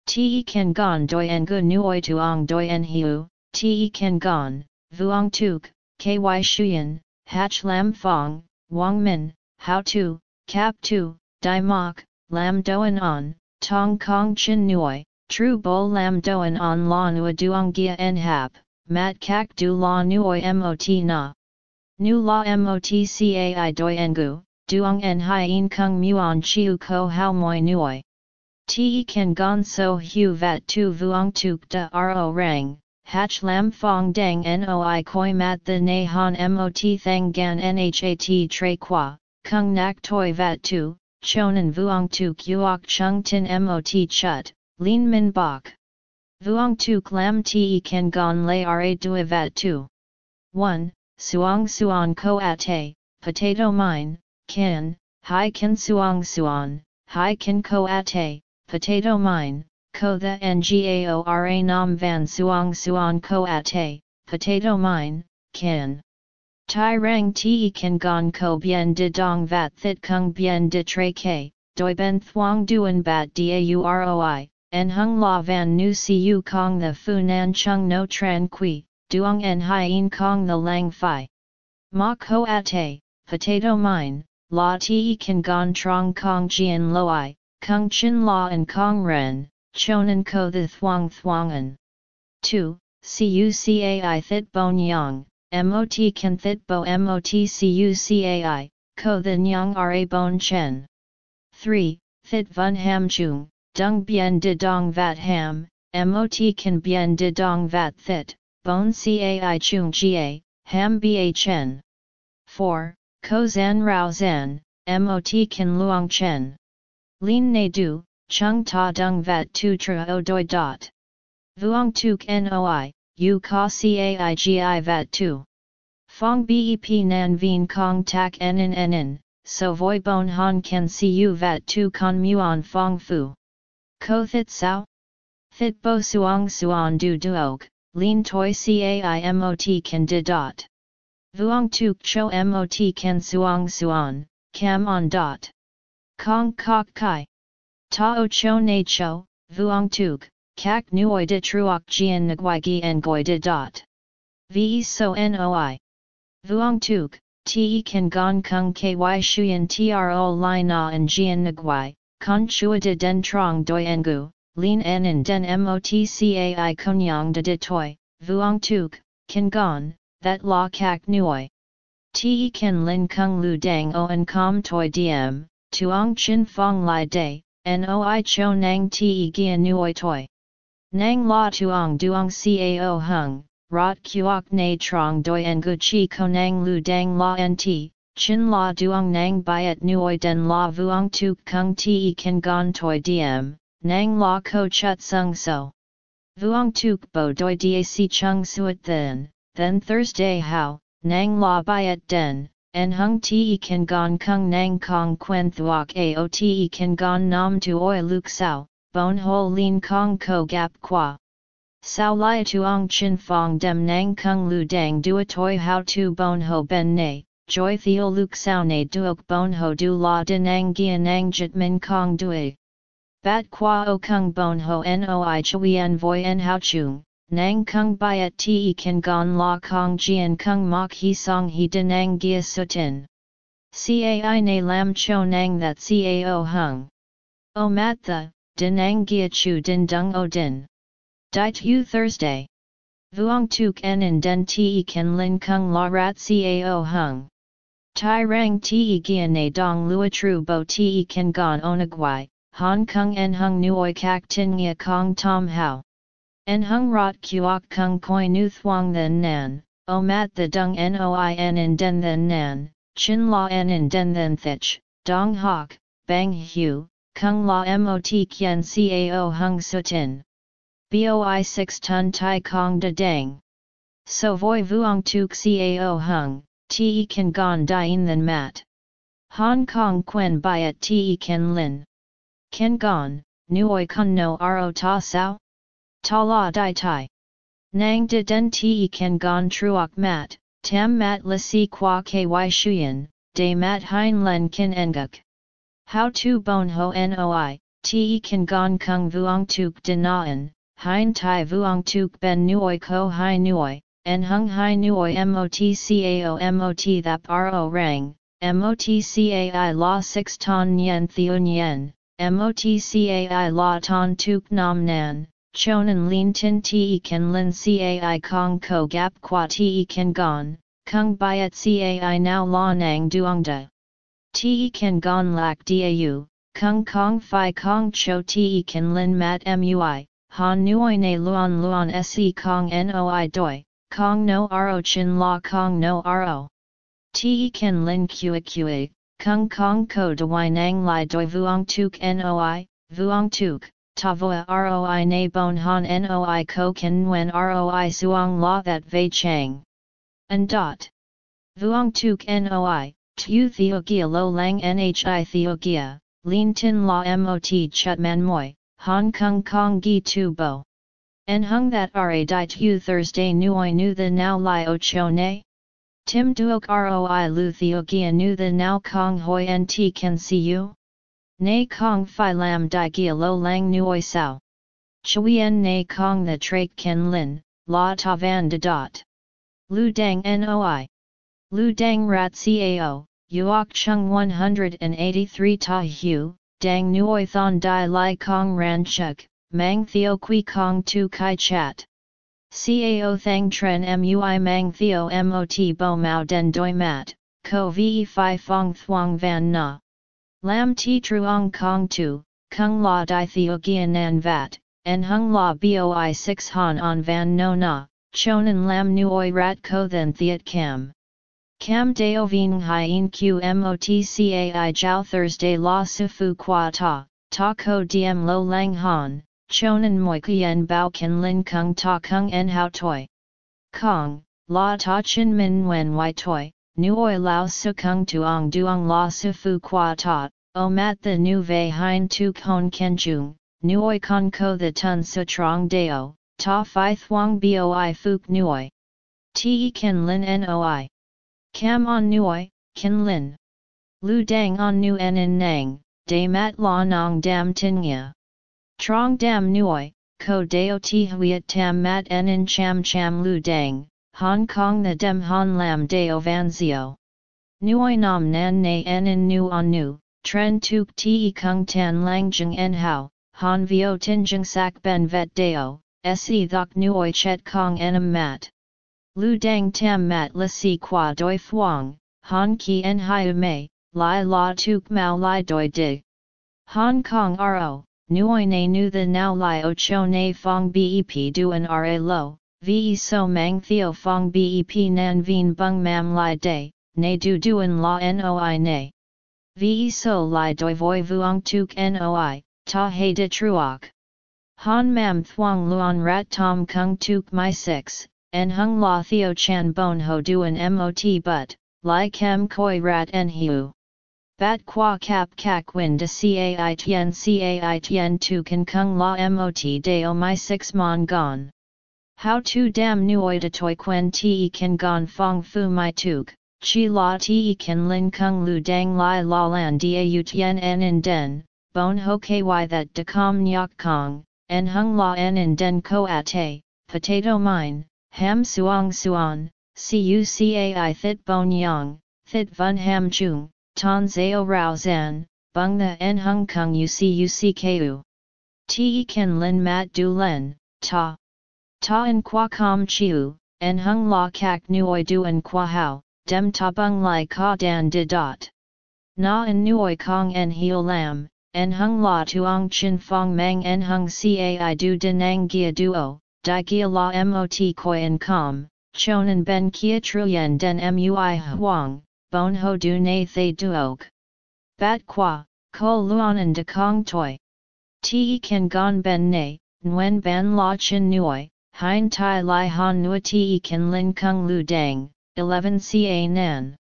Te kan gon doi en gu nuoi tuong doi en hiu, te kan gon, vuong tuk, ky shuyen, hach lam fong, wang min, how tu, cap tu, dai mok, lam doan on, tong kong chin nuoi, tru bo lam doan on la nua gia en hap, mat kak du la nuoi mot na. Nu la mot cai doi engu, duong en hien kung muon chiu ko hao moi nuoi. Ti kan gon so hu vat tu vuong tuk da ro rang, hach lam fong dang noi koi mat the na han mot thang gan nhat tre qua, kung nak toi vat tu, chonan vuong tuk uok chung tin mot chut, lin min bok. Vuong tuk lam te kan gon lay ra dua vat tu. 1. Suong suon ko ate, potato mine, kin, hai kin suong suon, hai kin ko ate, potato mine, ko the ngaora nam van suong suon ko ate, potato mine, kin. Tai rang te kan gon ko bien de dong vat thit kung bien de tre ke, doi ben thuong duan bat dauroi, en hung la van nu siu kong the fu nan chung no tran qui, duong en hien kong the lang fi. Ma ko ate, potato mine, la te kan gon trong kong jian loi, kung chin la and kong ren, chonan ko the thuong thuongan. 2. Cucai thit bon yang, mot kan thit bo mot cucai, ko the nyang ra bon chen. 3. Thit vun ham chung, dung bien de dong vat ham, mot kan bien de dong vat thit, bon cai chung ga, ham bhn. 4. Ko zan rao zan, mot kan luong chen. Lin ne du, chung ta dung vat tu tra o doi dot. Vuong tuk noi, u ka cai gi vat tu. Fong bep nan vien kong tak enen enen, so voi bon han kan u vat tu con muon fong fu. Ko thit sao? Thit bo suong suon du duog, lin toi cai mot kan de dot. Vuong tuk cho mot kan suong suon, cam on dot. Kong kok kai. Tao cho na cho, vuong tuk, kak nuoi de truok jian nguai gi en goi de dot. Ve so noi. Vuong tuk, te kan gong kung ky shuyen tro li na en jian nguai, Con chua de den trong doi engu, lin en in den motcai konyang de de toi, vuong tuk, kin gon, that la kak nuoi. Te ken lin kung lu dang o en com toi diem, tuong chin fong lai day, noi cho nang te gia nuoi toi. Nang la tuong duong cao hung, rot kuok na trong doi engu chi konang lu dang la nt, Chin la duong nang byet nuoi den la vuong tuk kung ti kan gon toi diem, nang la ko chut sung so. Vuong tuk bo doi dac chung suet then, then Thursday how, nang la byet den, en hung ti kan gon kung nang kong quen thuok ao ti kan gon nam tu oi luk sao, bon ho lin kong ko gap qua. Sao lai tuong chin fong dem nang kung lu dang dua toi how tu bon ho ben ne, joy theo luk sao ne duok bon ho du la dinang gia nang jit min kong dui. Bat qua o kung bon ho noi chui en voi en hao chung, nang kung byet te kan gon la kong jian kung mok He song hi dinang gia sutin. Cai ne lam cho nang that cao hung. O mat the, dinang gia chu din dung o din. Dite u Thursday. Vuong tuk en in den te kan lin kung la rat cao hung. Tai rang te gian na dong lua tru bo te kan gon onagwai, Hong Kong en hung nuoi kak tin ngia kong tom hao. En hung rot kuok kung koi nu thuong then nan, o mat the dung noin in den then nan, chin la en in den then thich, dong hok, bang hu, kung la mot kien cao hung sutin. Boi 6 ton tai kong de dang. So voi vuong tuk cao hung, te kan gon dien than mat. Hong Kong quen byet te kan lin. Ken gon, nuoi kun no ro ta sao? Ta la di tai. Nang de den te kan gon truok mat, tam mat la si qua ky shuyen, de mat hein len kin enguk. How to bon ho noi, te kan gon kung vuong tuk denaan, hein tai vuong tuk ben nuoi ko hai nuoi, en hung hai nuoi motcao mot thap ro rang, motcai la 6 ton yen theo yen, motcai la ton tuk nam nan, chonan lin tin te kan lin cai kong ko gap qua te kan gon, kung byet cai now la nang duong da. Te kan gon lak dau, kung kong fi kong cho te kan lin mat mui, han nuoi ne luon luon se kong noi doi, kong no ro chin la kong no ro. Te kan lin kua kua, kung kong ko de nang lai doi vuong tuk noi, vuong tuk, ta voa roi na bon han noi ko kan wen roi suong la that vei chang. And dot. Vuong tuk noi, tu theogia lo lang nhi theogia, lin tin la mot chut man moi, hong kong kong gi tu bo. En hung that ra di tu Thursday nuoi nu the now li cho ne? Tim duok roi lu theogia nu the now kong hoi nt can see you? Nay kong phi lam di gia lo lang nuoi sao. Chuyen nay kong the trak ken lin, la ta van de dot. Lu dang noi. Lu dang rat cao, uok chung 183 ta hu, dang nuoi thon di lai kong ran chuk, mang theo qui kong tu kai chat. Cao thang tren mui mang theo mot bo mao den doi mat, ko ve fi fong thuong van na. Lam ti truong kong tu, kung la di theo gian nan vat, en hung la boi 6 han on van no na, chonan lam nuoi rat ko then theat cam. Cam deo ving hien qmotcai jiao Thursday la sufu qua ta, ta ko diem lo lang han, chonan moi kien bao kan lin kung ta kung en hao toi. Kong, la ta chin min wen y toi, nuoi lao su kung tuong duong la sufu qua ta, o mat the nu vei hein tu kon kenjung, nuoi con ko the tun su trong deo, ta fi thuong boi fuk nuoi. Te ken lin noi. Cam on nuoi, ken lin. Lu dang on nu en in nang, de mat la nong dam tin Trong dam nuoi, ko deo ti huiet tam mat en cham cham lu dang, Hong Kong the dem han lam deo van zio. Nuoi nam nan na en nu on nu, tren tuk ti kung tan lang jeng en hao, han vio tin jeng sak ben vet deo, se thok nuoi chet kong enam mat. Lu dang tam mat la si qua doi fuang, han ki en hiu mei, lai la tuk mau lai doi dig. Hong Kong ro, nuoi na nu the now o cho na fong bep duan ra lo, ve so mang theo fong bep nan vien bung mam lai day, na du duan la noi na. Ve so lai doi voi vuong tuk noi, ta he de truok. Han mam thuang luon rat tom kung tuk my six, en hung la theo chan bon ho duan mot but, lai kem koi rat en hiu. Bat qua cap kak win de cai tien cai tien tu kan kung la mot de o my six mon gon. How to dam nuoi de toi quen te kan gon fong fu my tuk, chi la te kan lin kung lu dang lai la lan da tien en in den, bon ho ky that de com nyok kong, en hung la en in den ko ate, potato mine, Ham suong suan, cucai thit bon yang, thit vun ham chung, ton zao rao zan, bung the en hung kung uc ku. Te ken lin mat du len, ta. Ta en qua com chiu, en hung la kak nuoi du en qua hao, dem ta bung lai ka dan de dot. Na en nuoi kong en hio lam, en hung la tuong chin fong mang en hung cai du denang gia duo, Di gia la mot koyan com, chonan ben kia truyen den mui huang, bon ho du na thay duok. Bat qua, ko luonan de kong toi. Te kan gon ben ne, nguen ban la chin nuoi, hein tai lai han nua te kan lin kung lu dang, 11 ca nan.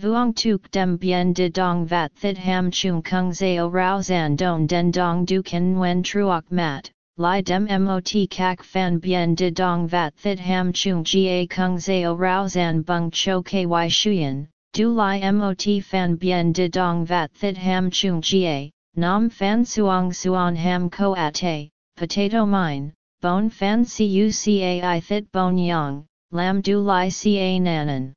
Vuong tuk dem bien de dong vat thit ham chung kung zao rao zan don den dong du kan nguen truok mat, Lai dem mot kak fan bien de dong vat thit ham chung ga kung zao rao zan bung cho ky shuyen, du lai mot fan bien de dong vat thit ham chung ga, nam fan suong suan ham ko ate, potato mine, bon fan cucai thit bon yang, lam du lai ca nanan.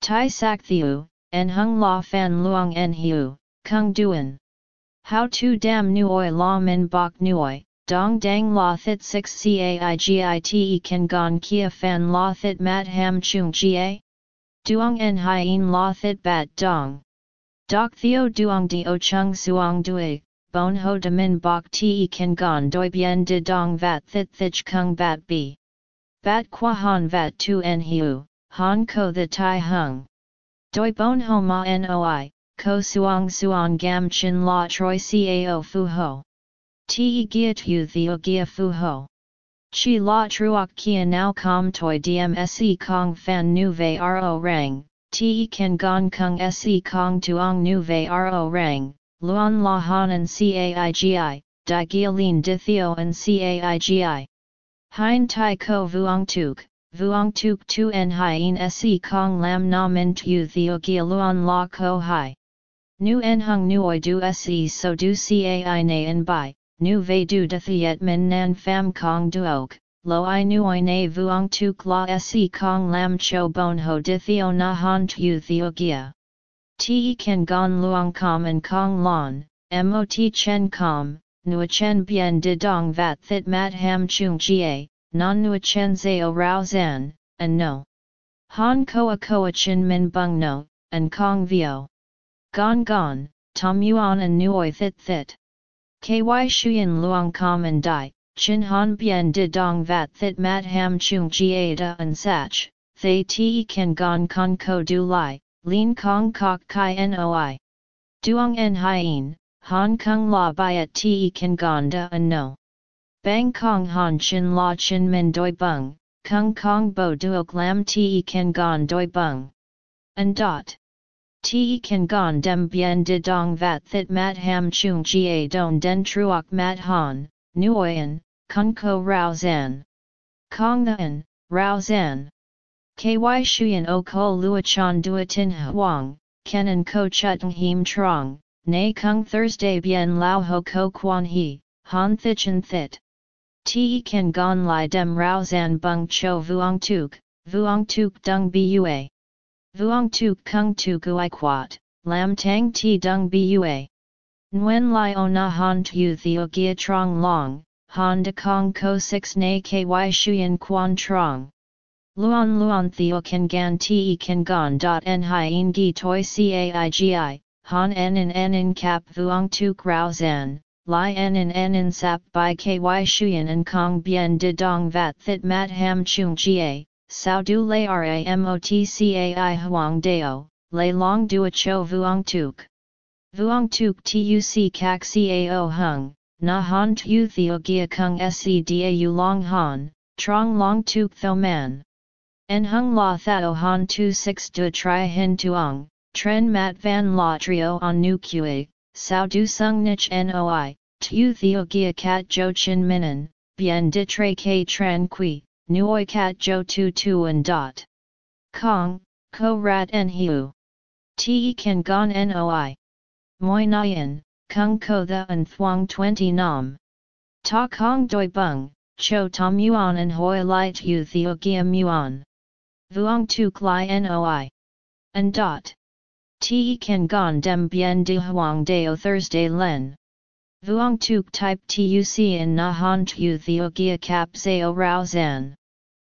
Tai sak thiu, en hung la fan luong en hiu, kung duan. How to dam nuoi la min bok nuoi, dong dang la thit 6 caigite kan gon kia fan la thit mat ham chung ga? Duong en hien la thit bat dong. Dok theo duong dio chung suong dui, bon ho de min bok te kan gon doi bien de dong vat thit thich kung bat bi. Bat qua han vat tu en hiu, han ko the tai hung. Doi bon ho ma noi, ko suong suong gam chin la troi cao fu ho. Te gia tu theo gia fu ho. Chi la truok kia now com toi dmse kong fan nu ve ro rang, te kan gong kung se kong tuong nu ve ro rang, luan la hanan caigi, di gia lin di theo and caigi. Hein tai ko vuong tuk, vuong tuk tu en hien se kong lam na min tu theo gia luan la ko hai. Nu en hung nuoi du se so du cai na en bai, nu ve du de thiet min nan fam kong duok, lo i nuoi na vuong tuk la se kong lam cho bon ho di theo na han tu theo gia. Te kan gon luong com en kong lon, mot chen com, nua chen bien de dong vat thit mat ham chung ga, non nua chen zao rao zan, and no. Han koa koa chin min bung no, and kong vio. Gon gon, tom yuan and nuoi thit thit. Ky shuyen Luang com and dai, chin han bien de dong vat thit mat ham chung ga da and sach, thay te kan gon con ko du lai, lin kong kok kai noi. Duong en hien, Hong Kong la byet te kan gonda and no. Bang kong han chin la chin min doi bung, kung kong bo duok lam te kan gon doi bung. And dot. Te kan gon dem bien de dong vat thit mat ham chung ga don den truok mat han, nuoyen, kung ko rao zan. Kong an, rao zan. Ky shuyen o ko luachan duatin huang, kenan ko chutng him trong, Nay kung Thursday bien lao ho ko quan he, han thichen thit. Te kan gon lai dem rao zan bung cho vuong tuk, vuong tuk dung bua. Vuong tuk kung tu ui quat, lam tang ti dung bua. Nguyen lai o na han tu theo gia trong long, han de kong ko 6 nay ky shuyen quan trong. Luan luan theo kan gan te kan gon dot en hien gi toi caigi, han en en en in cap vuong tuk rao zan, li en en en in sap by ky shuyen and kong bien de dong vat thit mat ham chung ga, sao du lay ramotcai huang deo, lay long du a cho vuong tuk. Vuong tuk tuc kak cao hung, na han tu theo gia kung scdau long han, trong long tuk tho man. En hung la thao han tu six du tri hin tuong, Tren mat van la trio on nu kue, sao du sung nich noi, tu theo gia cat jo chin minen, bien de tre k tran qui, nuoi cat jo tu tu and dot. Kong, ko rat en hiu. Te kan gon noi. Moi nyan, kung ko the and thuang 20 nam. Ta kong doi bung, cho tom yuan and hoi light yu theo gia muan. Vuong tuk li noi. And dot. Te kan gon dem bien de huang deo Thursday len. Vuong tuk type tuc in na han tu theo gia cap zao rao zan.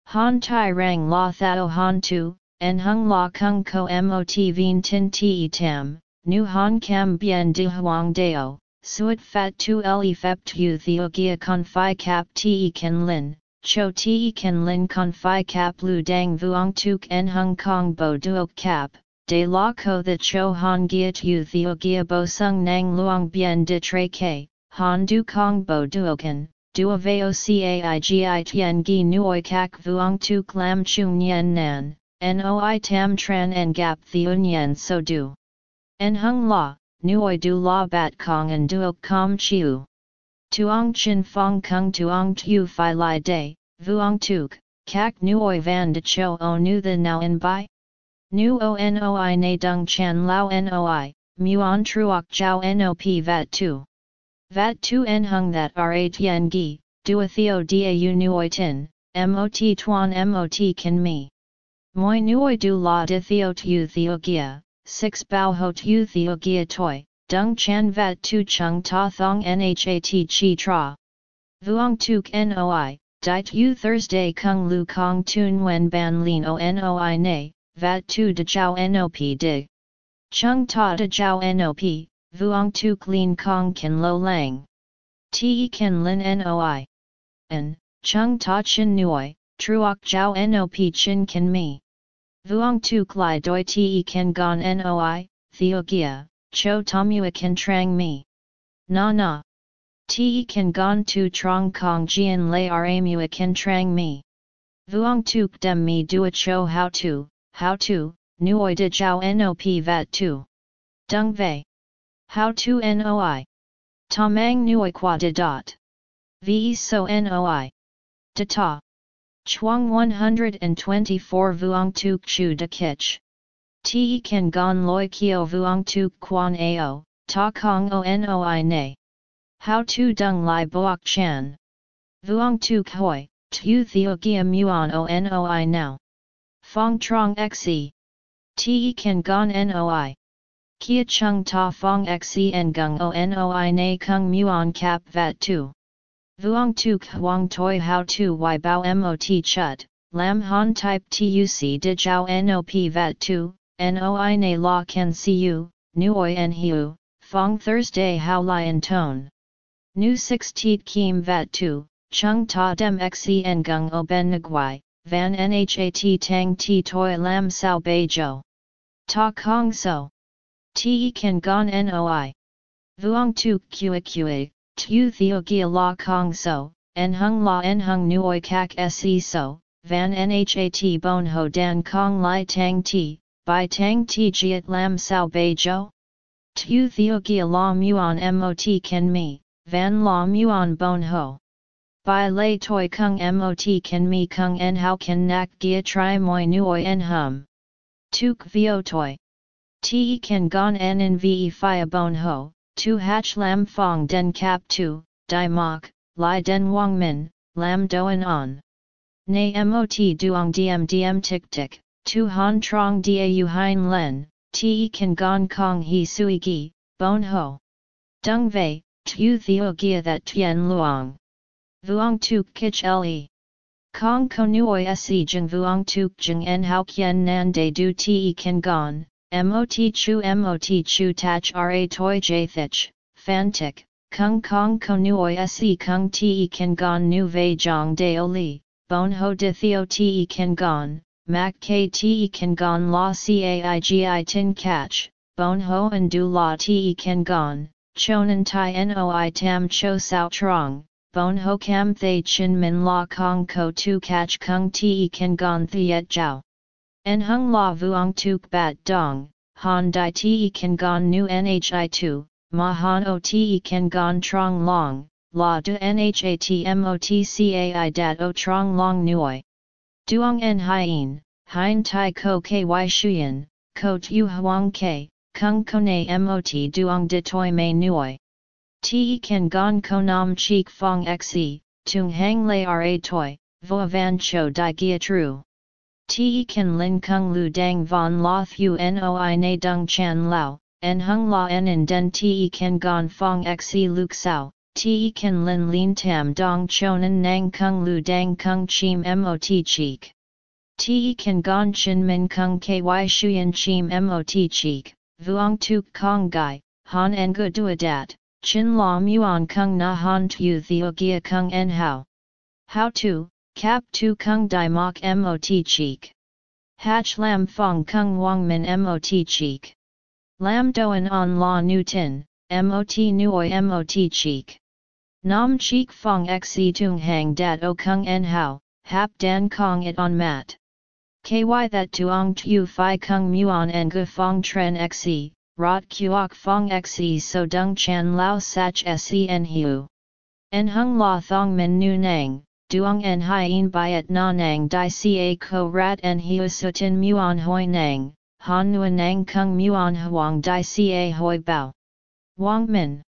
Han tai rang la thao han tu, en hung la kung ko mot vien tin ti tam, nu han cam bien de huang deo, suet fat tu le fep tu theo gia con fi cap te kan lin, cho te kan lin con fi cap lu dang vuong tuk en hung kong bo duok cap de la ko the cho han gia tu theo gia bo sung nang luong bien de tre ke, han du kong bo duokan, du veo caigi tien gi nuoi kak vuong tu klam chung yen nan, noi tam tran en gap theo nyen so du. En hung la, nuoi du la bat kong en duok kom chiu. Tuong chin fong kung tuong tu fi li day, vuong tuk, kak nuoi van de cho o nu the now en bai? Nu o noi na dung chan lao noi, muon truok jiao nop vat tu. Vat tu en hung that ra tien gi, dua theo dau nuoi tin, mot tuan mot kin me. Moi nuoi du la de theo tu theo gia, six bao ho tu theo gia toi, dung chan vat tu chung ta thong nhat chi tra. Vuong tuk noi, Dai tu Thursday kung lu kong tun wen ban lin o noi ne, vat tu de jiao nop dig. Chung ta de jiao nop, vuong tuk lin kong kin lo lang. Te ken lin noi. En, chung ta chin nuoi, truok jiao nop chin kin me. Vuong tuk li doi te ken gon noi, theo gia, cho tomua ken trang me. Na na. Te kan gon tu trong kong jian lay ra mua kan trang mi. Vuong tuk dem mi dua cho how to, how to, nuoi de jiao nop vat tu. Dung vei. How to noi. Tamang nuoi qua de dot. Ve so noi. De ta. Chuang 124 Vuong tuk chu de kich. Te kan gon loi kio vuong tuk quan ao, ta kong o noi ne. How to dung lai boak chan. Vuong tu koi, tu theo gia muon o noi now. Fong trong xe. Te kan gon noi. Kia chung ta fong xe en gung o noi na kung muon kap vat tu. Vuong tu kwang toi how to y bao mot chut, lam han type tuc di jiao nop vat tu, noi na la can you, nuoi en hiu, fong Thursday how lion tone. Nu 6 teet kim vat tu, chung ta dem xe ngung o ben nguai, van nhat tang ti toi lam sao bei jo. Ta kong so. Te kan gon noi. Vuong tu kua kua, tu theo gia la kong so, en hung la en hung nuoi kak se so, van nhat bon ho dan kong lai tang ti, by tang ti jiet lam sao bei jo? Tu theo gia la muon mot ken me van la muon bon ho. By lay toi kung mot ken mi kung en how kan nak gia tri moi nuoi en hum. Tuk vio toi. Te kan gon en ve fia bon ho, tu hach lam fong den cap tu, di mok, li den wang min, lam doen on. Nay mot duong dm dm tik tik, tu han trong dau hein len, te kan gon kong he sui gi, bon ho. Dung vei, Tu theo gia that tien luong. Vuong tuk kich le. Kong konuoi se jeng vuong tuk jeng en hao kien nan de du te kan gon, mot chu mot chu tach ra toi jathich, fantik, kung kong konuoi se kung te kan gon nu vei jong de li, bon ho de theo te kan gon, mak k te kan gon la caigi tin catch, bon ho and du la te kan gon chonan tai noi tam cho sao trong, bon ho cam thay chin min la kong ko tu catch kung ti kan gon thiet jiao. En hung la vuong tuk bat dong, han dai ti kan gon nu nhi tu, ma han o ti kan gon trong long, la du nhat motcai dat o trong long nuoi. Duong en hien, hein tai ko ky shuyen, ko tu huang ke, kung kone mot duong de toi mei nuoi. Te kan gon konam cheek fong xe, tung hang lay ra toi, vo van cho di gia tru. Te kan lin kung lu dang von la thu noi na dung chan lao, en hung la en in den te kan gon fong xe luk sao, te kan lin lin tam dong chonan nang kung lu dang kung chim mot cheek. Te kan gon chin min kung ky shuyen chim mot cheek. Vuong tuk kong gai, han en gu duadat, chin la muon kung na han tu theo gia kung en hao. How to, cap tu kung di mok mot cheek. Hach lam fong kung wang min mot cheek. Lam doen on la nu tin, mot nuoi mot cheek. Nam cheek fong xe tung hang dat o kung en hao, hap dan kong it on mat. Ky that tuong tu fi kung muon en gu fong tren xe, rot kuok fong xe so dung chan lao sach se en hiu. En hung la thong min nu nang, duong en hien byet na nang di ca ko rat en hiu sutin muon hoi nang, han nuan nang kung muon huang di ca hoi bao. Wang min.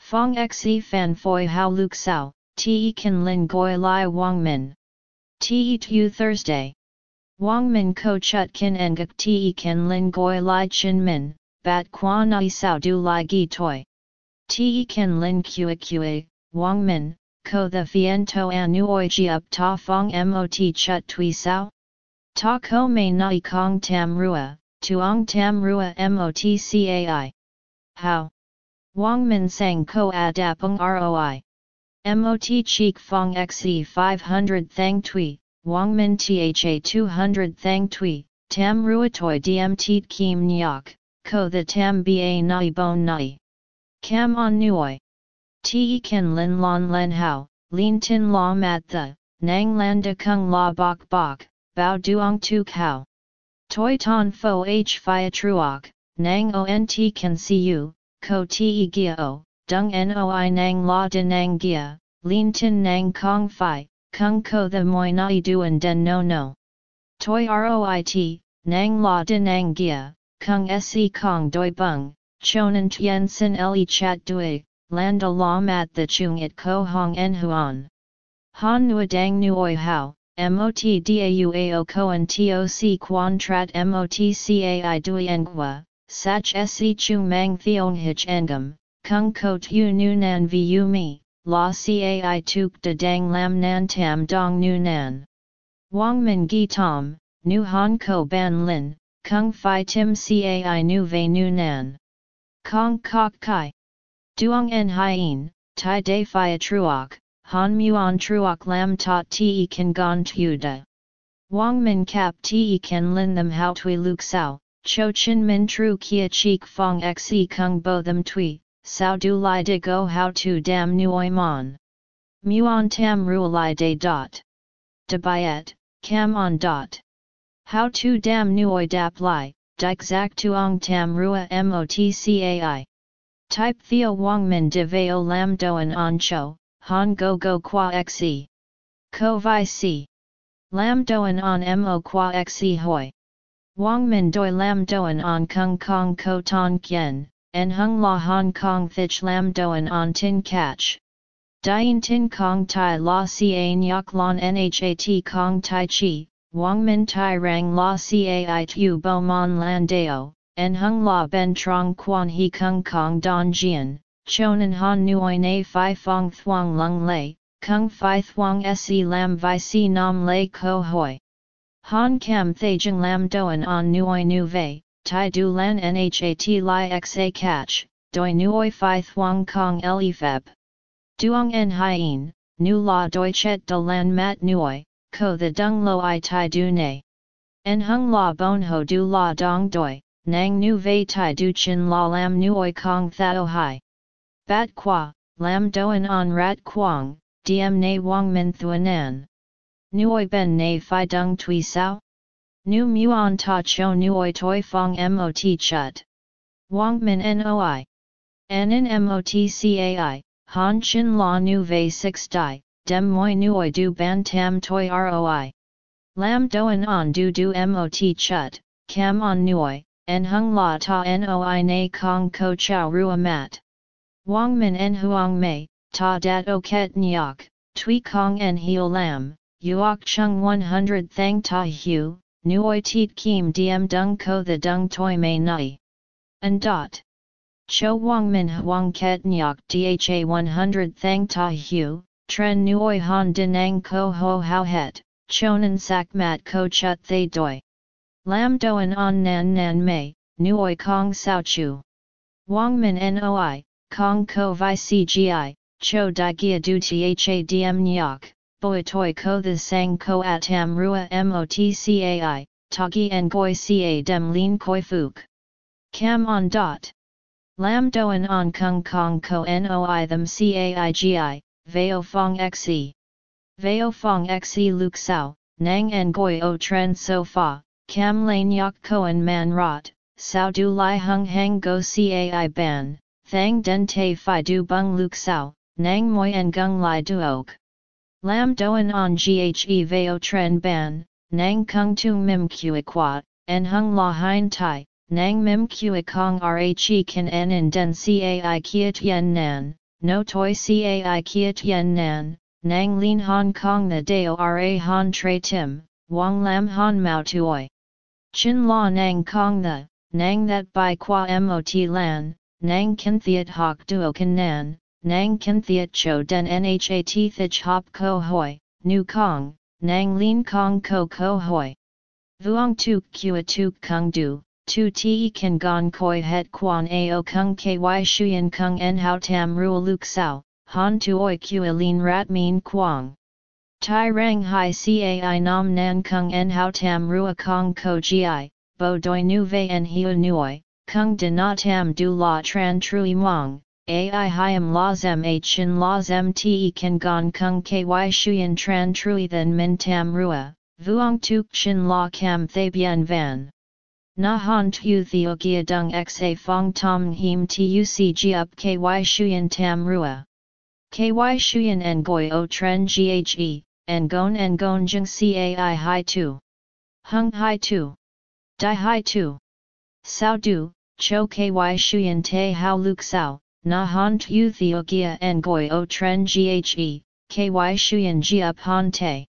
Fong xe fan foi hao luk sao, te kan lin goi lai wang min. Te tu Thursday. Wang min ko chut kin engak te kan lin goi lai chin min, bat qua nai sao du lai gi toi. Te kan lin kue kue, wang min, ko the fiento anuoi ji up ta fong mot chut tui sao? Ta ko may nai kong tam rua, tuong tam rua mot cai. How? Wang min sang ko adapung roi. Mot cheek fong xe 500 thang tui, Wang min tha 200 thang tui, tam ruatoi dm teet kim nyok, ko the tam ba nai bon nai. Cam on nuoi. Te kan lin lon len hao, lin tin la mat the, nang lan de kung la bok bok, bao duong tu kao. Toi ton fo h phia truok, nang ont can see you, ko te gia o, dung noi nang la de nang gia, lin tin nang kong phi, kung ko the moi nai duan den no no. Toi roit, nang la de nang gia, kung se kong doi bung, chonan tien sin le chat dui, landa la mat the chung it ko hong en huan. Han nua dang nuoi hao, mot daουao koan toc quan trat mot cai dui engwa, Sach se chung mang theon hich engam, kung ko tu nu nan vu mi, la cai tuk de dang lam nan tam dong nu nan. Wang min gi tom, nu han ko ban lin, kung fi tim cai nu ve nu nan. Kong kok kai. Duong en hien, tai de fi truok, han muon truok lam tot te kan gon tu de. Wang min kap te kan lin them how tui luk sao, Cho Chin Min Tru Kia Cheek Fong Xe Kung Bo Them Tui, Sao Du Lai De Go How Tu Dam Nuoi Mon. Muon Tam Ru Lai De Dot. De Biet, Cam On Dot. How Tu Dam Nuoi Dap Lai, Dik Zak Tuong Tam Rua Motcai. Type Theo Wang Min De Veo Lam Doan On Cho, Han Go Go Qua Xe. Ko Vi Si. Lam Doan On Mo Qua Xe Hoi. Wang Min Doi Lam Doan on Kung Kong Ko Ton Kien, and Hung La Hong Kong Thich Lam Doan on Tin Catch. Dien Tin Kong Tai La Ca Nyok Lon Nhat Kong Tai Chi, Wang Min Tai Rang La si Cai Tu Bo Mon Lan Deo, and Hung La Ben Trong Quan He Kung Kong Don Jian, Chonan Han Nuoi Na Phi Fong Thuong Lung Lei, Kung Phi Thuong Se Lam Vi Si Nam Lei Ko Hoi. Han kam thajang lam doan on nuoi nu vei, tai du lan nhat li xa catch, doi nuoi phi thuang kong le feb. Duong en hien, nu la doi chet de lan mat nuoi, ko the dung lo i tai du ne. En hung la bon ho du la dong doi, nang nu vei tai du chin la lam nuoi kong thao hai. Bat qua, lam doan on rat quang, diem ne wang min thuanan. Nuoi ben na fi dung tui sao? Nu muon ta cho nuoi toi fong mot chut. Wang min noi. Nen mot cai, han chin la nu vei 6 di, dem moi nuoi du ban tam toi roi. Lam doan on du du mot chut, cam on nuoi, en hung la ta noi na kong ko chow rua mat. Wang min en huang mei, ta dat o ket nyok, tui kong en heo lam, Uok chung 100 thang ta hu, nuoi teet kim diem dung ko the dung toi mei nai. And dot. Cho wang min huang ket nyok dha 100 thang ta hu, tren nuoi han dinang ko ho how het, chonan sak mat ko chut thay doi. Lam doan on nan nan mei, nuoi kong sao chu. Wang min noi, kong ko vi cgi, cho di gia du tha diem nyok boi toi ko the sang ko atam rua motcai, tagi en goi ca dem lin koi fuk. Cam on dot. Lam doan on kung kong ko noi them caigi, veo fong xe. Veo fong xe luk sao, nang en goi o tren so fa, cam lane yak koan man rot, sao du lai hung hang go cai ban, thang den te fi du bung luk sao, nang moi en gung lai duok. Lam doan on ghe veo tren ban, nang kung tu mim kua qua, en hung la hein tai, nang mim kua kong rhe kan en in den cai kia Yen nan, no toi cai kia Yen nan, nang lin Hong Kong the dao ra han tre tim, wang lam han mao tuoi. Chin la nang kong the, nang that by qua mot lan, nang kinthiat hok duo kan nan, nang kinthiat cho den nhat thich hop ko hoi, nu kong, nang lin kong ko ko hoi. Vuong tuk kua tuk kung du, tu te kan gon koi het quan ao kung ky shuyen kung en hao tam rua luk sao, han tuoi kua lin rat min quang. Tai rang hai cai nam nan kung en hao tam rua kong ko gi, bo doi nu ve en hiu nuoi, kung de na tam du la tran trui mong, ai hiam la zem a chin la zem te kan gon kung ky shuyen tran trui then min tam rua, vuong tuk chin la cam thay bien van. Na han tu theo gia dung xa fong tom him tuc up ky shuyen tam rua. Ky shuyen en goi o tren ghe, en gon en gon jung cai hai tu. Hung hai tu. Dai hai tu. Sao du, cho ky shuyen te hao luk sao, na han tu theo gia en goi o tren ghe, ky shuyen ji up han te.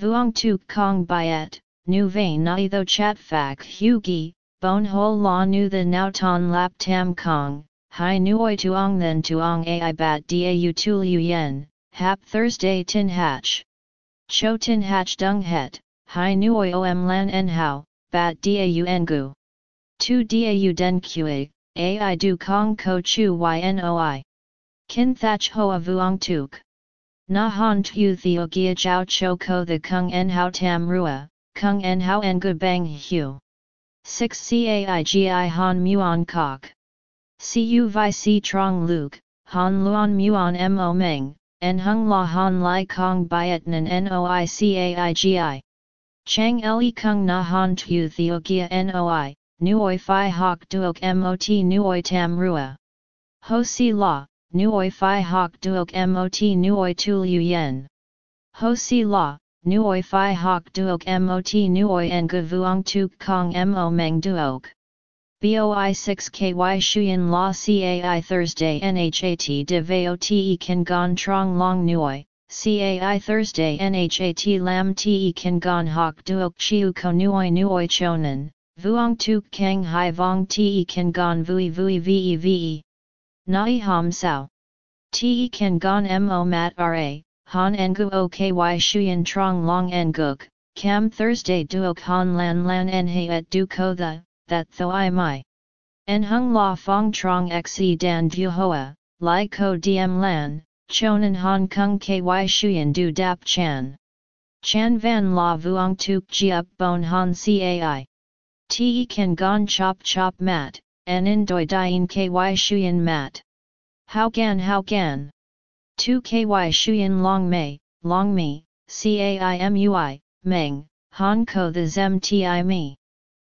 Vuong tu kong byet, nu vain na tho chat fak hu gi, bon ho la nu the now ton lap tam kong, hi nuoi tuong then tuong ai bat da tu liu yen, hap Thursday tin hatch. Cho tin hatch dung het, hi nuoi om lan en hao, bat da u gu. Tu u den kue, ai du kong ko chu ynoi. Kin thach hoa vuong tuk. Na han tu theo gia jiao cho ko the kung en hao tam rua, kung en hao en gu bang hu. 6 cai gi han muon kok. Cu vi si trong luke, han luon muon mo meng, en hung la han lai kong byet nan noi cai gi. Chang le kung na han tu theo gia noi, nuoi fi hok duok mot nuoi tam rua. Ho si la, nuoi fi hok duok mot nuoi tu liu yen. Ho si la, nuoi fi hok duok mot nuoi en gu vuong tuk kong mo meng duok. BOI 6 KY Shuyan La CAI Thursday NHAT de Veo Te Kan Gon Trong Long Nuoi, CAI Thursday NHAT Lam Te Kan Gon Hok Duok Chiu Ko Nuoi Nuoi Chonan, Vuong Tuk Kang Hai Vong Te Kan Gon Vui Vui Ve Ve. Nai Ham Sao. Te kan gon mo mat ra, han engu o ky shuyen trong long enguk, cam Thursday duok han lan lan en he et du ko the, that tho i mai. En hung la fong trong xe dan vu hoa, lai ko diem lan, chonan hong kong ky shuyen du dap chan. Chan van la vuong tuk ji up bon han cai. Te kan gon chop chop mat, en in doi dien ky shuyen mat. How gan how gan. 2 ky shuyan long mei, long mi, caimui, meng, han ko the zem ti mi.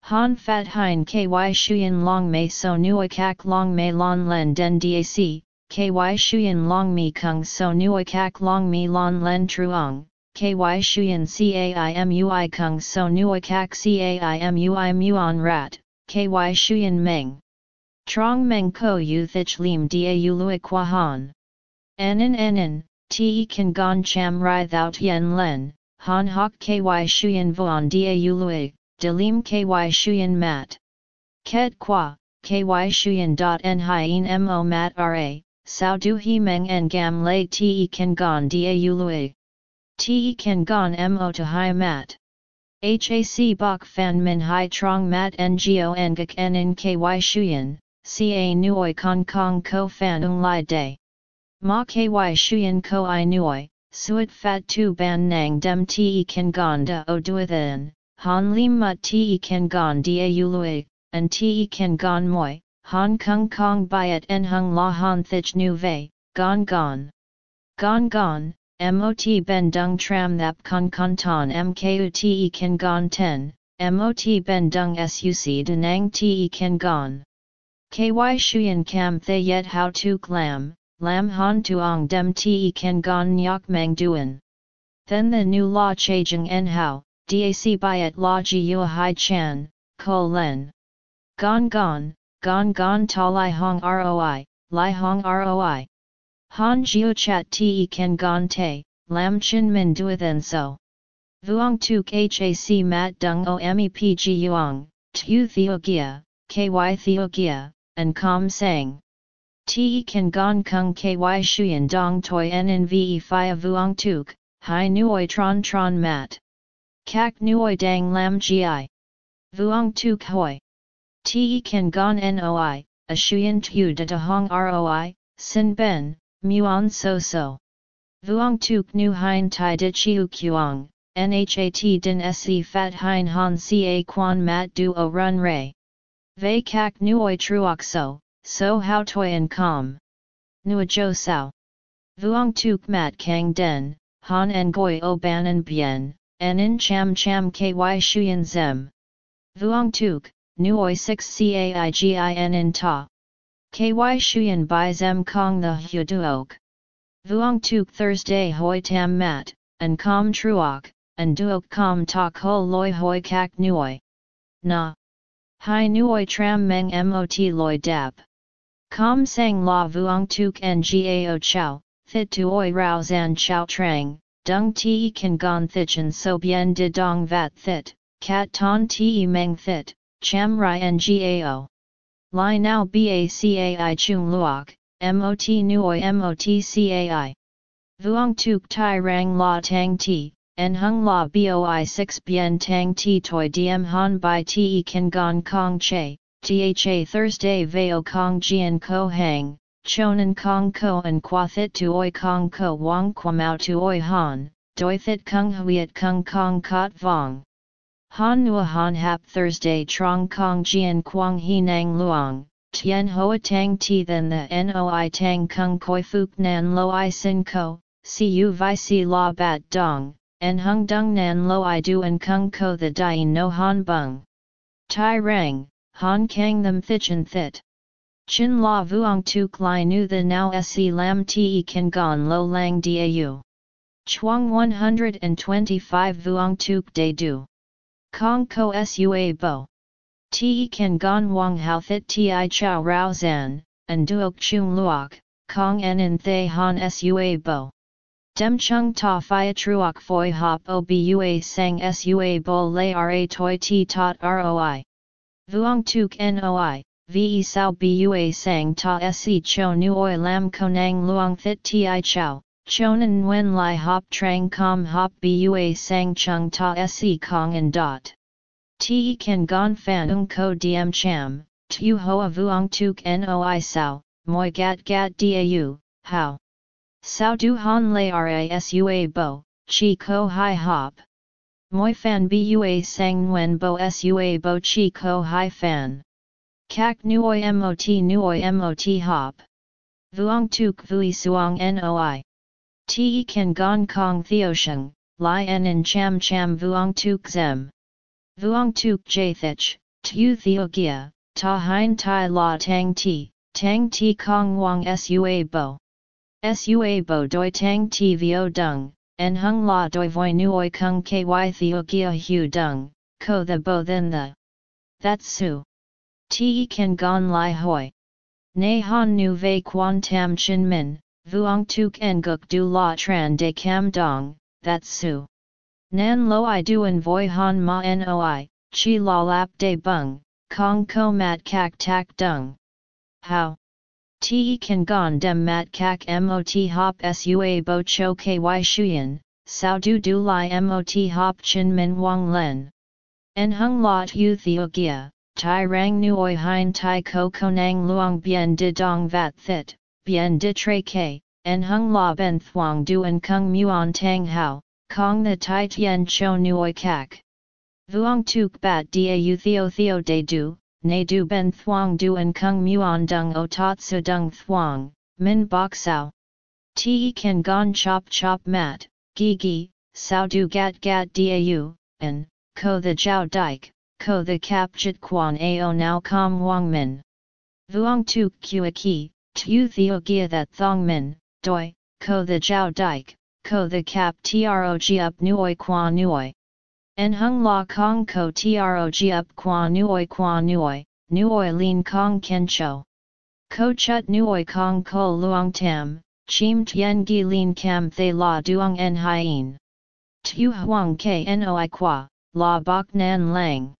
Han fat hein ky shuyan long mei so nuoi kak long mei lon len den dac, ky shuyan long mi kung so nuoi kak long mi lon len truong, ky shuyan caimui kung so nuoi kak caimui muon rat, ky shuyan meng. Trong meng ko yu thich lim da yu lui qua han. Nen nen, te kan gon cham rai thout yen len, han hok ky shuyen vuan da yu lui, de lim ky shuyen mat. Ket qua, ky shuyen dot en hien mo mat ra, sao du he meng en gam lay te kan gon da yu lui. Te kan gon mo to hi mat. HAC bok fan min hai trong mat ngo ngak en in ky shuyen, ca nuoi kong kong ko fan ung lai day. Ma ky shuyen ko i nuoi, suet fat tu ban nang dem te kan gon da o duathan, han lim te kan gon da lui, and te kan gon moi, han kong kong byet en hung la han thich nu vei, gon gon. Gon gon, mot ben dung tram thap con con ton mku te kan gon ten, mot ben dung suc denang te kan gon. Ky shuyen kam thay yet how tu lam, lam han tuong dem te ken gon nyok mang duen. Then the new law chajeng en how, dac byet law ji yua hai chan, ko len. Gon gon, gon gon ta lai hong roi, lai hong roi. Han jiu chat te Ken gon te, lam chin min duathen so. Vuong tuk hac mat dung o mep yuang, tu theogia, ky theogia, and com sang. Te Ken gon kung ky shuyen dong toi en ve fia vuong tuk, hai nuoi tron tron mat. Kak nuoi dang lam gi. Vuong tuk hoi. Te kan gon noi, a shuyen tu de hong roi, sin ben, muon so so. Vuong tuk nu hein tai de chiu kuang, nhat din se fat hein han ca quan mat du o run ray. Vei kak nuoi truok so, so how toi and com. Nua jo sao. Vuong tuk mat kang den, han en goi o ban en bien, en in cham cham ky shuyen zem. Vuong tuk, nuoi 6 caigin in ta. Ky Shuyan Bai Zem Kong the Hu Duok. Vuong Tuk Thursday Hoi Tam Mat, and Com Truok, and Duok Com Tak Ho Loi Hoi Kak Nuoi. Na. Hai Nuoi Tram Meng Mot Loi Dap. Com Sang La Vuong Tuk Ngao Chow, Thit Tuoi Rao Zan Chow Trang, Dung Ti Kan Gon Thichin So Bien De Dong Vat Thit, Kat Ton Ti Meng Thit, Cham Rai Ngao. Lai now BACAI chung luok, MOT nuoi MOTCAI. Vuong tuk tai rang la tang ti, en hung la boi 6 bien tang ti toi diem han bai te kan gon kong che, tha Thursday veo kong jian ko hang, chonan kong ko and qua thit tuoi kong ko wang qua mao tuoi han, doi thit kung huiet kung kong kot vong. Han Nua Han Hap Thursday Trong Kong Jian Quang He Nang Luang, Tien Hoa Tang Ti Then the Noi Tang Kung Koi Fuk Nan Lo I Sin Ko, Cu Vi Si La Bat Dong, En Hung Dung Nan Lo I Du and Kung Ko the Dien No Han Bung. Tai Rang, Han Kang Them Thichin Thit. Chin La Vuong Tuk Lai Nu the Now Se Lam Te Kan Gon Lo Lang Dau. Chuang 125 Vuong Tuk De Du. Kong ko sua bo. Te kan gon wang hao thit ti chow rao zan, and duok chung luok, kong en in thay han sua bo. Dem chung ta fia truok foi hop o bua sang sua bo lay ra toi ti tot roi. Vuong tuk noi, ve sao bua sang ta se cho nuoi lam konang luong thit ti chow. Chonan Nguyen Lai Hop Trang Com Hop Bua Sang Chung Ta Se Kong and Dot. Te Kan Gon Fan Ung Ko Diem Cham, Tu Hoa Vuong Tuk Noi Sao, Moi Gat Gat Dau, How. Sao Du Han Lay Rasua Bo, Chi Ko Hai Hop. Moi Fan Bua Sang Nguyen Bo Sua Bo Chi Ko Hai Fan. Kak Nuoi Mot Nuoi Mot Hop. Vuong Tuk Vui Suong Noi. Te kan gong kong theosheng, li en in cham cham vuong tuk zem. Vuong tuk jathich, tu theogia, ta hein tai la tang ti, tang ti kong wang sua bo. Sua bo doi tang ti vio dung, en hung la doi voi nuoi kung ky theogia hu dung, ko the bo then the. That's su. Te kan gon li hoi. Nei han nu ve quan tam chin min, Vuong tuk nguk du la tran de cam dong, that su. Nan lo i duan voi han ma noi, chi la lap de bung, kong ko mat kak tak dung. How? Te kan gon dem mat kak mot hop sua bo cho ky shuyen, sao du du li mot hop chin min wang len. En hung la tu theogia, tai rang nuoi hein tai ko konang luang bien de dong vat thit, bien de tre ke, en hung la ben thuang du en kung muon tang hao, kong the tai tien cho nuoi kak. Vuong tuk bat u theo theo de du, ne du ben thuang du en kung muon dung o tot su dung thuang, min bok sao. Te kan gon chop chop mat, gi gi, sao du gat gat u en, ko the jiao dike, ko the kap jit quan ao now com wang min. Vuong tuk kua ki, tu theo gia that thong min, doi, ko the jiao dike, ko the cap trog up nuoi qua nuoi. En hung la kong ko trog up qua nuoi qua nuoi, nuoi lin kong ken cho. Ko chut nuoi kong ko luong tam, chim tien gi lin cam thay la duong en hien. Tu huang knoi qua, la bok nan lang.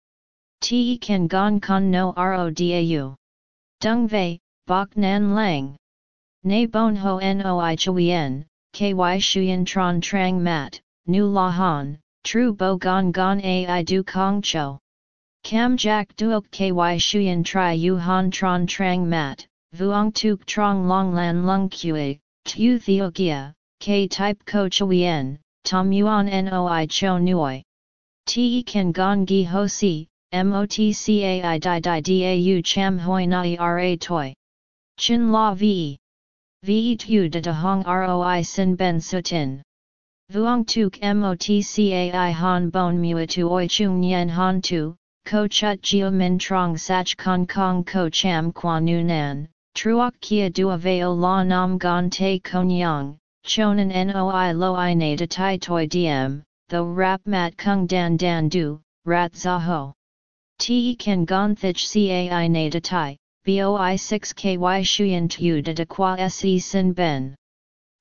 Te kan gon con no rodau. Dung vei, bok nan lang. Nei bon ho noi chuyen, ky shuyen tron trang mat, nu la han, tru bo gon gon ai du kong cho. Cam jack duok ky shuyen tri yu han tron trang mat, vuong tuk trong long lan lung kue, tu theogia, k type ko chuyen, tom yuan noi cho nuoi. Te kan gon gi ho si, motcai di di dau cham hoi nai ra toi. Chin la ve. Ve tu de de hong roi sin ben sutin. Vuong tuk motcai han bon mua tu oi chung yen han tu, ko chut jio min trong sach kong kong ko cham qua nu nan, truok kia dua veo la nam gon te konyang, chonan noi lo i na de tai toi diem, tho rap mat kung dan dan du, rat zaho. Te kan gon thich cai na de tai, boi 6 ky shuyen tu de de qua se sin ben.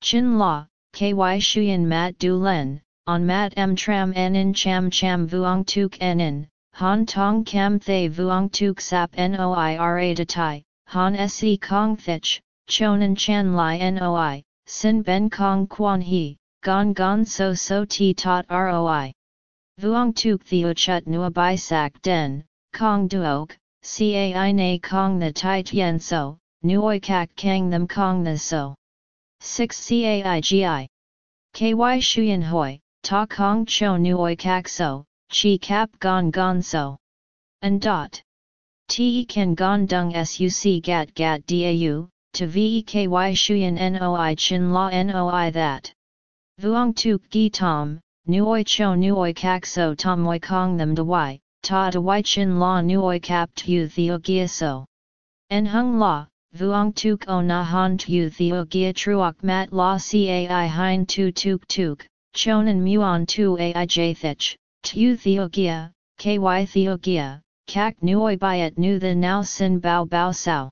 Chin la, ky shuyen mat du len, on mat m tram en in cham cham vuong tuk en in, han tong cam thay vuong tuk sap noira de tai, han se kong thich, chonan chan li noi, sin ben kong quan he, gon gon so so ti tot roi. Vuong tuk theo chut nua bai sak den, kong duok, cai na kong the tai tien so, nuoi kak kang them kong the so. 6 caigi. Ky shuyen hoi, ta kong cho nuoi kak so, chi kap gon gon so. And dot. Te kan gon dung suc gat gat dau, to veki shuyen noi chin la noi that. Vuong tuk gi tom, nuoi cho nuoi kak so tom moi kong them de y, ta de y chin la nuoi kap tu theo gia so. En hung la, vuong tuk o na han tu theo gia truok mat la cai hein tu tuk tuk, chonan muon tu ai jathich, tu theo gia, ky theo gia, kak nuoi byet nu the now sin bao bao sao.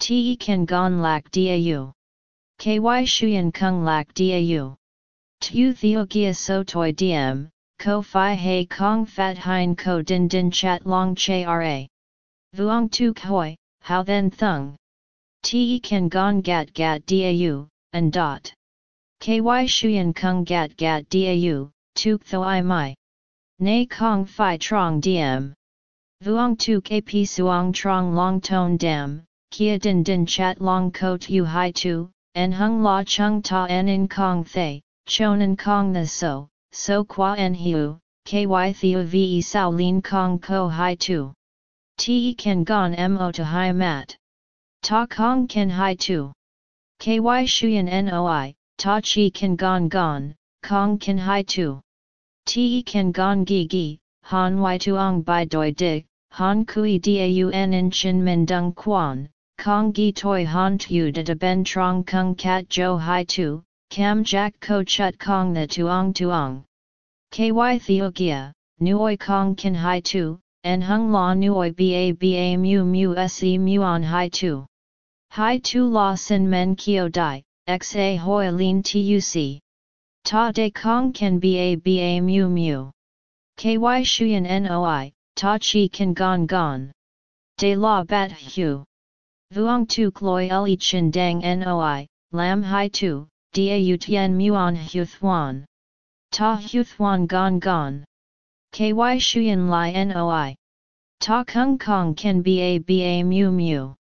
Te kan gon lak dau. Ky shuyen kung lak dau. Tu theo gia so toi diem, ko fi hei kong fat hein ko din din chat long che ra. Vuong tu hoi, how then thung. Te kan gon gat gat dau, and dot. Ky shuyen kung gat gat dau, tuk tho i mai. Nay kong fi trong diem. Vuong tuk ap suong trong long ton dam, kia din din chat long ko tu hai tu, en hung la chung ta en in kong thay, chonan kong the so, so qua en hiu, ky theo ve sao lin kong ko hai tu. Te kan gon mo to hai mat. Ta kong kan hai tu. Ky shuyen noi, ta chi kan gon gon, kong kan hai tu. Te kan gon gi gi, han y tuong bai doi dig, han kui daun in chin min dung quan, kong gi toi han tu de de ben trong kung kat jo hai tu, Cam Jack Ko Chut Kong the Tuong Tuong. KY Theo Gia, Nuoi Kong Kin Hai Tu, En Hung La Nuoi Ba Ba Mu Mu Se Muon Hai Tu. Hai Tu La Sin Men Kio Dai, Xa Hoi Lin Tuc. Ta De Kong Ken Ba Ba Mu Mu. KY Shuyan Noi, Ta Chi Kin Gon Gon. De La Bat Hu. Vuong Tu Kloi Le Chin Dang Noi, Lam Hai Tu, Dau Tien Muon Hu Thuan. Ta Hu Thuan Gon Gon. Ky Shuyan Lai Noi. Ta Kung Kong Ken Ba Ba Mu Mu.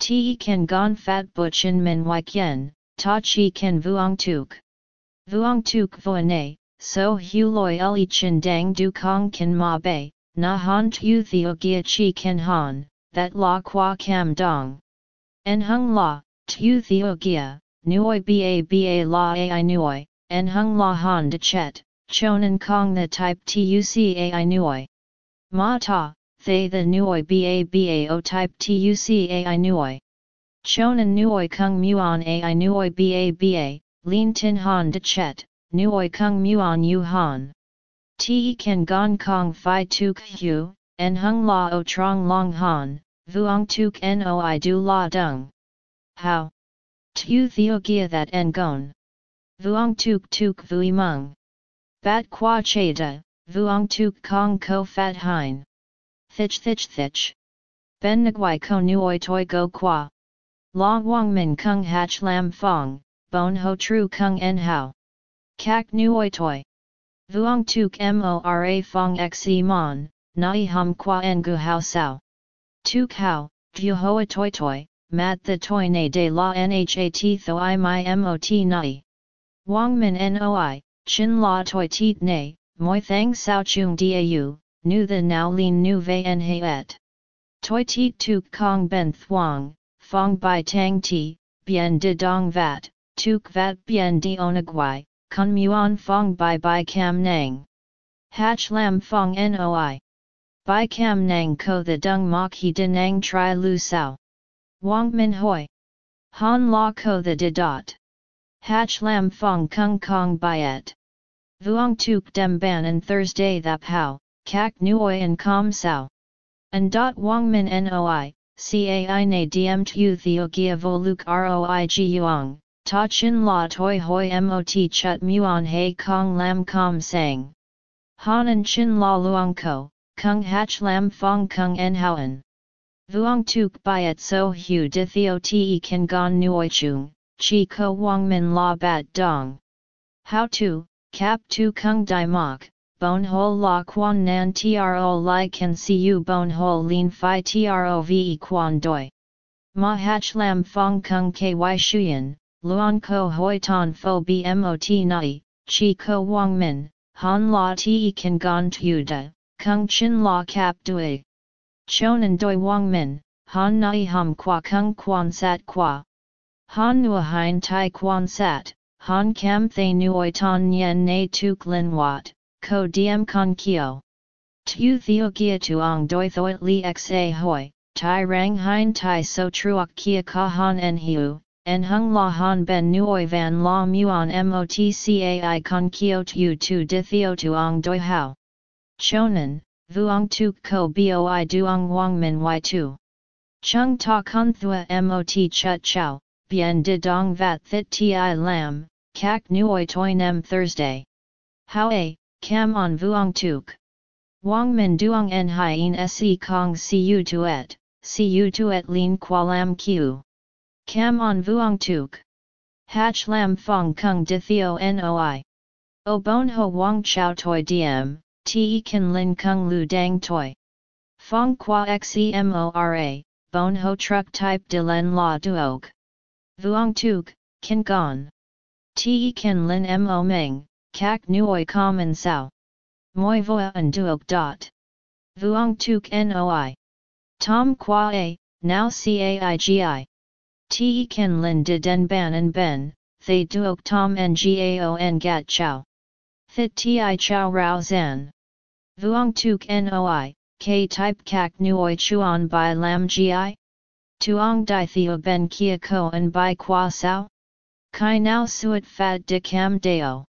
Te Ken Gon Fat Buchin Min Wai Kien, Ta Chi Ken Vuong Tuk. Vuong Tuk Voine, So Hu Loi Le Chin Dang Du Kong Ken Ma Bei, Na Han Tu Theo Gia Chi Ken Han, That La Qua Cam Dong. En Hung La, Tu Theo Gia, Nuoi ba ba la ai nuoi, en hung la han de chet, chonan kong the type tuc ai nuoi. Ma ta, thay the nuoi ba ba o type tuc ai nuoi. Chonan nuoi kung muon ai nuoi ba ba, lin tin han de chet, nuoi kung muon yu han. Te kan gong kong fi tuk hu, en hung la o trong long han, vuong tuk noi du la dung. How? Tu theogia that ngon. Vuong tuk tuk vui mung. Bat qua cheta, vuong tuk kong ko fat hein. Thich thich thich. Ben nguai ko nuoi toi go qua. Long wang min kung hach lam fong, bon ho tru kung en hao. Kak nuoi toi. Vuong tuk mora fong xe mon, nai hum qua en gu hao sao. Tuk hao, vu hoa toi toi, mat the toi ne de la nhat tho i my mot nai. Wang min noi, chin la toi tiet ne, moi thang sao chung dau, nu the now lin nu ve en he. Toi tiet tuk kong ben thuang, fong bai tang ti, bien de dong vat, tuk vat bien di onagwai, kun muon fong bai bai cam nang. Hach lam fong noi. Bai cam nang ko the dung mok he de nang tri lu sao. Wang min hoi. Han la ko the de dot. Hach lam fong kung kong byet. Vuong tuk dem ban and Thursday thap how, kak nuoi and com sao. And dot wang min noi, cai na diem tu theo gia vo luk roi gi yuang, ta chin la toi hoi mot chut muon he kong lam com sang. Han and chin la luang ko, kung hach lam fong kung en houen. Vuong tuk byet so hu de theo te kan gon nuoi chung, chi ko wang min la bat dong. How to, cap tu kung di mok, bon hole la quan nan tro li can see you bon hole lean fi tro ve quan doi. Ma hach lam fong kung ky shuyen, luan ko hoi ton fo bmot nai, chi ko wang min, han la te kan gon tu da, kung chin la cap dui. Chonan doi wang min, han nai hum qua kung quan sat qua. Han nua hein tai quan sat, han cam thay nuoi ton yen na tuk lin wat, ko diem con kio. Tu theo gia tuong doi thoit li xa hoi, tai rang hein tai so truok kia ka han en hiu, en hung la han ben nuoi van la muon motcai con kio tu tu di theo tuong doi hao. Chonan, vuong tuk ko boi duong wang min y tu. Chung ta kun thua mot chut chow, bien de dong vat thit ti lam, kak nuoi toi nem Thursday. How a, cam on vuong tuk. Wang min duong en hien se kong cu tuet, cu tuet lin qua lam q. Cam on vuong tuk. Hach lam fong kung di theo noi. O bon ho wang chow toi diem, te kan lin kung lu dang toi. Fong qua xemora, bon ho truck type de len la duok. Vuong tuk, kan gon. Te kan lin mo meng, kak nuoi common sao. Moi voa and duok dot. Vuong tuk noi. Tom qua a, now caigi. Te kan lin de den ban and ben, they duok tom ngaon gat chow. Thit ti chow rao zan. Vuong tuk noi, k type kak nuoi chuan by lam gi? Tuong di theo ben kia ko and by qua sao? Kai now suet fat de cam deo.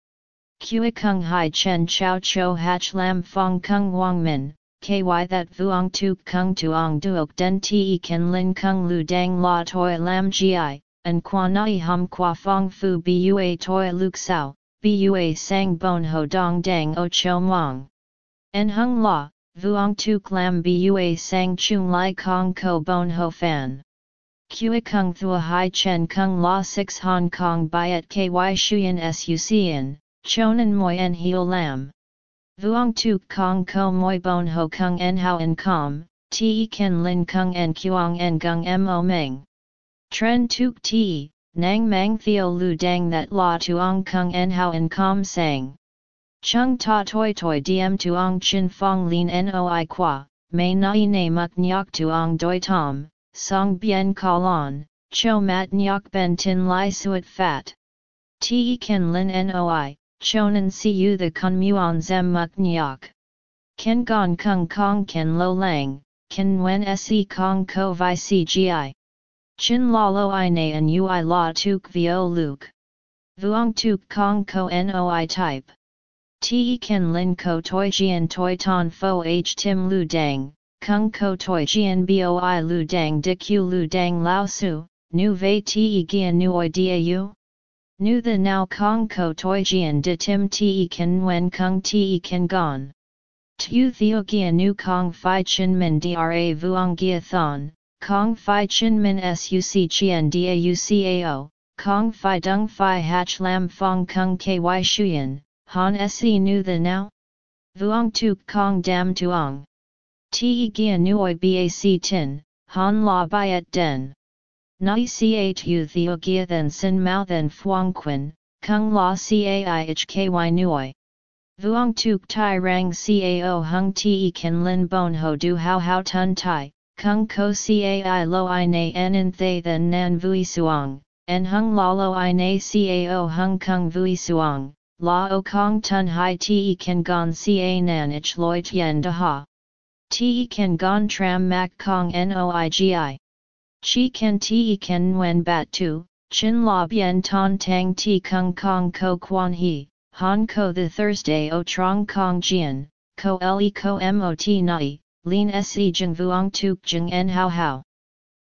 Kui kung hai chen chow cho hach lam fong kung wang min, ky that vuong tuk kung tuong duok den te kan lin kung lu dang la toi lam gi, and qua nai hum qua fong fu bua toi luk sao, bua sang bon ho dong dang o cho mong. En hung la, vuong tuk lam bua sang chung lai kong ko bon ho fan. Kui kung thua hai chen kung la 6 Hong Kong byet ky shuyen sucien, chonan moi en heo lam. Vuong tuk kong ko moi bon ho kung en hao en com, te ken lin kung en kuang en gung mo meng. Tren tuk te, nang mang theo lu dang that la tuong kung en hao en com sang. Chung ta toi toi diem tuong chin fong lin noi qua, may nai ne muk nyok tuong doi tom, song bien kalon, cho mat nyok ben tin lai suet fat. Te ken lin noi, chonan siu the kun muon zem muk nyok. Ken gon kung kong ken lo lang, ken wen se kong ko vi cgi. Chin la lo i na an ui la tuk vio luke. Vuong tuk kong ko noi type. Te ken lin ko toi jian toi ton fo h tim lu dang, kung ko toi jian boi lu dang di q lu dang lao su, nu ve te gian nuoi dau? Nu the now kong ko toi jian de tim te kan wen kung te kan gon. Tu theo gia nu kong fi chin min dra vuong gia thon, kong fi chin min suc chien da cao, kong fi dung fi hach lam fong kung ky shuyen, han se nu the now? Vuong tuk kong dam tuong. Te gia nuoi bac tin, han la byet den. Nai chu theo gia then sin mao then phuong quin, kung la cai ich ky nuoi. Vuong tuk tai rang cao hung te kan lin bon ho du hao hao tun tai, kung ko cai lo i na en thay then nan vui suong, en hung la lo i na cao hung kung vui suong, la o kong tun hai te kan gon ca nan ich loi tien da ha. Te kan gon tram mak kong noigi. Chi kan te kan nguen bat tu, chin la bien ton tang ti kung kong ko quan he, han ko the Thursday o trong kong jian, ko le ko mot nai, lin se jeng vuong tuk jeng en hao hao.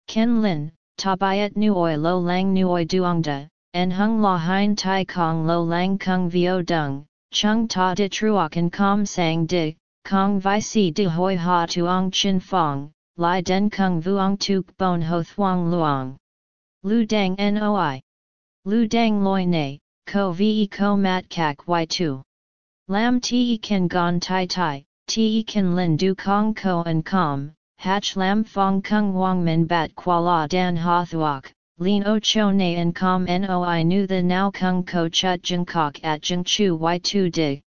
Ken lin, ta byet nuoi lo lang nuoi duongda, en hung la hein tai kong lo lang kung vio dung, chung ta de truokan com sang di, kong vi si de hoi ha tuong chin fong, li den kung vuong tuk bon ho thuong luong. Lu dang noi. Lu dang loi ne, ko ve ko mat kak y2. Lam te kan gon tai tai, te kan lin du kong ko and com, hach lam fong kung wang min bat kwa la dan ha thuok, Lin o cho na en com noi nu the now kung ko chut jeng kok at jeng chu y tu dig.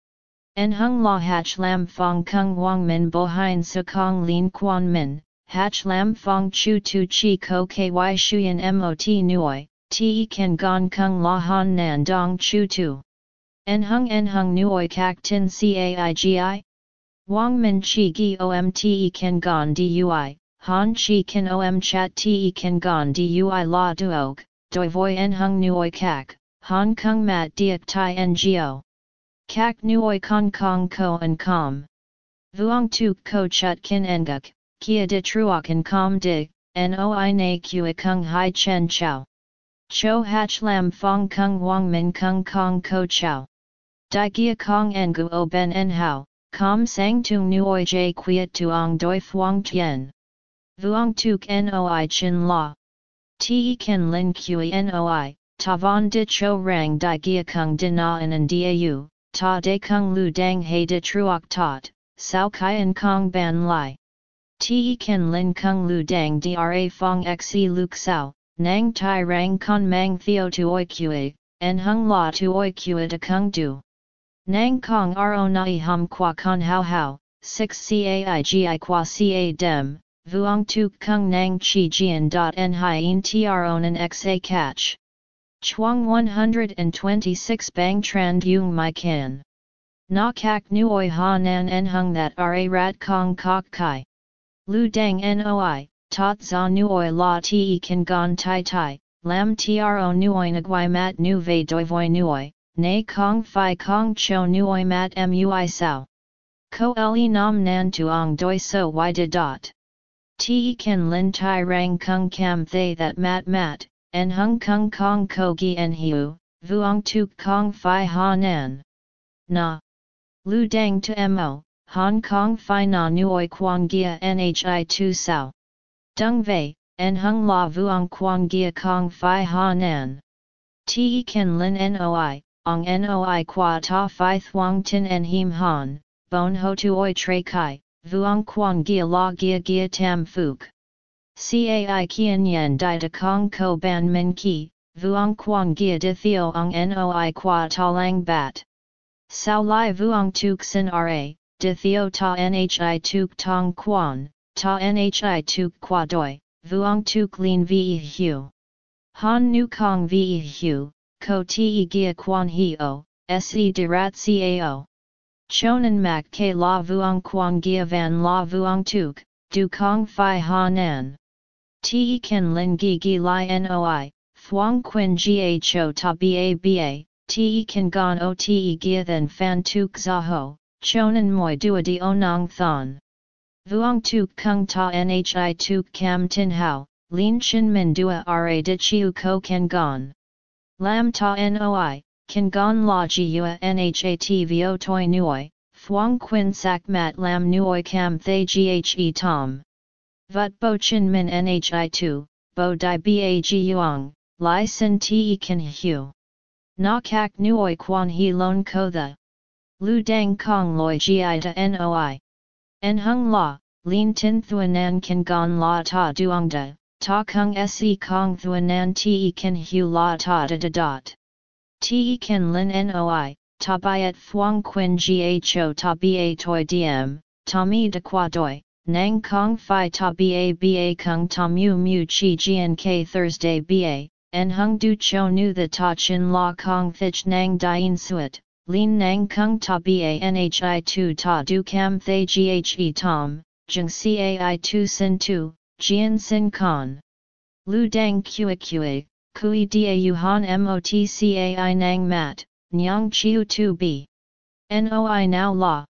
En hung la hach lam fong kung wang min bo hein su kong lin quan min, hach lam fong chu tu chi ko ky shuyen mot nuoi, te kan gong kung la han nan dong chu tu. En hung en hung nuoi kak tin caigi? Wang min chi gi omte kan gon dui, Han chi kan om chat te kan gon dui la duog, doi voi en hung nuoi kak, han kung mat diak tai ngo. Kak nuoi kong kong ko en com. Vuong tu ko chut kin enguk, kia de truok en com dig, noi na kua kung hai chen chow. Cho hach lam fong kung wang min kung kong ko chow. Di gia kong engu o ben en hao, com sang tung nuoi jay quiet tuong doi fuang tien. Vuong tuk noi chin la. Te kan lin kui noi, ta von de cho rang di gia kung de na an dau, ta de kung lu dang he de truok tot, sao kai en kong ban lai. Te kan lin kung lu dang dra fong xe luk sao, nang tai rang con mang theo tu oi kui, en hung la tu oi kui de kung du. Nang kong ro nai hum qua con hao hao, 6 caigi qua ca dem, vuong tu kung nang chi jian dot en hien tron an xa catch. Chuang 126 bang tran yung mai kan. Na kak nuoi ha nan en hung that ra rat kong kok kai. Lu dang noi, tot za nuoi la te kan gon tai tai, lam tro nuoi nagwai mat nu ve doi voi nuoi, na kong fi kong cho nuoi mat mui sao. Ko le nam nan tuong doi so y de dot. Te kan lin tai rang kung kam thay that mat mat, en hung kung kong ko gi en hiu, vuong tuk kong fi ha nan. Na. Lu dang to mo, Hong Kong fi na nuoi quang gia nhi tu sao. Dung vei, en hung la vuong quang gia kong fi ha nan. Te kan lin noi, ong noi qua ta fi thuong tin en him han, bon ho tuoi tre kai, vuong quang gia la gia gia tam fuk. Cai kian yen di de kong ko ban min ki, vuong quang gia de theo ong noi qua ta lang bat. Sao lai vuong tuk sin ra, de theo ta nhi tuk tong quan, ta nhi tuk qua doi, vuong tuk lin vi hu. Han nu kong vi hu, ko ti gia quan hio, se de rat cao. Chonan mak ke la vuong quang gia van la vuong tuk, du kong fi ha nan. Te kan lin gi gi li noi, thuong quin gho ta ba ba, te kan gon o te gia then fan tuk za ho, chonan moi dua di onang thon. Vuong tuk kung ta nhi tuk cam tin hao, lin chin min dua ra de chiu ko kan gon. Lam ta noi, kan gon la ji yua nhat vo toi nuoi, thuong quin sak mat lam nuoi cam thay ghe tom. Vut bo chin min nhi tu, bo di bag yuang, li sin te kan hu. Na kak nuoi quan he lon ko the. Lu dang kong loi gi da noi. En hung la, lin tin thuanan kan gon la ta duong da, ta kung se kong thuanan te kan hu la ta da da dot. Te kan lin noi, ta byet thuong quin gho ta ba toi diem, ta mi de qua doi. Nang Kong Phi Ta Ba Ba Kung Ta Mu Mu Chi Gn Thursday Ba, En Hung Du Cho Nu The Ta Chin La Kong Thich Nang Dien Suet, Lin Nang Kung Ta Ba Nhi Tu Ta Du Cam Thay Ghe Tom, Jung Cai Tu Sin Tu, Jian Sin Con. Lu Dang Kua Kua, Kui Da Han Mot Cai Nang Mat, Nyang Chiu Tu B. Noi Now La.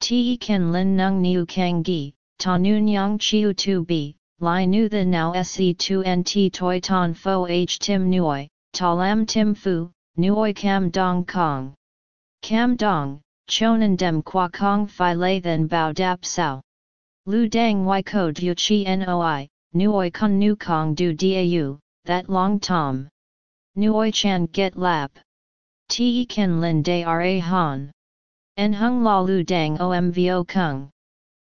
Te Ken Lin Nung Niu Kang Gi ta nu nyang chiu tu bi, li nu the now se tu nt toi ton fo h tim nuoi, ta lam tim fu, nuoi cam dong kong. Cam dong, chonan dem qua kong fi lay then bao dap sao. Lu dang y code yu chi noi, nuoi kun nu kong du dau, that long tom. Nuoi chan get lap. Te ken lin de ra han. En hung la lu dang omvo kung.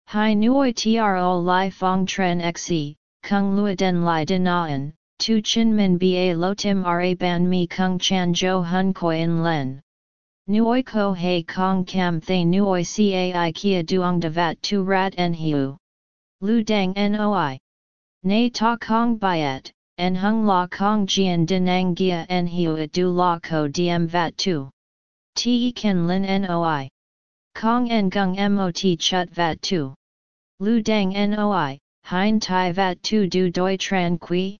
Hai nuoi tro li fong tren xe, kung lua den li denaan, tu chin min ba lo tim ra ban mi kung chan jo hun koi in len. Nuoi ko hei kong kam thay nuoi cai kia duong de vat tu rat en hiu. Lu dang noi. Nay ta kong byet, en hung la kong jian denang gia en hiu du la ko diem vat tu. Te ken lin noi. Kong en gung mot chut vat tu. Lu dang noi, hein tai vat tu du doi tran qui?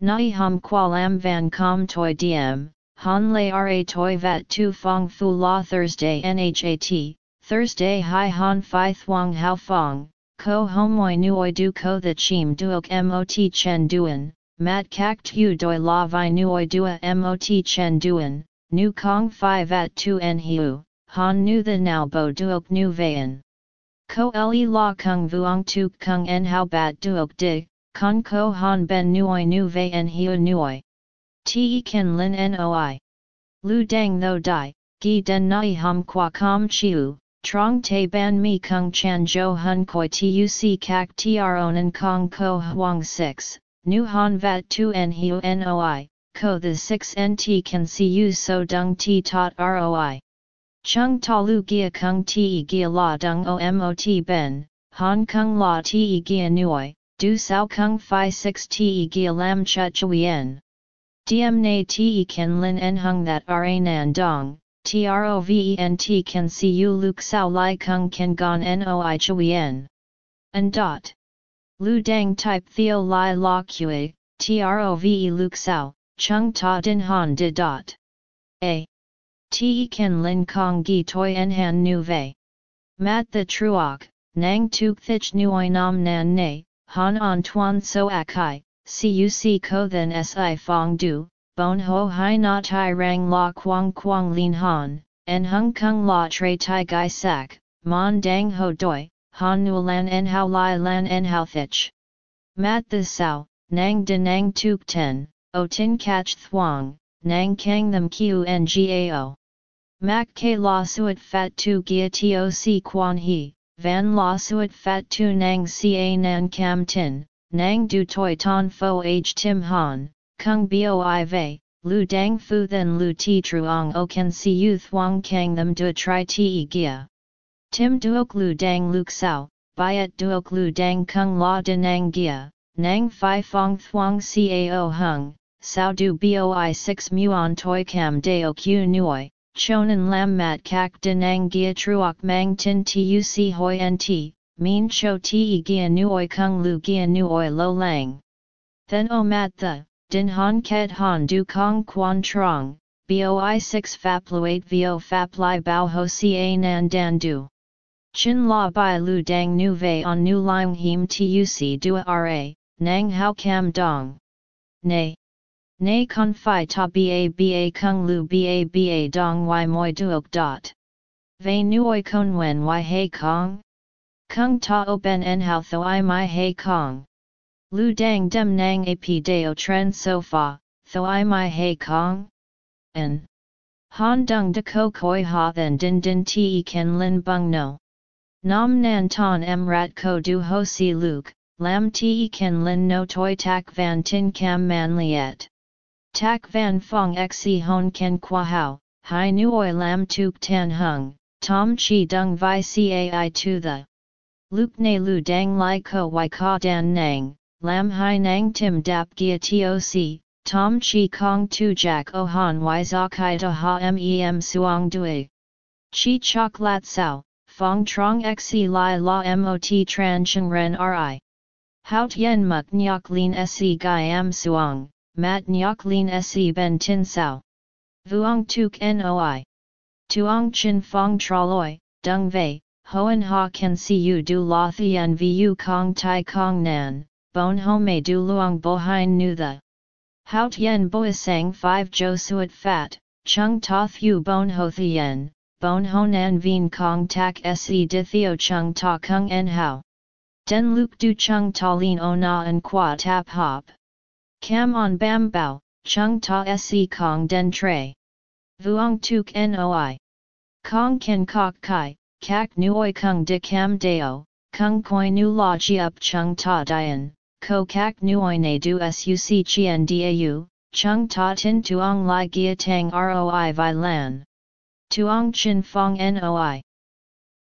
Nai hum qua lam van com toi diem, han lay ra toi vat tu fong fu la Thursday nhat, Thursday hai han fi thuong hao fong, ko homoi nuoi du ko the chim duok mot chen duen, mat kak tu doi la vi nuoi dua mot chen duen, nu kong fi vat tu en hiu, han nu the now bo duok nu vayan. Ko le la kung vuong tu kung en hao bat duok di, con ko han ben nuoi nu en hiu nuoi. Te ken lin noi. Lu dang tho dai, gi den nai hum qua com chiu, trong te ban mi kung chan jo hun koi tuc kak tronen kong ko huang 6, nu han vat tu en hiu noi, ko the 6 nt can see you so dung ti tot roi. Chung ta lu gia kung ti gia la dung omot ben, hong kong la ti gia nuoi, du sao kung fi 6 ti gia lam chut chuyen. Diem na ti ken lin en hung that ra nan dong, trovent can see you luk sao lai kung ken gon noi chuyen. And dot. Lu dang type theo lai la kue, trove luk sao, chung ta din han de dot. A. Te ken lin kong gi toi en han nu vei. Mat the truok, nang tuk thich nuoi nam nan ne, han an tuan so akai, cuc ko then si fong du, bon ho hai na tai rang la quang quang lin han, en hung kung la tre tai gai sak, mon dang ho doi, han nu lan en hao lai lan en hao thich. Mat the sao, nang de nang tuk ten, o tin catch thuang, nang kang them qngao. Mac k la suet fat tu gia toc quan he, van la suet fat tu nang ca nan cam tin, nang du toi ton fo h tim han, kung boi vei, lu dang fu then lu ti truong o can si u thuong kang them du tri ti gia. Tim duok lu dang luk sao, byet duok lu dang kung la de nang gia, nang fi fong thuong cao hung, sao du boi 6 muon toi cam deo q nuoi, Chonan lam mat kak denang gia truok mang tin tuc hoi nt, mean cho te gia nuoi kung lu gia nuoi lo lang. Then o mat the, din han ket han du kong quan trong, boi 6 fap luate vo fap li bao ho ca nan dan du. Chin la bai lu dang nu vei on nu lim him tuc dua ra, nang hao cam dong. Nay. Nay con phi ta ba ba kung lu ba ba dong y moi duok dot. Ve nuoi kon wen y hei kong? Kung ta o ben en hao tho i my hei kong. Lu dang dem nang ap deo tren so fa, tho i my hei kong? En. Han dung de ko koi ha then din din te ken lin bung no. Nam nan ton em rat ko du ho si luke, lam te ken lin no toi tak van tin cam man liet. Tak van fong xe hon ken qua hao, hai nuoi lam tuk tan hung, tom chi dung vi cai to the. Luke ne lu dang lai ko y ka dan nang, lam hai nang tim dap gia toc, tom chi kong tu jack o han y zakai da ha mem suang dui. Chi chok lat sao, Fong trong xe lai la mot tran chen ren ri. Hout yen muk nyok lin se gai am suang, mat nyok lin se ben tin sao. Vuong tuk noi. Tuong chin fong traloi, dung vei, hoen ha can see you du la thien vu kong tai kong nan, bon ho home du luong bo hein nu the. Hout yen boisang 5 jo suet fat, chung ta thu bon ho thien, bon honan vien kong tak se di theo chung ta kung en hao. Den luk du chung ta lin o na en qua tap hop. Cam on bam bao, chung ta se kong den tre. Vuong tuk noi. Kong ken kok kai, kak nuoi kung de cam deo, kung koi nu la ji up chung ta dian, ko kak nuoi ne du suc chien dau, chung ta tin tuong lai gia tang roi vi lan. Tuong Chin Fong Noi.